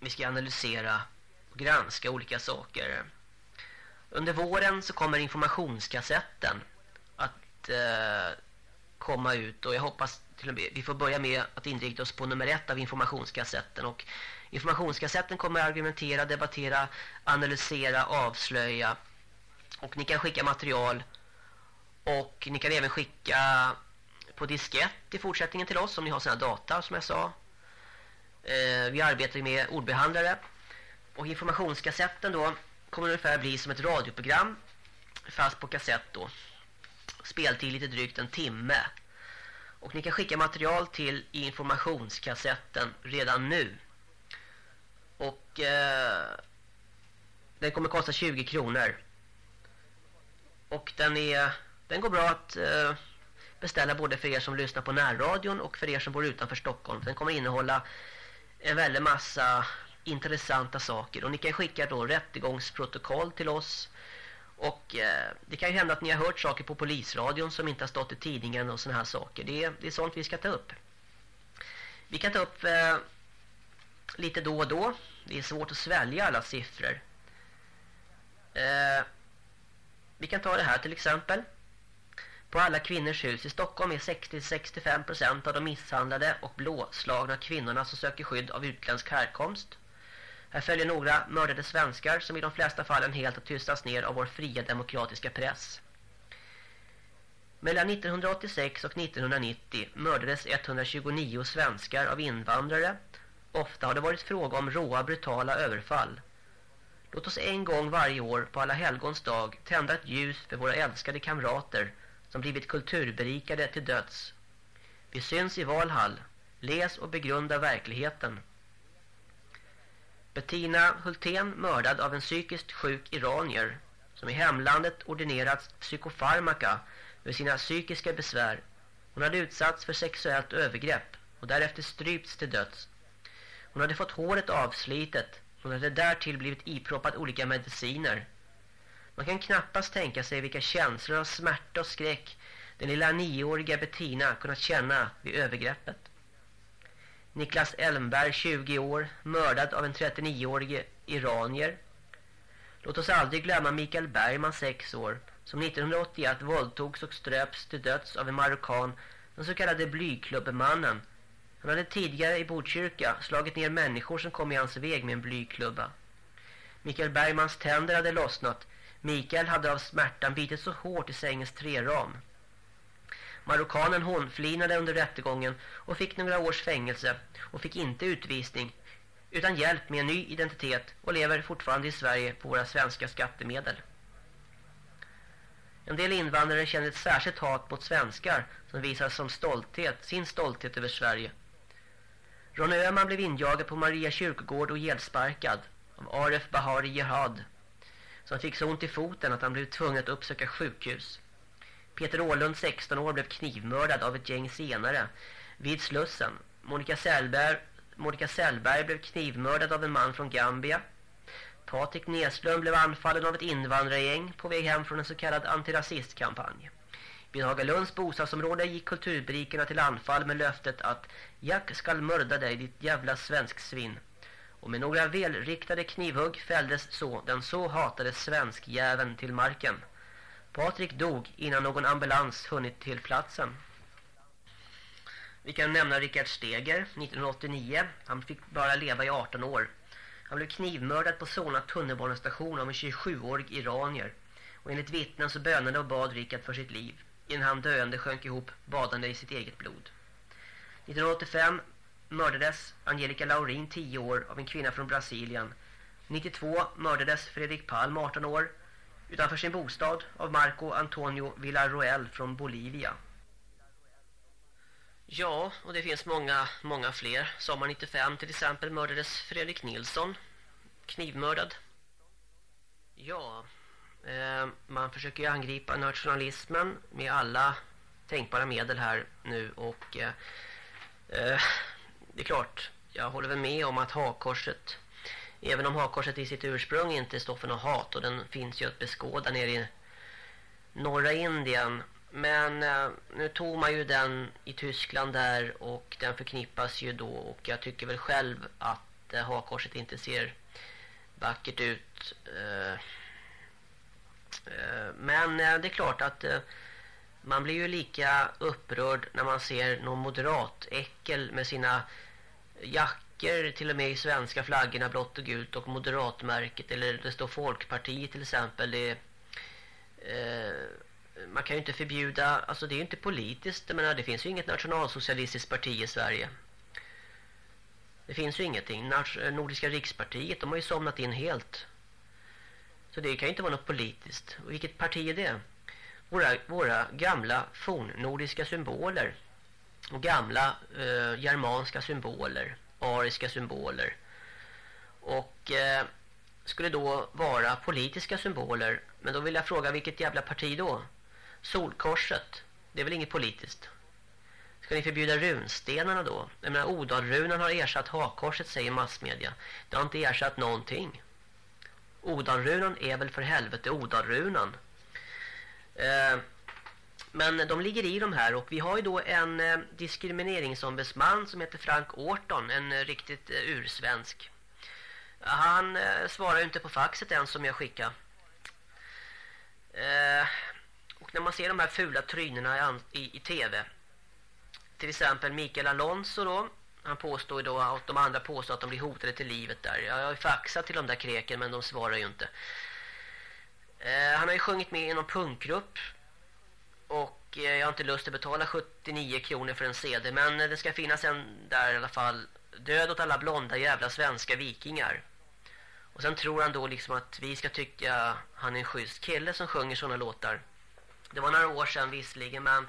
Vi ska analysera och granska olika saker. Under våren så kommer informationskassetten att eh, komma ut och jag hoppas till och med vi får börja med att inrikta oss på nummer ett av informationskassetten och informationskassetten kommer att argumentera, debattera, analysera, avslöja Och ni kan skicka material och ni kan även skicka på diskett i fortsättningen till oss om ni har sådana data som jag sa. Eh, vi arbetar med ordbehandlare. Och informationskassetten då kommer ungefär bli som ett radioprogram fast på kassett då. Speltid lite drygt en timme. Och ni kan skicka material till informationskassetten redan nu. Och eh, den kommer kosta 20 kronor. Och den är den går bra att eh, beställa både för er som lyssnar på närradion och för er som bor utanför Stockholm. Den kommer innehålla en väldig massa intressanta saker. Och ni kan skicka då rättegångsprotokoll till oss. Och eh, det kan ju hända att ni har hört saker på polisradion som inte har stått i tidningen och sådana här saker. Det är, det är sånt vi ska ta upp. Vi kan ta upp eh, lite då och då. Det är svårt att svälja alla siffror. Eh, vi kan ta det här till exempel. På alla kvinnors hus i Stockholm är 60-65% av de misshandlade och blåslagna kvinnorna som söker skydd av utländsk härkomst. Här följer några mördade svenskar som i de flesta fallen helt har tystats ner av vår fria demokratiska press. Mellan 1986 och 1990 mördades 129 svenskar av invandrare. Ofta har det varit fråga om råa brutala överfall. Låt oss en gång varje år på alla helgons dag tända ett ljus för våra älskade kamrater som blivit kulturberikade till döds. Vi syns i Valhall. Läs och begrunda verkligheten. Bettina Hultén mördad av en psykiskt sjuk iranier som i hemlandet ordinerats psykofarmaka för sina psykiska besvär. Hon hade utsatts för sexuellt övergrepp och därefter strypts till döds. Hon hade fått håret avslitet. Hon hade därtill blivit iproppad olika mediciner. Man kan knappast tänka sig vilka känslor av smärta och skräck den lilla nioåriga Bettina kunnat känna vid övergreppet. Niklas Elmberg, 20 år, mördad av en 39-årig iranier. Låt oss aldrig glömma Mikael Bergman, 6 år, som 1981 våldtogs och ströps till döds av en marockan, den så kallade blyklubbemannen. Han hade tidigare i Botkyrka slagit ner människor som kom i hans väg med en blyklubba. Mikael Bergmans tänder hade lossnat. Mikael hade av smärtan bitit så hårt i sängens treram. Marockanen hånflinade under rättegången och fick några års fängelse och fick inte utvisning utan hjälp med en ny identitet och lever fortfarande i Sverige på våra svenska skattemedel. En del invandrare känner ett särskilt hat mot svenskar som visar som stolthet, sin stolthet över Sverige. Ronny Öhman blev injagad på Maria kyrkogård och hjälsparkad av Aref Bahari Jihad som fick så ont i foten att han blev tvungen att uppsöka sjukhus. Peter Åhlund, 16 år, blev knivmördad av ett gäng senare vid Slussen. Monica Sellberg, Monica Sellberg blev knivmördad av en man från Gambia. Patrik Näslund blev anfallen av ett invandrargäng på väg hem från en så kallad antirasistkampanj. Vid Hagalunds bostadsområde gick kulturberikerna till anfall med löftet att Jack skall mörda dig, ditt jävla svensk svin. Och med några välriktade knivhugg fälldes så den så hatade svenskjäveln till marken. Patrik dog innan någon ambulans hunnit till platsen. Vi kan nämna Richard Steger, 1989. Han fick bara leva i 18 år. Han blev knivmördad på Solna tunnelbanestation av en 27-årig iranier. Och enligt vittnen så bönade och bad Richard för sitt liv. Innan han döende sjönk ihop badande i sitt eget blod. 1985 mördades Angelica Laurin 10 år av en kvinna från Brasilien. 92 mördades Fredrik Palm 18 år utanför sin bostad av Marco Antonio Villarroel från Bolivia. Ja, och det finns många, många fler. Sommar 95 till exempel mördades Fredrik Nilsson, knivmördad. Ja, Eh, man försöker ju angripa nationalismen med alla tänkbara medel här nu och eh, eh, det är klart, jag håller väl med om att hakorset Även om hakorset i sitt ursprung inte står för något hat och den finns ju att beskåda nere i norra Indien. Men eh, nu tog man ju den i Tyskland där och den förknippas ju då och jag tycker väl själv att eh, hakorset inte ser vackert ut. Eh Eh, men eh, det är klart att eh, man blir ju lika upprörd när man ser någon moderat äckel med sina jackor till och med i svenska flaggorna blått och gult och moderatmärket eller det står Folkpartiet till exempel det Eh, man kan ju inte förbjuda, alltså det är ju inte politiskt, jag menar, det finns ju inget nationalsocialistiskt parti i Sverige. Det finns ju ingenting. Nordiska rikspartiet, de har ju somnat in helt. Så det kan ju inte vara något politiskt. Och vilket parti är det? Våra, våra gamla fornnordiska symboler. Och gamla eh, germanska symboler. Ariska symboler. Och eh, skulle då vara politiska symboler. Men då vill jag fråga vilket jävla parti då? Solkorset. Det är väl inget politiskt? Ska ni förbjuda runstenarna då? Jag menar, Odalrunan har ersatt hakkorset, säger massmedia. Det har inte ersatt någonting. Odalrunan är väl för helvete Odalrunan. Eh, men de ligger i de här och vi har ju då en eh, diskrimineringsombudsman som heter Frank Orton, en eh, riktigt eh, ursvensk. Han eh, svarar ju inte på faxet än som jag skickade. Eh, och när man ser de här fula trynerna i, i, i tv till exempel Mikael Alonso då. Han påstår ju då att de andra påstår att de blir hotade till livet där. Jag har faxat till de där kreken men de svarar ju inte. Eh, han har ju sjungit med i någon punkgrupp. Och eh, jag har inte lust att betala 79 kronor för en CD. Men eh, det ska finnas en där i alla fall. Död åt alla blonda jävla svenska vikingar. Och sen tror han då liksom att vi ska tycka han är en schysst kille som sjunger sådana låtar. Det var några år sedan visserligen men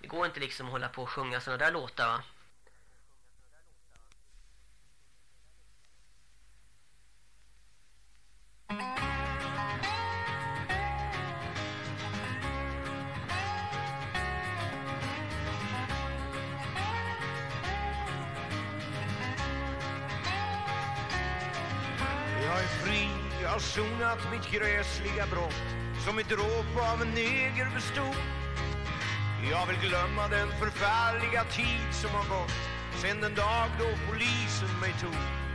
det går inte liksom att hålla på och sjunga sådana där låtar va? Jag är fri, jag har sonat mitt gräsliga brott som ett dråp av en neger bestod. Jag vill glömma den förfärliga tid som har gått sen den dag då polisen mig tog.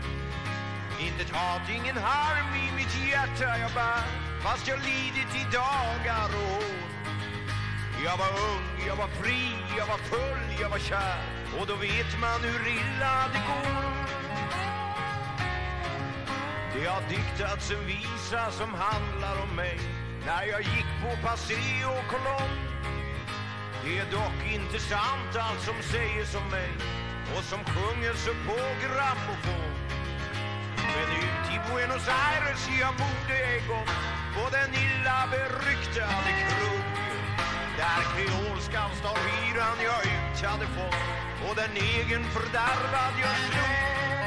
Inte hat, ingen harm i mitt hjärta jag bär fast jag lidit i dagar och år. Jag var ung, jag var fri, jag var full, jag var kär och då vet man hur illa det går. Det har diktats en visa som handlar om mig när jag gick på passé och kolonn. Det är dock inte sant allt som sägs om mig och som sjunges på grammofon. Men ut i Buenos Aires jag borde gått på den illa beryktade krog där kreolskan stal hyran jag ut hade fått och den egen fördärvad jag slog.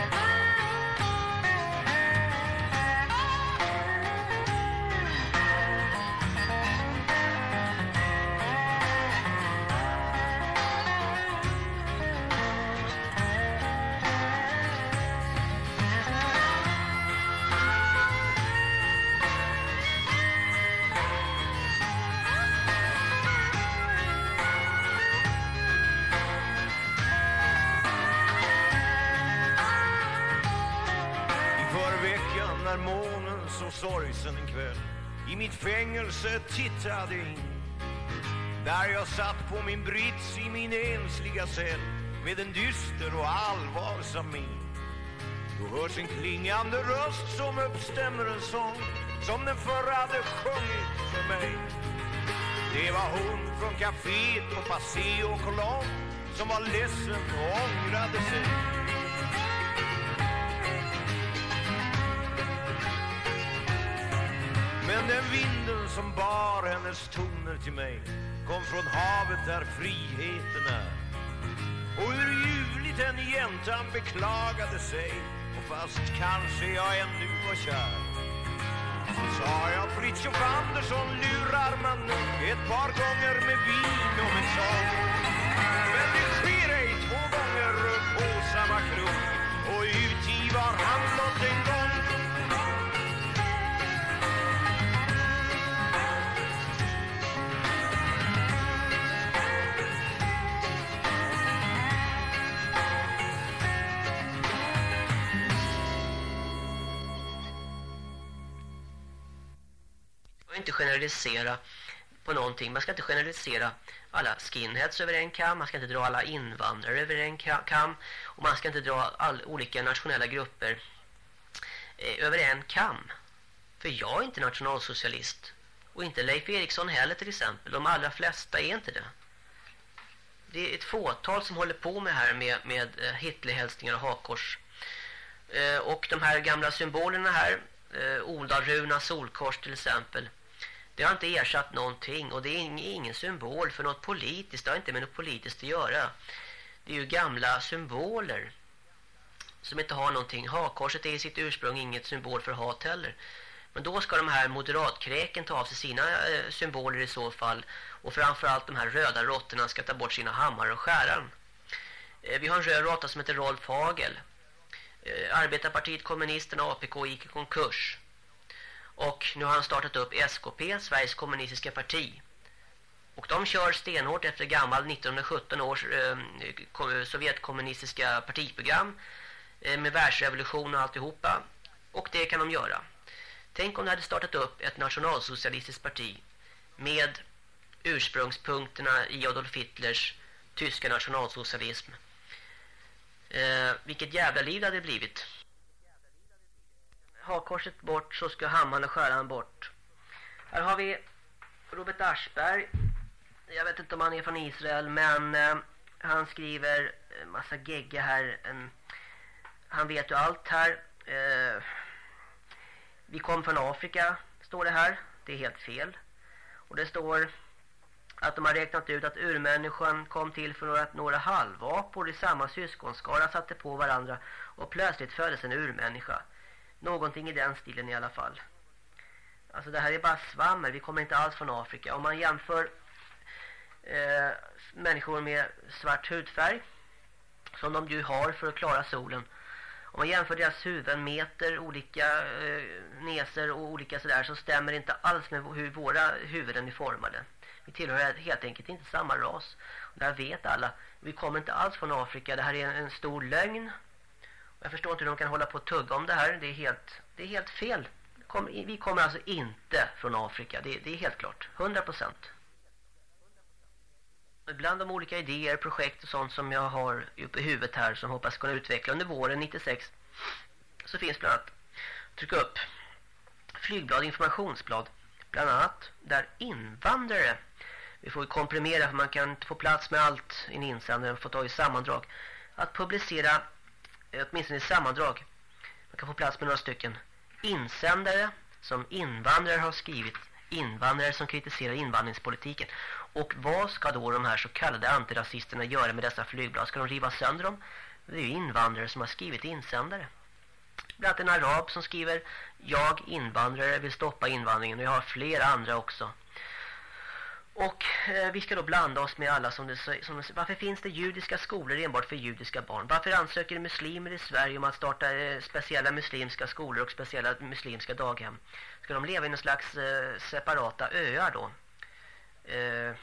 Sorgsen en kväll i mitt fängelse tittade in där jag satt på min brits i min ensliga cell med en dyster och allvarsam min. Då hörs en klingande röst som uppstämmer en sång som den förra hade sjungit för mig. Det var hon från kaféet på Passé och Colomb som var ledsen och ångrade sig. Men den vinden som bar hennes toner till mig kom från havet där friheten är. Och hur ljuvligt en jäntan beklagade sig och fast kanske jag ännu var kär så sa jag Fritiof Andersson lurar man nog ett par gånger med vin och med sång. Men det sker ej två gånger på samma krog och utgivar han någonting inte generalisera på någonting. Man ska inte generalisera alla skinheads över en kam. Man ska inte dra alla invandrare över en kam. Och man ska inte dra alla olika nationella grupper eh, över en kam. För jag är inte nationalsocialist. Och inte Leif Eriksson heller till exempel. De allra flesta är inte det. Det är ett fåtal som håller på med här med, med eh, Hitlerhälsningar och hakkors. Eh, och de här gamla symbolerna här, eh, Odalruna, solkors till exempel. Det har inte ersatt någonting och det är ingen symbol för något politiskt. Det har inte med något politiskt att göra. Det är ju gamla symboler som inte har någonting. Hakorset är i sitt ursprung inget symbol för hat heller. Men då ska de här moderatkräken ta av sig sina eh, symboler i så fall. Och framförallt de här röda råttorna ska ta bort sina hammar och skäran. Eh, vi har en röd råtta som heter Rolf Hagel. Eh, Arbetarpartiet kommunisterna APK gick i konkurs. Och nu har han startat upp SKP, Sveriges kommunistiska parti. Och de kör stenhårt efter gammal 1917 års eh, sovjetkommunistiska partiprogram eh, med världsrevolution och alltihopa. Och det kan de göra. Tänk om de hade startat upp ett nationalsocialistiskt parti med ursprungspunkterna i Adolf Hitlers tyska nationalsocialism. Eh, vilket jävla liv det hade blivit. Hakorset bort så ska hammaren och skäran bort. Här har vi Robert Aschberg. Jag vet inte om han är från Israel men eh, han skriver en massa gegga här. En, han vet ju allt här. Eh, vi kom från Afrika, står det här. Det är helt fel. Och det står att de har räknat ut att urmänniskan kom till för några, några halvapor i samma syskonskara satte på varandra och plötsligt föddes en urmänniska. Någonting i den stilen i alla fall. Alltså det här är bara svammel. Vi kommer inte alls från Afrika. Om man jämför eh, människor med svart hudfärg som de ju har för att klara solen om man jämför deras huvuden, meter, olika eh, näser och olika sådär så stämmer det inte alls med hur våra huvuden är formade. Vi tillhör helt enkelt inte samma ras. Det här vet alla. Vi kommer inte alls från Afrika. Det här är en, en stor lögn. Jag förstår inte hur de kan hålla på att tugga om det här. Det är helt, det är helt fel. Kom, vi kommer alltså inte från Afrika. Det, det är helt klart. 100 procent. Bland de olika idéer, projekt och sånt som jag har uppe i huvudet här som hoppas kunna utveckla under våren 96 så finns bland annat trycka upp flygblad, informationsblad bland annat där invandrare vi får komprimera för man kan inte få plats med allt i en insändare och få ta i sammandrag att publicera åtminstone i sammandrag man kan få plats med några stycken insändare som invandrare har skrivit invandrare som kritiserar invandringspolitiken och vad ska då de här så kallade antirasisterna göra med dessa flygblad? Ska de riva sönder dem? Det är ju invandrare som har skrivit insändare. Bland annat en arab som skriver Jag invandrare vill stoppa invandringen och jag har flera andra också. Och eh, vi ska då blanda oss med alla som det, som det, Varför finns det judiska skolor enbart för judiska barn? Varför ansöker muslimer i Sverige om att starta eh, speciella muslimska skolor och speciella muslimska daghem? Ska de leva i någon slags eh, separata öar då? Eh,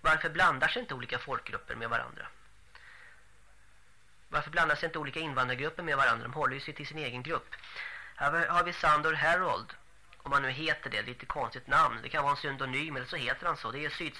varför blandar sig inte olika folkgrupper med varandra? Varför blandar sig inte olika invandrargrupper med varandra? De håller ju sig till sin egen grupp. Här har vi Sandor Herold om man nu heter det, lite konstigt namn. Det kan vara en synonym eller så heter han så. Det är Syds